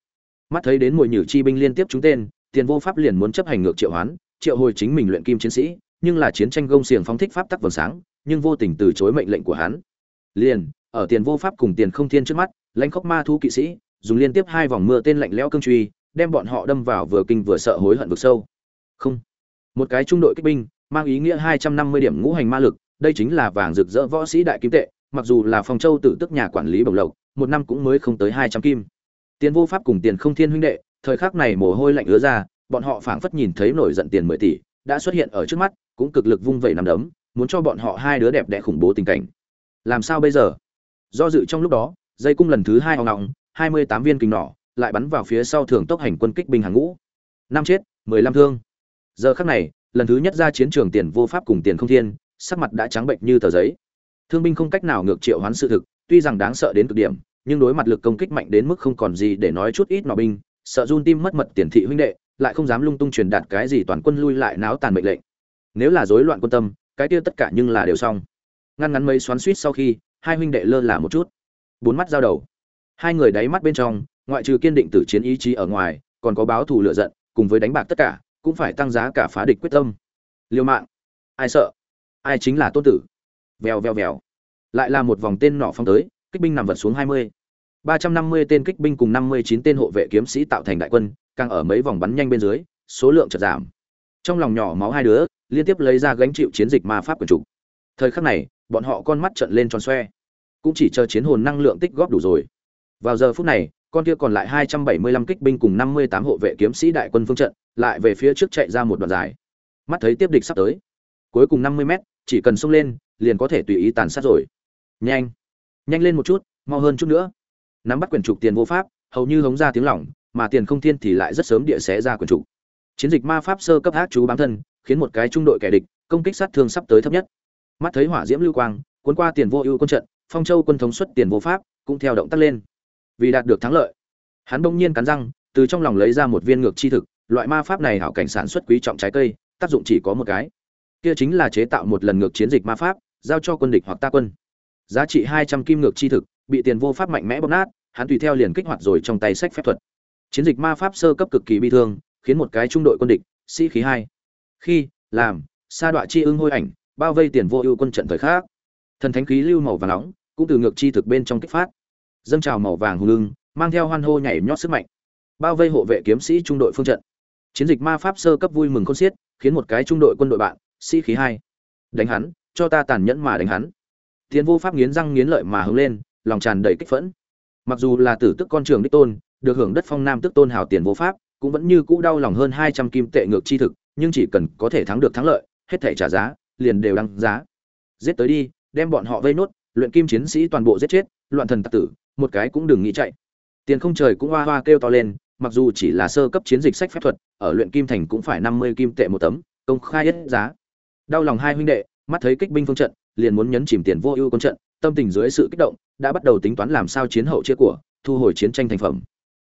Mắt thấy đến mùi nhử chi binh liên tiếp trúng tên tiền vô pháp liền muốn chấp hành ngược triệu hoán triệu hồi chính mình luyện kim chiến sĩ nhưng là chiến tranh gông xiềng phóng thích pháp tắc vầng sáng nhưng vô tình từ chối mệnh lệnh của hắn. Liền ở tiền vô pháp cùng tiền không thiên trước mắt lãnh khốc ma thú kỵ sĩ, dùng liên tiếp hai vòng mưa tên lạnh lẽo cương truy, đem bọn họ đâm vào vừa kinh vừa sợ hối hận vực sâu. Không. Một cái trung đội kích binh, mang ý nghĩa hai trăm năm mươi điểm ngũ hành ma lực, đây chính là vàng rực rỡ võ sĩ đại kim tệ, mặc dù là phòng châu tử tức nhà quản lý bồng lộc, một năm cũng mới không tới hai trăm kim. Tiền vô pháp cùng tiền không thiên huynh đệ, thời khắc này mồ hôi lạnh ứa ra, bọn họ phảng phất nhìn thấy nổi giận tiền mười tỷ, đã xuất hiện ở trước mắt, cũng cực lực vung vẩy nằm đấm, muốn cho bọn họ hai đứa đẹp đẽ khủng bố tình cảnh. Làm sao bây giờ? Do dự trong lúc đó dây cung lần thứ hai hoang ngọng, hai mươi tám viên kình nỏ, lại bắn vào phía sau thường tốc hành quân kích binh hàng ngũ. Năm chết, mười lăm thương. Giờ khắc này, lần thứ nhất ra chiến trường tiền vô pháp cùng tiền không thiên, sắc mặt đã trắng bệnh như tờ giấy. Thương binh không cách nào ngược triệu hoán sự thực, tuy rằng đáng sợ đến cực điểm, nhưng đối mặt lực công kích mạnh đến mức không còn gì để nói chút ít nọ binh, sợ run tim mất mật tiền thị huynh đệ, lại không dám lung tung truyền đạt cái gì toàn quân lui lại náo tàn mệnh lệnh. Nếu là rối loạn quân tâm, cái kia tất cả nhưng là đều xong. Ngăn ngắn mấy xoắn suýt sau khi, hai huynh đệ lơ là một chút bốn mắt giao đầu. Hai người đáy mắt bên trong, ngoại trừ kiên định tử chiến ý chí ở ngoài, còn có báo thù lựa giận, cùng với đánh bạc tất cả, cũng phải tăng giá cả phá địch quyết tâm. Liêu mạng. Ai sợ? Ai chính là tôn tử? Vèo vèo vèo. Lại là một vòng tên nỏ phong tới, kích binh nằm vật xuống hai mươi. ba trăm năm mươi tên kích binh cùng năm mươi chín tên hộ vệ kiếm sĩ tạo thành đại quân, càng ở mấy vòng bắn nhanh bên dưới, số lượng chợt giảm. Trong lòng nhỏ máu hai đứa, liên tiếp lấy ra gánh chịu chiến dịch ma pháp quần chủ. Thời khắc này, bọn họ con mắt trợn lên tròn xoe cũng chỉ chờ chiến hồn năng lượng tích góp đủ rồi. Vào giờ phút này, con kia còn lại hai trăm bảy mươi lăm kích binh cùng năm mươi tám hộ vệ kiếm sĩ đại quân phương trận, lại về phía trước chạy ra một đoạn dài. Mắt thấy tiếp địch sắp tới. Cuối cùng năm mươi mét, chỉ cần xông lên, liền có thể tùy ý tàn sát rồi. Nhanh. Nhanh lên một chút, mau hơn chút nữa. Nắm bắt quyển trục tiền vô pháp, hầu như hống ra tiếng lỏng, mà tiền không thiên thì lại rất sớm địa xé ra quyển trục. Chiến dịch ma pháp sơ cấp hắc chú bám thân, khiến một cái trung đội kẻ địch, công kích sát thương sắp tới thấp nhất. Mắt thấy hỏa diễm lưu quang, cuốn qua tiền vô ưu quân trận phong châu quân thống xuất tiền vô pháp, cũng theo động tác lên. Vì đạt được thắng lợi, hắn bỗng nhiên cắn răng, từ trong lòng lấy ra một viên ngược chi thực, loại ma pháp này hảo cảnh sản xuất quý trọng trái cây, tác dụng chỉ có một cái. Kia chính là chế tạo một lần ngược chiến dịch ma pháp, giao cho quân địch hoặc ta quân. Giá trị hai trăm kim ngược chi thực, bị tiền vô pháp mạnh mẽ bóp nát, hắn tùy theo liền kích hoạt rồi trong tay sách phép thuật. Chiến dịch ma pháp sơ cấp cực kỳ bi thương, khiến một cái trung đội quân địch, sĩ khí hai. Khi, làm, sa đọa chi ưng hôi ảnh, bao vây tiền vô ưu quân trận thời khác thần thánh khí lưu màu và nóng cũng từ ngược chi thực bên trong kích phát. Dâng trào màu vàng hùng lưng mang theo hoan hô nhảy nhót sức mạnh. Bao vây hộ vệ kiếm sĩ trung đội phương trận. Chiến dịch ma pháp sơ cấp vui mừng con xiết, khiến một cái trung đội quân đội bạn, sĩ khí hai. Đánh hắn, cho ta tàn nhẫn mà đánh hắn. Tiến vô pháp nghiến răng nghiến lợi mà hướng lên, lòng tràn đầy kích phẫn. Mặc dù là tử tức con trường đích tôn, được hưởng đất phong nam tức tôn hào tiền vô pháp, cũng vẫn như cũ đau lòng hơn hai trăm kim tệ ngược chi thực, nhưng chỉ cần có thể thắng được thắng lợi, hết thể trả giá, liền đều đăng giá. Giết tới đi, đem bọn họ vây nốt luyện kim chiến sĩ toàn bộ giết chết, loạn thần tặc tử, một cái cũng đừng nghĩ chạy. Tiền không trời cũng hoa hoa kêu to lên, mặc dù chỉ là sơ cấp chiến dịch sách phép thuật, ở luyện kim thành cũng phải năm mươi kim tệ một tấm, công khai hết giá. Đau lòng hai huynh đệ, mắt thấy kích binh phương trận, liền muốn nhấn chìm tiền vô ưu con trận, tâm tình dưới sự kích động, đã bắt đầu tính toán làm sao chiến hậu chia của, thu hồi chiến tranh thành phẩm.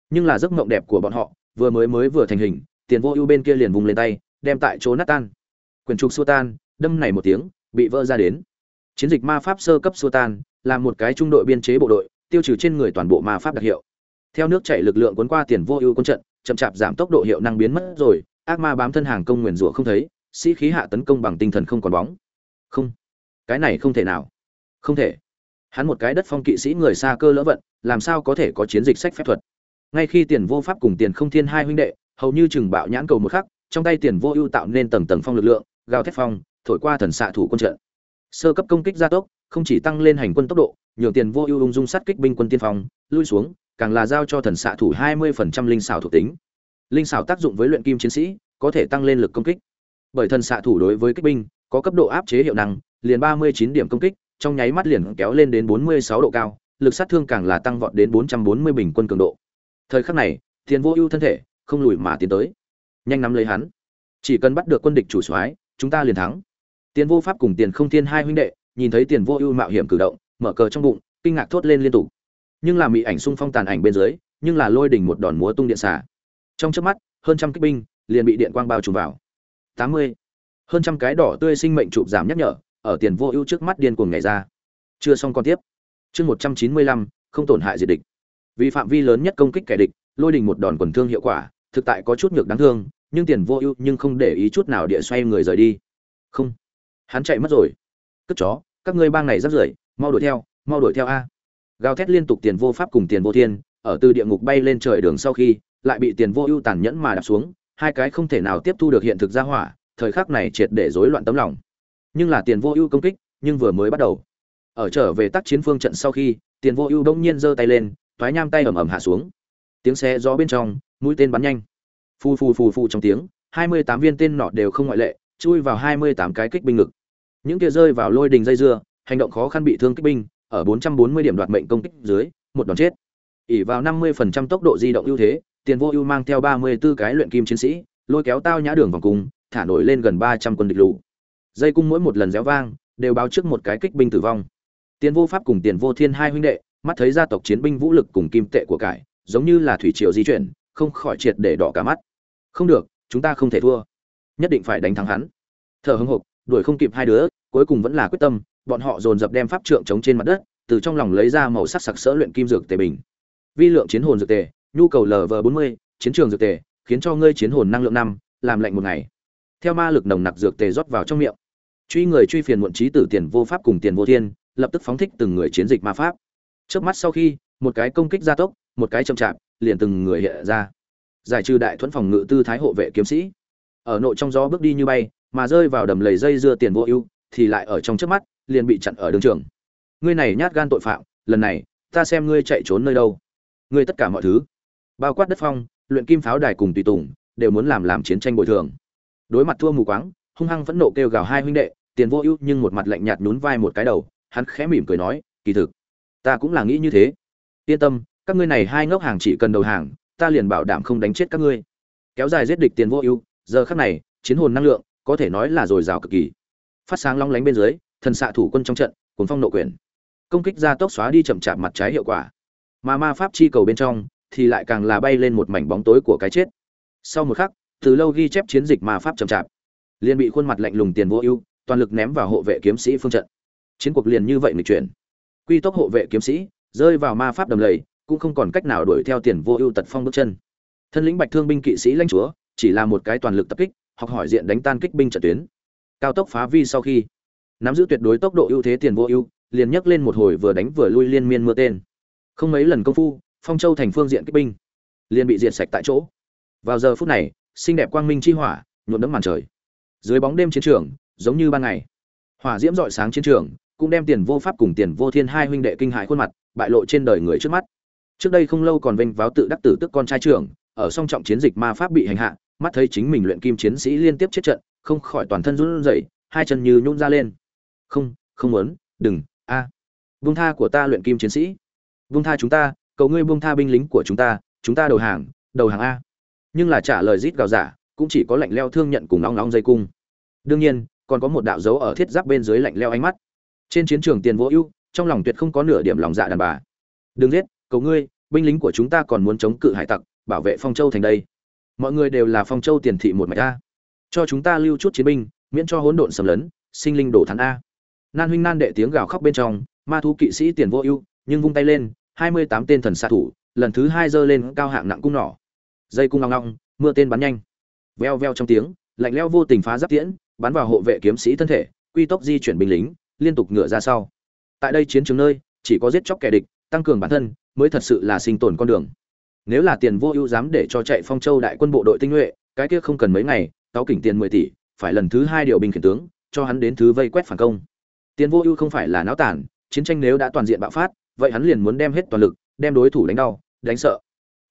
Nhưng là giấc mộng đẹp của bọn họ, vừa mới mới vừa thành hình, tiền vô ưu bên kia liền vùng lên tay, đem tại chỗ nát tan. Quyền trục xua tan, đâm này một tiếng, bị vỡ ra đến chiến dịch ma pháp sơ cấp xua tan, là một cái trung đội biên chế bộ đội, tiêu trừ trên người toàn bộ ma pháp đặc hiệu. Theo nước chảy lực lượng cuốn qua tiền vô ưu quân trận, chậm chạp giảm tốc độ hiệu năng biến mất rồi, ác ma bám thân hàng công nguyền rủa không thấy, sĩ khí hạ tấn công bằng tinh thần không còn bóng. Không. Cái này không thể nào. Không thể. Hắn một cái đất phong kỵ sĩ người xa cơ lỡ vận, làm sao có thể có chiến dịch sách phép thuật? Ngay khi tiền vô pháp cùng tiền không thiên hai huynh đệ, hầu như chừng bạo nhãn cầu một khắc, trong tay tiền vô ưu tạo nên tầng tầng phong lực lượng, gào thép phong, thổi qua thần xạ thủ quân trận sơ cấp công kích gia tốc, không chỉ tăng lên hành quân tốc độ, nhường tiền vô ưu ung dung sát kích binh quân tiên phong, lui xuống, càng là giao cho thần xạ thủ 20% linh xảo thuộc tính. Linh xảo tác dụng với luyện kim chiến sĩ, có thể tăng lên lực công kích. Bởi thần xạ thủ đối với kích binh, có cấp độ áp chế hiệu năng, liền 39 điểm công kích, trong nháy mắt liền kéo lên đến 46 độ cao, lực sát thương càng là tăng vọt đến 440 bình quân cường độ. Thời khắc này, tiền vô ưu thân thể, không lùi mà tiến tới. Nhanh nắm lấy hắn. Chỉ cần bắt được quân địch chủ soái, chúng ta liền thắng tiền vô pháp cùng tiền không thiên hai huynh đệ, nhìn thấy tiền vô ưu mạo hiểm cử động, mở cờ trong bụng, kinh ngạc thốt lên liên tục. Nhưng là mỹ ảnh xung phong tàn ảnh bên dưới, nhưng là lôi đỉnh một đòn múa tung điện xả. Trong chớp mắt, hơn trăm kích binh liền bị điện quang bao trùm vào. Tám mươi. Hơn trăm cái đỏ tươi sinh mệnh chụp giảm nhắc nhở, ở tiền vô ưu trước mắt điên cuồng nhảy ra. Chưa xong con tiếp. Chương một trăm chín mươi lăm, không tổn hại diệt địch. Vì phạm vi lớn nhất công kích kẻ địch, lôi đình một đòn quần thương hiệu quả, thực tại có chút nhược đáng thương, nhưng tiền vô ưu nhưng không để ý chút nào địa xoay người rời đi. Không hắn chạy mất rồi. Cất chó, các ngươi bang này rắp rưởi, mau đuổi theo, mau đuổi theo a. Gào thét liên tục tiền vô pháp cùng tiền vô thiên, ở từ địa ngục bay lên trời đường sau khi, lại bị tiền vô ưu tàn nhẫn mà đạp xuống, hai cái không thể nào tiếp thu được hiện thực ra hỏa, thời khắc này triệt để rối loạn tấm lòng. Nhưng là tiền vô ưu công kích, nhưng vừa mới bắt đầu. Ở trở về tác chiến phương trận sau khi, tiền vô ưu đông nhiên giơ tay lên thoái nham tay ầm ầm hạ xuống. Tiếng xe gió bên trong, mũi tên bắn nhanh. Phù phù phù phù trong tiếng, hai mươi tám viên tên nọ đều không ngoại lệ, chui vào hai mươi tám cái kích binh ngực những kia rơi vào lôi đình dây dưa, hành động khó khăn bị thương kích binh, ở bốn trăm bốn mươi điểm đoạt mệnh công kích dưới, một đòn chết. Ỉ vào năm mươi phần trăm tốc độ di động ưu thế, tiền vô ưu mang theo 34 cái luyện kim chiến sĩ, lôi kéo tao nhã đường vòng cung, thả nổi lên gần ba trăm quân địch lũ. Dây cung mỗi một lần réo vang, đều báo trước một cái kích binh tử vong. Tiền vô pháp cùng tiền vô thiên hai huynh đệ, mắt thấy gia tộc chiến binh vũ lực cùng kim tệ của cải, giống như là thủy triều di chuyển, không khỏi triệt để đỏ cả mắt. Không được, chúng ta không thể thua. Nhất định phải đánh thắng hắn. Thở hưng hục đuổi không kịp hai đứa, cuối cùng vẫn là quyết tâm, bọn họ dồn dập đem pháp trượng chống trên mặt đất, từ trong lòng lấy ra màu sắc sặc sỡ luyện kim dược tề bình. Vi lượng chiến hồn dược tề, nhu cầu lv bốn mươi, chiến trường dược tề, khiến cho ngươi chiến hồn năng lượng năm, làm lạnh một ngày. Theo ma lực nồng nặc dược tề rót vào trong miệng. Truy người truy phiền muộn trí tử tiền vô pháp cùng tiền vô thiên, lập tức phóng thích từng người chiến dịch ma pháp. Trước mắt sau khi, một cái công kích gia tốc, một cái chậm chạp, liền từng người hiện ra. Giải trừ đại thuẫn phòng ngự tư thái hộ vệ kiếm sĩ. Ở nội trong gió bước đi như bay mà rơi vào đầm lầy dây dưa tiền vô ưu, thì lại ở trong trước mắt, liền bị chặn ở đường trường. Ngươi này nhát gan tội phạm, lần này, ta xem ngươi chạy trốn nơi đâu. Ngươi tất cả mọi thứ, bao quát đất phong, luyện kim pháo đài cùng tùy tùng, đều muốn làm làm chiến tranh bồi thường. Đối mặt thua mù quáng, hung hăng phẫn nộ kêu gào hai huynh đệ, tiền vô ưu nhưng một mặt lạnh nhạt nhún vai một cái đầu, hắn khẽ mỉm cười nói, kỳ thực, ta cũng là nghĩ như thế. Yên tâm, các ngươi này hai ngốc hàng chỉ cần đầu hàng, ta liền bảo đảm không đánh chết các ngươi. Kéo dài giết địch tiền vô ưu, giờ khắc này, chiến hồn năng lượng có thể nói là dồi dào cực kỳ. Phát sáng long lánh bên dưới, thần xạ thủ quân trong trận cuốn phong nộ quyền công kích ra tốc xóa đi chậm chạp mặt trái hiệu quả. Mà ma pháp chi cầu bên trong, thì lại càng là bay lên một mảnh bóng tối của cái chết. Sau một khắc, từ lâu ghi chép chiến dịch ma pháp chậm chạp. Liền bị khuôn mặt lạnh lùng tiền vô ưu, toàn lực ném vào hộ vệ kiếm sĩ phương trận. Chiến cuộc liền như vậy nghịch chuyển. Quy tốc hộ vệ kiếm sĩ, rơi vào ma pháp đầm lầy, cũng không còn cách nào đuổi theo tiền vô ưu tật phong bước chân. Thân lĩnh bạch thương binh kỵ sĩ lãnh chúa, chỉ là một cái toàn lực tập kích học hỏi diện đánh tan kích binh trận tuyến. Cao tốc phá vi sau khi nắm giữ tuyệt đối tốc độ ưu thế tiền vô ưu, liền nhấc lên một hồi vừa đánh vừa lui liên miên mưa tên. Không mấy lần công phu, phong châu thành phương diện kích binh liền bị diệt sạch tại chỗ. Vào giờ phút này, xinh đẹp quang minh chi hỏa nhuộm đẫm màn trời. Dưới bóng đêm chiến trường, giống như ban ngày, hỏa diễm rọi sáng chiến trường, cũng đem tiền vô pháp cùng tiền vô thiên hai huynh đệ kinh hại khuôn mặt, bại lộ trên đời người trước mắt. Trước đây không lâu còn vênh váo tự đắc tử tức con trai trưởng, ở song trọng chiến dịch ma pháp bị hành hạ mắt thấy chính mình luyện kim chiến sĩ liên tiếp chết trận, không khỏi toàn thân run rẩy, hai chân như nhún ra lên. Không không muốn, đừng, a. À. vung tha của ta luyện kim chiến sĩ. Vung tha chúng ta, cầu ngươi buông tha binh lính của chúng ta chúng ta đầu hàng đầu hàng a. Nhưng là trả lời rít gào giả, cũng chỉ có lạnh leo thương nhận cùng nóng nóng dây cung. Đương nhiên, còn có một đạo dấu ở thiết giáp bên dưới lạnh leo ánh mắt. Trên chiến trường tiền vô ưu, trong lòng tuyệt không có nửa điểm lòng dạ đàn bà. Đừng giết, cầu ngươi, binh lính của chúng ta còn muốn chống cự hải tặc, bảo vệ phong châu thành đây mọi người đều là phong châu tiền thị một mạch a. Cho chúng ta lưu chút chiến binh, miễn cho hỗn độn sầm lấn, sinh linh đổ thắng a. Nan huynh nan đệ tiếng gào khóc bên trong, ma thú kỵ sĩ tiền vô ưu, nhưng vung tay lên, hai mươi tám tên thần xạ thủ, lần thứ hai giơ lên cao hạng nặng cung nỏ. Dây cung ngong ngong, mưa tên bắn nhanh. Veo veo trong tiếng, lạnh leo vô tình phá giáp tiễn, bắn vào hộ vệ kiếm sĩ thân thể, quy tốc di chuyển binh lính, liên tục ngựa ra sau. Tại đây chiến trường nơi, chỉ có giết chóc kẻ địch, tăng cường bản thân, mới thật sự là sinh tồn con đường nếu là tiền vô ưu dám để cho chạy phong châu đại quân bộ đội tinh nhuệ, cái kia không cần mấy ngày, táo kỉnh tiền mười tỷ, phải lần thứ hai điều binh khiển tướng, cho hắn đến thứ vây quét phản công. Tiền vô ưu không phải là náo tản, chiến tranh nếu đã toàn diện bạo phát, vậy hắn liền muốn đem hết toàn lực, đem đối thủ đánh đau, đánh sợ.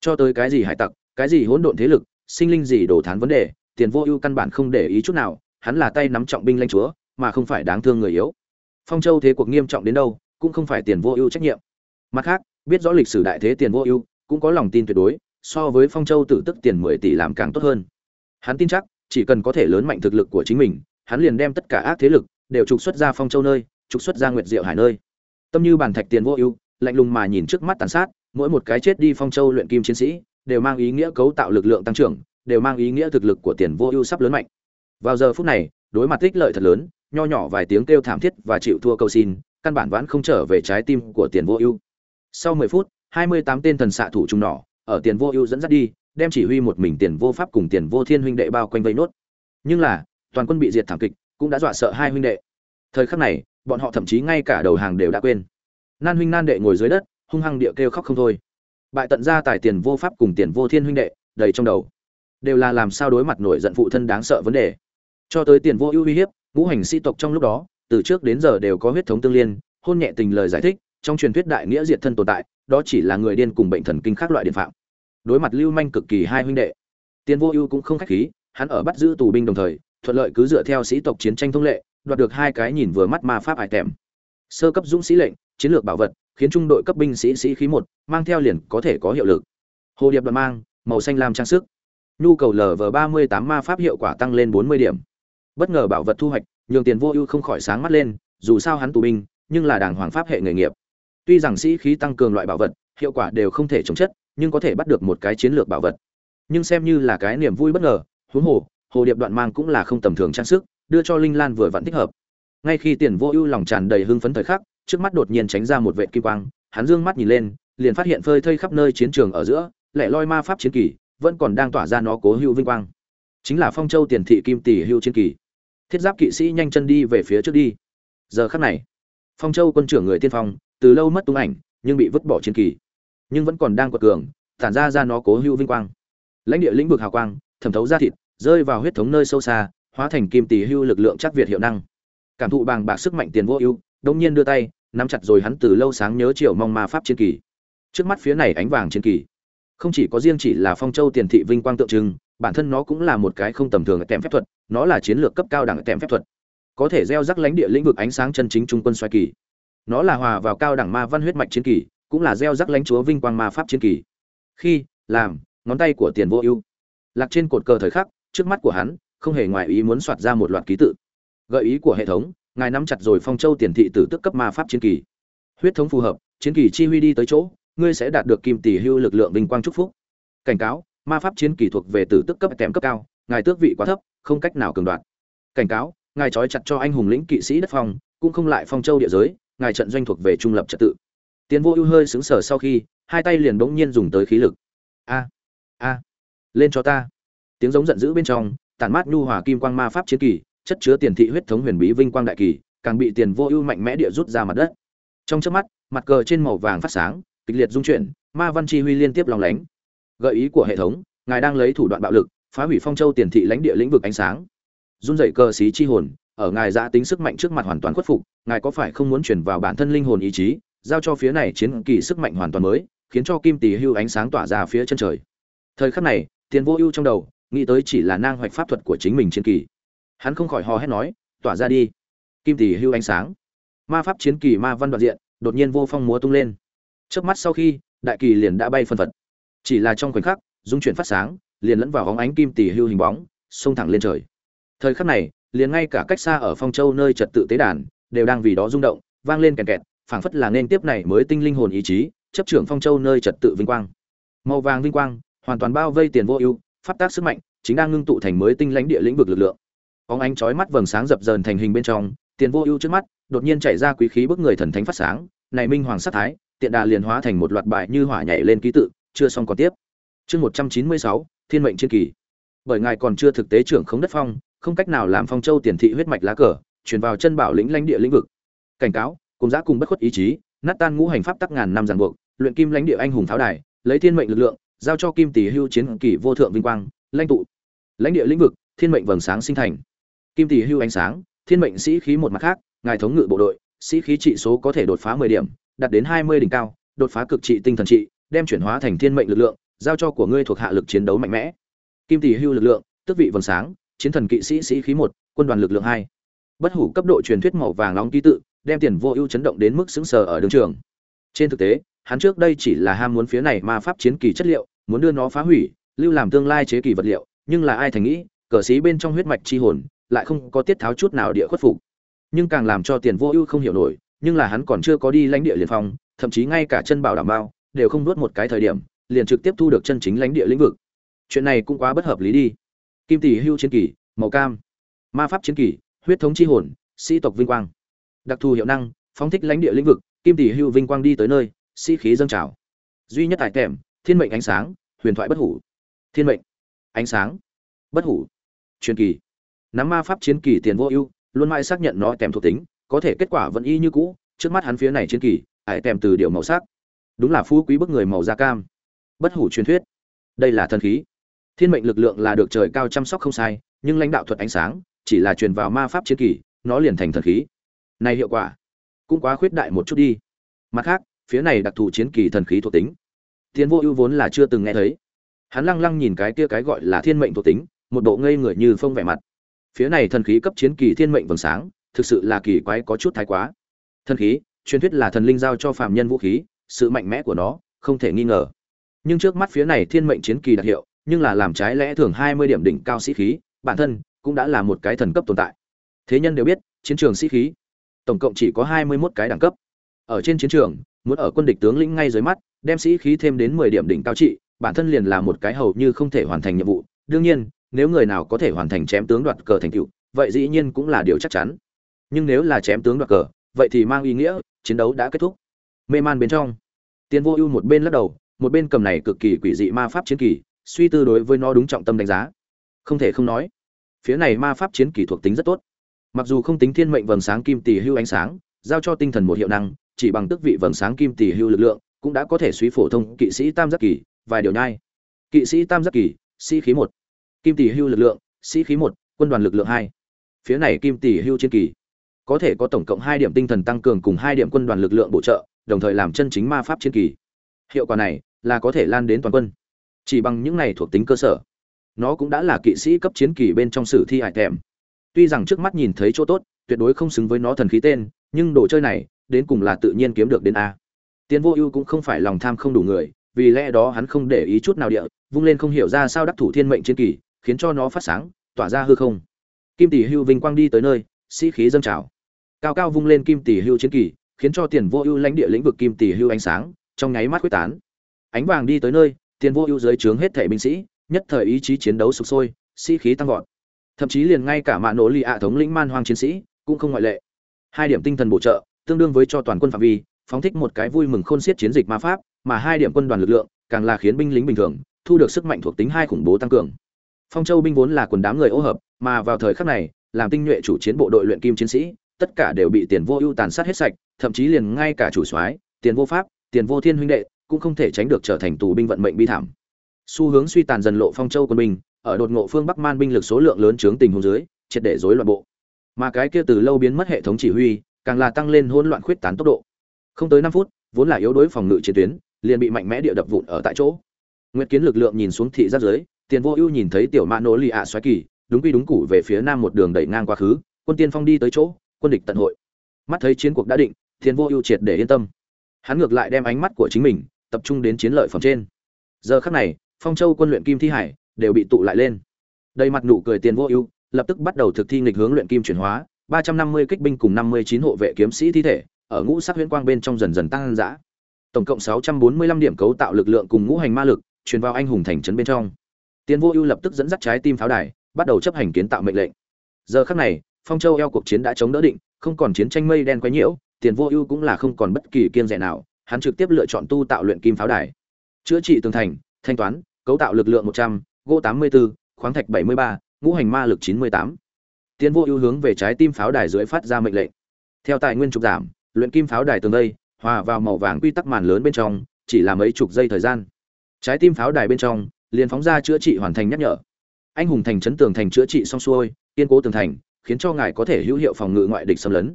Cho tới cái gì hải tặc, cái gì hỗn độn thế lực, sinh linh gì đổ thán vấn đề, tiền vô ưu căn bản không để ý chút nào, hắn là tay nắm trọng binh lãnh chúa, mà không phải đáng thương người yếu. Phong châu thế cuộc nghiêm trọng đến đâu, cũng không phải tiền vô ưu trách nhiệm. Mặt khác, biết rõ lịch sử đại thế tiền vô ưu cũng có lòng tin tuyệt đối, so với phong châu tử tức tiền mười tỷ làm càng tốt hơn. Hắn tin chắc, chỉ cần có thể lớn mạnh thực lực của chính mình, hắn liền đem tất cả ác thế lực đều trục xuất ra phong châu nơi, trục xuất ra nguyệt diệu hải nơi. Tâm như bàn thạch tiền vô ưu, lạnh lùng mà nhìn trước mắt tàn sát, mỗi một cái chết đi phong châu luyện kim chiến sĩ, đều mang ý nghĩa cấu tạo lực lượng tăng trưởng, đều mang ý nghĩa thực lực của tiền vô ưu sắp lớn mạnh. Vào giờ phút này, đối mặt tích lợi thật lớn, nho nhỏ vài tiếng kêu thảm thiết và chịu thua cầu xin, căn bản vãn không trở về trái tim của tiền vô ưu. Sau mười phút hai mươi tám tên thần xạ thủ trung nỏ, ở tiền vô ưu dẫn dắt đi, đem chỉ huy một mình tiền vô pháp cùng tiền vô thiên huynh đệ bao quanh vây nốt. Nhưng là, toàn quân bị diệt thảm kịch, cũng đã dọa sợ hai huynh đệ. Thời khắc này, bọn họ thậm chí ngay cả đầu hàng đều đã quên. Nan huynh nan đệ ngồi dưới đất, hung hăng địa kêu khóc không thôi. Bại tận ra tài tiền vô pháp cùng tiền vô thiên huynh đệ, đầy trong đầu. Đều là làm sao đối mặt nổi giận phụ thân đáng sợ vấn đề. Cho tới tiền vô ưu uy hiếp, ngũ hành sĩ tộc trong lúc đó, từ trước đến giờ đều có huyết thống tương liên, hôn nhẹ tình lời giải thích, trong truyền thuyết đại nghĩa diệt thân tồn tại đó chỉ là người điên cùng bệnh thần kinh khác loại điện phạm. Đối mặt lưu manh cực kỳ hai huynh đệ tiền vô ưu cũng không khách khí, hắn ở bắt giữ tù binh đồng thời, thuận lợi cứ dựa theo sĩ tộc chiến tranh thông lệ, đoạt được hai cái nhìn vừa mắt ma pháp hải tèm. Sơ cấp dũng sĩ lệnh, chiến lược bảo vật, khiến trung đội cấp binh sĩ sĩ khí một, mang theo liền có thể có hiệu lực. Hồ điệp đoàn mang, màu xanh lam trang sức. Nhu cầu lv ba mươi tám ma pháp hiệu quả tăng lên bốn mươi điểm. Bất ngờ bảo vật thu hoạch, nhường tiền vô ưu không khỏi sáng mắt lên, dù sao hắn tù binh, nhưng là đảng hoàng pháp hệ nghề nghiệp tuy rằng sĩ khí tăng cường loại bảo vật, hiệu quả đều không thể chống chất, nhưng có thể bắt được một cái chiến lược bảo vật. Nhưng xem như là cái niềm vui bất ngờ, huống hồ hồ điệp đoạn mang cũng là không tầm thường trang sức, đưa cho linh lan vừa vặn thích hợp. Ngay khi tiền vô ưu lòng tràn đầy hưng phấn thời khắc, trước mắt đột nhiên tránh ra một vệ kim quang, hắn dương mắt nhìn lên, liền phát hiện phơi thây khắp nơi chiến trường ở giữa, lẻ loi ma pháp chiến kỳ, vẫn còn đang tỏa ra nó cố hữu vinh quang. Chính là phong châu tiền thị kim tỷ hữu chiến kỳ. Thiết giáp kỵ sĩ nhanh chân đi về phía trước đi. Giờ khắc này, phong châu quân trưởng người tiên phong từ lâu mất tung ảnh, nhưng bị vứt bỏ chiến kỳ. Nhưng vẫn còn đang quật cường, tản ra ra nó cố hữu vinh quang. Lãnh địa lĩnh vực hào quang, thẩm thấu ra thịt, rơi vào huyết thống nơi sâu xa, hóa thành kim tỷ hưu lực lượng chắc việt hiệu năng. Cảm thụ bàng bạc sức mạnh tiền vô ưu, đông nhiên đưa tay, nắm chặt rồi hắn từ lâu sáng nhớ chiều mong ma pháp chiến kỳ. Trước mắt phía này ánh vàng chiến kỳ, không chỉ có riêng chỉ là phong châu tiền thị vinh quang tượng trưng, bản thân nó cũng là một cái không tầm thường tèm phép thuật, nó là chiến lược cấp cao đẳng tèm phép thuật. Có thể gieo rắc lãnh địa lĩnh vực ánh sáng chân chính trung quân xoay kỳ nó là hòa vào cao đẳng ma văn huyết mạch chiến kỳ, cũng là gieo rắc lãnh chúa vinh quang ma pháp chiến kỳ. Khi, làm, ngón tay của tiền vô ưu. Lạc trên cột cờ thời khắc, trước mắt của hắn, không hề ngoài ý muốn soạt ra một loạt ký tự. Gợi ý của hệ thống, ngài nắm chặt rồi phong châu tiền thị tử tức cấp ma pháp chiến kỳ. Huyết thống phù hợp, chiến kỳ chi huy đi tới chỗ, ngươi sẽ đạt được kim tỷ hưu lực lượng vinh quang chúc phúc. Cảnh cáo, ma pháp chiến kỳ thuộc về tử tức cấp kèm cấp cao, ngài tước vị quá thấp, không cách nào cường đoạt. Cảnh cáo, ngài trói chặt cho anh hùng lĩnh kỵ sĩ đất phong, cũng không lại phong châu địa giới ngài trận doanh thuộc về trung lập trật tự. Tiến vô ưu hơi xứng sở sau khi, hai tay liền bỗng nhiên dùng tới khí lực. A a, lên cho ta. Tiếng giống giận dữ bên trong, tản mát nhu hòa kim quang ma pháp chiến kỳ, chất chứa tiền thị huyết thống huyền bí vinh quang đại kỳ, càng bị tiền vô ưu mạnh mẽ địa rút ra mặt đất. Trong chớp mắt, mặt cờ trên màu vàng phát sáng, kịch liệt dung chuyển, ma văn chi huy liên tiếp lòng lánh. Gợi ý của hệ thống, ngài đang lấy thủ đoạn bạo lực, phá hủy phong châu tiền thị lãnh địa lĩnh vực ánh sáng. Run dậy cờ xí chi hồn ở ngài giã tính sức mạnh trước mặt hoàn toàn khuất phục, ngài có phải không muốn chuyển vào bản thân linh hồn ý chí, giao cho phía này chiến kỳ sức mạnh hoàn toàn mới, khiến cho kim tỷ hưu ánh sáng tỏa ra phía chân trời. Thời khắc này tiền vô ưu trong đầu, nghĩ tới chỉ là nang hoạch pháp thuật của chính mình chiến kỳ. Hắn không khỏi hò hét nói, tỏa ra đi. Kim tỷ hưu ánh sáng. Ma pháp chiến kỳ ma văn đoạn diện, đột nhiên vô phong múa tung lên. Trước mắt sau khi, đại kỳ liền đã bay phân phật. Chỉ là trong khoảnh khắc, dung chuyển phát sáng, liền lẫn vào hóng ánh kim tỷ hưu hình bóng, xông thẳng lên trời. Thời khắc này liền ngay cả cách xa ở phong châu nơi trật tự tế đàn, đều đang vì đó rung động, vang lên kèn kẹt, phảng phất là nên tiếp này mới tinh linh hồn ý chí, chấp trưởng phong châu nơi trật tự vinh quang. Màu vàng vinh quang, hoàn toàn bao vây tiền vô ưu, pháp tác sức mạnh, chính đang ngưng tụ thành mới tinh lãnh địa lĩnh vực lực lượng. Óng ánh chói mắt vầng sáng dập dờn thành hình bên trong, tiền vô ưu trước mắt, đột nhiên chảy ra quý khí bức người thần thánh phát sáng, này minh hoàng sát thái, tiện đà liền hóa thành một loạt bài như hỏa nhảy lên ký tự, chưa xong còn tiếp. Chương một trăm chín mươi sáu, thiên mệnh chiến kỳ. Bởi ngài còn chưa thực tế trưởng khống đất phong không cách nào làm phong châu tiền thị huyết mạch lá cờ truyền vào chân bảo lĩnh lãnh địa lĩnh vực. Cảnh cáo, cùng giã cùng bất khuất ý chí, nát tan ngũ hành pháp tắc ngàn năm giàn buộc, luyện kim lãnh địa anh hùng tháo đài, lấy thiên mệnh lực lượng, giao cho kim tỷ hưu chiến kỳ vô thượng vinh quang, lãnh tụ. Lãnh địa lĩnh vực, thiên mệnh vầng sáng sinh thành. Kim tỷ hưu ánh sáng, thiên mệnh sĩ khí một mặt khác, ngài thống ngự bộ đội, sĩ khí trị số có thể đột phá 10 điểm, đạt đến 20 đỉnh cao, đột phá cực trị tinh thần trị, đem chuyển hóa thành thiên mệnh lực lượng, giao cho của ngươi thuộc hạ lực chiến đấu mạnh mẽ. Kim tỷ hưu lực lượng, tước vị vầng sáng chiến thần kỵ sĩ sĩ khí một, quân đoàn lực lượng hai. Bất hủ cấp độ truyền thuyết màu vàng nóng ký tự, đem tiền vô ưu chấn động đến mức sững sờ ở đường trường. Trên thực tế, hắn trước đây chỉ là ham muốn phía này ma pháp chiến kỳ chất liệu, muốn đưa nó phá hủy, lưu làm tương lai chế kỳ vật liệu, nhưng là ai thành nghĩ, cờ sĩ bên trong huyết mạch chi hồn, lại không có tiết tháo chút nào địa khuất phục. Nhưng càng làm cho tiền vô ưu không hiểu nổi, nhưng là hắn còn chưa có đi lãnh địa liền phong, thậm chí ngay cả chân bảo đảm bao, đều không nuốt một cái thời điểm, liền trực tiếp thu được chân chính lãnh địa lĩnh vực. Chuyện này cũng quá bất hợp lý đi kim tỷ hưu chiến kỳ màu cam, ma pháp chiến kỳ huyết thống chi hồn, sĩ tộc vinh quang. Đặc thù hiệu năng, phóng thích lãnh địa lĩnh vực, kim tỷ hưu vinh quang đi tới nơi, sĩ khí dâng trào. Duy nhất tại kèm, thiên mệnh ánh sáng, huyền thoại bất hủ. Thiên mệnh ánh sáng, bất hủ. Truyền kỳ. Nắm ma pháp chiến kỳ tiền vô ưu, luôn mãi xác nhận nó kèm thuộc tính, có thể kết quả vẫn y như cũ, trước mắt hắn phía này chiến kỳ, ải kèm từ điều màu sắc. Đúng là phú quý bức người màu da cam. Bất hủ truyền thuyết. Đây là thần khí thiên mệnh lực lượng là được trời cao chăm sóc không sai, nhưng lãnh đạo thuật ánh sáng, chỉ là truyền vào ma pháp chiến kỳ, nó liền thành thần khí. Này hiệu quả, cũng quá khuyết đại một chút đi. Mặt khác, phía này đặc thù chiến kỳ thần khí thuộc tính. Tiến vô ưu vốn là chưa từng nghe thấy. Hắn lăng lăng nhìn cái kia cái gọi là thiên mệnh thuộc tính, một bộ ngây người như phông vẻ mặt. Phía này thần khí cấp chiến kỳ thiên mệnh vầng sáng, thực sự là kỳ quái có chút thái quá. Thần khí, truyền thuyết là thần linh giao cho phàm nhân vũ khí, sự mạnh mẽ của nó, không thể nghi ngờ. Nhưng trước mắt phía này thiên mệnh chiến kỳ đặc hiệu nhưng là làm trái lẽ thường hai mươi điểm đỉnh cao sĩ khí, bản thân cũng đã là một cái thần cấp tồn tại. Thế nhân đều biết, chiến trường sĩ khí, tổng cộng chỉ có hai mươi 21 cái đẳng cấp. Ở trên chiến trường, muốn ở quân địch tướng lĩnh ngay dưới mắt, đem sĩ khí thêm đến mười điểm đỉnh cao trị, bản thân liền là một cái hầu như không thể hoàn thành nhiệm vụ. Đương nhiên, nếu người nào có thể hoàn thành chém tướng đoạt cờ thành tựu, vậy dĩ nhiên cũng là điều chắc chắn. Nhưng nếu là chém tướng đoạt cờ, vậy thì mang ý nghĩa, chiến đấu đã kết thúc. Mê man bên trong. Tiên vô ưu một bên lắc đầu, một bên cầm này cực kỳ quỷ dị ma pháp chiến kỳ suy tư đối với nó đúng trọng tâm đánh giá. Không thể không nói, phía này ma pháp chiến kỳ thuộc tính rất tốt. Mặc dù không tính thiên mệnh vầng sáng kim tỷ hưu ánh sáng, giao cho tinh thần một hiệu năng, chỉ bằng tức vị vầng sáng kim tỷ hưu lực lượng, cũng đã có thể suy phổ thông kỵ sĩ tam giác kỳ, vài điều nhai. Kỵ sĩ tam giác kỳ, sĩ khí một. Kim tỷ hưu lực lượng, sĩ khí một, quân đoàn lực lượng hai. Phía này kim tỷ hưu chiến kỳ có thể có tổng cộng hai điểm tinh thần tăng cường cùng hai điểm quân đoàn lực lượng bổ trợ, đồng thời làm chân chính ma pháp chiến kỳ hiệu quả này là có thể lan đến toàn quân chỉ bằng những này thuộc tính cơ sở. Nó cũng đã là kỵ sĩ cấp chiến kỳ bên trong sử thi hải thèm tuy rằng trước mắt nhìn thấy chỗ tốt, tuyệt đối không xứng với nó thần khí tên, nhưng đồ chơi này, đến cùng là tự nhiên kiếm được đến a. Tiến vô ưu cũng không phải lòng tham không đủ người, vì lẽ đó hắn không để ý chút nào địa, vung lên không hiểu ra sao đắc thủ thiên mệnh chiến kỳ, khiến cho nó phát sáng, tỏa ra hư không. Kim tỷ hưu vinh quang đi tới nơi, sĩ khí dâng trào. Cao cao vung lên kim tỷ hưu chiến kỳ, khiến cho tiền vô ưu lãnh địa lĩnh vực kim tỷ hưu ánh sáng, trong nháy mắt quyết tán. Ánh vàng đi tới nơi tiền vô ưu dưới trướng hết thể binh sĩ, nhất thời ý chí chiến đấu sụp sôi, sĩ khí tăng vọt. Thậm chí liền ngay cả mạ nổ lì ạ thống lĩnh man hoang chiến sĩ cũng không ngoại lệ. Hai điểm tinh thần bổ trợ, tương đương với cho toàn quân phạm vi, phóng thích một cái vui mừng khôn xiết chiến dịch ma pháp, mà hai điểm quân đoàn lực lượng càng là khiến binh lính bình thường, thu được sức mạnh thuộc tính hai khủng bố tăng cường. Phong châu binh vốn là quần đám người ô hợp, mà vào thời khắc này, làm tinh nhuệ chủ chiến bộ đội luyện kim chiến sĩ, tất cả đều bị tiền vô ưu tàn sát hết sạch, thậm chí liền ngay cả chủ soái, tiền vô pháp, tiền vô thiên huynh đệ cũng không thể tránh được trở thành tù binh vận mệnh bi thảm. Xu hướng suy tàn dần lộ phong châu quân binh, ở đột ngộ phương bắc man binh lực số lượng lớn chướng tình huống dưới, triệt để rối loạn bộ. Mà cái kia từ lâu biến mất hệ thống chỉ huy, càng là tăng lên hỗn loạn khuyết tán tốc độ. Không tới năm phút, vốn là yếu đối phòng ngự chiến tuyến, liền bị mạnh mẽ địa đập vụn ở tại chỗ. Nguyệt kiến lực lượng nhìn xuống thị giáp dưới tiền vô ưu nhìn thấy tiểu mã nỗ lì ạ xoáy kỳ, đúng quy đúng củ về phía nam một đường đẩy ngang quá khứ, quân tiên phong đi tới chỗ, quân địch tận hội. Mắt thấy chiến cuộc đã định, tiền vô ưu triệt để yên tâm. Hắn ngược lại đem ánh mắt của chính mình tập trung đến chiến lợi phẩm trên. Giờ khắc này, phong châu quân luyện kim thi hải đều bị tụ lại lên. Đầy mặt nụ cười tiền vô ưu, lập tức bắt đầu thực thi nghịch hướng luyện kim chuyển hóa, ba trăm năm mươi kích binh cùng năm mươi chín hộ vệ kiếm sĩ thi thể, ở ngũ sắc huyễn quang bên trong dần dần tăng dã. Tổng cộng sáu trăm bốn mươi lăm điểm cấu tạo lực lượng cùng ngũ hành ma lực, truyền vào anh hùng thành trấn bên trong. Tiền vô ưu lập tức dẫn dắt trái tim pháo đài, bắt đầu chấp hành kiến tạo mệnh lệnh. Giờ khắc này, phong châu eo cuộc chiến đã chống đỡ định, không còn chiến tranh mây đen quấy nhiễu, tiền vô ưu cũng là không còn bất kỳ kiên rẻ nào hắn trực tiếp lựa chọn tu tạo luyện kim pháo đài. Chữa trị tường thành thanh toán cấu tạo lực lượng một trăm gỗ tám mươi 84, khoáng thạch bảy mươi ba ngũ hành ma lực chín mươi tám. Vô ưu hướng về trái tim pháo đài dưới phát ra mệnh lệnh. Theo tài nguyên trục giảm luyện kim pháo đài tường đây hòa vào màu vàng quy tắc màn lớn bên trong chỉ là mấy chục giây thời gian. Trái tim pháo đài bên trong liền phóng ra chữa trị hoàn thành nhắc nhở. Anh hùng thành trấn tường thành chữa trị xong xuôi kiên cố tường thành khiến cho ngài có thể hữu hiệu phòng ngự ngoại địch xâm lấn.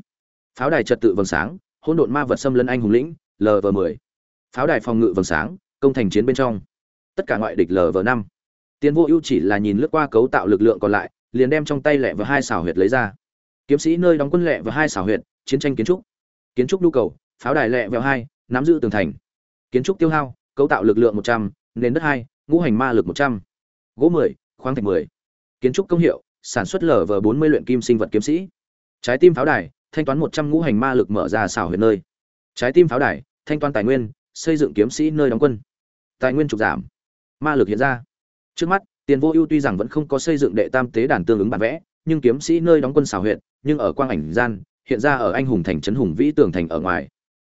Pháo đài trật tự vầng sáng hỗn độn ma vật xâm lấn anh hùng lĩnh lv 10 pháo đài phòng ngự vầng sáng, công thành chiến bên trong. Tất cả ngoại địch lv 5 tiến vô ưu chỉ là nhìn lướt qua cấu tạo lực lượng còn lại, liền đem trong tay lẹ và hai xảo huyệt lấy ra. Kiếm sĩ nơi đóng quân lẹ và hai xảo huyệt, chiến tranh kiến trúc. Kiến trúc nhu cầu, pháo đài lẹ vẹo hai, nắm giữ tường thành. Kiến trúc tiêu hao, cấu tạo lực lượng một trăm, nền đất hai, ngũ hành ma lực một trăm. Gỗ mười, khoáng thạch mười. Kiến trúc công hiệu, sản xuất lở vờ bốn mươi luyện kim sinh vật kiếm sĩ. Trái tim pháo đài, thanh toán một trăm ngũ hành ma lực mở ra xảo huyệt nơi trái tim pháo đài thanh toán tài nguyên xây dựng kiếm sĩ nơi đóng quân tài nguyên trục giảm ma lực hiện ra trước mắt tiền vô ưu tuy rằng vẫn không có xây dựng đệ tam tế đàn tương ứng bản vẽ nhưng kiếm sĩ nơi đóng quân xào huyệt nhưng ở quang ảnh gian hiện ra ở anh hùng thành trấn hùng vĩ tường thành ở ngoài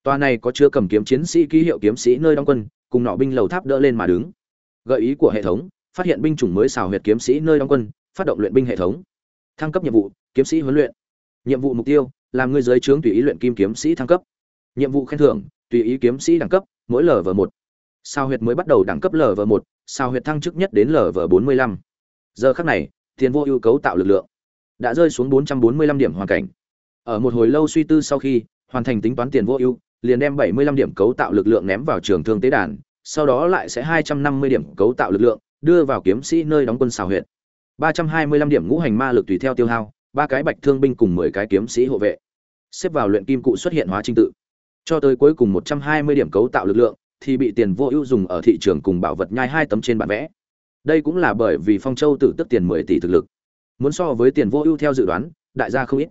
Tòa này có chứa cầm kiếm chiến sĩ ký hiệu kiếm sĩ nơi đóng quân, cùng nọ binh lầu tháp đỡ lên mà đứng. Gợi ý của hệ thống, phát hiện binh chủng mới xào huyệt kiếm sĩ nơi đóng quân, phát động luyện binh hệ thống. Thăng cấp nhiệm vụ, kiếm sĩ huấn luyện. Nhiệm vụ mục tiêu, làm người dưới trướng tùy ý luyện kim kiếm sĩ thăng cấp. Nhiệm vụ khen thưởng, tùy ý kiếm sĩ đẳng cấp, mỗi lv một. Sao huyệt mới bắt đầu đẳng cấp lv một, sao huyệt thăng chức nhất đến lv bốn mươi lăm. Giờ khắc này, tiền vô ưu cấu tạo lực lượng đã rơi xuống bốn trăm bốn mươi lăm điểm hoàn cảnh. Ở một hồi lâu suy tư sau khi, hoàn thành tính toán tiền vô ưu, liền đem 75 điểm cấu tạo lực lượng ném vào trường thương tế đàn, sau đó lại sẽ 250 điểm cấu tạo lực lượng đưa vào kiếm sĩ nơi đóng quân xào huyện. 325 điểm ngũ hành ma lực tùy theo tiêu hao, ba cái bạch thương binh cùng 10 cái kiếm sĩ hộ vệ. Xếp vào luyện kim cụ xuất hiện hóa trình tự. Cho tới cuối cùng 120 điểm cấu tạo lực lượng thì bị tiền vô ưu dùng ở thị trường cùng bảo vật nhai hai tấm trên bản vẽ. Đây cũng là bởi vì Phong Châu tự tức tiền 10 tỷ thực lực. Muốn so với tiền vô ưu theo dự đoán, đại gia không ít.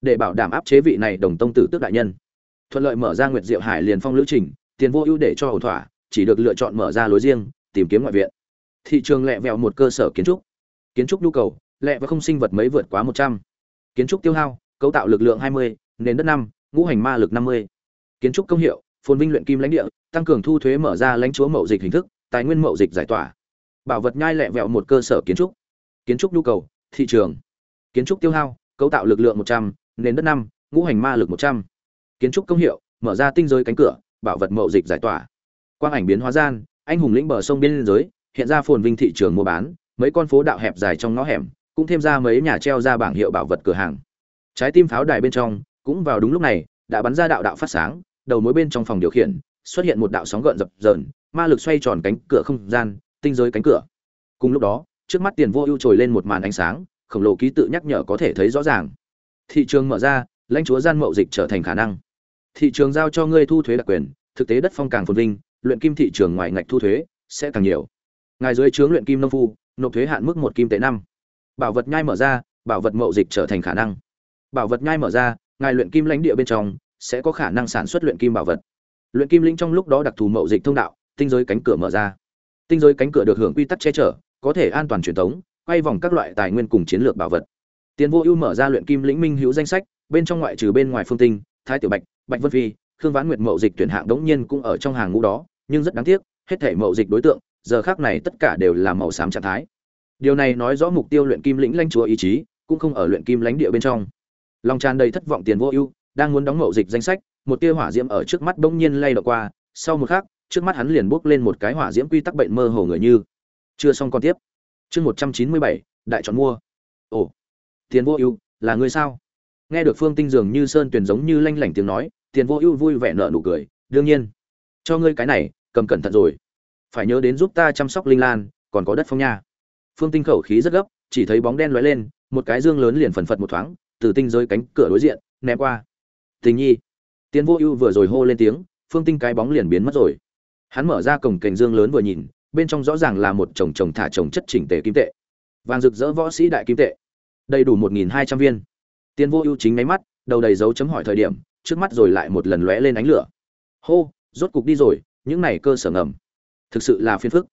Để bảo đảm áp chế vị này đồng tông tử tức đại nhân thuận lợi mở ra nguyệt diệu hải liền phong lữ trình tiền vô ưu để cho ổn thỏa chỉ được lựa chọn mở ra lối riêng tìm kiếm ngoại viện thị trường lẹ vẹo một cơ sở kiến trúc kiến trúc nhu cầu lẹ và không sinh vật mấy vượt quá một trăm kiến trúc tiêu hao cấu tạo lực lượng hai mươi nền đất năm ngũ hành ma lực năm mươi kiến trúc công hiệu, phồn vinh luyện kim lãnh địa, tăng cường thu thuế mở ra lãnh chúa mậu dịch hình thức, tài nguyên mậu dịch giải tỏa. Bảo vật nhai lẹ vẹo một cơ sở kiến trúc. Kiến trúc nhu cầu, thị trường. Kiến trúc tiêu hao, cấu tạo lực lượng một trăm, nền đất năm, ngũ hành ma lực một trăm. Kiến trúc công hiệu, mở ra tinh giới cánh cửa, bảo vật mậu dịch giải tỏa. Quang ảnh biến hóa gian, anh hùng lĩnh bờ sông biên giới, hiện ra phồn vinh thị trường mua bán, mấy con phố đạo hẹp dài trong ngõ hẻm, cũng thêm ra mấy nhà treo ra bảng hiệu bảo vật cửa hàng. Trái tim pháo đài bên trong, cũng vào đúng lúc này, đã bắn ra đạo đạo phát sáng đầu mối bên trong phòng điều khiển, xuất hiện một đạo sóng gợn dập dờn, ma lực xoay tròn cánh cửa không gian, tinh giới cánh cửa. Cùng lúc đó, trước mắt tiền vô ưu trồi lên một màn ánh sáng, khổng lồ ký tự nhắc nhở có thể thấy rõ ràng. Thị trường mở ra, lãnh chúa gian mậu dịch trở thành khả năng. Thị trường giao cho ngươi thu thuế đặc quyền, thực tế đất phong càng phồn vinh, luyện kim thị trường ngoài ngạch thu thuế sẽ càng nhiều. Ngài dưới trướng luyện kim nông phu, nộp thuế hạn mức một kim tệ năm. Bảo vật nhai mở ra, bảo vật mậu dịch trở thành khả năng. Bảo vật nhai mở ra, ngài luyện kim lãnh địa bên trong sẽ có khả năng sản xuất luyện kim bảo vật. Luyện kim linh trong lúc đó đặc thù mậu dịch thông đạo, tinh giới cánh cửa mở ra. Tinh giới cánh cửa được hưởng quy tắc che chở, có thể an toàn truyền thống, quay vòng các loại tài nguyên cùng chiến lược bảo vật. Tiền vô ưu mở ra luyện kim lĩnh minh hữu danh sách, bên trong ngoại trừ bên ngoài phương tinh, thái tiểu bạch bạch vân phi, khương vãn nguyệt mậu dịch tuyển hạng đống nhiên cũng ở trong hàng ngũ đó, nhưng rất đáng tiếc, hết thể mậu dịch đối tượng, giờ khác này tất cả đều là màu xám trạng thái. Điều này nói rõ mục tiêu luyện kim lĩnh lãnh chúa ý chí, cũng không ở luyện kim lãnh địa bên trong. Lòng tràn đầy thất vọng tiền vô ưu đang muốn đóng mậu dịch danh sách, một tia hỏa diễm ở trước mắt bỗng nhiên lay động qua, sau một khắc, trước mắt hắn liền bốc lên một cái hỏa diễm quy tắc bệnh mơ hồ người như. Chưa xong còn tiếp. Chương một trăm chín mươi bảy, đại chọn mua. Ồ, tiền vô ưu, là người sao? Nghe được phương tinh dường như sơn tuyền giống như lanh lảnh tiếng nói, tiền vô ưu vui vẻ nở nụ cười, đương nhiên, cho ngươi cái này, cầm cẩn thận rồi. Phải nhớ đến giúp ta chăm sóc linh lan, còn có đất phong nha. Phương tinh khẩu khí rất gấp, chỉ thấy bóng đen lóe lên, một cái dương lớn liền phần phật một thoáng, từ tinh giới cánh cửa đối diện, ném qua tình nhi tiến vô ưu vừa rồi hô lên tiếng phương tinh cái bóng liền biến mất rồi hắn mở ra cổng cành dương lớn vừa nhìn bên trong rõ ràng là một chồng chồng thả chồng chất chỉnh tề kim tệ vàng rực rỡ võ sĩ đại kim tệ đầy đủ một nghìn hai trăm viên Tiên vô ưu chính máy mắt, đầu đầy dấu chấm hỏi thời điểm, trước mắt rồi lại một lần lóe lên ánh lửa. Hô, rốt cục đi rồi, những này cơ sở ngầm. Thực sự là phiền phức.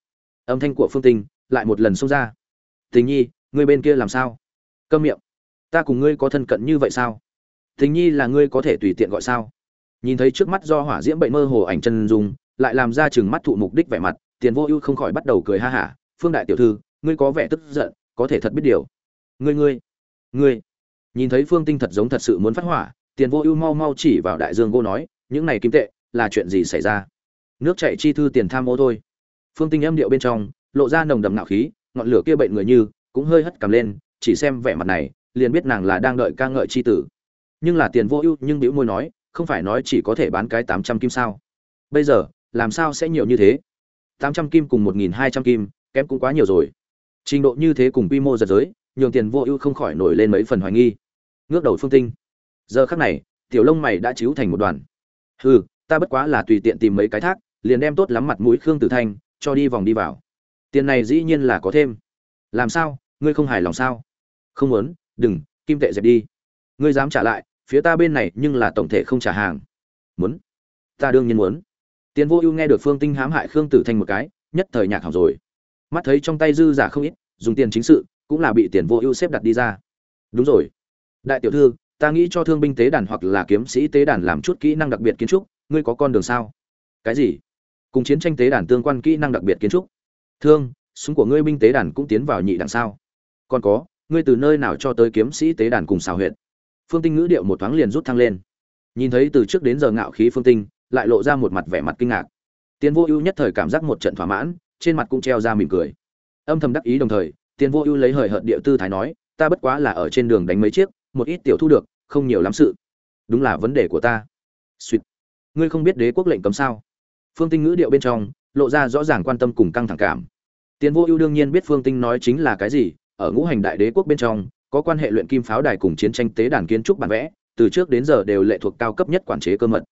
Âm thanh của Phương Tinh lại một lần xông ra. Tình Nhi, ngươi bên kia làm sao? Câm miệng. Ta cùng ngươi có thân cận như vậy sao? Tình Nhi là ngươi có thể tùy tiện gọi sao? Nhìn thấy trước mắt do hỏa diễm bệnh mơ hồ ảnh chân dung, lại làm ra chừng mắt thụ mục đích vẻ mặt, Tiền Vô Ưu không khỏi bắt đầu cười ha hả, "Phương đại tiểu thư, ngươi có vẻ tức giận, có thể thật biết điều." "Ngươi ngươi, ngươi" nhìn thấy phương tinh thật giống thật sự muốn phát hỏa tiền vô ưu mau mau chỉ vào đại dương gô nói những này kim tệ là chuyện gì xảy ra? Nước chạy chi thư tiền tham ô thôi. Phương tinh âm điệu bên trong lộ ra nồng đầm ngạo khí ngọn lửa kia bệnh người như cũng hơi hất cầm lên chỉ xem vẻ mặt này liền biết nàng là đang đợi ca ngợi chi tử nhưng là tiền vô ưu, nhưng biểu môi nói, không phải nói chỉ có thể bán cái tám trăm kim sao. Bây giờ, làm sao sẽ nhiều như thế? tám trăm kim cùng một nghìn hai trăm kim, kém cũng quá nhiều rồi. Trình độ như thế cùng quy mô giật giới, nhường tiền vô ưu không khỏi nổi lên mấy phần hoài nghi. Ngước đầu phương tinh. Giờ khắc này, tiểu lông mày đã chiếu thành một đoàn. Hừ, ta bất quá là tùy tiện tìm mấy cái thác, liền đem tốt lắm mặt mũi khương tử thanh, cho đi vòng đi vào. Tiền này dĩ nhiên là có thêm. Làm sao? Ngươi không hài lòng sao? Không muốn, đừng, kim tệ dẹp đi. Ngươi dám trả lại phía ta bên này nhưng là tổng thể không trả hàng. Muốn? Ta đương nhiên muốn. Tiền vô ưu nghe được phương tinh hãm hại khương tử thanh một cái, nhất thời nhạc hỏng rồi. Mắt thấy trong tay dư giả không ít, dùng tiền chính sự, cũng là bị tiền vô ưu xếp đặt đi ra. Đúng rồi. Đại tiểu thư, ta nghĩ cho thương binh tế đàn hoặc là kiếm sĩ tế đàn làm chút kỹ năng đặc biệt kiến trúc, ngươi có con đường sao? Cái gì? Cùng chiến tranh tế đàn tương quan kỹ năng đặc biệt kiến trúc. Thương, súng của ngươi binh tế đàn cũng tiến vào nhị đằng sao? Còn có, ngươi từ nơi nào cho tới kiếm sĩ tế đàn cùng xào huyện phương tinh ngữ điệu một thoáng liền rút thăng lên. Nhìn thấy từ trước đến giờ ngạo khí phương tinh, lại lộ ra một mặt vẻ mặt kinh ngạc. Tiến vô ưu nhất thời cảm giác một trận thỏa mãn, trên mặt cũng treo ra mỉm cười. Âm thầm đắc ý đồng thời tiến vô ưu lấy hời hợt địa tư thái nói, ta bất quá là ở trên đường đánh mấy chiếc, một ít tiểu thu được, không nhiều lắm sự. Đúng là vấn đề của ta. Suýt ngươi không biết đế quốc lệnh cấm sao? Phương tinh ngữ điệu bên trong, lộ ra rõ ràng quan tâm cùng căng thẳng cảm. Tiến vô ưu đương nhiên biết phương tinh nói chính là cái gì, ở ngũ hành đại đế quốc bên trong có quan hệ luyện kim pháo đài cùng chiến tranh tế đàn kiến trúc bản vẽ, từ trước đến giờ đều lệ thuộc cao cấp nhất quản chế cơ mật.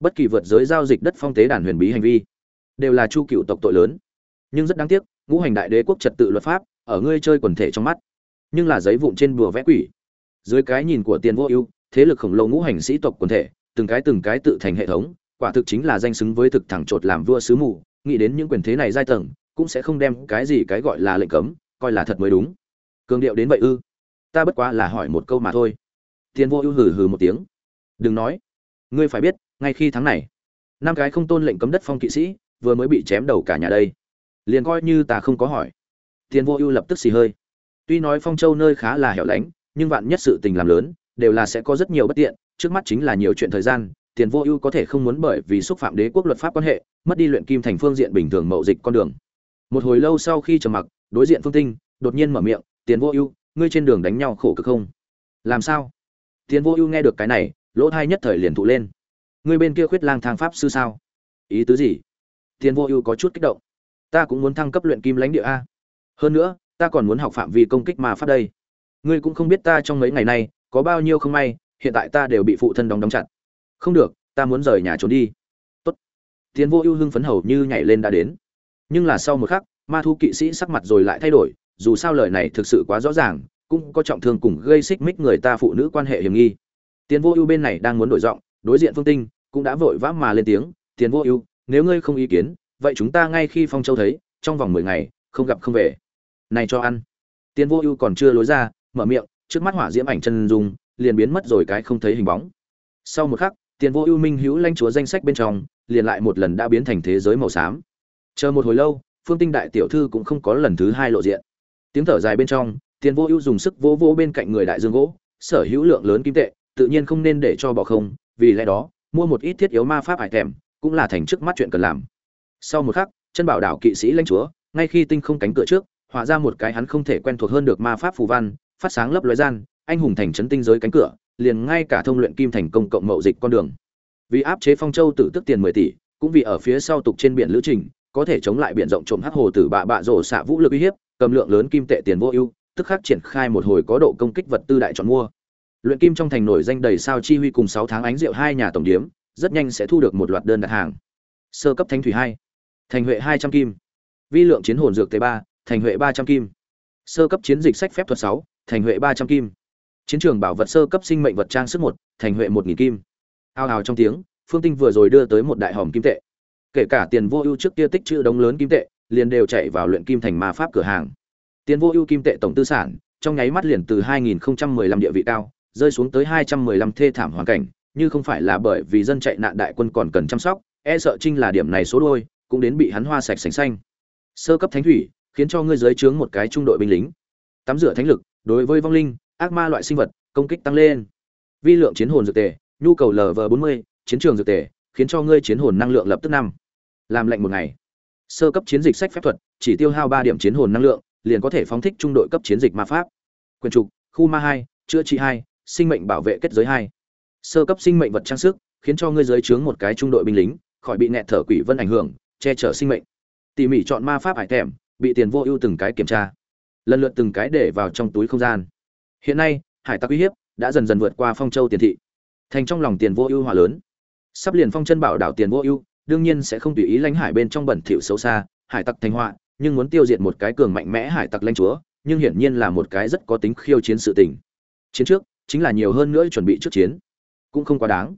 Bất kỳ vượt giới giao dịch đất phong tế đàn huyền bí hành vi, đều là chu cựu tộc tội lớn. Nhưng rất đáng tiếc, ngũ hành đại đế quốc trật tự luật pháp, ở ngươi chơi quần thể trong mắt, nhưng là giấy vụn trên bùa vẽ quỷ. Dưới cái nhìn của tiền vô ưu, thế lực khổng lồ ngũ hành sĩ tộc quần thể, từng cái từng cái tự thành hệ thống, quả thực chính là danh xứng với thực thẳng trột làm vua sứ mù, nghĩ đến những quyền thế này giai tầng, cũng sẽ không đem cái gì cái gọi là lệnh cấm, coi là thật mới đúng. Cường điệu đến vậy ư? Ta bất quá là hỏi một câu mà thôi. Tiền vô ưu hừ hừ một tiếng. Đừng nói. Ngươi phải biết, ngay khi tháng này, năm cái không tôn lệnh cấm đất phong kỵ sĩ vừa mới bị chém đầu cả nhà đây. Liền coi như ta không có hỏi. Tiền vô ưu lập tức xì hơi. Tuy nói phong châu nơi khá là hẻo lánh, nhưng vạn nhất sự tình làm lớn, đều là sẽ có rất nhiều bất tiện. Trước mắt chính là nhiều chuyện thời gian tiền vô ưu có thể không muốn bởi vì xúc phạm đế quốc luật pháp quan hệ, mất đi luyện kim thành phương diện bình thường mậu dịch con đường. Một hồi lâu sau khi trầm mặc, đối diện phương tinh, đột nhiên mở miệng tiền vô ưu ngươi trên đường đánh nhau khổ cực không? Làm sao? Tiền vô ưu nghe được cái này, lỗ thai nhất thời liền thụ lên. Ngươi bên kia khuyết lang thang pháp sư sao? Ý tứ gì? Tiền vô ưu có chút kích động. Ta cũng muốn thăng cấp luyện kim lãnh địa a. Hơn nữa, ta còn muốn học phạm vi công kích mà pháp đây. Ngươi cũng không biết ta trong mấy ngày nay có bao nhiêu không may, hiện tại ta đều bị phụ thân đóng đóng chặt. Không được, ta muốn rời nhà trốn đi. Tốt. Tiền vô ưu hưng phấn hầu như nhảy lên đã đến. Nhưng là sau một khắc, ma thu kỵ sĩ sắc mặt rồi lại thay đổi dù sao lời này thực sự quá rõ ràng, cũng có trọng thương cùng gây xích mích người ta phụ nữ quan hệ hiểm nghi. Tiền vô ưu bên này đang muốn đổi giọng, đối diện phương tinh cũng đã vội vã mà lên tiếng, tiền vô ưu, nếu ngươi không ý kiến, vậy chúng ta ngay khi phong châu thấy, trong vòng mười ngày, không gặp không về. Này cho ăn. Tiền vô ưu còn chưa lối ra, mở miệng, trước mắt hỏa diễm ảnh chân dung, liền biến mất rồi cái không thấy hình bóng. Sau một khắc, tiền vô ưu minh hữu lãnh chúa danh sách bên trong, liền lại một lần đã biến thành thế giới màu xám. Chờ một hồi lâu, phương tinh đại tiểu thư cũng không có lần thứ hai lộ diện tiếng thở dài bên trong, tiền vô ưu dùng sức vô vô bên cạnh người đại dương gỗ, sở hữu lượng lớn kim tệ, tự nhiên không nên để cho bỏ không, vì lẽ đó, mua một ít thiết yếu ma pháp hải thèm, cũng là thành trước mắt chuyện cần làm. Sau một khắc, chân bảo đảo kỵ sĩ lãnh chúa, ngay khi tinh không cánh cửa trước, họa ra một cái hắn không thể quen thuộc hơn được ma pháp phù văn, phát sáng lấp lóe gian, anh hùng thành trấn tinh giới cánh cửa, liền ngay cả thông luyện kim thành công cộng mậu dịch con đường. Vì áp chế phong châu tử tức tiền mười tỷ, cũng vì ở phía sau tục trên biển lữ trình, có thể chống lại biển rộng trộm hắc hồ tử bạ bạ rổ xạ vũ lực uy hiếp cầm lượng lớn kim tệ tiền vô ưu, tức khắc triển khai một hồi có độ công kích vật tư đại chọn mua. Luyện kim trong thành nổi danh đầy sao chi huy cùng sáu tháng ánh rượu hai nhà tổng điếm, rất nhanh sẽ thu được một loạt đơn đặt hàng. Sơ cấp thanh thủy hai, thành huệ hai trăm kim. Vi lượng chiến hồn dược tế ba, thành huệ ba trăm kim. Sơ cấp chiến dịch sách phép thuật sáu, thành huệ ba trăm kim. Chiến trường bảo vật sơ cấp sinh mệnh vật trang sức một, thành huệ một nghìn kim. Ao ào trong tiếng, phương tinh vừa rồi đưa tới một đại hòm kim tệ. Kể cả tiền vô ưu trước kia tích chữ đống lớn kim tệ liền đều chạy vào luyện kim thành ma pháp cửa hàng. Tiền vô ưu kim tệ tổng tư sản, trong nháy mắt liền từ 2015 địa vị cao, rơi xuống tới 215 thê thảm hoàn cảnh, như không phải là bởi vì dân chạy nạn đại quân còn cần chăm sóc e sợ trinh là điểm này số đôi, cũng đến bị hắn hoa sạch sành xanh. Sơ cấp thánh thủy, khiến cho ngươi giới trướng một cái trung đội binh lính. Tắm rửa thánh lực, đối với vong linh, ác ma loại sinh vật, công kích tăng lên. Vi lượng chiến hồn dược tề, nhu cầu lv 40 chiến trường dược tề, khiến cho ngươi chiến hồn năng lượng lập tức năm. Làm lệnh một ngày sơ cấp chiến dịch sách phép thuật, chỉ tiêu hao ba điểm chiến hồn năng lượng, liền có thể phóng thích trung đội cấp chiến dịch ma pháp. Quyền trục, khu ma hai, chữa trị hai, sinh mệnh bảo vệ kết giới hai. Sơ cấp sinh mệnh vật trang sức, khiến cho ngươi giới chướng một cái trung đội binh lính, khỏi bị nẹt thở quỷ vân ảnh hưởng, che chở sinh mệnh. Tỉ mỉ chọn ma pháp hải thèm bị tiền vô ưu từng cái kiểm tra. Lần lượt từng cái để vào trong túi không gian. Hiện nay, hải tặc uy hiếp đã dần dần vượt qua phong châu tiền thị, thành trong lòng tiền vô ưu hòa lớn. Sắp liền phong chân bảo đảo tiền vô ưu đương nhiên sẽ không tùy ý lãnh hải bên trong bẩn thỉu xấu xa, hải tặc thành họa, nhưng muốn tiêu diệt một cái cường mạnh mẽ hải tặc lãnh chúa, nhưng hiển nhiên là một cái rất có tính khiêu chiến sự tình. Chiến trước, chính là nhiều hơn nữa chuẩn bị trước chiến. Cũng không quá đáng.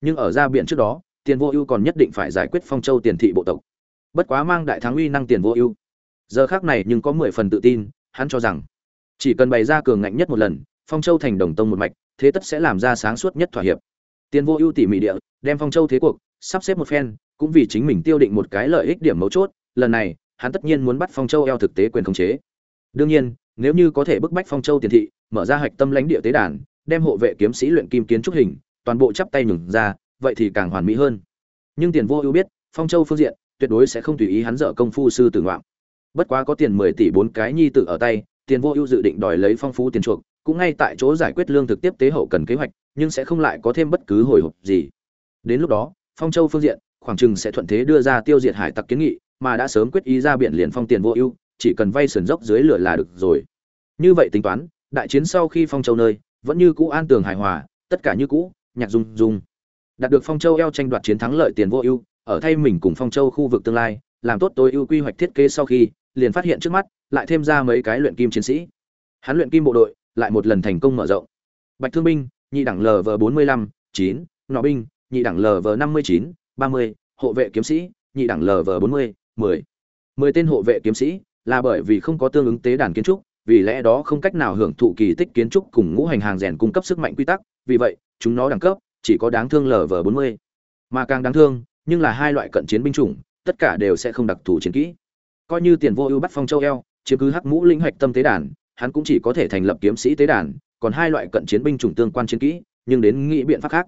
Nhưng ở ra biển trước đó, tiền vô ưu còn nhất định phải giải quyết phong châu tiền thị bộ tộc. Bất quá mang đại thắng uy năng tiền vô ưu. Giờ khác này nhưng có mười phần tự tin, hắn cho rằng, chỉ cần bày ra cường ngạnh nhất một lần, phong châu thành đồng tông một mạch, thế tất sẽ làm ra sáng suốt nhất thỏa hiệp. Tiền vô ưu tỉ mỉ địa, đem phong châu thế cuộc sắp xếp một phen, cũng vì chính mình tiêu định một cái lợi ích điểm mấu chốt, lần này, hắn tất nhiên muốn bắt phong châu eo thực tế quyền khống chế. Đương nhiên, nếu như có thể bức bách phong châu tiền thị, mở ra hạch tâm lãnh địa tế đàn, đem hộ vệ kiếm sĩ luyện kim kiến trúc hình, toàn bộ chắp tay nhường ra, vậy thì càng hoàn mỹ hơn. Nhưng tiền vô ưu biết, phong châu phương diện, tuyệt đối sẽ không tùy ý hắn dở công phu sư tử ngoạm. Bất quá có tiền mười tỷ bốn cái nhi tử ở tay, tiền vô ưu dự định đòi lấy phong phú tiền chuộc, cũng ngay tại chỗ giải quyết lương thực tiếp tế hậu cần kế hoạch, nhưng sẽ không lại có thêm bất cứ hồi hộp gì. Đến lúc đó phong châu phương diện, khoảng chừng sẽ thuận thế đưa ra tiêu diệt hải tặc kiến nghị, mà đã sớm quyết ý ra biển liền phong tiền vô ưu, chỉ cần vay sườn dốc dưới lửa là được rồi. Như vậy tính toán, đại chiến sau khi phong châu nơi, vẫn như cũ an tường hài hòa, tất cả như cũ, nhạc dung dung. Đạt được phong châu eo tranh đoạt chiến thắng lợi tiền vô ưu, ở thay mình cùng phong châu khu vực tương lai, làm tốt tối ưu quy hoạch thiết kế sau khi, liền phát hiện trước mắt, lại thêm ra mấy cái luyện kim chiến sĩ. Hắn luyện kim bộ đội, lại một lần thành công mở rộng. Bạch thương binh, nhị đẳng lv bốn mươi lăm, chín, nọ binh nhị đẳng lv năm mươi chín, ba mươi, hộ vệ kiếm sĩ, nhị đẳng lv bốn mươi, mười. mười tên hộ vệ kiếm sĩ là bởi vì không có tương ứng tế đàn kiến trúc, vì lẽ đó không cách nào hưởng thụ kỳ tích kiến trúc cùng ngũ hành hàng rèn cung cấp sức mạnh quy tắc, vì vậy, chúng nó đẳng cấp chỉ có đáng thương lv bốn mươi. Mà càng đáng thương, nhưng là hai loại cận chiến binh chủng, tất cả đều sẽ không đặc thù chiến kỹ. Coi như tiền vô ưu bắt phong châu eo, chiếm cứ hắc mũ linh hoạch tâm tế đàn, hắn cũng chỉ có thể thành lập kiếm sĩ tế đàn, còn hai loại cận chiến binh chủng tương quan chiến kỹ, nhưng đến nghĩ biện pháp khác.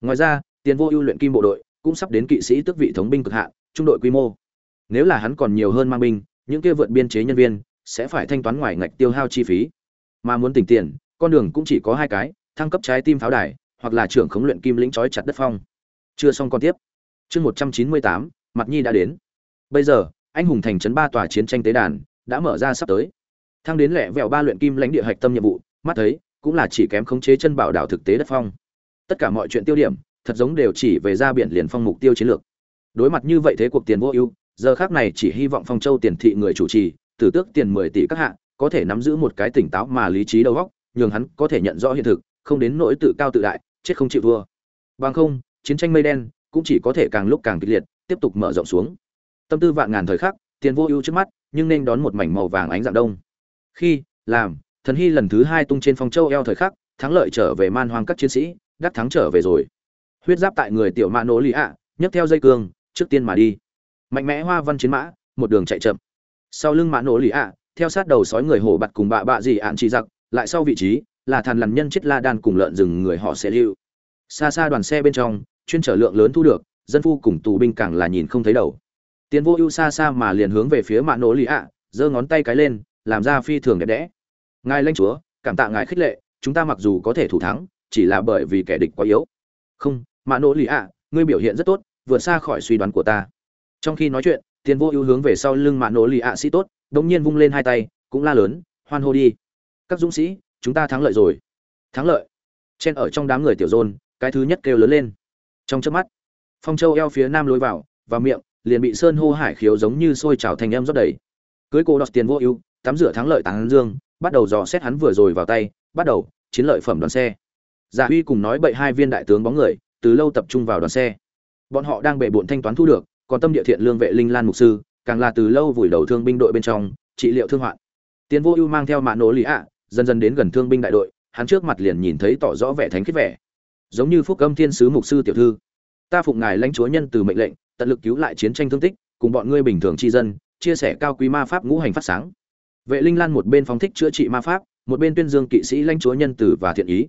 Ngoài ra tiền vô ưu luyện kim bộ đội, cũng sắp đến kỵ sĩ tước vị thống binh cực hạn, trung đội quy mô. Nếu là hắn còn nhiều hơn mang binh, những kia vượt biên chế nhân viên, sẽ phải thanh toán ngoài ngạch tiêu hao chi phí. Mà muốn tỉnh tiền, con đường cũng chỉ có hai cái, thăng cấp trái tim pháo đài, hoặc là trưởng khống luyện kim lĩnh trói chặt đất phong. Chưa xong còn tiếp. Chương một trăm chín mươi tám, mặt nhi đã đến. Bây giờ, anh hùng thành trấn ba tòa chiến tranh tế đàn, đã mở ra sắp tới. Thăng đến lẹ vẹo ba luyện kim lãnh địa hạch tâm nhiệm vụ, mắt thấy, cũng là chỉ kém khống chế chân bảo đảo thực tế đất phong. Tất cả mọi chuyện tiêu điểm thật giống đều chỉ về ra biển liền phong mục tiêu chiến lược. Đối mặt như vậy thế cuộc tiền vô ưu, giờ khác này chỉ hy vọng phong châu tiền thị người chủ trì, tử tước tiền mười tỷ các hạ, có thể nắm giữ một cái tỉnh táo mà lý trí đầu óc, nhường hắn có thể nhận rõ hiện thực, không đến nỗi tự cao tự đại, chết không chịu thua. Bằng không, chiến tranh mây đen cũng chỉ có thể càng lúc càng kịch liệt, tiếp tục mở rộng xuống. Tâm tư vạn ngàn thời khắc, tiền vô ưu trước mắt, nhưng nên đón một mảnh màu vàng ánh dạng đông. Khi, làm, thần hy lần thứ hai tung trên phong châu eo thời khắc, thắng lợi trở về man hoang các chiến sĩ, đắc thắng trở về rồi huyết giáp tại người tiểu mã nỗ lì ạ, nhấc theo dây cương, trước tiên mà đi. Mạnh mẽ hoa văn chiến mã, một đường chạy chậm. Sau lưng mã nỗ lì ạ, theo sát đầu sói người hổ bặt cùng bạ bạ gì ạn chỉ giặc, lại sau vị trí, là thàn lằn nhân chết la đan cùng lợn rừng người họ sẽ lưu. Xa xa đoàn xe bên trong, chuyên trở lượng lớn thu được, dân phu cùng tù binh càng là nhìn không thấy đầu. Tiến vô ưu xa xa mà liền hướng về phía mạ nỗ lì ạ, giơ ngón tay cái lên, làm ra phi thường đẹp đẽ. Ngài lanh chúa, cảm tạ ngài khích lệ, chúng ta mặc dù có thể thủ thắng, chỉ là bởi vì kẻ địch quá yếu. Không mạ nỗ lì ạ, ngươi biểu hiện rất tốt, vượt xa khỏi suy đoán của ta. Trong khi nói chuyện, tiền vô ưu hướng về sau lưng mạ nỗ lì ạ sĩ tốt đống nhiên vung lên hai tay, cũng la lớn, hoan hô đi. Các dũng sĩ, chúng ta thắng lợi rồi. Thắng lợi. Chen ở trong đám người tiểu dôn, cái thứ nhất kêu lớn lên. Trong chớp mắt, phong châu eo phía nam lối vào và miệng, liền bị sơn hô hải khiếu giống như sôi trào thành em rót đầy. Cưới cô đọc tiền vô ưu, tắm rửa thắng lợi tán dương, bắt đầu dò xét hắn vừa rồi vào tay, bắt đầu chiến lợi phẩm đoàn xe. Giả huy cùng nói bậy hai viên đại tướng bóng người từ lâu tập trung vào đoàn xe. Bọn họ đang bệ bộn thanh toán thu được, còn tâm địa thiện lương vệ linh lan mục sư, càng là từ lâu vùi đầu thương binh đội bên trong, trị liệu thương hoạn. Tiến vô ưu mang theo mạ nổ lý ạ, dần dần đến gần thương binh đại đội, hắn trước mặt liền nhìn thấy tỏ rõ vẻ thánh khiết vẻ. Giống như phúc âm thiên sứ mục sư tiểu thư. Ta phụng ngài lãnh chúa nhân từ mệnh lệnh, tận lực cứu lại chiến tranh thương tích, cùng bọn ngươi bình thường tri dân, chia sẻ cao quý ma pháp ngũ hành phát sáng. Vệ linh lan một bên phóng thích chữa trị ma pháp, một bên tuyên dương kỵ sĩ lãnh chúa nhân từ và thiện ý.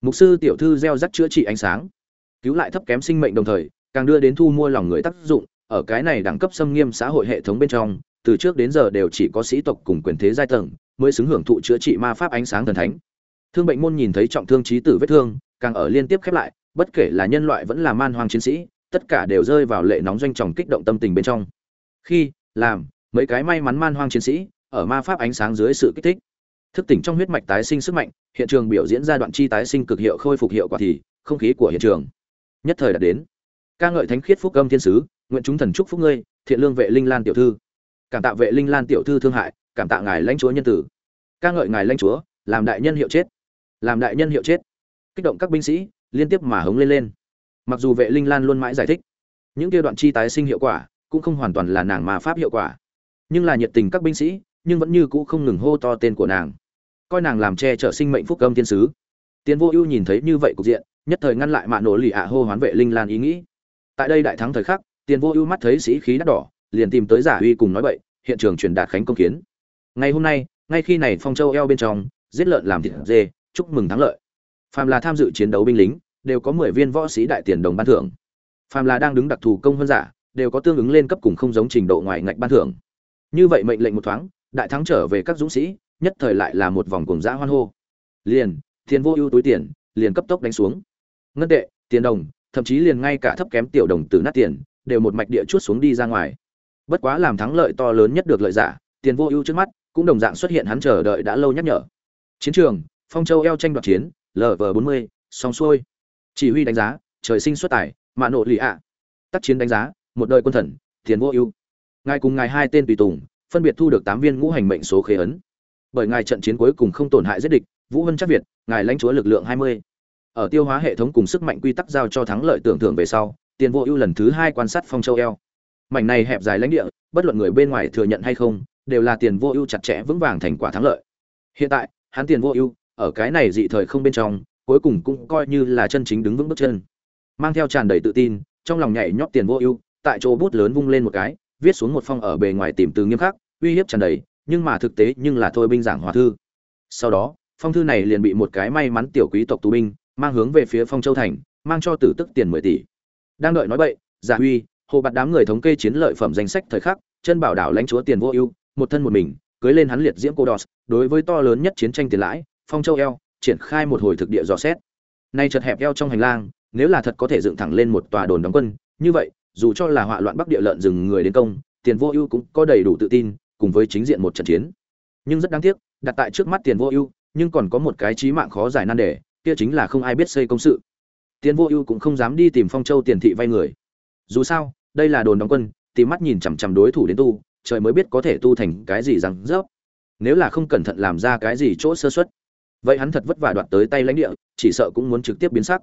Mục sư tiểu thư gieo rắc chữa trị ánh sáng cứu lại thấp kém sinh mệnh đồng thời, càng đưa đến thu mua lòng người tác dụng, ở cái này đẳng cấp xâm nghiêm xã hội hệ thống bên trong, từ trước đến giờ đều chỉ có sĩ tộc cùng quyền thế giai tầng, mới xứng hưởng thụ chữa trị ma pháp ánh sáng thần thánh. Thương bệnh môn nhìn thấy trọng thương trí tử vết thương, càng ở liên tiếp khép lại, bất kể là nhân loại vẫn là man hoang chiến sĩ, tất cả đều rơi vào lệ nóng doanh tròng kích động tâm tình bên trong. Khi, làm, mấy cái may mắn man hoang chiến sĩ, ở ma pháp ánh sáng dưới sự kích thích. Thức tỉnh trong huyết mạch tái sinh sức mạnh, hiện trường biểu diễn ra đoạn chi tái sinh cực hiệu khôi phục hiệu quả thì, không khí của hiện trường nhất thời đã đến. Ca ngợi thánh khiết phúc âm thiên sứ, nguyện chúng thần chúc phúc ngươi, thiện lương vệ linh lan tiểu thư. Cảm tạ vệ linh lan tiểu thư thương hại, cảm tạ ngài lãnh chúa nhân tử. Ca ngợi ngài lãnh chúa, làm đại nhân hiệu chết. Làm đại nhân hiệu chết. Kích động các binh sĩ, liên tiếp mà hống lên lên. Mặc dù vệ linh lan luôn mãi giải thích, những kia đoạn chi tái sinh hiệu quả cũng không hoàn toàn là nàng mà pháp hiệu quả. Nhưng là nhiệt tình các binh sĩ, nhưng vẫn như cũ không ngừng hô to tên của nàng. Coi nàng làm che chở sinh mệnh phúc âm thiên sứ. Tiến vô ưu nhìn thấy như vậy cục diện nhất thời ngăn lại mạ nổ lì ạ hô hoán vệ linh lan ý nghĩ. Tại đây đại thắng thời khắc, tiền vô ưu mắt thấy sĩ khí đắt đỏ, liền tìm tới giả uy cùng nói bậy, hiện trường truyền đạt khánh công kiến. Ngày hôm nay, ngay khi này phong châu eo bên trong, giết lợn làm thịt dê, chúc mừng thắng lợi. Phàm là tham dự chiến đấu binh lính, đều có mười viên võ sĩ đại tiền đồng ban thưởng. Phàm là đang đứng đặc thù công hơn giả, đều có tương ứng lên cấp cùng không giống trình độ ngoài ngạch ban thưởng. Như vậy mệnh lệnh một thoáng, đại thắng trở về các dũng sĩ, nhất thời lại là một vòng cùng dã hoan hô. Liền thiên vô ưu túi tiền, liền cấp tốc đánh xuống ngân tệ, tiền đồng, thậm chí liền ngay cả thấp kém tiểu đồng từ nát tiền, đều một mạch địa chuốt xuống đi ra ngoài. Bất quá làm thắng lợi to lớn nhất được lợi giả, tiền vô ưu trước mắt, cũng đồng dạng xuất hiện hắn chờ đợi đã lâu nhắc nhở. Chiến trường, phong châu eo tranh đoạt chiến lv bốn mươi song xuôi. Chỉ huy đánh giá, trời sinh xuất tài mạ nộ lì ạ. Tác chiến đánh giá, một đời quân thần, tiền vô ưu. Ngài cùng ngài hai tên tùy tùng, phân biệt thu được tám viên ngũ hành mệnh số khế ấn. Bởi ngài trận chiến cuối cùng không tổn hại giết địch, vũ vân chắc việt, ngài lãnh chúa lực lượng hai mươi ở tiêu hóa hệ thống cùng sức mạnh quy tắc giao cho thắng lợi tưởng thưởng về sau, tiền vô ưu lần thứ hai quan sát phong châu eo. Mảnh này hẹp dài lãnh địa, bất luận người bên ngoài thừa nhận hay không, đều là tiền vô ưu chặt chẽ vững vàng thành quả thắng lợi. Hiện tại, hắn tiền vô ưu, ở cái này dị thời không bên trong, cuối cùng cũng coi như là chân chính đứng vững bước chân. Mang theo tràn đầy tự tin, trong lòng nhảy nhót tiền vô ưu, tại chỗ bút lớn vung lên một cái, viết xuống một phong ở bề ngoài tìm từ nghiêm khắc, uy hiếp tràn đầy, nhưng mà thực tế nhưng là thôi binh giảng hòa thư. Sau đó, phong thư này liền bị một cái may mắn tiểu quý tộc tù binh mang hướng về phía phong châu thành, mang cho tử tức tiền mười tỷ. Đang đợi nói bậy, giả huy hồ bạt đám người thống kê chiến lợi phẩm danh sách thời khắc, chân bảo đảo lãnh chúa tiền vô ưu, một thân một mình, cưới lên hắn liệt diễm cô đọt. Đối với to lớn nhất chiến tranh tiền lãi, phong châu eo triển khai một hồi thực địa dò xét. Nay chật hẹp eo trong hành lang, nếu là thật có thể dựng thẳng lên một tòa đồn đóng quân, như vậy, dù cho là họa loạn bắc địa lợn rừng người đến công, tiền vô ưu cũng có đầy đủ tự tin, cùng với chính diện một trận chiến. Nhưng rất đáng tiếc, đặt tại trước mắt tiền vô ưu, nhưng còn có một cái chí mạng khó giải nan đề kia chính là không ai biết xây công sự. Tiền vô ưu cũng không dám đi tìm phong châu tiền thị vay người. Dù sao, đây là đồn đóng quân tìm mắt nhìn chằm chằm đối thủ đến tu, trời mới biết có thể tu thành cái gì rằng rớp. Nếu là không cẩn thận làm ra cái gì chỗ sơ xuất vậy hắn thật vất vả đoạt tới tay lãnh địa, chỉ sợ cũng muốn trực tiếp biến sắc.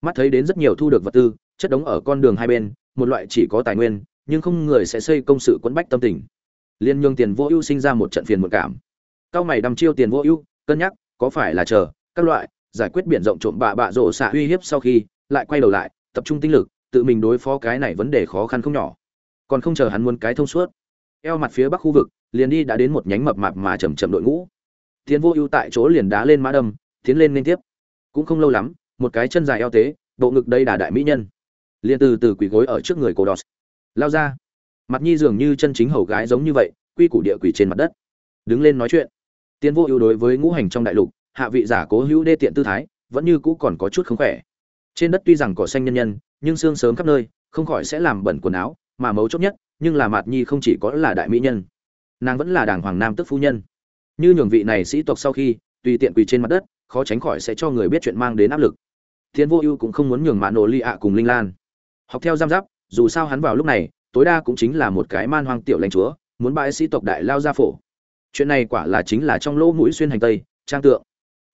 Mắt thấy đến rất nhiều thu được vật tư, chất đống ở con đường hai bên, một loại chỉ có tài nguyên, nhưng không người sẽ xây công sự quẫn bách tâm tình. Liên nhường tiền vô ưu sinh ra một trận phiền một cảm. Cao mày đăm chiêu tiền vô ưu, cân nhắc, có phải là chờ, các loại giải quyết biển rộng trộm bạ bạ rổ xạ uy hiếp sau khi, lại quay đầu lại, tập trung tinh lực, tự mình đối phó cái này vấn đề khó khăn không nhỏ. Còn không chờ hắn muốn cái thông suốt, eo mặt phía bắc khu vực, liền đi đã đến một nhánh mập mạp mà chầm chậm đội ngũ. Tiến vô ưu tại chỗ liền đá lên mã đâm, tiến lên liên tiếp. Cũng không lâu lắm, một cái chân dài eo tế, bộ ngực đây đà đại mỹ nhân. Liền từ từ quỳ gối ở trước người cổ đọt. Lao ra. Mặt nhi dường như chân chính hầu gái giống như vậy, quy củ địa quỷ trên mặt đất. Đứng lên nói chuyện. Tiến vô ưu đối với ngũ hành trong đại lục hạ vị giả cố hữu đê tiện tư thái, vẫn như cũ còn có chút không khỏe. Trên đất tuy rằng cỏ xanh nhân nhân, nhưng xương sớm khắp nơi, không khỏi sẽ làm bẩn quần áo, mà mấu chốt nhất, nhưng là mạt nhi không chỉ có là đại mỹ nhân, nàng vẫn là đàng hoàng nam tức phu nhân. Như nhường vị này sĩ tộc sau khi, tùy tiện quỳ trên mặt đất, khó tránh khỏi sẽ cho người biết chuyện mang đến áp lực. Thiên vô ưu cũng không muốn nhường mạ nổ ly ạ cùng linh lan. Học theo giam giáp, dù sao hắn vào lúc này, tối đa cũng chính là một cái man hoang tiểu lãnh chúa, muốn bãi sĩ tộc đại lao ra phổ. Chuyện này quả là chính là trong lỗ mũi xuyên hành tây, trang tượng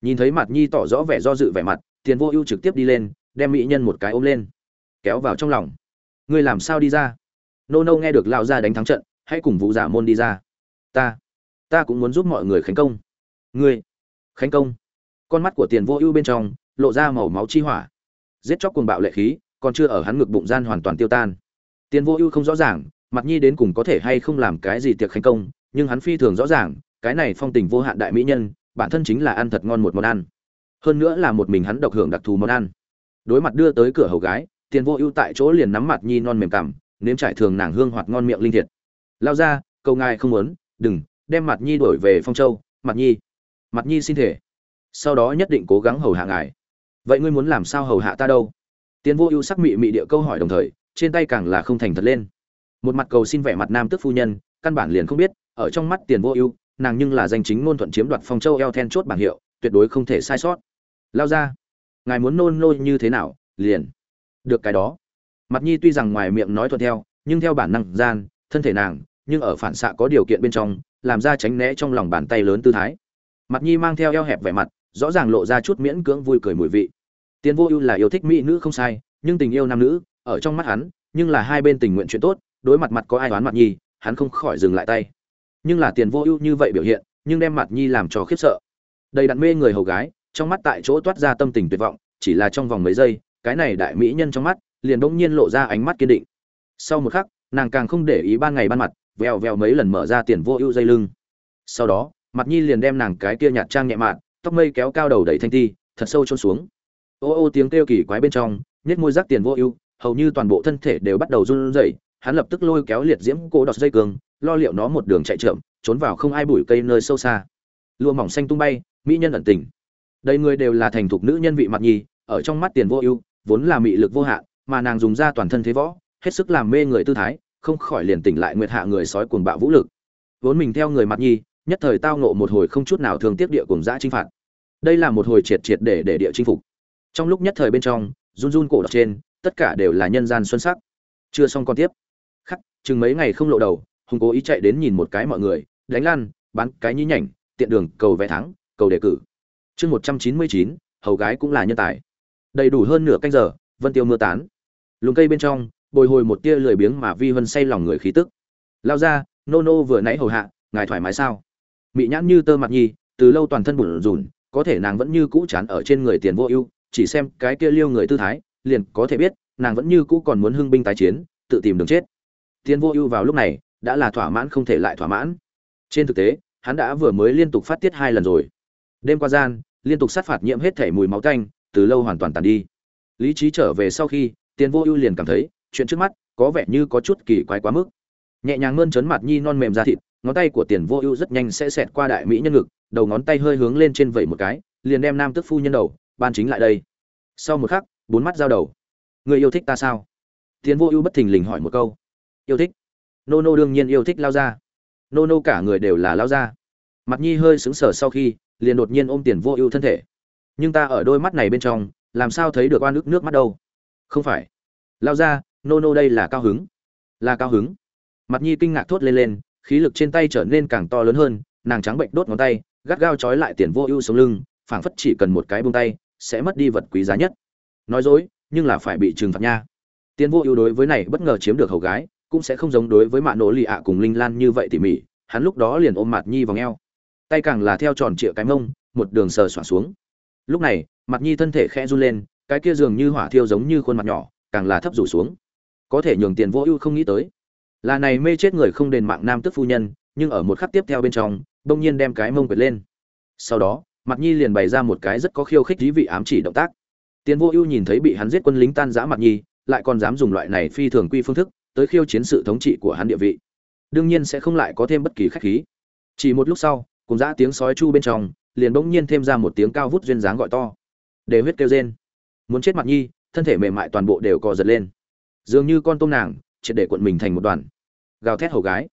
nhìn thấy mặt nhi tỏ rõ vẻ do dự vẻ mặt, tiền vô ưu trực tiếp đi lên, đem mỹ nhân một cái ôm lên. Kéo vào trong lòng. Ngươi làm sao đi ra? Nô nô nghe được lao ra đánh thắng trận, hãy cùng vũ giả môn đi ra. Ta ta cũng muốn giúp mọi người khánh công. Ngươi, khánh công. Con mắt của tiền vô ưu bên trong lộ ra màu máu chi hỏa. Giết chóc cuồng bạo lệ khí, còn chưa ở hắn ngực bụng gian hoàn toàn tiêu tan. Tiền vô ưu không rõ ràng, mặt nhi đến cùng có thể hay không làm cái gì tiệc khánh công, nhưng hắn phi thường rõ ràng, cái này phong tình vô hạn đại mỹ nhân bản thân chính là ăn thật ngon một món ăn. Hơn nữa là một mình hắn độc hưởng đặc thù món ăn. Đối mặt đưa tới cửa hầu gái, tiền vô ưu tại chỗ liền nắm mặt nhi non mềm cảm nếm trải thường nàng hương hoạt ngon miệng linh thiệt. Lao ra câu ngài không muốn, đừng, đem mặt nhi đổi về phong châu, mặt nhi mặt nhi xin thể. Sau đó nhất định cố gắng hầu hạ ngài. Vậy ngươi muốn làm sao hầu hạ ta đâu? Tiến vô ưu sắc mị mị địa câu hỏi đồng thời, trên tay càng là không thành thật lên. Một mặt cầu xin vẻ mặt nam tức phu nhân, căn bản liền không biết, ở trong mắt tiền vô ưu nàng nhưng là danh chính ngôn thuận chiếm đoạt phong châu eo then chốt bảng hiệu, tuyệt đối không thể sai sót. Lao ra, ngài muốn nôn nôi như thế nào, liền được cái đó. Mặt nhi tuy rằng ngoài miệng nói thuận theo, nhưng theo bản năng gian, thân thể nàng, nhưng ở phản xạ có điều kiện bên trong, làm ra tránh né trong lòng bàn tay lớn tư thái. Mặt nhi mang theo eo hẹp vẻ mặt, rõ ràng lộ ra chút miễn cưỡng vui cười mùi vị. Tiến vô ưu là yêu thích mỹ nữ không sai, nhưng tình yêu nam nữ, ở trong mắt hắn, nhưng là hai bên tình nguyện chuyện tốt, đối mặt mặt có ai đoán mặt nhi, hắn không khỏi dừng lại tay nhưng là tiền vô ưu như vậy biểu hiện, nhưng đem mặt nhi làm cho khiếp sợ. Đầy đặn mê người hầu gái, trong mắt tại chỗ toát ra tâm tình tuyệt vọng, chỉ là trong vòng mấy giây, cái này đại mỹ nhân trong mắt, liền bỗng nhiên lộ ra ánh mắt kiên định. Sau một khắc, nàng càng không để ý ban ngày ban mặt, vèo vèo mấy lần mở ra tiền vô ưu dây lưng. Sau đó, mặt nhi liền đem nàng cái kia nhạt trang nhẹ mạn, tóc mây kéo cao đầu đẩy thanh ti, thật sâu trôn xuống. Ô ô tiếng kêu kỳ quái bên trong nhét môi rác tiền vô ưu, hầu như toàn bộ thân thể đều bắt đầu run rẩy, hắn lập tức lôi kéo liệt diễm cố đọt dây cường lo liệu nó một đường chạy trộm trốn vào không ai bụi cây nơi sâu xa. Lụa mỏng xanh tung bay, mỹ nhân ẩn tình. Đây người đều là thành thục nữ nhân vị mặt nhi ở trong mắt tiền vô ưu, vốn là mị lực vô hạn, mà nàng dùng ra toàn thân thế võ, hết sức làm mê người tư thái, không khỏi liền tỉnh lại nguyệt hạ người sói cuồng bạo vũ lực. Vốn mình theo người mặt nhi nhất thời tao ngộ một hồi không chút nào thường tiếp địa cùng dã chinh phạt. Đây là một hồi triệt triệt để để địa chinh phục. Trong lúc nhất thời bên trong, run run cổ đọc trên, tất cả đều là nhân gian xuân sắc. Chưa xong còn tiếp. Khắc, chừng mấy ngày không lộ đầu hùng cố ý chạy đến nhìn một cái mọi người, đánh lan, bán cái nhí nhảnh, tiện đường, cầu vé thắng, cầu đề cử. Chương một trăm chín mươi chín, hầu gái cũng là nhân tài. Đầy đủ hơn nửa canh giờ, vân tiêu mưa tán. Lùng cây bên trong, bồi hồi một tia lười biếng mà vi vân say lòng người khí tức. Lao ra, nô nô vừa nãy hầu hạ, ngài thoải mái sao? Mị nhãn như tơ mặt nhi, từ lâu toàn thân bùn rùn có thể nàng vẫn như cũ chán ở trên người tiền vô ưu, chỉ xem cái kia liêu người tư thái, liền có thể biết, nàng vẫn như cũ còn muốn hưng binh tái chiến, tự tìm đường chết. Tiền vô ưu vào lúc này đã là thỏa mãn không thể lại thỏa mãn. Trên thực tế, hắn đã vừa mới liên tục phát tiết hai lần rồi. Đêm qua gian, liên tục sát phạt nhiễm hết thể mùi máu tanh, từ lâu hoàn toàn tàn đi. Lý trí trở về sau khi, tiền vô ưu liền cảm thấy, chuyện trước mắt có vẻ như có chút kỳ quái quá mức. Nhẹ nhàng mơn trớn mặt nhi non mềm ra thịt, ngón tay của tiền vô ưu rất nhanh sẽ xẹt qua đại mỹ nhân ngực, đầu ngón tay hơi hướng lên trên vẩy một cái, liền đem nam tức phu nhân đầu, ban chính lại đây. Sau một khắc, bốn mắt giao đầu. Người yêu thích ta sao? Tiền vô ưu bất thình lình hỏi một câu. Yêu thích? Nô nô đương nhiên yêu thích lao ra. Nô nô cả người đều là lao ra. Mặt nhi hơi sững sờ sau khi, liền đột nhiên ôm tiền vô ưu thân thể. Nhưng ta ở đôi mắt này bên trong, làm sao thấy được oan ức nước mắt đâu? Không phải. Lao ra nô nô đây là cao hứng. Là cao hứng. Mặt nhi kinh ngạc thốt lên lên, khí lực trên tay trở nên càng to lớn hơn, nàng trắng bệnh đốt ngón tay, gắt gao trói lại tiền vô ưu sống lưng, phảng phất chỉ cần một cái buông tay, sẽ mất đi vật quý giá nhất. Nói dối, nhưng là phải bị trừng phạt nha. Tiền vô ưu đối với này bất ngờ chiếm được hầu gái cũng sẽ không giống đối với mạ nổ lì ạ cùng linh lan như vậy tỉ mỉ, hắn lúc đó liền ôm mặt nhi vào ngheo. Tay càng là theo tròn trịa cái mông, một đường sờ xoa xuống. Lúc này, mặt nhi thân thể khẽ run lên, cái kia dường như hỏa thiêu giống như khuôn mặt nhỏ, càng là thấp rủ xuống. Có thể nhường tiền vô ưu không nghĩ tới. Là này mê chết người không đền mạng nam tức phu nhân, nhưng ở một khắc tiếp theo bên trong, bỗng nhiên đem cái mông quệt lên. Sau đó, mặt nhi liền bày ra một cái rất có khiêu khích dí vị ám chỉ động tác. Tiền vô ưu nhìn thấy bị hắn giết quân lính tan giã mặt nhi, lại còn dám dùng loại này phi thường quy phương thức tới khiêu chiến sự thống trị của hắn địa vị. Đương nhiên sẽ không lại có thêm bất kỳ khách khí. Chỉ một lúc sau, cùng dã tiếng sói chu bên trong, liền bỗng nhiên thêm ra một tiếng cao vút duyên dáng gọi to. Để huyết kêu rên. Muốn chết mặt nhi, thân thể mềm mại toàn bộ đều co giật lên. Dường như con tôm nàng, triệt để cuộn mình thành một đoàn. Gào thét hầu gái.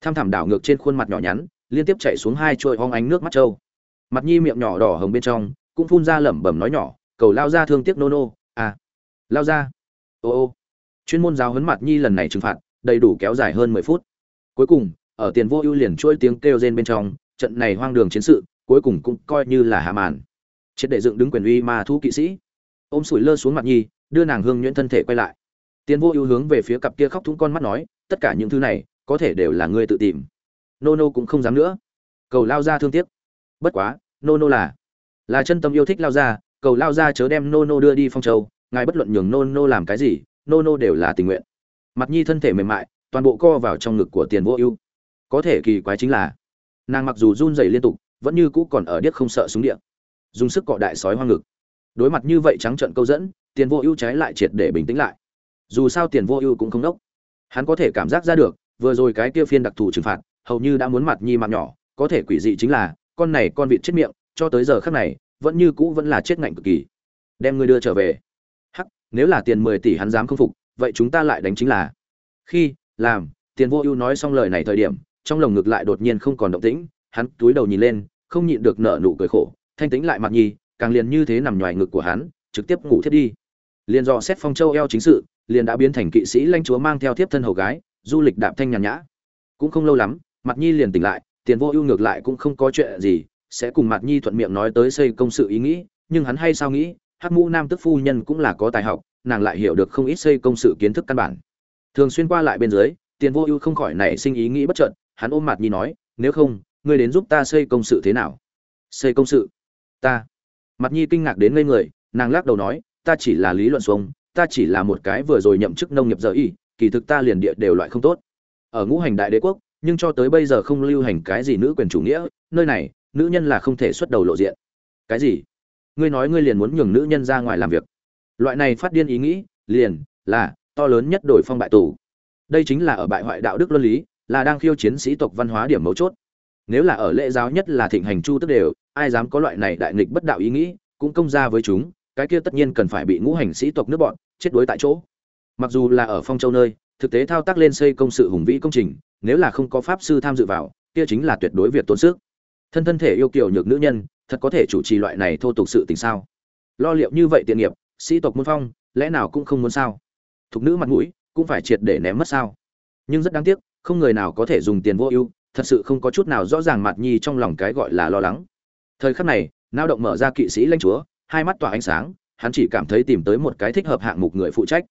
Tham thảm đảo ngược trên khuôn mặt nhỏ nhắn, liên tiếp chạy xuống hai trôi hong ánh nước mắt trâu. Mặt nhi miệng nhỏ đỏ hồng bên trong, cũng phun ra lẩm bẩm nói nhỏ, cầu lao ra thương tiếc nô nô à lao ra, ô ô chuyên môn giáo huấn mặt nhi lần này trừng phạt, đầy đủ kéo dài hơn mười phút. Cuối cùng, ở tiền vô ưu liền trôi tiếng kêu rên bên trong, trận này hoang đường chiến sự, cuối cùng cũng coi như là hạ màn. Triệt để dựng đứng quyền uy ma thu kỵ sĩ. Ôm sủi lơ xuống mặt nhi, đưa nàng hương nhuyễn thân thể quay lại. Tiền vô ưu hướng về phía cặp kia khóc thúng con mắt nói, tất cả những thứ này, có thể đều là ngươi tự tìm. Nô nô cũng không dám nữa. Cầu lao ra thương tiếc. Bất quá nô nô là là chân tâm yêu thích lao ra, cầu lao ra chớ đem nô nô đưa đi phong châu, ngài bất luận nhường nô nô làm cái gì nô nô đều là tình nguyện. Mặt nhi thân thể mềm mại, toàn bộ co vào trong ngực của tiền vô ưu. Có thể kỳ quái chính là, nàng mặc dù run rẩy liên tục, vẫn như cũ còn ở điếc không sợ súng điện. Dùng sức cọ đại sói hoang ngực. Đối mặt như vậy trắng trợn câu dẫn, tiền vô ưu trái lại triệt để bình tĩnh lại. Dù sao tiền vô ưu cũng không đốc. Hắn có thể cảm giác ra được, vừa rồi cái kia phiên đặc thù trừng phạt, hầu như đã muốn mặt nhi mạng nhỏ. Có thể quỷ dị chính là, con này con vịt chết miệng, cho tới giờ khác này, vẫn như cũ vẫn là chết ngạnh cực kỳ. Đem ngươi đưa trở về nếu là tiền mười tỷ hắn dám không phục, vậy chúng ta lại đánh chính là. Khi, làm, tiền vô ưu nói xong lời này thời điểm, trong lồng ngực lại đột nhiên không còn động tĩnh, hắn túi đầu nhìn lên, không nhịn được nở nụ cười khổ, thanh tĩnh lại mặt nhi càng liền như thế nằm ngoài ngực của hắn, trực tiếp ngủ thiết đi. Liền dò xét phong châu eo chính sự, liền đã biến thành kỵ sĩ lãnh chúa mang theo thiếp thân hầu gái, du lịch đạm thanh nhàn nhã. Cũng không lâu lắm, mặt nhi liền tỉnh lại, tiền vô ưu ngược lại cũng không có chuyện gì, sẽ cùng mặt nhi thuận miệng nói tới xây công sự ý nghĩ, nhưng hắn hay sao nghĩ hắc mũ nam tức phu nhân cũng là có tài học, nàng lại hiểu được không ít xây công sự kiến thức căn bản. Thường xuyên qua lại bên dưới, tiền vô ưu không khỏi nảy sinh ý nghĩ bất chợt, hắn ôm mặt nhi nói, nếu không, ngươi đến giúp ta xây công sự thế nào? Xây công sự? Ta. Mặt nhi kinh ngạc đến ngây người, nàng lắc đầu nói, ta chỉ là lý luận xuống ta chỉ là một cái vừa rồi nhậm chức nông nghiệp giờ y, kỳ thực ta liền địa đều loại không tốt. Ở ngũ hành đại đế quốc, nhưng cho tới bây giờ không lưu hành cái gì nữ quyền chủ nghĩa, nơi này, nữ nhân là không thể xuất đầu lộ diện. Cái gì? Ngươi nói ngươi liền muốn nhường nữ nhân ra ngoài làm việc. Loại này phát điên ý nghĩ, liền, là, to lớn nhất đổi phong bại tù. Đây chính là ở bại hoại đạo đức luân lý, là đang khiêu chiến sĩ tộc văn hóa điểm mấu chốt. Nếu là ở lễ giáo nhất là thịnh hành chu tức đều, ai dám có loại này đại nghịch bất đạo ý nghĩ, cũng công ra với chúng, cái kia tất nhiên cần phải bị ngũ hành sĩ tộc nước bọn, chết đuối tại chỗ. Mặc dù là ở phong châu nơi, thực tế thao tác lên xây công sự hùng vĩ công trình, nếu là không có pháp sư tham dự vào, kia chính là tuyệt đối việc tốn sức. Thân thân thể yêu kiều nhược nữ nhân thật có thể chủ trì loại này thô tục sự tình sao? Lo liệu như vậy tiện nghiệp, sĩ tộc môn phong, lẽ nào cũng không muốn sao? Thục nữ mặt mũi, cũng phải triệt để ném mất sao? Nhưng rất đáng tiếc, không người nào có thể dùng tiền vô ưu, thật sự không có chút nào rõ ràng mặt nhi trong lòng cái gọi là lo lắng. Thời khắc này, nao động mở ra kỵ sĩ lãnh chúa, hai mắt tỏa ánh sáng, hắn chỉ cảm thấy tìm tới một cái thích hợp hạng mục người phụ trách.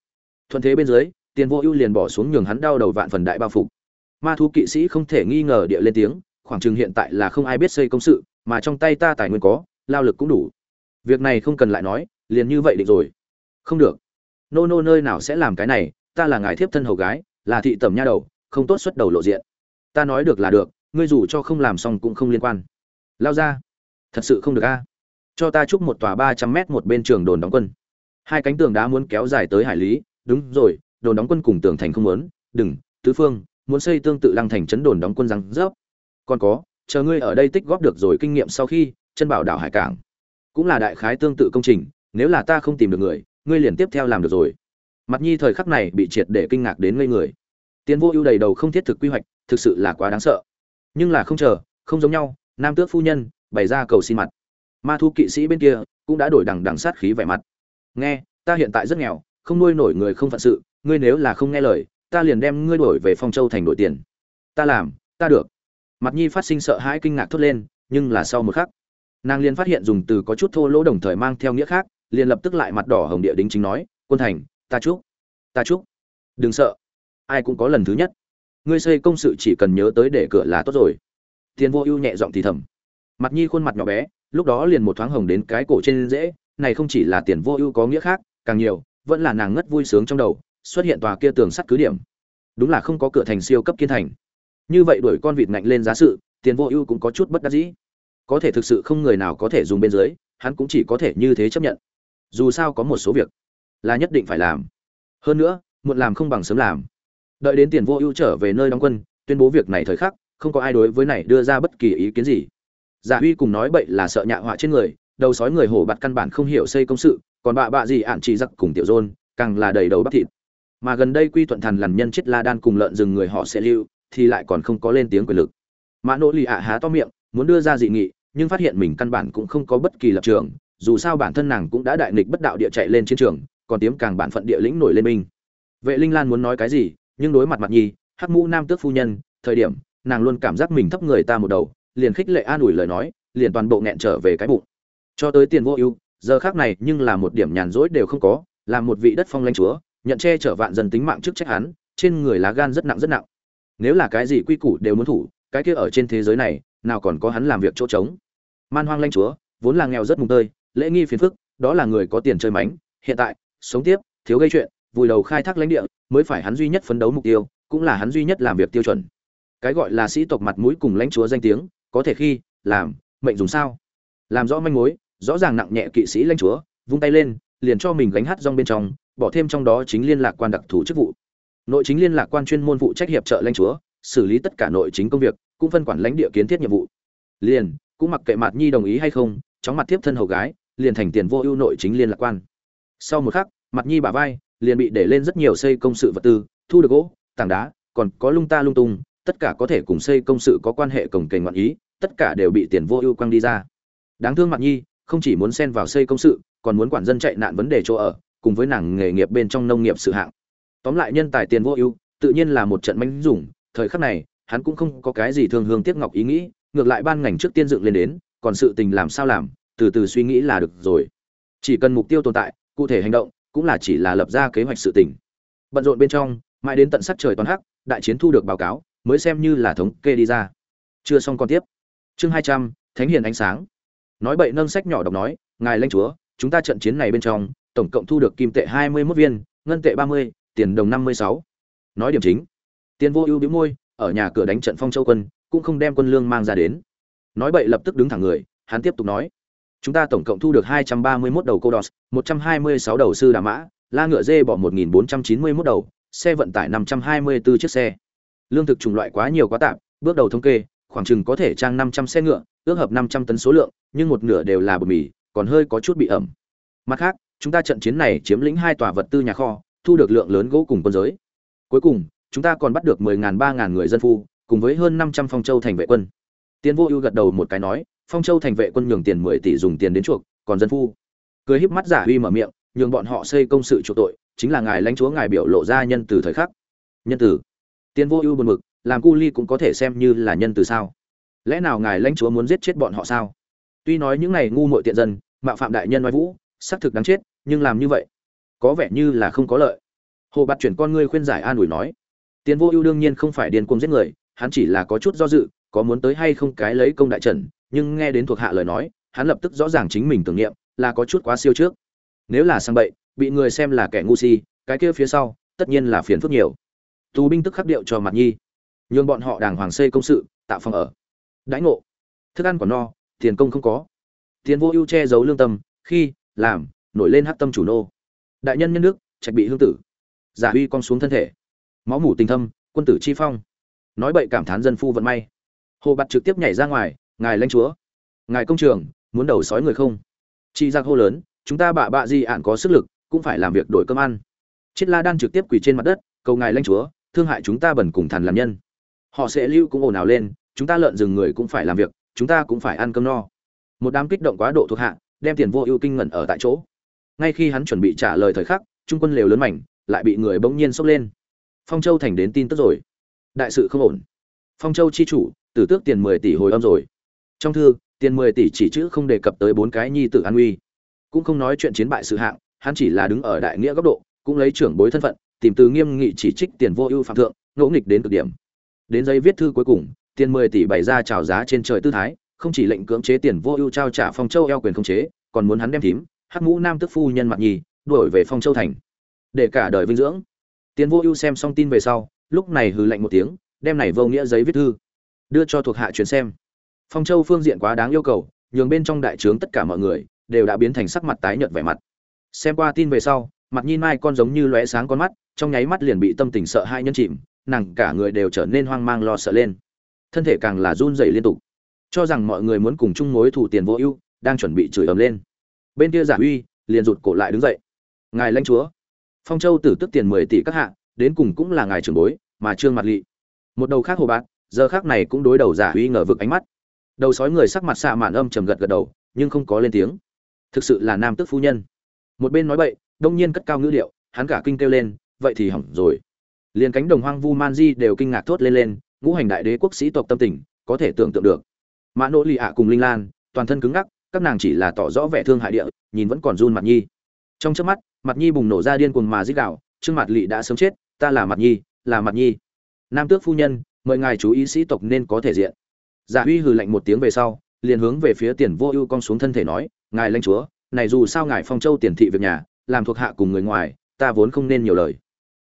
Thuận thế bên dưới, tiền vô ưu liền bỏ xuống nhường hắn đau đầu vạn phần đại bao phục. Ma thu kỵ sĩ không thể nghi ngờ địa lên tiếng khoảng chừng hiện tại là không ai biết xây công sự, mà trong tay ta tài nguyên có, lao lực cũng đủ. Việc này không cần lại nói, liền như vậy định rồi. Không được. Nô nô nơi nào sẽ làm cái này, ta là ngài thiếp thân hầu gái, là thị tẩm nha đầu, không tốt xuất đầu lộ diện. Ta nói được là được, ngươi dù cho không làm xong cũng không liên quan. Lao ra. Thật sự không được a. Cho ta chúc một tòa ba trăm mét một bên trường đồn đóng quân. Hai cánh tường đá muốn kéo dài tới hải lý, đúng rồi, đồn đóng quân cùng tường thành không muốn, đừng, tứ phương, muốn xây tương tự lăng thành trấn đồn đóng quân răng rớp còn có, chờ ngươi ở đây tích góp được rồi kinh nghiệm sau khi, chân bảo đảo hải cảng. Cũng là đại khái tương tự công trình, nếu là ta không tìm được người, ngươi liền tiếp theo làm được rồi. Mặt nhi thời khắc này bị triệt để kinh ngạc đến ngây người. Tiến vô ưu đầy đầu không thiết thực quy hoạch, thực sự là quá đáng sợ. Nhưng là không chờ, không giống nhau, nam tước phu nhân bày ra cầu xin mặt. Ma thu kỵ sĩ bên kia cũng đã đổi đằng đằng sát khí vẻ mặt. Nghe, ta hiện tại rất nghèo, không nuôi nổi người không phận sự, ngươi nếu là không nghe lời, ta liền đem ngươi đổi về phong châu thành đổi tiền. Ta làm, ta được mặt nhi phát sinh sợ hãi kinh ngạc thốt lên, nhưng là sau một khắc, nàng liền phát hiện dùng từ có chút thô lỗ đồng thời mang theo nghĩa khác, liền lập tức lại mặt đỏ hồng địa đính chính nói, quân thành, ta chúc ta chúc. Đừng sợ, ai cũng có lần thứ nhất. Ngươi xây công sự chỉ cần nhớ tới để cửa là tốt rồi. Tiền vô ưu nhẹ giọng thì thầm. Mặt nhi khuôn mặt nhỏ bé, lúc đó liền một thoáng hồng đến cái cổ trên dễ, này không chỉ là tiền vô ưu có nghĩa khác, càng nhiều, vẫn là nàng ngất vui sướng trong đầu, xuất hiện tòa kia tường sắt cứ điểm. Đúng là không có cửa thành siêu cấp kiên thành như vậy đuổi con vịt ngạnh lên giá sự, tiền vô ưu cũng có chút bất đắc dĩ. Có thể thực sự không người nào có thể dùng bên dưới, hắn cũng chỉ có thể như thế chấp nhận. Dù sao có một số việc là nhất định phải làm. Hơn nữa, muộn làm không bằng sớm làm. Đợi đến tiền vô ưu trở về nơi đóng quân, tuyên bố việc này thời khắc, không có ai đối với này đưa ra bất kỳ ý kiến gì. Giả huy cùng nói bậy là sợ nhạ họa trên người, đầu sói người hổ bạt căn bản không hiểu xây công sự, còn bạ bạ gì ạn chỉ giặc cùng tiểu dôn, càng là đầy đầu bắp thịt. Mà gần đây quy thuận thần lằn nhân chết la đan cùng lợn rừng người họ sẽ lưu thì lại còn không có lên tiếng quyền lực. Mã nỗ lì ạ há to miệng, muốn đưa ra dị nghị, nhưng phát hiện mình căn bản cũng không có bất kỳ lập trường, dù sao bản thân nàng cũng đã đại nghịch bất đạo địa chạy lên chiến trường, còn tiếm càng bản phận địa lĩnh nổi lên binh. Vệ linh lan muốn nói cái gì, nhưng đối mặt mặt nhi hắc mũ nam tước phu nhân, thời điểm, nàng luôn cảm giác mình thấp người ta một đầu, liền khích lệ an ủi lời nói, liền toàn bộ nghẹn trở về cái bụng. Cho tới tiền vô ưu, giờ khác này nhưng là một điểm nhàn rỗi đều không có làm một vị đất phong lãnh chúa, nhận che chở vạn dân tính mạng trước trách hắn, trên người lá gan rất nặng rất nặng nếu là cái gì quy củ đều muốn thủ, cái kia ở trên thế giới này, nào còn có hắn làm việc chỗ trống. Man hoang lãnh chúa, vốn là nghèo rất mùng tơi, lễ nghi phiền phức, đó là người có tiền chơi mánh, hiện tại, sống tiếp, thiếu gây chuyện, vùi đầu khai thác lãnh địa, mới phải hắn duy nhất phấn đấu mục tiêu, cũng là hắn duy nhất làm việc tiêu chuẩn. Cái gọi là sĩ tộc mặt mũi cùng lãnh chúa danh tiếng, có thể khi, làm, mệnh dùng sao? Làm rõ manh mối, rõ ràng nặng nhẹ kỵ sĩ lãnh chúa, vung tay lên, liền cho mình gánh hát rong bên trong, bỏ thêm trong đó chính liên lạc quan đặc thù chức vụ nội chính liên lạc quan chuyên môn vụ trách hiệp trợ lãnh chúa, xử lý tất cả nội chính công việc, cũng phân quản lãnh địa kiến thiết nhiệm vụ. Liền, cũng mặc kệ mặt nhi đồng ý hay không, chóng mặt tiếp thân hầu gái, liền thành tiền vô ưu nội chính liên lạc quan. Sau một khắc mặt nhi bả vai, liền bị để lên rất nhiều xây công sự vật tư, thu được gỗ, tảng đá, còn có lung ta lung tung, tất cả có thể cùng xây công sự có quan hệ cổng kềnh ngoạn ý, tất cả đều bị tiền vô ưu quăng đi ra. Đáng thương mặt nhi, không chỉ muốn xen vào xây công sự, còn muốn quản dân chạy nạn vấn đề chỗ ở, cùng với nàng nghề nghiệp bên trong nông nghiệp sự hạng tóm lại nhân tài tiền vô ưu, tự nhiên là một trận mánh dùng thời khắc này, hắn cũng không có cái gì thương hương tiếc ngọc ý nghĩ, ngược lại ban ngành trước tiên dựng lên đến, còn sự tình làm sao làm, từ từ suy nghĩ là được rồi. Chỉ cần mục tiêu tồn tại, cụ thể hành động, cũng là chỉ là lập ra kế hoạch sự tình. Bận rộn bên trong, mãi đến tận sắc trời toàn hắc, đại chiến thu được báo cáo, mới xem như là thống kê đi ra. Chưa xong còn tiếp. Chương hai trăm, thánh hiền ánh sáng. Nói bậy nâng sách nhỏ đọc nói, ngài lãnh chúa, chúng ta trận chiến này bên trong, tổng cộng thu được kim tệ hai mươi 21 viên, ngân tệ ba mươi tiền đồng năm mươi sáu. Nói điểm chính tiền vô ưu bĩu môi, ở nhà cửa đánh trận phong châu quân, cũng không đem quân lương mang ra đến. Nói bậy lập tức đứng thẳng người, hắn tiếp tục nói, chúng ta tổng cộng thu được hai trăm ba mươi 231 đầu cô đos, một trăm hai mươi sáu đầu sư đà mã, la ngựa dê bỏ một nghìn bốn trăm chín mươi 1491 đầu, xe vận tải năm trăm hai mươi 524 chiếc xe. Lương thực chủng loại quá nhiều quá tạp, bước đầu thống kê, khoảng chừng có thể trang năm trăm xe ngựa, ước hợp năm trăm tấn số lượng, nhưng một nửa đều là bột mì, còn hơi có chút bị ẩm. Mặt khác, chúng ta trận chiến này chiếm lĩnh hai tòa vật tư nhà kho thu được lượng lớn gỗ cùng quân giới. Cuối cùng, chúng ta còn bắt được mười ngàn, ba ngàn người dân phu, cùng với hơn năm trăm phong châu thành vệ quân. Tiến vô ưu gật đầu một cái nói, phong châu thành vệ quân nhường tiền mười tỷ dùng tiền đến chuộc, còn dân phu. Cười híp mắt giả uy mở miệng, nhường bọn họ xây công sự chuộc tội, chính là ngài lãnh chúa ngài biểu lộ ra nhân từ thời khắc. Nhân từ. Tiến vô ưu buồn mực làm cu ly cũng có thể xem như là nhân từ sao? Lẽ nào ngài lãnh chúa muốn giết chết bọn họ sao? Tuy nói những này ngu muội tiện dân, mạo phạm đại nhân nói vũ, xác thực đáng chết, nhưng làm như vậy có vẻ như là không có lợi. Hồ bạt chuyển con ngươi khuyên giải an ủi nói tiến vô ưu đương nhiên không phải điên cuồng giết người, hắn chỉ là có chút do dự, có muốn tới hay không cái lấy công đại trần, nhưng nghe đến thuộc hạ lời nói, hắn lập tức rõ ràng chính mình tưởng niệm, là có chút quá siêu trước. Nếu là sang bậy, bị người xem là kẻ ngu si, cái kia phía sau, tất nhiên là phiền phức nhiều. Tù binh tức khắc điệu cho mặt nhi. Nhường bọn họ đàng hoàng xây công sự, tạo phòng ở. Đãi ngộ. Thức ăn còn no, tiền công không có. Tiền vô ưu che giấu lương tâm, khi, làm, nổi lên hắc tâm chủ nô đại nhân nhân đức, trạch bị hương tử. Giả huy con xuống thân thể. Máu mủ tình thâm, quân tử chi phong. Nói bậy cảm thán dân phu vận may. Hồ bạt trực tiếp nhảy ra ngoài, ngài lãnh chúa, ngài công trường, muốn đầu sói người không? Chị giặc hô lớn, chúng ta bạ bạ gì ạn có sức lực, cũng phải làm việc đổi cơm ăn. Chiết la đan trực tiếp quỳ trên mặt đất, cầu ngài lãnh chúa, thương hại chúng ta bẩn cùng thần làm nhân. Họ sẽ lưu cũng ồn ào lên, chúng ta lợn rừng người cũng phải làm việc, chúng ta cũng phải ăn cơm no. Một đám kích động quá độ thuộc hạ, đem tiền vô ưu kinh ngẩn ở tại chỗ ngay khi hắn chuẩn bị trả lời thời khắc, trung quân lều lớn mảnh lại bị người bỗng nhiên sốc lên. Phong châu thành đến tin tức rồi. Đại sự không ổn. Phong châu chi chủ, tử tước tiền mười tỷ hồi âm rồi. Trong thư, tiền mười tỷ chỉ chữ không đề cập tới bốn cái nhi tử an uy. Cũng không nói chuyện chiến bại sự hạng, hắn chỉ là đứng ở đại nghĩa góc độ, cũng lấy trưởng bối thân phận, tìm từ nghiêm nghị chỉ trích tiền vô ưu phạm thượng, ngỗ nghịch đến cực điểm. Đến giấy viết thư cuối cùng, tiền mười tỷ bày ra trào giá trên trời tư thái, không chỉ lệnh cưỡng chế tiền vô ưu trao trả phong châu eo quyền không chế, còn muốn hắn đem thím hắc mũ nam tức phu nhân mặt nhì, đuổi về phong châu thành. Để cả đời vinh dưỡng. Tiến vô ưu xem xong tin về sau lúc này hừ lạnh một tiếng đem này vô nghĩa giấy viết thư đưa cho thuộc hạ truyền xem. Phong châu phương diện quá đáng yêu cầu nhường bên trong đại trướng tất cả mọi người đều đã biến thành sắc mặt tái nhợt vẻ mặt. Xem qua tin về sau mặt nhi mai con giống như lóe sáng con mắt trong nháy mắt liền bị tâm tình sợ hai nhân chìm nàng cả người đều trở nên hoang mang lo sợ lên. Thân thể càng là run rẩy liên tục. Cho rằng mọi người muốn cùng chung mối thủ tiền vô ưu đang chuẩn bị chửi ầm lên bên kia giả uy, liền rụt cổ lại đứng dậy. Ngài lãnh chúa, phong châu tử tức tiền mười tỷ các hạ, đến cùng cũng là ngài trưởng bối, mà trương mặt lị. Một đầu khác hồ bạc, giờ khác này cũng đối đầu giả uy ngờ vực ánh mắt. Đầu sói người sắc mặt xạ mạn âm trầm gật gật đầu, nhưng không có lên tiếng. Thực sự là nam tức phu nhân. Một bên nói bậy, đông nhiên cất cao ngữ điệu, hắn cả kinh kêu lên, vậy thì hỏng rồi. Liền cánh đồng hoang vu man di đều kinh ngạc thốt lên lên, ngũ hành đại đế quốc sĩ tộc tâm tình, có thể tưởng tượng được. Mã nỗ lì ạ cùng linh lan, toàn thân cứng ngắc các nàng chỉ là tỏ rõ vẻ thương hại địa, nhìn vẫn còn run mặt nhi. Trong trước mắt, mặt nhi bùng nổ ra điên cuồng mà dích đạo trương mặt lỵ đã sớm chết, ta là mặt nhi, là mặt nhi. Nam tước phu nhân, mời ngài chú ý sĩ tộc nên có thể diện. Giả huy hừ lạnh một tiếng về sau, liền hướng về phía tiền vô ưu cong xuống thân thể nói, ngài lãnh chúa, này dù sao ngài phong châu tiền thị việc nhà, làm thuộc hạ cùng người ngoài, ta vốn không nên nhiều lời.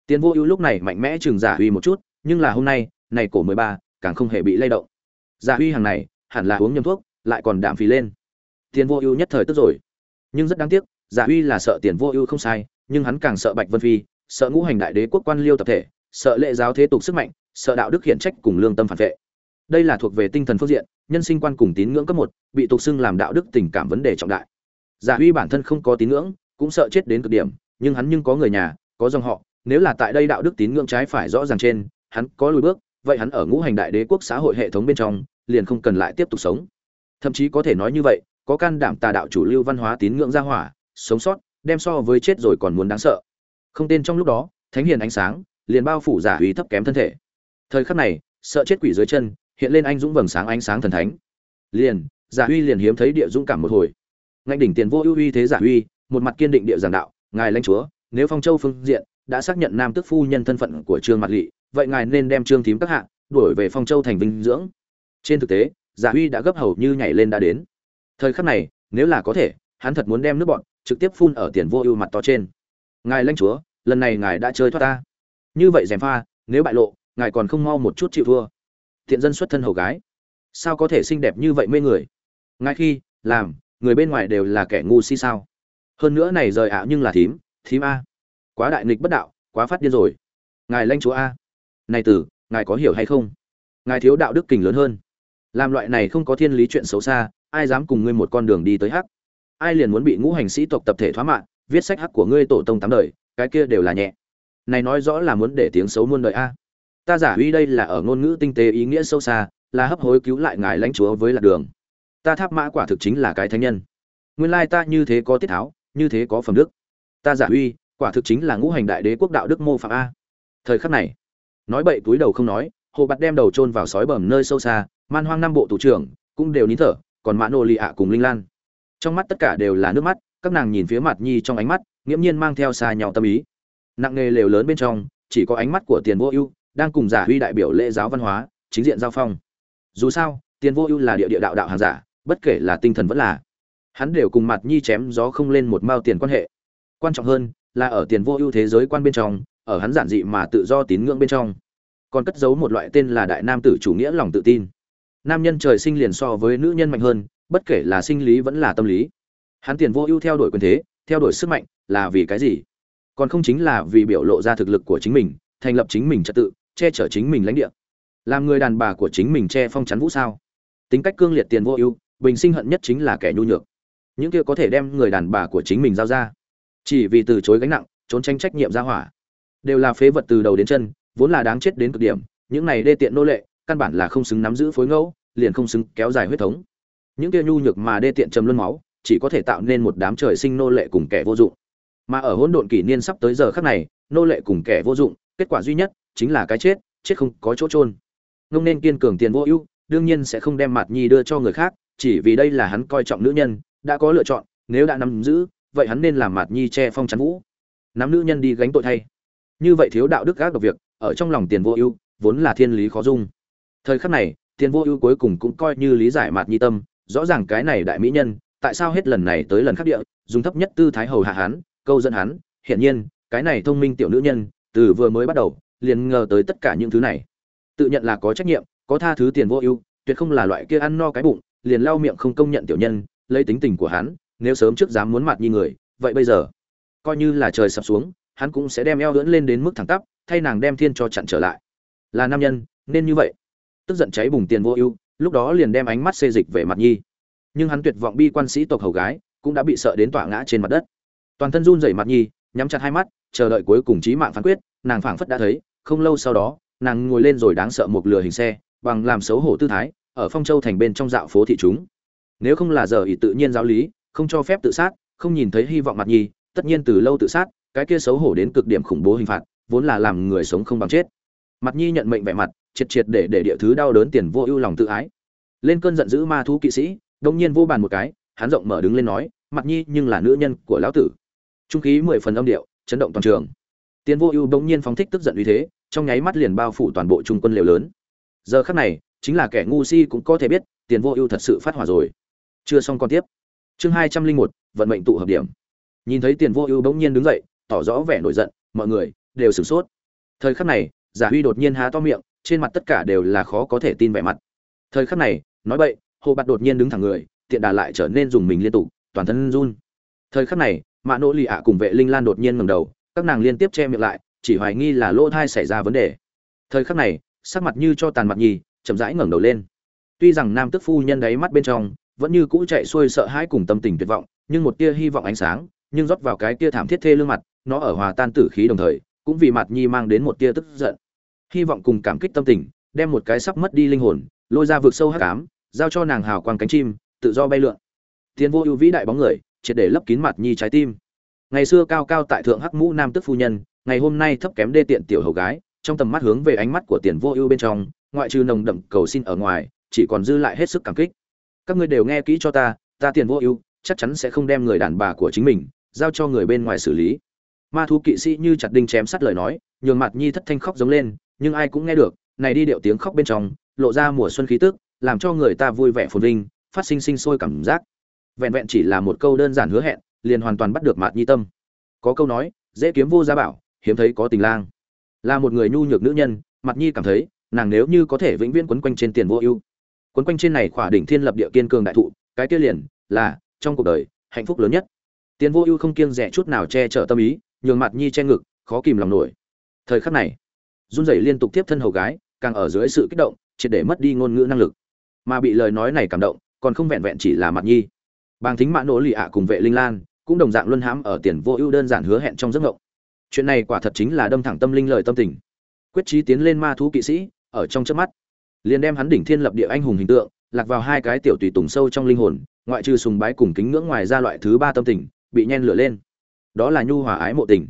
Tiền vô ưu lúc này mạnh mẽ chừng giả huy một chút, nhưng là hôm nay, này cổ mười ba, càng không hề bị lay động. Giả huy hàng này, hẳn là uống nhầm thuốc, lại còn đạm phì lên tiền vô ưu nhất thời tức rồi. Nhưng rất đáng tiếc, giả huy là sợ tiền vô ưu không sai, nhưng hắn càng sợ bạch vân phi, sợ ngũ hành đại đế quốc quan liêu tập thể, sợ lệ giáo thế tục sức mạnh, sợ đạo đức hiển trách cùng lương tâm phản vệ. Đây là thuộc về tinh thần phương diện, nhân sinh quan cùng tín ngưỡng cấp một, bị tục xưng làm đạo đức tình cảm vấn đề trọng đại. Giả huy bản thân không có tín ngưỡng, cũng sợ chết đến cực điểm, nhưng hắn nhưng có người nhà, có dòng họ, nếu là tại đây đạo đức tín ngưỡng trái phải rõ ràng trên, hắn có lùi bước, vậy hắn ở ngũ hành đại đế quốc xã hội hệ thống bên trong, liền không cần lại tiếp tục sống. Thậm chí có thể nói như vậy có can đảm tà đạo chủ lưu văn hóa tín ngưỡng ra hỏa, sống sót, đem so với chết rồi còn muốn đáng sợ. Không tên trong lúc đó, thánh hiền ánh sáng, liền bao phủ giả uy thấp kém thân thể. Thời khắc này, sợ chết quỷ dưới chân, hiện lên anh dũng vầng sáng ánh sáng thần thánh. Liền, giả uy liền hiếm thấy địa dũng cảm một hồi. Ngạnh đỉnh tiền vô ưu uy thế giả uy, một mặt kiên định địa giảng đạo, ngài lãnh chúa, nếu phong châu phương diện, đã xác nhận nam tức phu nhân thân phận của trương mặt lỵ vậy ngài nên đem trương thím các hạ, đuổi về phong châu thành vinh dưỡng. Trên thực tế, giả uy đã gấp hầu như nhảy lên đã đến thời khắc này, nếu là có thể, hắn thật muốn đem nước bọn trực tiếp phun ở tiền vô ưu mặt to trên. Ngài lãnh chúa, lần này ngài đã chơi thoát ta. Như vậy dèm pha, nếu bại lộ, ngài còn không mau một chút chịu thua. Thiện dân xuất thân hầu gái. Sao có thể xinh đẹp như vậy mê người? Ngay khi, làm, người bên ngoài đều là kẻ ngu si sao? Hơn nữa này rời ạ nhưng là thím thím a. Quá đại nghịch bất đạo, quá phát điên rồi. Ngài lãnh chúa a. Này tử, ngài có hiểu hay không? Ngài thiếu đạo đức kình lớn hơn. Làm loại này không có thiên lý chuyện xấu xa ai dám cùng ngươi một con đường đi tới hắc? Ai liền muốn bị ngũ hành sĩ tộc tập thể thoá mạng, viết sách hắc của ngươi tổ tông tám đời, cái kia đều là nhẹ. Này nói rõ là muốn để tiếng xấu muôn đời a. Ta giả uy đây là ở ngôn ngữ tinh tế ý nghĩa sâu xa, là hấp hối cứu lại ngài lãnh chúa với lạc đường. Ta tháp mã quả thực chính là cái thánh nhân. Nguyên lai ta như thế có tiết tháo, như thế có phẩm đức. Ta giả uy quả thực chính là ngũ hành đại đế quốc đạo đức mô phạm a. Thời khắc này, nói bậy túi đầu không nói, hồ bạt đem đầu chôn vào sói bầm nơi sâu xa, man hoang năm bộ thủ trưởng cũng đều nín thở còn mã nô lì ạ cùng linh lan. Trong mắt tất cả đều là nước mắt, các nàng nhìn phía mặt nhi trong ánh mắt, nghiễm nhiên mang theo xa nhau tâm ý. Nặng nề lều lớn bên trong, chỉ có ánh mắt của tiền vô ưu, đang cùng giả huy đại biểu lễ giáo văn hóa, chính diện giao phong. Dù sao, tiền vô ưu là địa địa đạo đạo hàng giả, bất kể là tinh thần vẫn là. Hắn đều cùng mặt nhi chém gió không lên một mao tiền quan hệ. Quan trọng hơn, là ở tiền vô ưu thế giới quan bên trong, ở hắn giản dị mà tự do tín ngưỡng bên trong. Còn cất giấu một loại tên là đại nam tử chủ nghĩa lòng tự tin nam nhân trời sinh liền so với nữ nhân mạnh hơn, bất kể là sinh lý vẫn là tâm lý. Hắn tiền vô ưu theo đuổi quyền thế, theo đuổi sức mạnh là vì cái gì? Còn không chính là vì biểu lộ ra thực lực của chính mình, thành lập chính mình trật tự, che chở chính mình lãnh địa. Làm người đàn bà của chính mình che phong chắn vũ sao? Tính cách cương liệt tiền vô ưu, bình sinh hận nhất chính là kẻ nhu nhược. Những kia có thể đem người đàn bà của chính mình giao ra. Chỉ vì từ chối gánh nặng, trốn tránh trách nhiệm ra hỏa. Đều là phế vật từ đầu đến chân, vốn là đáng chết đến cực điểm, những này đê tiện nô lệ căn bản là không xứng nắm giữ phối ngẫu, liền không xứng kéo dài huyết thống. Những kia nhu nhược mà đê tiện trầm luân máu, chỉ có thể tạo nên một đám trời sinh nô lệ cùng kẻ vô dụng. Mà ở hỗn độn kỷ niên sắp tới giờ khắc này, nô lệ cùng kẻ vô dụng, kết quả duy nhất chính là cái chết chết không có chỗ trôn ngông nên kiên cường tiền vô ưu, đương nhiên sẽ không đem mặt nhi đưa cho người khác, chỉ vì đây là hắn coi trọng nữ nhân, đã có lựa chọn, nếu đã nắm giữ, vậy hắn nên làm mặt nhi che phong chắn vũ. Nắm nữ nhân đi gánh tội thay. Như vậy thiếu đạo đức gác độc việc, ở trong lòng tiền vô ưu, vốn là thiên lý khó dung thời khắc này tiền vô ưu cuối cùng cũng coi như lý giải mạt nhi tâm, rõ ràng cái này đại mỹ nhân, tại sao hết lần này tới lần khác địa, dùng thấp nhất tư thái hầu hạ hắn, câu dẫn hắn, hiển nhiên, cái này thông minh tiểu nữ nhân, từ vừa mới bắt đầu, liền ngờ tới tất cả những thứ này. Tự nhận là có trách nhiệm, có tha thứ tiền vô ưu, tuyệt không là loại kia ăn no cái bụng, liền lau miệng không công nhận tiểu nhân, lấy tính tình của hắn, nếu sớm trước dám muốn mặt như người, vậy bây giờ, coi như là trời sập xuống, hắn cũng sẽ đem eo lưỡn lên đến mức thẳng tắp, thay nàng đem thiên cho chặn trở lại. Là nam nhân, nên như vậy tức giận cháy bùng tiền vô ưu, lúc đó liền đem ánh mắt xê dịch về mặt nhi. Nhưng hắn tuyệt vọng bi quan sĩ tộc hầu gái, cũng đã bị sợ đến tỏa ngã trên mặt đất. Toàn thân run rẩy mặt nhi, nhắm chặt hai mắt, chờ đợi cuối cùng chí mạng phán quyết, nàng phảng phất đã thấy, không lâu sau đó, nàng ngồi lên rồi đáng sợ một lừa hình xe, bằng làm xấu hổ tư thái, ở phong châu thành bên trong dạo phố thị chúng. Nếu không là giờ ỷ tự nhiên giáo lý, không cho phép tự sát, không nhìn thấy hy vọng mặt nhi, tất nhiên từ lâu tự sát, cái kia xấu hổ đến cực điểm khủng bố hình phạt, vốn là làm người sống không bằng chết. Mặt nhi nhận mệnh vẻ mặt triệt triệt để để địa thứ đau đớn tiền vô ưu lòng tự ái. Lên cơn giận dữ ma thú kỵ sĩ đông nhiên vô bàn một cái, hắn rộng mở đứng lên nói mặt nhi, nhưng là nữ nhân của lão tử. Trung khí mười phần âm điệu, chấn động toàn trường. Tiền vô ưu đông nhiên phóng thích tức giận uy thế, trong nháy mắt liền bao phủ toàn bộ trung quân liều lớn. Giờ khắc này, chính là kẻ ngu si cũng có thể biết, tiền vô ưu thật sự phát hỏa rồi. Chưa xong còn tiếp. Chương hai trăm linh một, vận mệnh tụ hợp điểm. Nhìn thấy tiền vô ưu bỗng nhiên đứng dậy, tỏ rõ vẻ nổi giận, mọi người đều sửng sốt. Thời khắc này, giả huy đột nhiên há to miệng trên mặt tất cả đều là khó có thể tin vẻ mặt. Thời khắc này, nói vậy hồ bạt đột nhiên đứng thẳng người, tiện đà lại trở nên dùng mình liên tục, toàn thân run. Thời khắc này mạ nỗ lì ạ cùng vệ linh lan đột nhiên ngầm đầu, các nàng liên tiếp che miệng lại, chỉ hoài nghi là lỗ thai xảy ra vấn đề. Thời khắc này, sắc mặt như cho tàn mặt nhì, chậm rãi ngẩng đầu lên. Tuy rằng nam tức phu nhân đáy mắt bên trong, vẫn như cũ chạy xuôi sợ hãi cùng tâm tình tuyệt vọng, nhưng một tia hy vọng ánh sáng, nhưng rót vào cái tia thảm thiết thê lương mặt, nó ở hòa tan tử khí đồng thời, cũng vì mặt nhi mang đến một tia tức giận hy vọng cùng cảm kích tâm tình, đem một cái sắp mất đi linh hồn, lôi ra vực sâu hắc ám, giao cho nàng hào quang cánh chim, tự do bay lượn. Tiến vô ưu vĩ đại bóng người, triệt để lấp kín mặt nhi trái tim. Ngày xưa cao cao tại thượng hắc mũ nam tức phu nhân, ngày hôm nay thấp kém đê tiện tiểu hầu gái, trong tầm mắt hướng về ánh mắt của tiền vô ưu bên trong, ngoại trừ nồng đậm cầu xin ở ngoài, chỉ còn dư lại hết sức cảm kích. Các ngươi đều nghe kỹ cho ta ta tiền vô ưu, chắc chắn sẽ không đem người đàn bà của chính mình, giao cho người bên ngoài xử lý. Ma thú kỵ sĩ như chặt đinh chém sắt lời nói, nhường mặt nhi thất thanh khóc giống lên nhưng ai cũng nghe được, này đi điệu tiếng khóc bên trong, lộ ra mùa xuân khí tức, làm cho người ta vui vẻ phồn vinh, phát sinh sinh sôi cảm giác. Vẹn vẹn chỉ là một câu đơn giản hứa hẹn, liền hoàn toàn bắt được mạt nhi tâm. Có câu nói, dễ kiếm vô giá bảo, hiếm thấy có tình lang. Là một người nhu nhược nữ nhân mặt nhi cảm thấy, nàng nếu như có thể vĩnh viễn quấn quanh trên tiền vô ưu. Quấn quanh trên này khỏa đỉnh thiên lập địa kiên cường đại thụ, cái kia liền là, trong cuộc đời, hạnh phúc lớn nhất. Tiền vô ưu không kiêng rẻ chút nào che chở tâm ý, nhường mặt nhi che ngực, khó kìm lòng nổi. Thời khắc này run rẩy liên tục tiếp thân hầu gái, càng ở dưới sự kích động, triệt để mất đi ngôn ngữ năng lực. Mà bị lời nói này cảm động, còn không vẹn vẹn chỉ là mặt nhi. Bàng thính mã nỗ lì ạ cùng vệ linh lan, cũng đồng dạng luân hãm ở tiền vô ưu đơn giản hứa hẹn trong giấc ngộng. Chuyện này quả thật chính là đâm thẳng tâm linh lời tâm tình. Quyết chí tiến lên ma thú kỵ sĩ, ở trong chớp mắt, liền đem hắn đỉnh thiên lập địa anh hùng hình tượng, lạc vào hai cái tiểu tùy tùng sâu trong linh hồn, ngoại trừ sùng bái cùng kính ngưỡng ngoài ra loại thứ ba tâm tình, bị nhen lửa lên. Đó là nhu hòa ái mộ tình.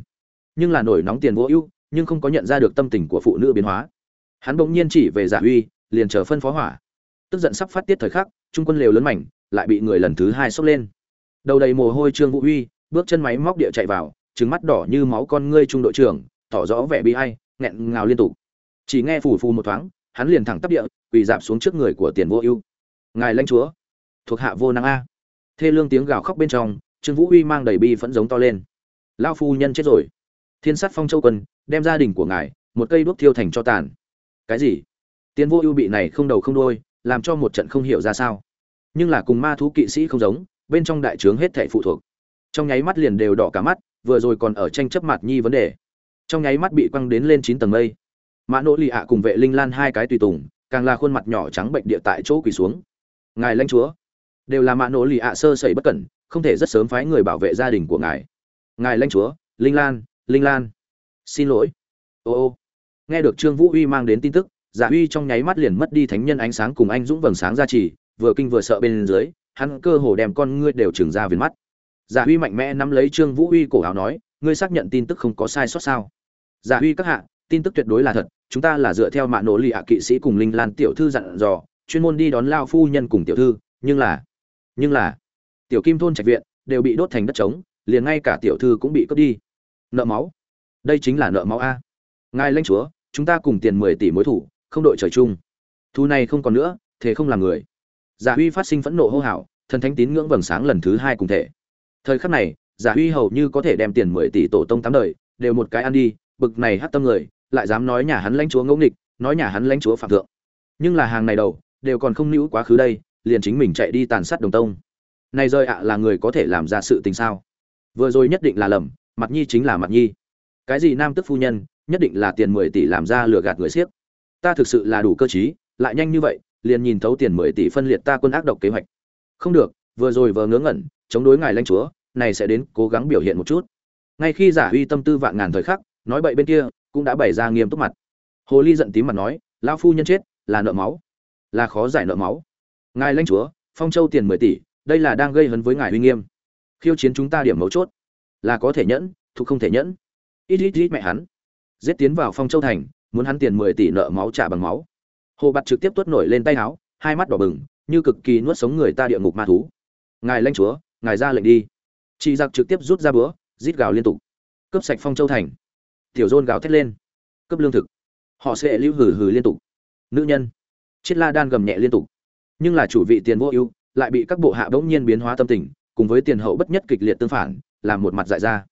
Nhưng là nổi nóng tiền vô ưu nhưng không có nhận ra được tâm tình của phụ nữ biến hóa. Hắn bỗng nhiên chỉ về giả huy, liền chờ phân phó hỏa. Tức giận sắp phát tiết thời khắc trung quân lều lớn mảnh lại bị người lần thứ hai xốc lên. Đầu đầy mồ hôi trương vũ huy, bước chân máy móc địa chạy vào trứng mắt đỏ như máu con ngươi trung đội trưởng tỏ rõ vẻ bi hay nghẹn ngào liên tục. Chỉ nghe phù phù một thoáng hắn liền thẳng tắp địa quỳ dạp xuống trước người của tiền vô ưu. Ngài lãnh chúa thuộc hạ vô năng a. Thê lương tiếng gào khóc bên trong trương vũ uy mang đầy bi phẫn giống to lên. Lao phu nhân chết rồi. Thiên sát phong châu quân đem gia đình của ngài, một cây đuốc thiêu thành cho tàn. Cái gì? Tiên vô ưu bị này không đầu không đôi làm cho một trận không hiểu ra sao. Nhưng là cùng ma thú kỵ sĩ không giống, bên trong đại trướng hết thảy phụ thuộc. Trong nháy mắt liền đều đỏ cả mắt, vừa rồi còn ở tranh chấp mặt nhi vấn đề. Trong nháy mắt bị quăng đến lên chín tầng mây. Mã nỗ lì ạ cùng vệ linh lan hai cái tùy tùng, càng là khuôn mặt nhỏ trắng bệnh địa tại chỗ quỳ xuống. Ngài lãnh chúa. Đều là mã nỗ lì ạ sơ sẩy bất cẩn, không thể rất sớm phái người bảo vệ gia đình của ngài. Ngài lãnh chúa, linh lan linh lan xin lỗi. Ô ô. Nghe được trương vũ uy mang đến tin tức giả uy trong nháy mắt liền mất đi thánh nhân ánh sáng cùng anh dũng vầng sáng ra trì vừa kinh vừa sợ bên dưới, hắn cơ hồ đem con ngươi đều trừng ra viền mắt. Dạ giả huy mạnh mẽ nắm lấy trương vũ uy cổ áo nói, ngươi xác nhận tin tức không có sai sót sao? Dạ giả huy các hạ, tin tức tuyệt đối là thật, chúng ta là dựa theo mạng nổ lì ạ kỵ sĩ cùng linh lan tiểu thư dặn dò, chuyên môn đi đón lao phu nhân cùng tiểu thư, nhưng là nhưng là, tiểu kim thôn trạch viện đều bị đốt thành đất trống, liền ngay cả tiểu thư cũng bị cướp đi. Nợ máu đây chính là nợ máu a. Ngài lãnh chúa, chúng ta cùng tiền mười tỷ mối thủ, không đội trời chung. Thu này không còn nữa, thế không làm người. Giả huy phát sinh phẫn nộ hô hào, thần thánh tín ngưỡng vầng sáng lần thứ hai cùng thể. Thời khắc này, giả huy hầu như có thể đem tiền mười tỷ tổ tông tám đời, đều một cái ăn đi, bực này hát tâm người, lại dám nói nhà hắn lãnh chúa ngẫu nghịch, nói nhà hắn lãnh chúa phạm thượng. Nhưng là hàng này đầu, đều còn không nữ quá khứ đây, liền chính mình chạy đi tàn sát đồng tông. Này rơi ạ là người có thể làm ra sự tình sao? Vừa rồi nhất định là lầm, mặt nhi chính là mặt nhi cái gì nam tức phu nhân, nhất định là tiền mười tỷ làm ra lừa gạt người siếc. Ta thực sự là đủ cơ chí lại nhanh như vậy, liền nhìn thấu tiền mười tỷ phân liệt ta quân ác độc kế hoạch. Không được, vừa rồi vờ ngớ ngẩn, chống đối ngài lãnh chúa, này sẽ đến cố gắng biểu hiện một chút. Ngay khi giả uy tâm tư vạn ngàn thời khắc, nói bậy bên kia, cũng đã bày ra nghiêm túc mặt. Hồ ly giận tím mặt nói, lão phu nhân chết, là nợ máu. Là khó giải nợ máu. Ngài lãnh chúa, phong châu tiền mười tỷ, đây là đang gây hấn với ngài uy nghiêm. Khiêu chiến chúng ta điểm mấu chốt. Là có thể nhẫn, thuộc không thể nhẫn ít ít ít mẹ hắn. Giết tiến vào phong châu thành, muốn hắn tiền mười tỷ nợ máu trả bằng máu. Hồ bạt trực tiếp tuốt nổi lên tay áo, hai mắt đỏ bừng, như cực kỳ nuốt sống người ta địa ngục ma thú. Ngài lãnh chúa, ngài ra lệnh đi. Chị giặc trực tiếp rút ra bữa rít gào liên tục. Cướp sạch phong châu thành. Tiểu dôn gào thét lên. Cướp lương thực. Họ sẽ lưu hừ hừ liên tục. Nữ nhân. Chiết la đan gầm nhẹ liên tục. Nhưng là chủ vị tiền vô ưu, lại bị các bộ hạ bỗng nhiên biến hóa tâm tình, cùng với tiền hậu bất nhất kịch liệt tương phản, làm một mặt dại ra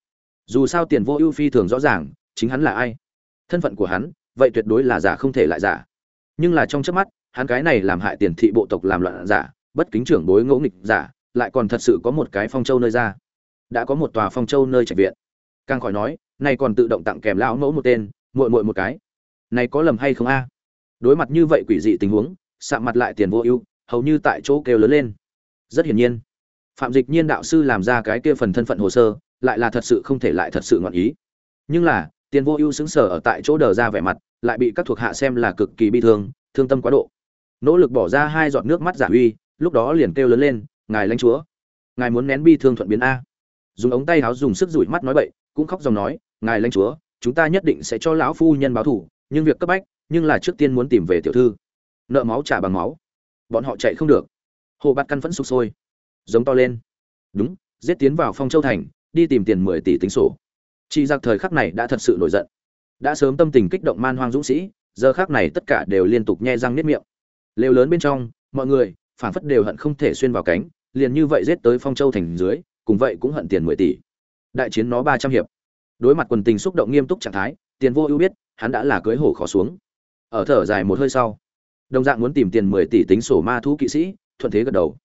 dù sao tiền vô ưu phi thường rõ ràng, chính hắn là ai? Thân phận của hắn, vậy tuyệt đối là giả không thể lại giả. Nhưng là trong chớp mắt, hắn cái này làm hại tiền thị bộ tộc làm loạn giả, bất kính trưởng bối ngỗ nghịch giả, lại còn thật sự có một cái phong châu nơi ra. Đã có một tòa phong châu nơi trạch viện. Càng khỏi nói này còn tự động tặng kèm lão mẫu một tên, muội muội một cái. Này có lầm hay không a? Đối mặt như vậy quỷ dị tình huống, sạm mặt lại tiền vô ưu, hầu như tại chỗ kêu lớn lên. Rất hiển nhiên, phạm dịch nhiên đạo sư làm ra cái kia phần thân phận hồ sơ lại là thật sự không thể lại thật sự ngoạn ý. Nhưng là, tiền vô ưu xứng sở ở tại chỗ đờ ra vẻ mặt, lại bị các thuộc hạ xem là cực kỳ bi thương thương tâm quá độ. Nỗ lực bỏ ra hai giọt nước mắt giả uy, lúc đó liền kêu lớn lên, ngài lãnh chúa, ngài muốn nén bi thương thuận biến a. Dùng ống tay áo dùng sức rủi mắt nói bậy, cũng khóc dòng nói, ngài lãnh chúa, chúng ta nhất định sẽ cho lão phu nhân báo thủ, nhưng việc cấp bách, nhưng là trước tiên muốn tìm về tiểu thư. Nợ máu trả bằng máu. Bọn họ chạy không được. Hồ bát căn phẫn sụp sôi. Giống to lên. Đúng, giết tiến vào phong châu thành đi tìm tiền mười tỷ tính sổ. Chị giặc thời khắc này đã thật sự nổi giận. Đã sớm tâm tình kích động man hoang dũng sĩ, giờ khắc này tất cả đều liên tục nhe răng niết miệng. Lều lớn bên trong, mọi người phản phất đều hận không thể xuyên vào cánh, liền như vậy giết tới phong châu thành dưới, cùng vậy cũng hận tiền mười tỷ. Đại chiến nó ba trăm hiệp. Đối mặt quần tình xúc động nghiêm túc trạng thái, tiền vô ưu biết, hắn đã là cưới hổ khó xuống. Ở thở dài một hơi sau, đồng dạng muốn tìm tiền mười tỷ tính sổ ma thú kỵ sĩ, thuận thế gật đầu.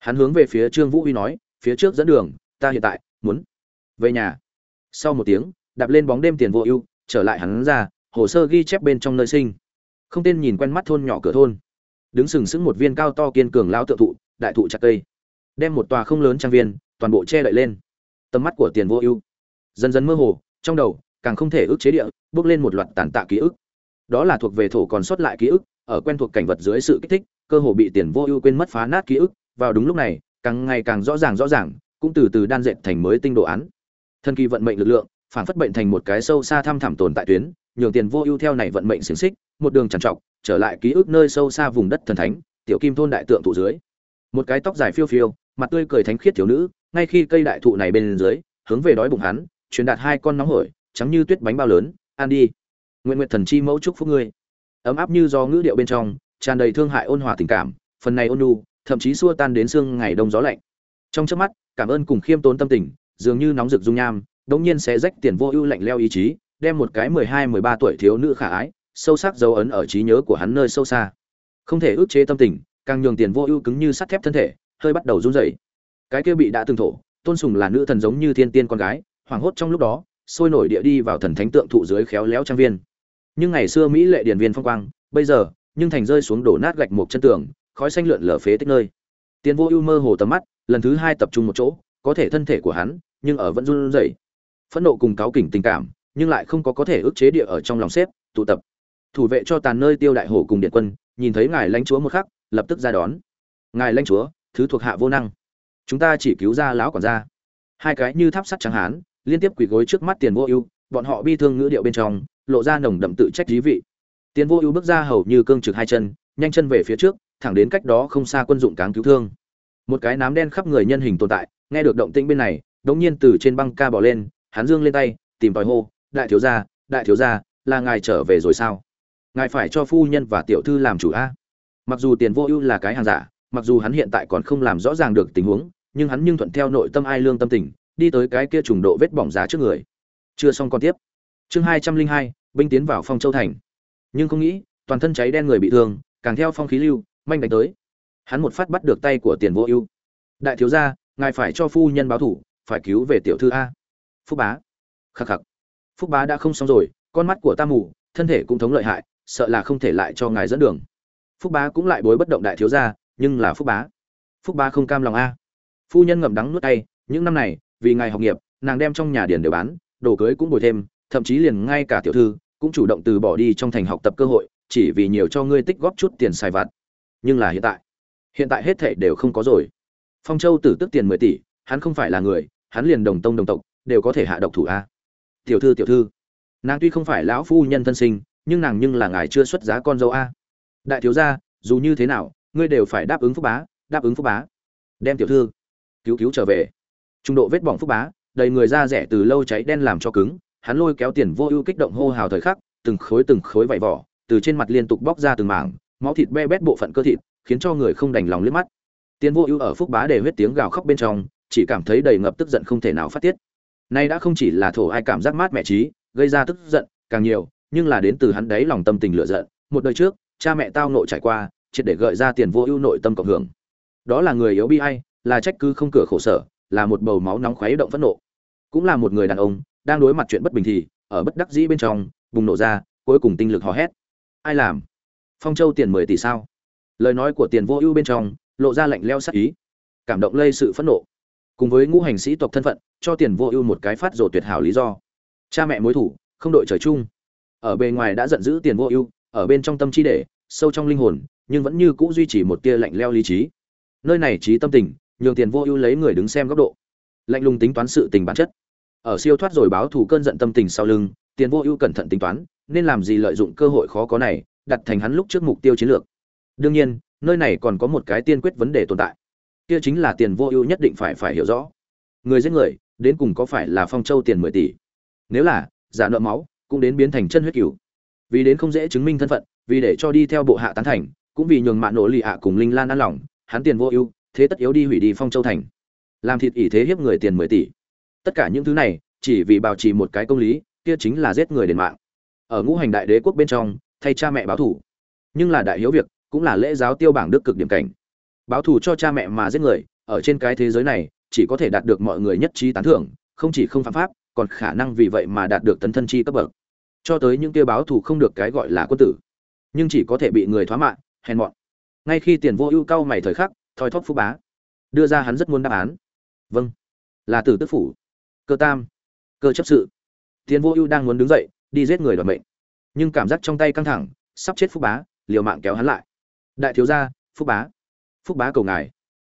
Hắn hướng về phía trương vũ huy nói, phía trước dẫn đường, ta hiện tại muốn về nhà. Sau một tiếng, đạp lên bóng đêm tiền vô ưu, trở lại hắn ra, hồ sơ ghi chép bên trong nơi sinh. Không tên nhìn quen mắt thôn nhỏ cửa thôn. Đứng sừng sững một viên cao to kiên cường lao tự thụ, đại thụ chặt cây. Đem một tòa không lớn trang viên, toàn bộ che đậy lên. Tầm mắt của tiền vô ưu. Dần dần mơ hồ, trong đầu, càng không thể ức chế địa, bước lên một loạt tàn tạ ký ức. Đó là thuộc về thổ còn sót lại ký ức, ở quen thuộc cảnh vật dưới sự kích thích, cơ hồ bị tiền vô ưu quên mất phá nát ký ức. Vào đúng lúc này, càng ngày càng rõ ràng rõ ràng, cũng từ từ đan dệt thành mới tinh đồ án thân kỳ vận mệnh lực lượng, phản phất bệnh thành một cái sâu xa thăm thẳm tồn tại tuyến, nhường tiền vô ưu theo này vận mệnh xiềng xích, một đường trằn trọc, trở lại ký ức nơi sâu xa vùng đất thần thánh, tiểu kim thôn đại tượng thụ dưới. Một cái tóc dài phiêu phiêu, mặt tươi cười thánh khiết thiếu nữ, ngay khi cây đại thụ này bên dưới, hướng về đói bụng hắn, truyền đạt hai con nóng hổi, trắng như tuyết bánh bao lớn ăn đi, nguyện nguyện thần chi mẫu chúc phúc ngươi. Ấm áp như do ngữ điệu bên trong, tràn đầy thương hại ôn hòa tình cảm, phần này ôn nhu, thậm chí xua tan đến xương ngày đông gió lạnh. Trong chớp mắt, cảm ơn cùng khiêm tốn tâm tình dường như nóng rực dung nham, đống nhiên sẽ rách tiền vô ưu lạnh leo ý chí, đem một cái mười hai, mười ba tuổi thiếu nữ khả ái, sâu sắc dấu ấn ở trí nhớ của hắn nơi sâu xa. Không thể ức chế tâm tình, càng nhường tiền vô ưu cứng như sắt thép thân thể, hơi bắt đầu run rẩy. Cái kia bị đã từng thổ, tôn sùng là nữ thần giống như thiên tiên con gái, hoảng hốt trong lúc đó, sôi nổi địa đi vào thần thánh tượng thụ dưới khéo léo trang viên. Nhưng ngày xưa mỹ lệ điển viên phong quang, bây giờ, nhưng thành rơi xuống đổ nát gạch một chân tường, khói xanh lượn lờ phế tích nơi. Tiền vô ưu mơ hồ tầm mắt, lần thứ hai tập trung một chỗ có thể thân thể của hắn, nhưng ở vẫn run rẩy. Phẫn nộ cùng cáo kỉnh tình cảm, nhưng lại không có có thể ức chế địa ở trong lòng xếp tụ tập. Thủ vệ cho tàn nơi tiêu đại hổ cùng điện quân, nhìn thấy ngài lãnh chúa một khắc, lập tức ra đón. Ngài lãnh chúa, thứ thuộc hạ vô năng. Chúng ta chỉ cứu ra lão quản gia. Hai cái như tháp sắt trắng hán, liên tiếp quỳ gối trước mắt tiền vô ưu, bọn họ bi thương ngữ điệu bên trong, lộ ra nồng đậm tự trách dí vị. Tiền vô ưu bước ra hầu như cương trực hai chân, nhanh chân về phía trước, thẳng đến cách đó không xa quân dụng cáng cứu thương. Một cái nám đen khắp người nhân hình tồn tại nghe được động tĩnh bên này, đống nhiên từ trên băng ca bỏ lên, hắn dương lên tay, tìm tòi hô, đại thiếu gia, đại thiếu gia, là ngài trở về rồi sao? Ngài phải cho phu nhân và tiểu thư làm chủ a. Mặc dù tiền vô ưu là cái hàng giả, mặc dù hắn hiện tại còn không làm rõ ràng được tình huống, nhưng hắn nhưng thuận theo nội tâm ai lương tâm tình, đi tới cái kia trùng độ vết bỏng giá trước người. Chưa xong còn tiếp. Chương hai trăm linh hai, binh tiến vào phong châu thành. Nhưng không nghĩ, toàn thân cháy đen người bị thương, càng theo phong khí lưu, manh đánh tới. Hắn một phát bắt được tay của tiền vô ưu. Đại thiếu gia ngài phải cho phu nhân báo thủ, phải cứu về tiểu thư a. Phúc bá. Khắc khắc. Phúc bá đã không xong rồi, con mắt của ta mù, thân thể cũng thống lợi hại, sợ là không thể lại cho ngài dẫn đường. Phúc bá cũng lại bối bất động đại thiếu gia, nhưng là phúc bá. Phúc bá không cam lòng a. Phu nhân ngậm đắng nuốt tay, những năm này, vì ngài học nghiệp, nàng đem trong nhà điền đều bán, đồ cưới cũng bồi thêm, thậm chí liền ngay cả tiểu thư, cũng chủ động từ bỏ đi trong thành học tập cơ hội, chỉ vì nhiều cho ngươi tích góp chút tiền xài vặt. Nhưng là hiện tại hiện tại hết thảy đều không có rồi phong châu tử tức tiền mười tỷ, hắn không phải là người, hắn liền đồng tông đồng tộc, đều có thể hạ độc thủ a. Tiểu thư tiểu thư. Nàng tuy không phải lão phu nhân thân sinh, nhưng nàng nhưng là ngài chưa xuất giá con dâu a. Đại thiếu gia, dù như thế nào, ngươi đều phải đáp ứng phúc bá, đáp ứng phúc bá. Đem tiểu thư, cứu cứu trở về. Trung độ vết bỏng phúc bá, đầy người da rẻ từ lâu cháy đen làm cho cứng, hắn lôi kéo tiền vô ưu kích động hô hào thời khắc, từng khối từng khối vảy vỏ, từ trên mặt liên tục bóc ra từng mảng, máu thịt be bét bộ phận cơ thịt, khiến cho người không đành lòng liếc mắt tiền vô ưu ở phúc bá để huyết tiếng gào khóc bên trong, chỉ cảm thấy đầy ngập tức giận không thể nào phát tiết. Nay đã không chỉ là thổ ai cảm giác mát mẹ trí, gây ra tức giận càng nhiều, nhưng là đến từ hắn đấy lòng tâm tình lửa giận. Một đời trước, cha mẹ tao nội trải qua, triệt để gợi ra tiền vô ưu nội tâm cộng hưởng. Đó là người yếu bi ai, là trách cứ không cửa khổ sở, là một bầu máu nóng khuấy động phẫn nộ. Cũng là một người đàn ông, đang đối mặt chuyện bất bình thì, ở bất đắc dĩ bên trong, bùng nổ ra, cuối cùng tinh lực hò hét. Ai làm? Phong châu tiền mười tỷ sao? Lời nói của tiền vô ưu bên trong lộ ra lạnh leo sắc ý, cảm động lây sự phẫn nộ. Cùng với ngũ hành sĩ tộc thân phận, cho tiền vô ưu một cái phát rồ tuyệt hảo lý do. Cha mẹ mối thủ, không đội trời chung. Ở bề ngoài đã giận dữ tiền vô ưu, ở bên trong tâm trí để, sâu trong linh hồn, nhưng vẫn như cũ duy trì một tia lạnh leo lý trí. Nơi này trí tâm tình, nhường tiền vô ưu lấy người đứng xem góc độ. Lạnh lùng tính toán sự tình bản chất. Ở siêu thoát rồi báo thù cơn giận tâm tình sau lưng, tiền vô ưu cẩn thận tính toán, nên làm gì lợi dụng cơ hội khó có này, đặt thành hắn lúc trước mục tiêu chiến lược. Đương nhiên nơi này còn có một cái tiên quyết vấn đề tồn tại. Kia chính là tiền vô ưu nhất định phải phải hiểu rõ. Người giết người, đến cùng có phải là phong châu tiền mười tỷ? Nếu là, giả nợ máu, cũng đến biến thành chân huyết cửu vì đến không dễ chứng minh thân phận, vì để cho đi theo bộ hạ tán thành, cũng vì nhường mạng nổ lì hạ cùng linh lan an lòng, hắn tiền vô ưu, thế tất yếu đi hủy đi phong châu thành. Làm thịt ỷ thế hiếp người tiền mười tỷ. Tất cả những thứ này, chỉ vì bảo trì một cái công lý, kia chính là giết người đền mạng. Ở ngũ hành đại đế quốc bên trong, thay cha mẹ báo thủ. Nhưng là đại hiếu việc cũng là lễ giáo tiêu bảng đức cực điểm cảnh. Báo thù cho cha mẹ mà giết người, ở trên cái thế giới này, chỉ có thể đạt được mọi người nhất trí tán thưởng, không chỉ không phạm pháp, còn khả năng vì vậy mà đạt được tấn thân chi cấp bậc. Cho tới những kia báo thù không được cái gọi là quân tử, nhưng chỉ có thể bị người thoá mạng, hèn mọn. Ngay khi tiền vô ưu cao mày thời khắc, thoi thóp phú bá, đưa ra hắn rất muốn đáp án. Vâng là tử tức phủ, cơ tam, cơ chấp sự. Tiền vô ưu đang muốn đứng dậy, đi giết người đoạt mệnh. Nhưng cảm giác trong tay căng thẳng, sắp chết phú bá, liều mạng kéo hắn lại đại thiếu gia, phúc bá. Phúc bá cầu ngài.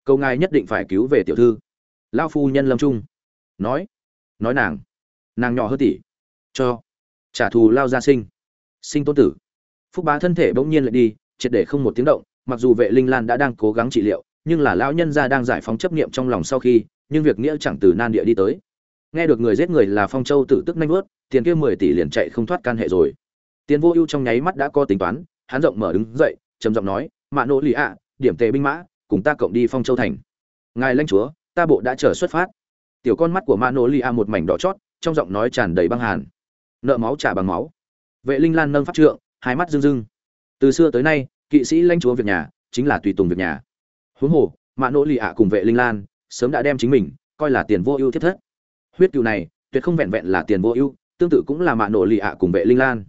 Cầu ngài nhất định phải cứu về tiểu thư. Lao phu nhân lâm trung. Nói. Nói nàng. Nàng nhỏ hơn tỷ. Cho. Trả thù lao gia sinh. Sinh tôn tử. Phúc bá thân thể bỗng nhiên lại đi, triệt để không một tiếng động, mặc dù vệ linh lan đã đang cố gắng trị liệu, nhưng là lão nhân gia đang giải phóng chấp niệm trong lòng sau khi, nhưng việc nghĩa chẳng từ nan địa đi tới. Nghe được người giết người là phong châu tử tức nanh vớt tiền kia mười tỷ liền chạy không thoát can hệ rồi. Tiền vô ưu trong nháy mắt đã có tính toán, hắn rộng mở đứng dậy trầm giọng nói, mạ nỗ lì ạ, điểm tề binh mã, cùng ta cộng đi phong châu thành. Ngài lãnh chúa, ta bộ đã chờ xuất phát. Tiểu con mắt của mạ nỗ lì ạ một mảnh đỏ chót, trong giọng nói tràn đầy băng hàn. Nợ máu trả bằng máu. Vệ linh lan nâng phát trượng, hai mắt rưng rưng. Từ xưa tới nay, kỵ sĩ lãnh chúa việc nhà, chính là tùy tùng việc nhà. Huống hồ, mạ nỗ lì ạ cùng vệ linh lan sớm đã đem chính mình coi là tiền vô ưu thiết thất. Huyết cựu này, tuyệt không vẹn vẹn là tiền vô ưu, tương tự cũng là mạ nỗ lì ạ cùng vệ linh lan.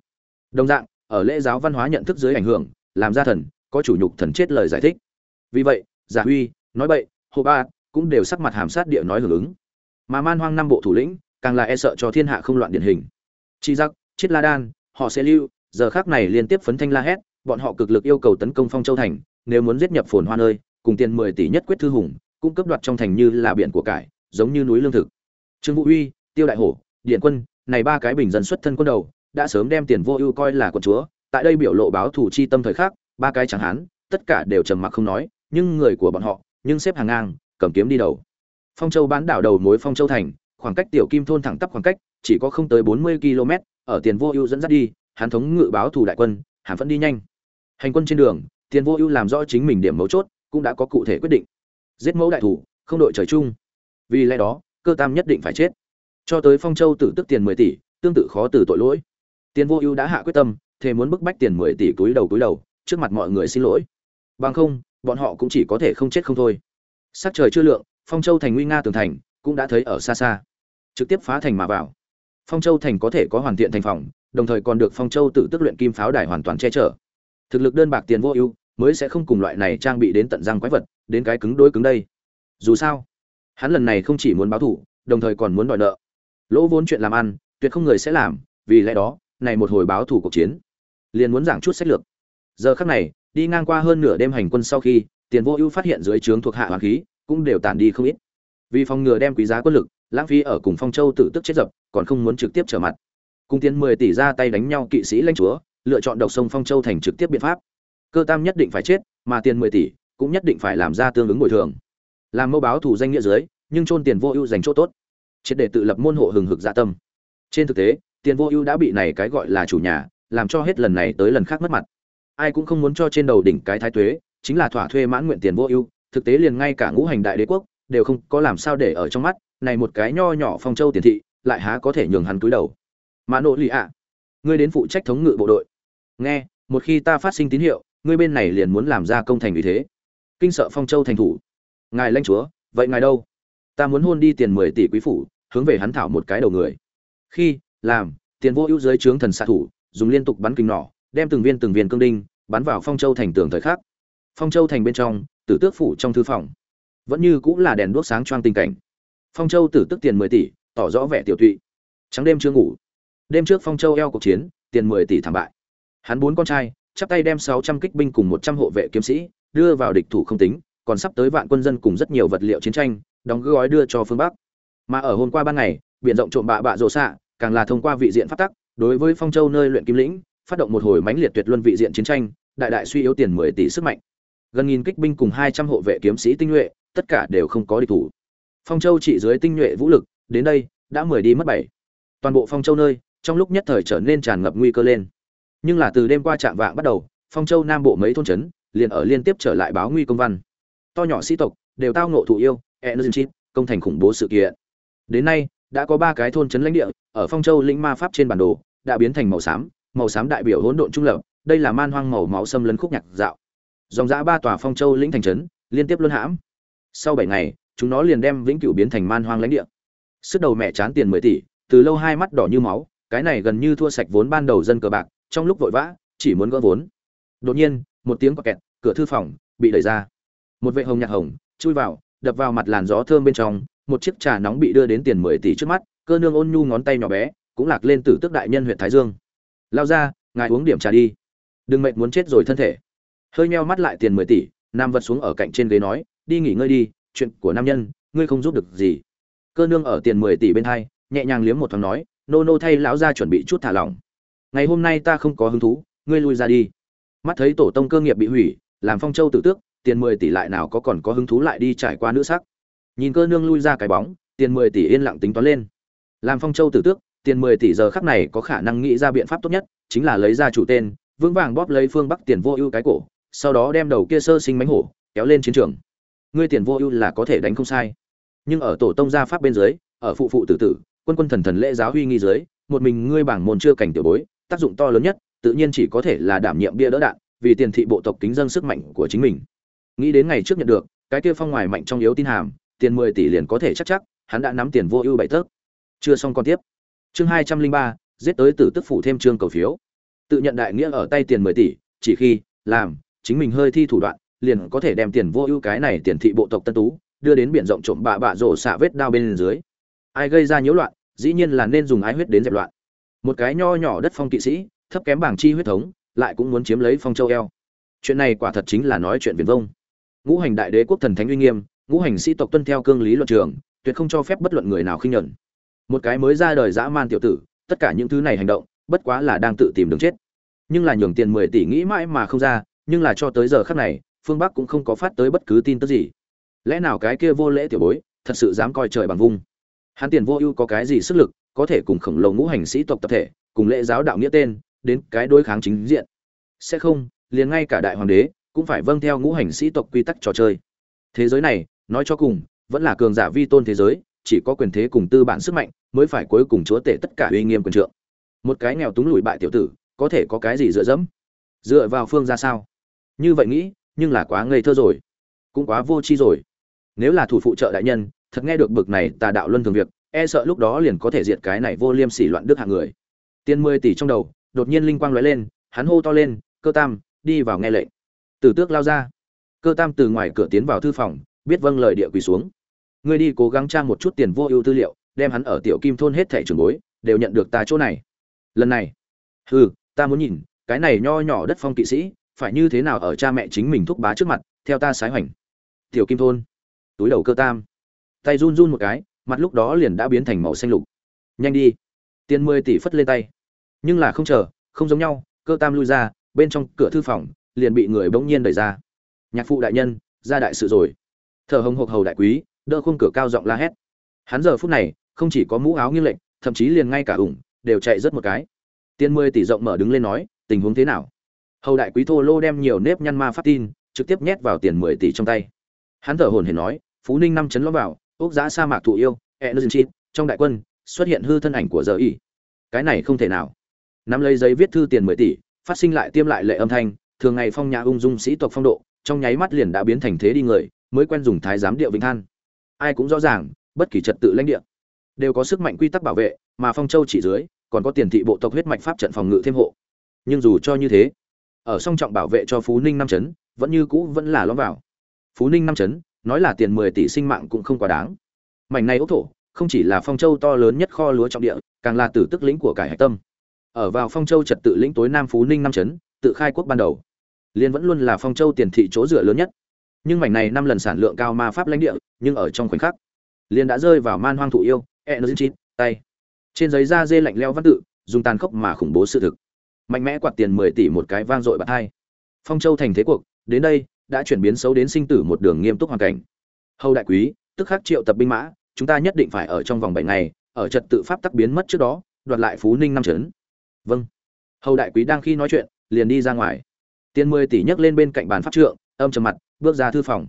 Đồng dạng, ở lễ giáo văn hóa nhận thức dưới ảnh hưởng làm ra thần, có chủ nhục thần chết lời giải thích. Vì vậy, giả huy, nói bậy, hồ ba cũng đều sắc mặt hàm sát địa nói hưởng ứng. Mà man hoang năm bộ thủ lĩnh, càng là e sợ cho thiên hạ không loạn điển hình. Chi giặc chiết la đan, họ sẽ lưu, giờ khác này liên tiếp phấn thanh la hét, bọn họ cực lực yêu cầu tấn công phong châu thành, nếu muốn giết nhập phồn hoa nơi, cùng tiền mười tỷ nhất quyết thư hùng, cũng cấp đoạt trong thành như là biển của cải, giống như núi lương thực. Trương vũ uy tiêu đại hổ, điện quân, này ba cái bình dân xuất thân quân đầu, đã sớm đem tiền vô ưu coi là quận chúa tại đây biểu lộ báo thủ chi tâm thời khắc, ba cái chẳng hán, tất cả đều trầm mặc không nói, nhưng người của bọn họ, nhưng xếp hàng ngang, cầm kiếm đi đầu. Phong châu bán đảo đầu mối phong châu thành, khoảng cách tiểu kim thôn thẳng tắp khoảng cách, chỉ có không tới bốn mươi km, ở tiền vô ưu dẫn dắt đi hán thống ngự báo thủ đại quân hàn vẫn đi nhanh. Hành quân trên đường, tiền vô ưu làm rõ chính mình điểm mấu chốt, cũng đã có cụ thể quyết định. Giết mẫu đại thủ, không đội trời chung. Vì lẽ đó, cơ tam nhất định phải chết. Cho tới phong châu tử tức tiền mười tỷ, tương tự khó từ tội lỗi. Tiền vô ưu đã hạ quyết tâm thề muốn bức bách tiền mười tỷ túi đầu túi đầu, trước mặt mọi người xin lỗi. Bằng không, bọn họ cũng chỉ có thể không chết không thôi. Sắc trời chưa lượng, phong châu thành nguy nga tường thành cũng đã thấy ở xa xa. Trực tiếp phá thành mà vào. Phong châu thành có thể có hoàn thiện thành phòng, đồng thời còn được phong châu tự tức luyện kim pháo đài hoàn toàn che chở. Thực lực đơn bạc tiền vô ưu, mới sẽ không cùng loại này trang bị đến tận răng quái vật, đến cái cứng đối cứng đây. Dù sao, hắn lần này không chỉ muốn báo thủ, đồng thời còn muốn đòi nợ. Lỗ vốn chuyện làm ăn, tuyệt không người sẽ làm, vì lẽ đó, này một hồi báo thủ cuộc chiến liền muốn giảng chút sách lược. Giờ khắc này, đi ngang qua hơn nửa đêm hành quân sau khi, tiền vô ưu phát hiện dưới trướng thuộc hạ hoàng khí, cũng đều tản đi không ít. Vì phòng ngừa đem quý giá quân lực, lãng phí ở cùng phong châu tự tức chết dập, còn không muốn trực tiếp trở mặt. Cung tiến mười tỷ ra tay đánh nhau kỵ sĩ lãnh chúa, lựa chọn độc sông phong châu thành trực tiếp biện pháp. Cơ tam nhất định phải chết, mà tiền mười tỷ cũng nhất định phải làm ra tương ứng bồi thường. Làm mâu báo thủ danh nghĩa dưới, nhưng trôn tiền vô ưu dành chỗ tốt. Triệt để tự lập môn hộ hừng hực dạ tâm. Trên thực tế, tiền vô ưu đã bị này cái gọi là chủ nhà làm cho hết lần này tới lần khác mất mặt. Ai cũng không muốn cho trên đầu đỉnh cái thái tuế, chính là thỏa thuê mãn nguyện tiền vô ưu, thực tế liền ngay cả ngũ hành đại đế quốc đều không có làm sao để ở trong mắt, này một cái nho nhỏ phong châu tiền thị, lại há có thể nhường hắn cúi đầu. Mã nỗ lì ạ, ngươi đến phụ trách thống ngự bộ đội. Nghe, một khi ta phát sinh tín hiệu, ngươi bên này liền muốn làm ra công thành vì thế. Kinh sợ phong châu thành thủ. Ngài lãnh chúa, vậy ngài đâu? Ta muốn hôn đi tiền mười tỷ quý phủ, hướng về hắn thảo một cái đầu người. Khi, làm, tiền vô ưu dưới trướng thần xạ thủ dùng liên tục bắn kinh nỏ, đem từng viên từng viên cương đinh bắn vào phong châu thành tường thời khắc. Phong châu thành bên trong, tử tước phủ trong thư phòng. Vẫn như cũng là đèn đuốc sáng choang tình cảnh. Phong châu tử tức tiền mười tỷ, tỏ rõ vẻ tiểu tụy. Trắng đêm chưa ngủ. Đêm trước phong châu eo cuộc chiến, tiền mười tỷ thảm bại. Hắn bốn con trai, chắp tay đem sáu trăm kích binh cùng một trăm hộ vệ kiếm sĩ, đưa vào địch thủ không tính, còn sắp tới vạn quân dân cùng rất nhiều vật liệu chiến tranh, đóng gói đưa cho phương bắc. Mà ở hôm qua ban ngày, biển rộng trộm bạ bạ rộ xạ, càng là thông qua vị diện phát tắc đối với phong châu nơi luyện kim lĩnh, phát động một hồi mãnh liệt tuyệt luân vị diện chiến tranh, đại đại suy yếu tiền mười tỷ sức mạnh. Gần nghìn kích binh cùng hai trăm hộ vệ kiếm sĩ tinh nhuệ, tất cả đều không có địch thủ. Phong châu trị dưới tinh nhuệ vũ lực, đến đây, đã mười đi mất bảy. Toàn bộ phong châu nơi, trong lúc nhất thời trở nên tràn ngập nguy cơ lên. Nhưng là từ đêm qua trạm vạng bắt đầu, phong châu nam bộ mấy thôn trấn, liền ở liên tiếp trở lại báo nguy công văn. To nhỏ sĩ tộc, đều tao ngộ thụ yêu energy công thành khủng bố sự kiện. Đến nay, đã có ba cái thôn trấn lãnh địa, ở phong châu lĩnh ma pháp trên bản đồ đã biến thành màu xám màu xám đại biểu hỗn độn trung lập, đây là man hoang màu máu xâm lấn khúc nhạc dạo. Dòng dã ba tòa phong châu lĩnh thành trấn, liên tiếp luân hãm. Sau bảy ngày, chúng nó liền đem vĩnh cửu biến thành man hoang lãnh địa. Sức đầu mẹ chán tiền mười tỷ, từ lâu hai mắt đỏ như máu, cái này gần như thua sạch vốn ban đầu dân cờ bạc, trong lúc vội vã, chỉ muốn gỡ vốn. Đột nhiên, một tiếng quạt kẹt, cửa thư phòng bị đẩy ra. Một vệ hồng nhạc hồng, chui vào, đập vào mặt làn gió thơm bên trong, một chiếc trà nóng bị đưa đến tiền mười tỷ trước mắt, cơ nương ôn nhu ngón tay nhỏ bé cũng lạc lên tử tức đại nhân huyện thái dương. Lao ra, ngài uống điểm trà đi. Đừng mệt muốn chết rồi thân thể. Hơi meo mắt lại tiền mười tỷ, nam vật xuống ở cạnh trên ghế nói, đi nghỉ ngơi đi, chuyện của nam nhân, ngươi không giúp được gì. Cơ nương ở tiền mười tỷ bên hai, nhẹ nhàng liếm một thoáng nói, nô nô thay lão ra chuẩn bị chút thả lỏng. Ngày hôm nay ta không có hứng thú, ngươi lui ra đi. Mắt thấy tổ tông cơ nghiệp bị hủy, làm phong châu tử tước, tiền mười tỷ lại nào có còn có hứng thú lại đi trải qua nữ sắc. Nhìn cơ nương lui ra cái bóng, tiền mười tỷ yên lặng tính toán lên. Làm phong châu tử tước tiền mười tỷ giờ khắc này có khả năng nghĩ ra biện pháp tốt nhất, chính là lấy ra chủ tên, vững vàng bóp lấy phương bắc tiền vô ưu cái cổ, sau đó đem đầu kia sơ sinh mánh hổ kéo lên chiến trường. Ngươi tiền vô ưu là có thể đánh không sai. Nhưng ở tổ tông gia pháp bên dưới, ở phụ phụ tử tử, quân quân thần thần lễ giáo huy nghi dưới, một mình ngươi bảng môn chưa cảnh tiểu bối, tác dụng to lớn nhất, tự nhiên chỉ có thể là đảm nhiệm bia đỡ đạn, vì tiền thị bộ tộc kính dân sức mạnh của chính mình. Nghĩ đến ngày trước nhận được, cái kia phong ngoài mạnh trong yếu tin hàm, tiền mười tỷ liền có thể chắc chắc, hắn đã nắm tiền vô ưu bảy tấc. Chưa xong còn tiếp chương hai trăm linh ba, giết tới tử tức phủ thêm trương cầu phiếu. Tự nhận đại nghĩa ở tay tiền mười tỷ, chỉ khi, làm, chính mình hơi thi thủ đoạn, liền có thể đem tiền vô ưu cái này tiền thị bộ tộc tân tú, đưa đến biển rộng trộm bạ bạ rổ xạ vết đao bên dưới. Ai gây ra nhiễu loạn, dĩ nhiên là nên dùng ái huyết đến dẹp loạn. Một cái nho nhỏ đất phong kỵ sĩ, thấp kém bảng chi huyết thống, lại cũng muốn chiếm lấy phong châu eo. Chuyện này quả thật chính là nói chuyện viền vông. Ngũ hành đại đế quốc thần thánh uy nghiêm, ngũ hành sĩ tộc tuân theo cương lý luận trường, tuyệt không cho phép bất luận người nào khinh nhẫn một cái mới ra đời dã man tiểu tử, tất cả những thứ này hành động, bất quá là đang tự tìm đường chết. Nhưng là nhường tiền mười tỷ nghĩ mãi mà không ra, nhưng là cho tới giờ khắc này, phương bắc cũng không có phát tới bất cứ tin tức gì. Lẽ nào cái kia vô lễ tiểu bối, thật sự dám coi trời bằng vung? Hắn tiền vô ưu có cái gì sức lực, có thể cùng khổng lồ ngũ hành sĩ tộc tập thể, cùng lễ giáo đạo nghĩa tên, đến cái đối kháng chính diện? Sẽ không, liền ngay cả đại hoàng đế, cũng phải vâng theo ngũ hành sĩ tộc quy tắc trò chơi. Thế giới này, nói cho cùng, vẫn là cường giả vi tôn thế giới chỉ có quyền thế cùng tư bản sức mạnh mới phải cuối cùng chúa tể tất cả uy nghiêm quyền trượng. Một cái nghèo túng lùi bại tiểu tử, có thể có cái gì dựa dẫm? Dựa vào phương ra sao? Như vậy nghĩ, nhưng là quá ngây thơ rồi. Cũng quá vô tri rồi. Nếu là thủ phụ trợ đại nhân, thật nghe được bực này tà đạo luân thường việc e sợ lúc đó liền có thể diệt cái này vô liêm sỉ loạn đức hạng người. Tiền mười tỷ trong đầu, đột nhiên linh quang lóe lên, hắn hô to lên, cơ tam, đi vào nghe lệnh. Tử tước lao ra. Cơ tam từ ngoài cửa tiến vào thư phòng, biết vâng lời địa quỳ xuống ngươi đi cố gắng tra một chút tiền vô ưu tư liệu, đem hắn ở tiểu kim thôn hết thẻ trường bối, đều nhận được ta chỗ này. Lần này, hừ, ta muốn nhìn, cái này nho nhỏ đất phong kỵ sĩ, phải như thế nào ở cha mẹ chính mình thúc bá trước mặt, theo ta sái hoành. Tiểu kim thôn, túi đầu cơ tam. Tay run run một cái, mặt lúc đó liền đã biến thành màu xanh lục. Nhanh đi. Tiền mười tỷ phất lên tay. Nhưng là không chờ, không giống nhau, cơ tam lui ra, bên trong cửa thư phòng, liền bị người bỗng nhiên đẩy ra. Nhạc phụ đại nhân, ra đại sự rồi. Thở hồng hộc hầu đại quý đỡ khung cửa cao giọng la hét. Hắn giờ phút này, không chỉ có mũ áo nghiêng lệnh thậm chí liền ngay cả ủng, đều chạy rất một cái. Tiền mười tỷ rộng mở đứng lên nói, tình huống thế nào? Hầu đại quý thô lô đem nhiều nếp nhăn ma phát tin, trực tiếp nhét vào tiền mười tỷ trong tay. Hắn thở hồn hển nói, phú ninh năm chấn lõm vào, ốc giã sa mạc thụ yêu e n chít trong đại quân, xuất hiện hư thân ảnh của giờ y. Cái này không thể nào. Nắm lấy giấy viết thư tiền mười tỷ, phát sinh lại tiêm lại lệ âm thanh, thường ngày phong nhà ung dung sĩ tộc phong độ, trong nháy mắt liền đã biến thành thế đi người, mới quen dùng thái giám điệu vĩnh than ai cũng rõ ràng, bất kỳ trật tự lãnh địa đều có sức mạnh quy tắc bảo vệ, mà phong châu chỉ dưới còn có tiền thị bộ tộc huyết mạch pháp trận phòng ngự thêm hộ. Nhưng dù cho như thế, ở song trọng bảo vệ cho phú ninh năm chấn, vẫn như cũ vẫn là lõm vào. Phú ninh năm chấn, nói là tiền mười tỷ sinh mạng cũng không quá đáng. Mảnh này ốc thổ, không chỉ là phong châu to lớn nhất kho lúa trọng địa, càng là tử tức lĩnh của cải hạch tâm. Ở vào phong châu trật tự lĩnh tối nam phú ninh năm chấn, tự khai quốc ban đầu liên vẫn luôn là phong châu tiền thị chỗ dựa lớn nhất. Nhưng mảnh này năm lần sản lượng cao ma pháp lãnh địa nhưng ở trong khoảnh khắc, liền đã rơi vào man hoang thụ yêu energy tay. Trên giấy da dê lạnh leo văn tự, dùng tàn khốc mà khủng bố sự thực. Mạnh mẽ quạt tiền mười tỷ một cái vang dội bạc hai. Phong châu thành thế cuộc, đến đây, đã chuyển biến xấu đến sinh tử một đường nghiêm túc hoàn cảnh. Hầu đại quý, tức khắc triệu tập binh mã, chúng ta nhất định phải ở trong vòng bảy ngày, ở trật tự pháp tắc biến mất trước đó, đoạt lại phú ninh năm trấn. Vâng. Hầu đại quý đang khi nói chuyện, liền đi ra ngoài. Tiền mười tỷ nhấc lên bên cạnh bàn pháp trượng, âm trầm mặt, bước ra thư phòng.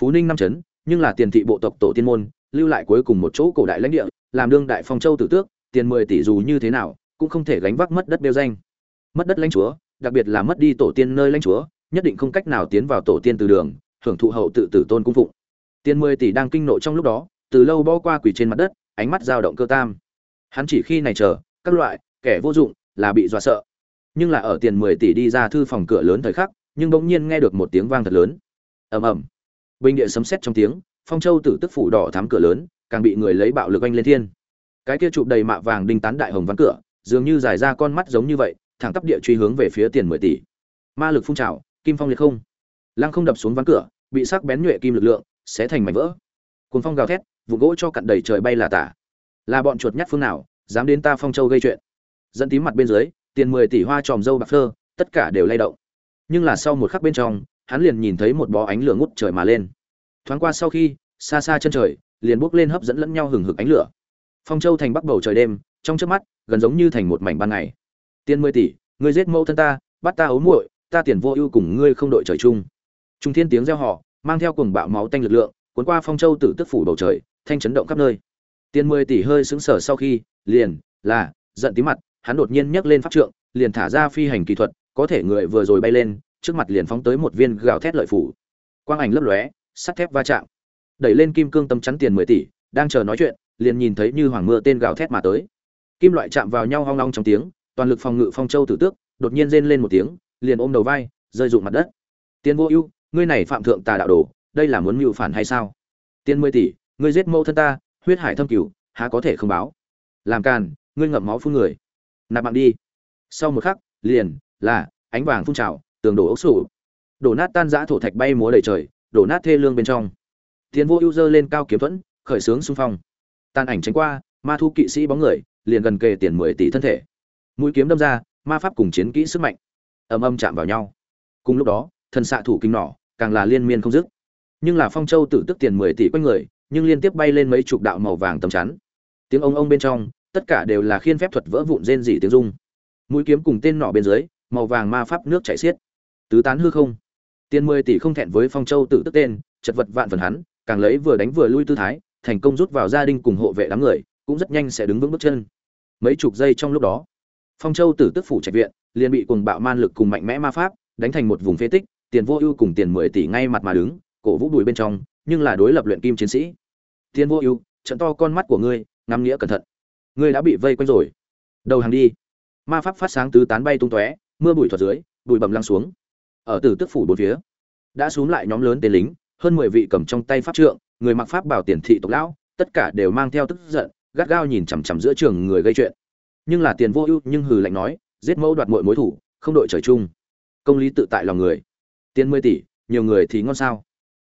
Phú ninh năm trấn nhưng là tiền thị bộ tộc tổ tiên môn, lưu lại cuối cùng một chỗ cổ đại lãnh địa, làm đương đại phong châu tử tước, tiền mười tỷ dù như thế nào, cũng không thể gánh vác mất đất đeo danh. Mất đất lãnh chúa, đặc biệt là mất đi tổ tiên nơi lãnh chúa, nhất định không cách nào tiến vào tổ tiên từ đường, hưởng thụ hậu tự tử tôn cung phụng. Tiền mười tỷ đang kinh nộ trong lúc đó, từ lâu bó qua quỷ trên mặt đất, ánh mắt dao động cơ tam. Hắn chỉ khi này chờ, các loại, kẻ vô dụng, là bị dọa sợ. Nhưng là ở tiền mười tỷ đi ra thư phòng cửa lớn thời khắc, nhưng bỗng nhiên nghe được một tiếng vang thật lớn. Ầm ầm bình địa sấm sét trong tiếng, phong châu tử tức phủ đỏ thắm cửa lớn, càng bị người lấy bạo lực anh lên thiên. Cái kia chụp đầy mạ vàng đinh tán đại hồng ván cửa, dường như dài ra con mắt giống như vậy, thẳng tắp địa truy hướng về phía tiền mười tỷ. Ma lực phun trào, kim phong liệt không. Lăng không đập xuống ván cửa, bị sắc bén nhuệ kim lực lượng sẽ thành mảnh vỡ. Cuốn phong gào thét, vụ gỗ cho cặn đầy trời bay là tả. Là bọn chuột nhắt phương nào, dám đến ta phong châu gây chuyện. Dẫn tím mặt bên dưới, tiền mười tỷ hoa tròm dâu bạc phơ, tất cả đều lay động. Nhưng là sau một khắc bên trong hắn liền nhìn thấy một bó ánh lửa ngút trời mà lên. Thoáng qua sau khi, xa xa chân trời, liền bốc lên hấp dẫn lẫn nhau hừng hực ánh lửa. Phong châu thành bắc bầu trời đêm, trong trước mắt, gần giống như thành một mảnh ban ngày. Tiền mười tỷ, ngươi giết mẫu thân ta, bắt ta ấu muội, ta tiền vô ưu cùng ngươi không đội trời chung. Trung thiên tiếng reo họ mang theo cùng bạo máu tanh lực lượng, cuốn qua phong châu tử tức phủ bầu trời, thanh chấn động khắp nơi. Tiền mười tỷ hơi sững sờ sau khi, liền, là, giận tí mặt, hắn đột nhiên nhấc lên pháp trượng, liền thả ra phi hành kỹ thuật, có thể người vừa rồi bay lên trước mặt liền phóng tới một viên gào thét lợi phủ. Quang ảnh lấp lóe, sắt thép va chạm. Đẩy lên kim cương tấm chắn tiền mười tỷ, đang chờ nói chuyện, liền nhìn thấy như hoàng mưa tên gào thét mà tới. Kim loại chạm vào nhau hoang long trong tiếng, toàn lực phòng ngự phong châu tử tước, đột nhiên rên lên một tiếng, liền ôm đầu vai, rơi rụng mặt đất. Tiền vô ưu, ngươi này phạm thượng tà đạo đồ, đây là muốn mưu phản hay sao? Tiền mười tỷ, ngươi giết mẫu thân ta, huyết hải thâm cửu, há có thể không báo? Làm càn, ngươi ngậm máu phun người. Nạp mạng đi. Sau một khắc, liền là ánh vàng phun trào tường đổ ốc sủ. Đổ nát tan rã thổ thạch bay múa đầy trời, đổ nát thê lương bên trong. Tiến vô ưu dơ lên cao kiếm thuẫn, khởi sướng xung phong. Tàn ảnh tránh qua, ma thu kỵ sĩ bóng người, liền gần kề tiền mười tỷ thân thể. Mũi kiếm đâm ra, ma pháp cùng chiến kỹ sức mạnh, ầm ầm chạm vào nhau. Cùng lúc đó, thần xạ thủ kinh nỏ, càng là liên miên không dứt. Nhưng là phong châu tự tức tiền mười tỷ quanh người, nhưng liên tiếp bay lên mấy chục đạo màu vàng tầm chắn. Tiếng ông ông bên trong, tất cả đều là khiên phép thuật vỡ vụn rên rỉ tiếng rung. Mũi kiếm cùng tên nỏ bên dưới, màu vàng ma pháp nước chảy xiết tứ tán hư không. Tiền mười tỷ không thẹn với phong châu tự tức tên, chật vật vạn phần hắn, càng lấy vừa đánh vừa lui tư thái, thành công rút vào gia đình cùng hộ vệ đám người, cũng rất nhanh sẽ đứng vững bước chân. Mấy chục giây trong lúc đó, phong châu tử tức phủ trạch viện, liền bị cùng bạo man lực cùng mạnh mẽ ma pháp, đánh thành một vùng phế tích, tiền vô ưu cùng tiền mười tỷ ngay mặt mà đứng, cổ vũ đùi bên trong, nhưng là đối lập luyện kim chiến sĩ. Tiền vô ưu, trận to con mắt của ngươi, ngắm nghĩa cẩn thận. Ngươi đã bị vây quanh rồi. Đầu hàng đi. Ma pháp phát sáng tứ tán bay tung tóe, mưa bụi thuật dưới, bụi bầm lăng xuống ở tử tức phủ bốn phía. Đã xuống lại nhóm lớn tên lính, hơn mười vị cầm trong tay pháp trượng, người mặc pháp bảo tiền thị tộc lão, tất cả đều mang theo tức giận, gắt gao nhìn chằm chằm giữa trường người gây chuyện. Nhưng là tiền vô ưu, nhưng hừ lạnh nói, giết mẫu đoạt mọi mối thủ, không đội trời chung. Công lý tự tại lòng người. Tiền mười tỷ, nhiều người thì ngon sao?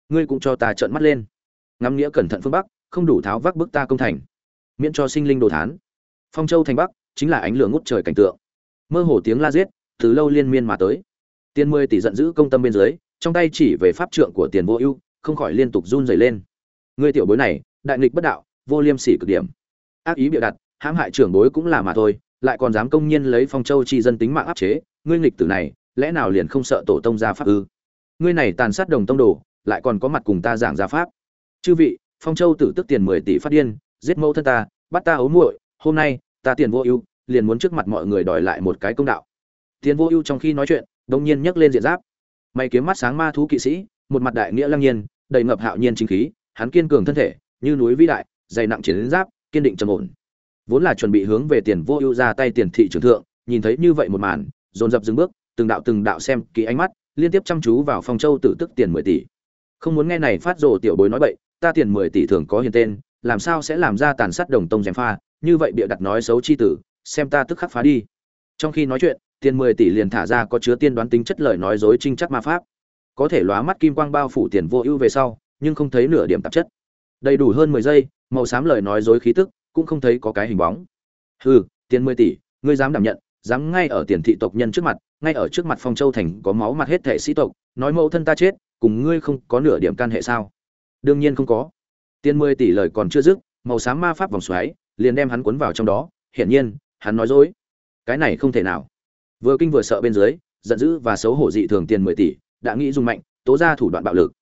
Ngươi cũng cho ta trợn mắt lên. Ngắm nghĩa cẩn thận phương bắc, không đủ tháo vác bức ta công thành. Miễn cho sinh linh đồ thán. Phong châu thành bắc, chính là ánh lửa ngút trời cảnh tượng. Mơ hồ tiếng la giết, từ lâu liên miên mà tới tiền mười tỷ giận dữ công tâm bên dưới, trong tay chỉ về pháp trượng của tiền vô ưu, không khỏi liên tục run rẩy lên. Ngươi tiểu bối này, đại nghịch bất đạo, vô liêm sỉ cực điểm. Ác ý bịa đặt, hãm hại trưởng bối cũng là mà thôi, lại còn dám công nhiên lấy phong châu chi dân tính mạng áp chế, ngươi nghịch tử này, lẽ nào liền không sợ tổ tông gia pháp ư? Ngươi này tàn sát đồng tông đồ, lại còn có mặt cùng ta giảng gia pháp. Chư vị, phong châu tử tức tiền mười tỷ phát điên, giết mẫu thân ta, bắt ta ấu muội, hôm nay, ta tiền vô ưu, liền muốn trước mặt mọi người đòi lại một cái công đạo. Tiền vô ưu trong khi nói chuyện đông nhiên nhấc lên diện giáp. Mày kiếm mắt sáng ma thú kỵ sĩ, một mặt đại nghĩa lăng nhiên, đầy ngập hạo nhiên chính khí, hắn kiên cường thân thể, như núi vĩ đại, dày nặng chiến giáp, kiên định trầm ổn. Vốn là chuẩn bị hướng về tiền vô ưu ra tay tiền thị trưởng thượng, nhìn thấy như vậy một màn, dồn dập dừng bước, từng đạo từng đạo xem kỹ ánh mắt, liên tiếp chăm chú vào phong châu tử tức tiền mười tỷ. Không muốn nghe này phát rồ tiểu bối nói bậy, ta tiền mười tỷ thường có hiền tên, làm sao sẽ làm ra tàn sát đồng tông gièm pha, như vậy bịa đặt nói xấu chi tử, xem ta tức khắc phá đi. Trong khi nói chuyện tiền mười tỷ liền thả ra có chứa tiên đoán tính chất lời nói dối trinh chắc ma pháp. Có thể lóa mắt kim quang bao phủ tiền vô ưu về sau, nhưng không thấy nửa điểm tạp chất. Đầy đủ hơn mười giây, màu xám lời nói dối khí tức cũng không thấy có cái hình bóng. Hừ, tiền mười tỷ, ngươi dám đảm nhận, dám ngay ở tiền thị tộc nhân trước mặt, ngay ở trước mặt phong châu thành có máu mặt hết thể sĩ tộc, nói mẫu thân ta chết, cùng ngươi không có nửa điểm can hệ sao? Đương nhiên không có. Tiền mười tỷ lời còn chưa dứt, màu xám ma pháp vòng xoáy liền đem hắn cuốn vào trong đó, hiển nhiên, hắn nói dối. Cái này không thể nào vừa kinh vừa sợ bên dưới, giận dữ và xấu hổ dị thường tiền mười tỷ, đã nghĩ dùng mạnh, tố ra thủ đoạn bạo lực.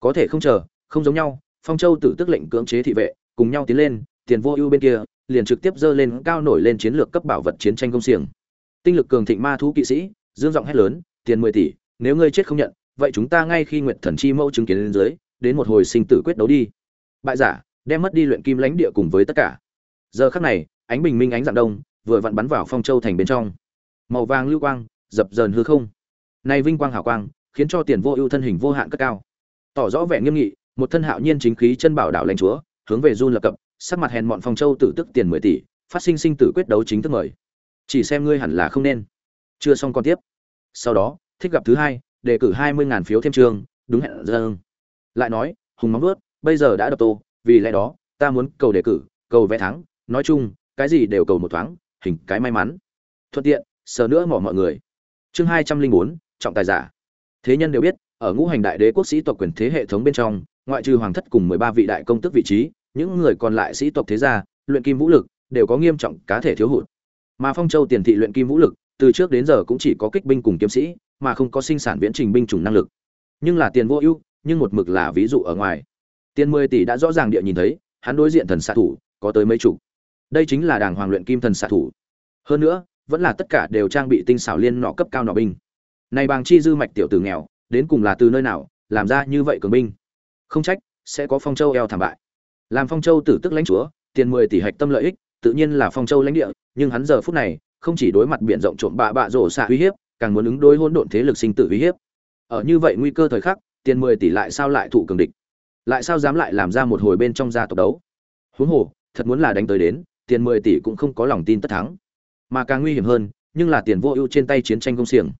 Có thể không chờ, không giống nhau, phong châu tự tức lệnh cưỡng chế thị vệ, cùng nhau tiến lên, tiền vô ưu bên kia, liền trực tiếp dơ lên cao nổi lên chiến lược cấp bảo vật chiến tranh công xiềng. Tinh lực cường thịnh ma thú kỵ sĩ, dương giọng hét lớn, tiền mười tỷ, nếu ngươi chết không nhận, vậy chúng ta ngay khi nguyện thần chi mẫu chứng kiến lên dưới, đến một hồi sinh tử quyết đấu đi. Bại giả, đem mất đi luyện kim lãnh địa cùng với tất cả. Giờ khắc này, ánh bình minh ánh dạng đông, vừa vặn bắn vào phong châu thành bên trong màu vàng lưu quang, dập dờn hư không. Nay vinh quang hào quang, khiến cho tiền vô ưu thân hình vô hạn cất cao. Tỏ rõ vẻ nghiêm nghị, một thân hạo nhiên chính khí chân bảo đạo lãnh chúa, hướng về run lập cập, sắc mặt hèn mọn phong châu tử tức tiền mười tỷ, phát sinh sinh tử quyết đấu chính thức mời. Chỉ xem ngươi hẳn là không nên. Chưa xong còn tiếp. Sau đó, thích gặp thứ hai, đề cử hai mươi ngàn phiếu thêm trường, đúng hẹn dâng lại nói, hùng móng vớt bây giờ đã đập tô, vì lẽ đó, ta muốn cầu đề cử, cầu vẽ thắng, nói chung, cái gì đều cầu một thoáng, hình cái may mắn. Thuận tiện sờ nữa mỏ mọi người. Chương hai trăm linh bốn, trọng tài giả. Thế nhân đều biết, ở ngũ hành đại đế quốc sĩ tộc quyền thế hệ thống bên trong, ngoại trừ hoàng thất cùng mười ba vị đại công tức vị trí, những người còn lại sĩ tộc thế gia, luyện kim vũ lực, đều có nghiêm trọng cá thể thiếu hụt. Mà phong châu tiền thị luyện kim vũ lực, từ trước đến giờ cũng chỉ có kích binh cùng kiếm sĩ, mà không có sinh sản viễn trình binh chủng năng lực. Nhưng là tiền vô ưu, nhưng một mực là ví dụ ở ngoài. Tiền mười tỷ đã rõ ràng địa nhìn thấy, hắn đối diện thần xạ thủ, có tới mấy chục. Đây chính là đảng hoàng luyện kim thần xạ thủ. Hơn nữa vẫn là tất cả đều trang bị tinh xảo liên nọ cấp cao nọ binh. Này bàng chi dư mạch tiểu tử nghèo, đến cùng là từ nơi nào, làm ra như vậy cường binh? Không trách, sẽ có phong châu eo thảm bại. Làm phong châu tử tức lãnh chúa, tiền mười tỷ hạch tâm lợi ích, tự nhiên là phong châu lãnh địa, nhưng hắn giờ phút này, không chỉ đối mặt biển rộng trộm bạ bạ rổ xạ uy hiếp, càng muốn ứng đối hỗn độn thế lực sinh tử uy hiếp. Ở như vậy nguy cơ thời khắc, tiền mười tỷ lại sao lại thụ cường địch? Lại sao dám lại làm ra một hồi bên trong gia tộc đấu? Huống hồ, thật muốn là đánh tới đến, tiền mười tỷ cũng không có lòng tin tất thắng mà càng nguy hiểm hơn, nhưng là tiền vô ưu trên tay chiến tranh công xiềng.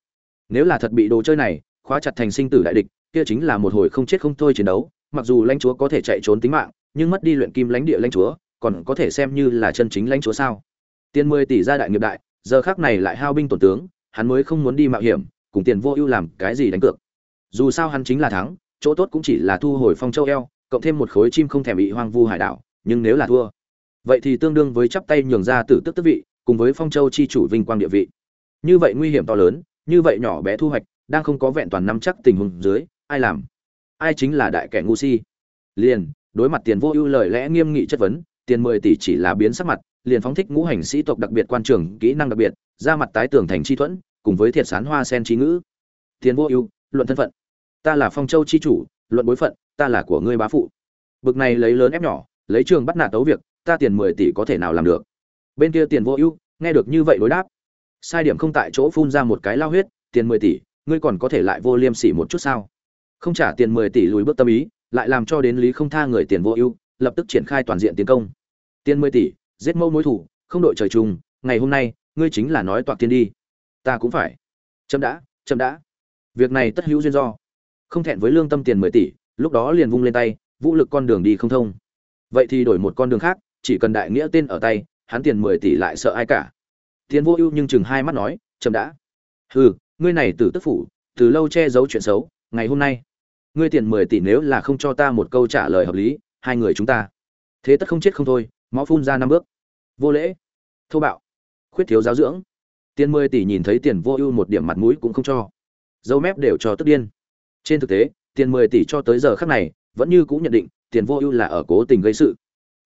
Nếu là thật bị đồ chơi này khóa chặt thành sinh tử đại địch, kia chính là một hồi không chết không thôi chiến đấu, mặc dù lãnh chúa có thể chạy trốn tính mạng, nhưng mất đi luyện kim lãnh địa lãnh chúa, còn có thể xem như là chân chính lãnh chúa sao? Tiền mười tỷ gia đại nghiệp đại, giờ khác này lại hao binh tổn tướng, hắn mới không muốn đi mạo hiểm, cùng tiền vô ưu làm cái gì đánh cược. Dù sao hắn chính là thắng, chỗ tốt cũng chỉ là thu hồi phong châu eo, cộng thêm một khối chim không thèm bị hoang vu hải đảo, nhưng nếu là thua, vậy thì tương đương với chắp tay nhường ra tử tức tức vị cùng với phong châu chi chủ vinh quang địa vị. Như vậy nguy hiểm to lớn, như vậy nhỏ bé thu hoạch, đang không có vẹn toàn nắm chắc tình huống dưới, ai làm? Ai chính là đại kẻ ngu si? Liền, đối mặt tiền vô ưu lời lẽ nghiêm nghị chất vấn, tiền mười tỷ chỉ là biến sắc mặt, liền phóng thích ngũ hành sĩ tộc đặc biệt quan trường, kỹ năng đặc biệt, ra mặt tái tưởng thành chi thuẫn, cùng với thiệt sán hoa sen trí ngữ. Tiền vô ưu, luận thân phận. Ta là phong châu chi chủ, luận bối phận, ta là của ngươi bá phụ. Bực này lấy lớn ép nhỏ, lấy trường bắt nạt tấu việc, ta tiền mười tỷ có thể nào làm được? Bên kia tiền vô ưu, nghe được như vậy đối đáp. Sai điểm không tại chỗ phun ra một cái lao huyết, tiền mười tỷ, ngươi còn có thể lại vô liêm sỉ một chút sao? Không trả tiền mười tỷ lùi bước tâm ý, lại làm cho đến lý không tha người tiền vô ưu, lập tức triển khai toàn diện tiến công. Tiền mười tỷ, giết mâu mối thủ, không đội trời chung, ngày hôm nay, ngươi chính là nói toạc tiên đi. Ta cũng phải. Chậm đã chậm đã. Việc này tất hữu duyên do. Không thẹn với lương tâm tiền mười tỷ, lúc đó liền vung lên tay, vũ lực con đường đi không thông. Vậy thì đổi một con đường khác, chỉ cần đại nghĩa tên ở tay hắn tiền mười tỷ lại sợ ai cả. Tiền vô ưu nhưng chừng hai mắt nói, chậm đã. Hừ, ngươi này tử tức phủ, từ lâu che giấu chuyện xấu, ngày hôm nay, ngươi tiền mười tỷ nếu là không cho ta một câu trả lời hợp lý, hai người chúng ta, thế tất không chết không thôi, máu phun ra năm bước. Vô lễ. Thô bạo. Khuyết thiếu giáo dưỡng. Tiền mười tỷ nhìn thấy tiền vô ưu một điểm mặt mũi cũng không cho. Dâu mép đều cho tức điên. Trên thực tế, tiền mười tỷ cho tới giờ khắc này, vẫn như cũng nhận định, tiền vô ưu là ở cố tình gây sự.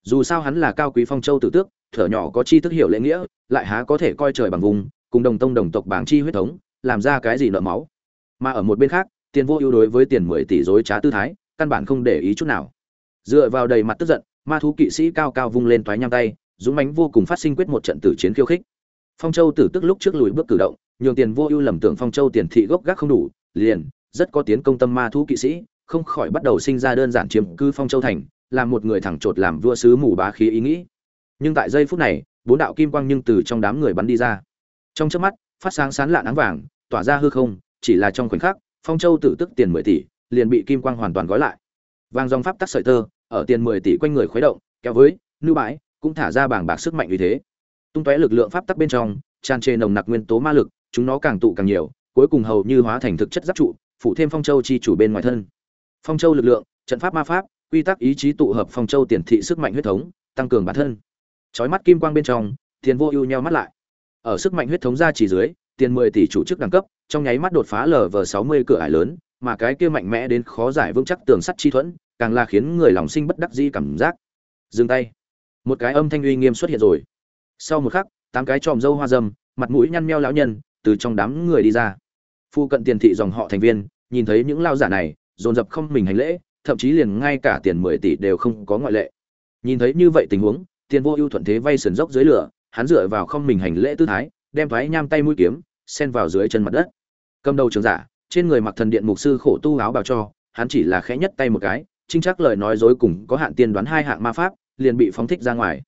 Dù sao hắn là cao quý phong châu tử tước thở nhỏ có chi thức hiểu lễ nghĩa, lại há có thể coi trời bằng vùng, cùng đồng tông đồng tộc bảng chi huyết thống, làm ra cái gì nợ máu. Mà ở một bên khác, tiền vô ưu đối với tiền mười tỷ dối trá tư thái, căn bản không để ý chút nào. Dựa vào đầy mặt tức giận, ma thú kỵ sĩ cao cao vung lên toái nham tay, dũng mãnh vô cùng phát sinh quyết một trận tử chiến khiêu khích. Phong châu tử tức lúc trước lùi bước cử động, nhường tiền vô ưu lầm tưởng phong châu tiền thị gốc gác không đủ, liền, rất có tiến công tâm ma thú kỵ sĩ, không khỏi bắt đầu sinh ra đơn giản chiếm cư phong châu thành, làm một người thẳng chột làm vua sứ mù bá khí ý nghĩ nhưng tại giây phút này, bốn đạo kim quang nhưng từ trong đám người bắn đi ra. Trong chớp mắt, phát sáng sán lạn nắng vàng, tỏa ra hư không, chỉ là trong khoảnh khắc, phong châu tử tức tiền mười tỷ, liền bị kim quang hoàn toàn gói lại. Vàng dòng pháp tắc sợi tơ, ở tiền mười tỷ quanh người khuấy động, kéo với, nưu bãi, cũng thả ra bảng bạc sức mạnh vì thế. Tung tóe lực lượng pháp tắc bên trong, tràn trề nồng nặc nguyên tố ma lực, chúng nó càng tụ càng nhiều, cuối cùng hầu như hóa thành thực chất giáp trụ phụ thêm phong châu chi chủ bên ngoài thân. Phong châu lực lượng, trận pháp ma pháp, quy tắc ý chí tụ hợp phong châu tiền thị sức mạnh huyết thống, tăng cường bản thân chói mắt kim quang bên trong tiền vô ưu nheo mắt lại. Ở sức mạnh huyết thống ra chỉ dưới, tiền mười tỷ chủ chức đẳng cấp, trong nháy mắt đột phá lv sáu mươi cửa ải lớn, mà cái kia mạnh mẽ đến khó giải vững chắc tường sắt chi thuẫn, càng là khiến người lòng sinh bất đắc dĩ cảm giác. Dừng tay. Một cái âm thanh uy nghiêm xuất hiện rồi. Sau một khắc, tám cái tròm dâu hoa dâm, mặt mũi nhăn meo lão nhân, từ trong đám người đi ra. Phu cận tiền thị dòng họ thành viên, nhìn thấy những lao giả này, dồn dập không mình hành lễ, thậm chí liền ngay cả tiền mười tỷ đều không có ngoại lệ. Nhìn thấy như vậy tình huống tiền vô ưu thuận thế vay sườn dốc dưới lửa, hắn dựa vào không mình hành lễ tư thái, đem thoái nham tay mũi kiếm sen vào dưới chân mặt đất. Cầm đầu trường giả, trên người mặc thần điện mục sư khổ tu áo bào cho, hắn chỉ là khẽ nhất tay một cái, trinh chắc lời nói dối cùng có hạn tiên đoán hai hạng ma pháp, liền bị phóng thích ra ngoài.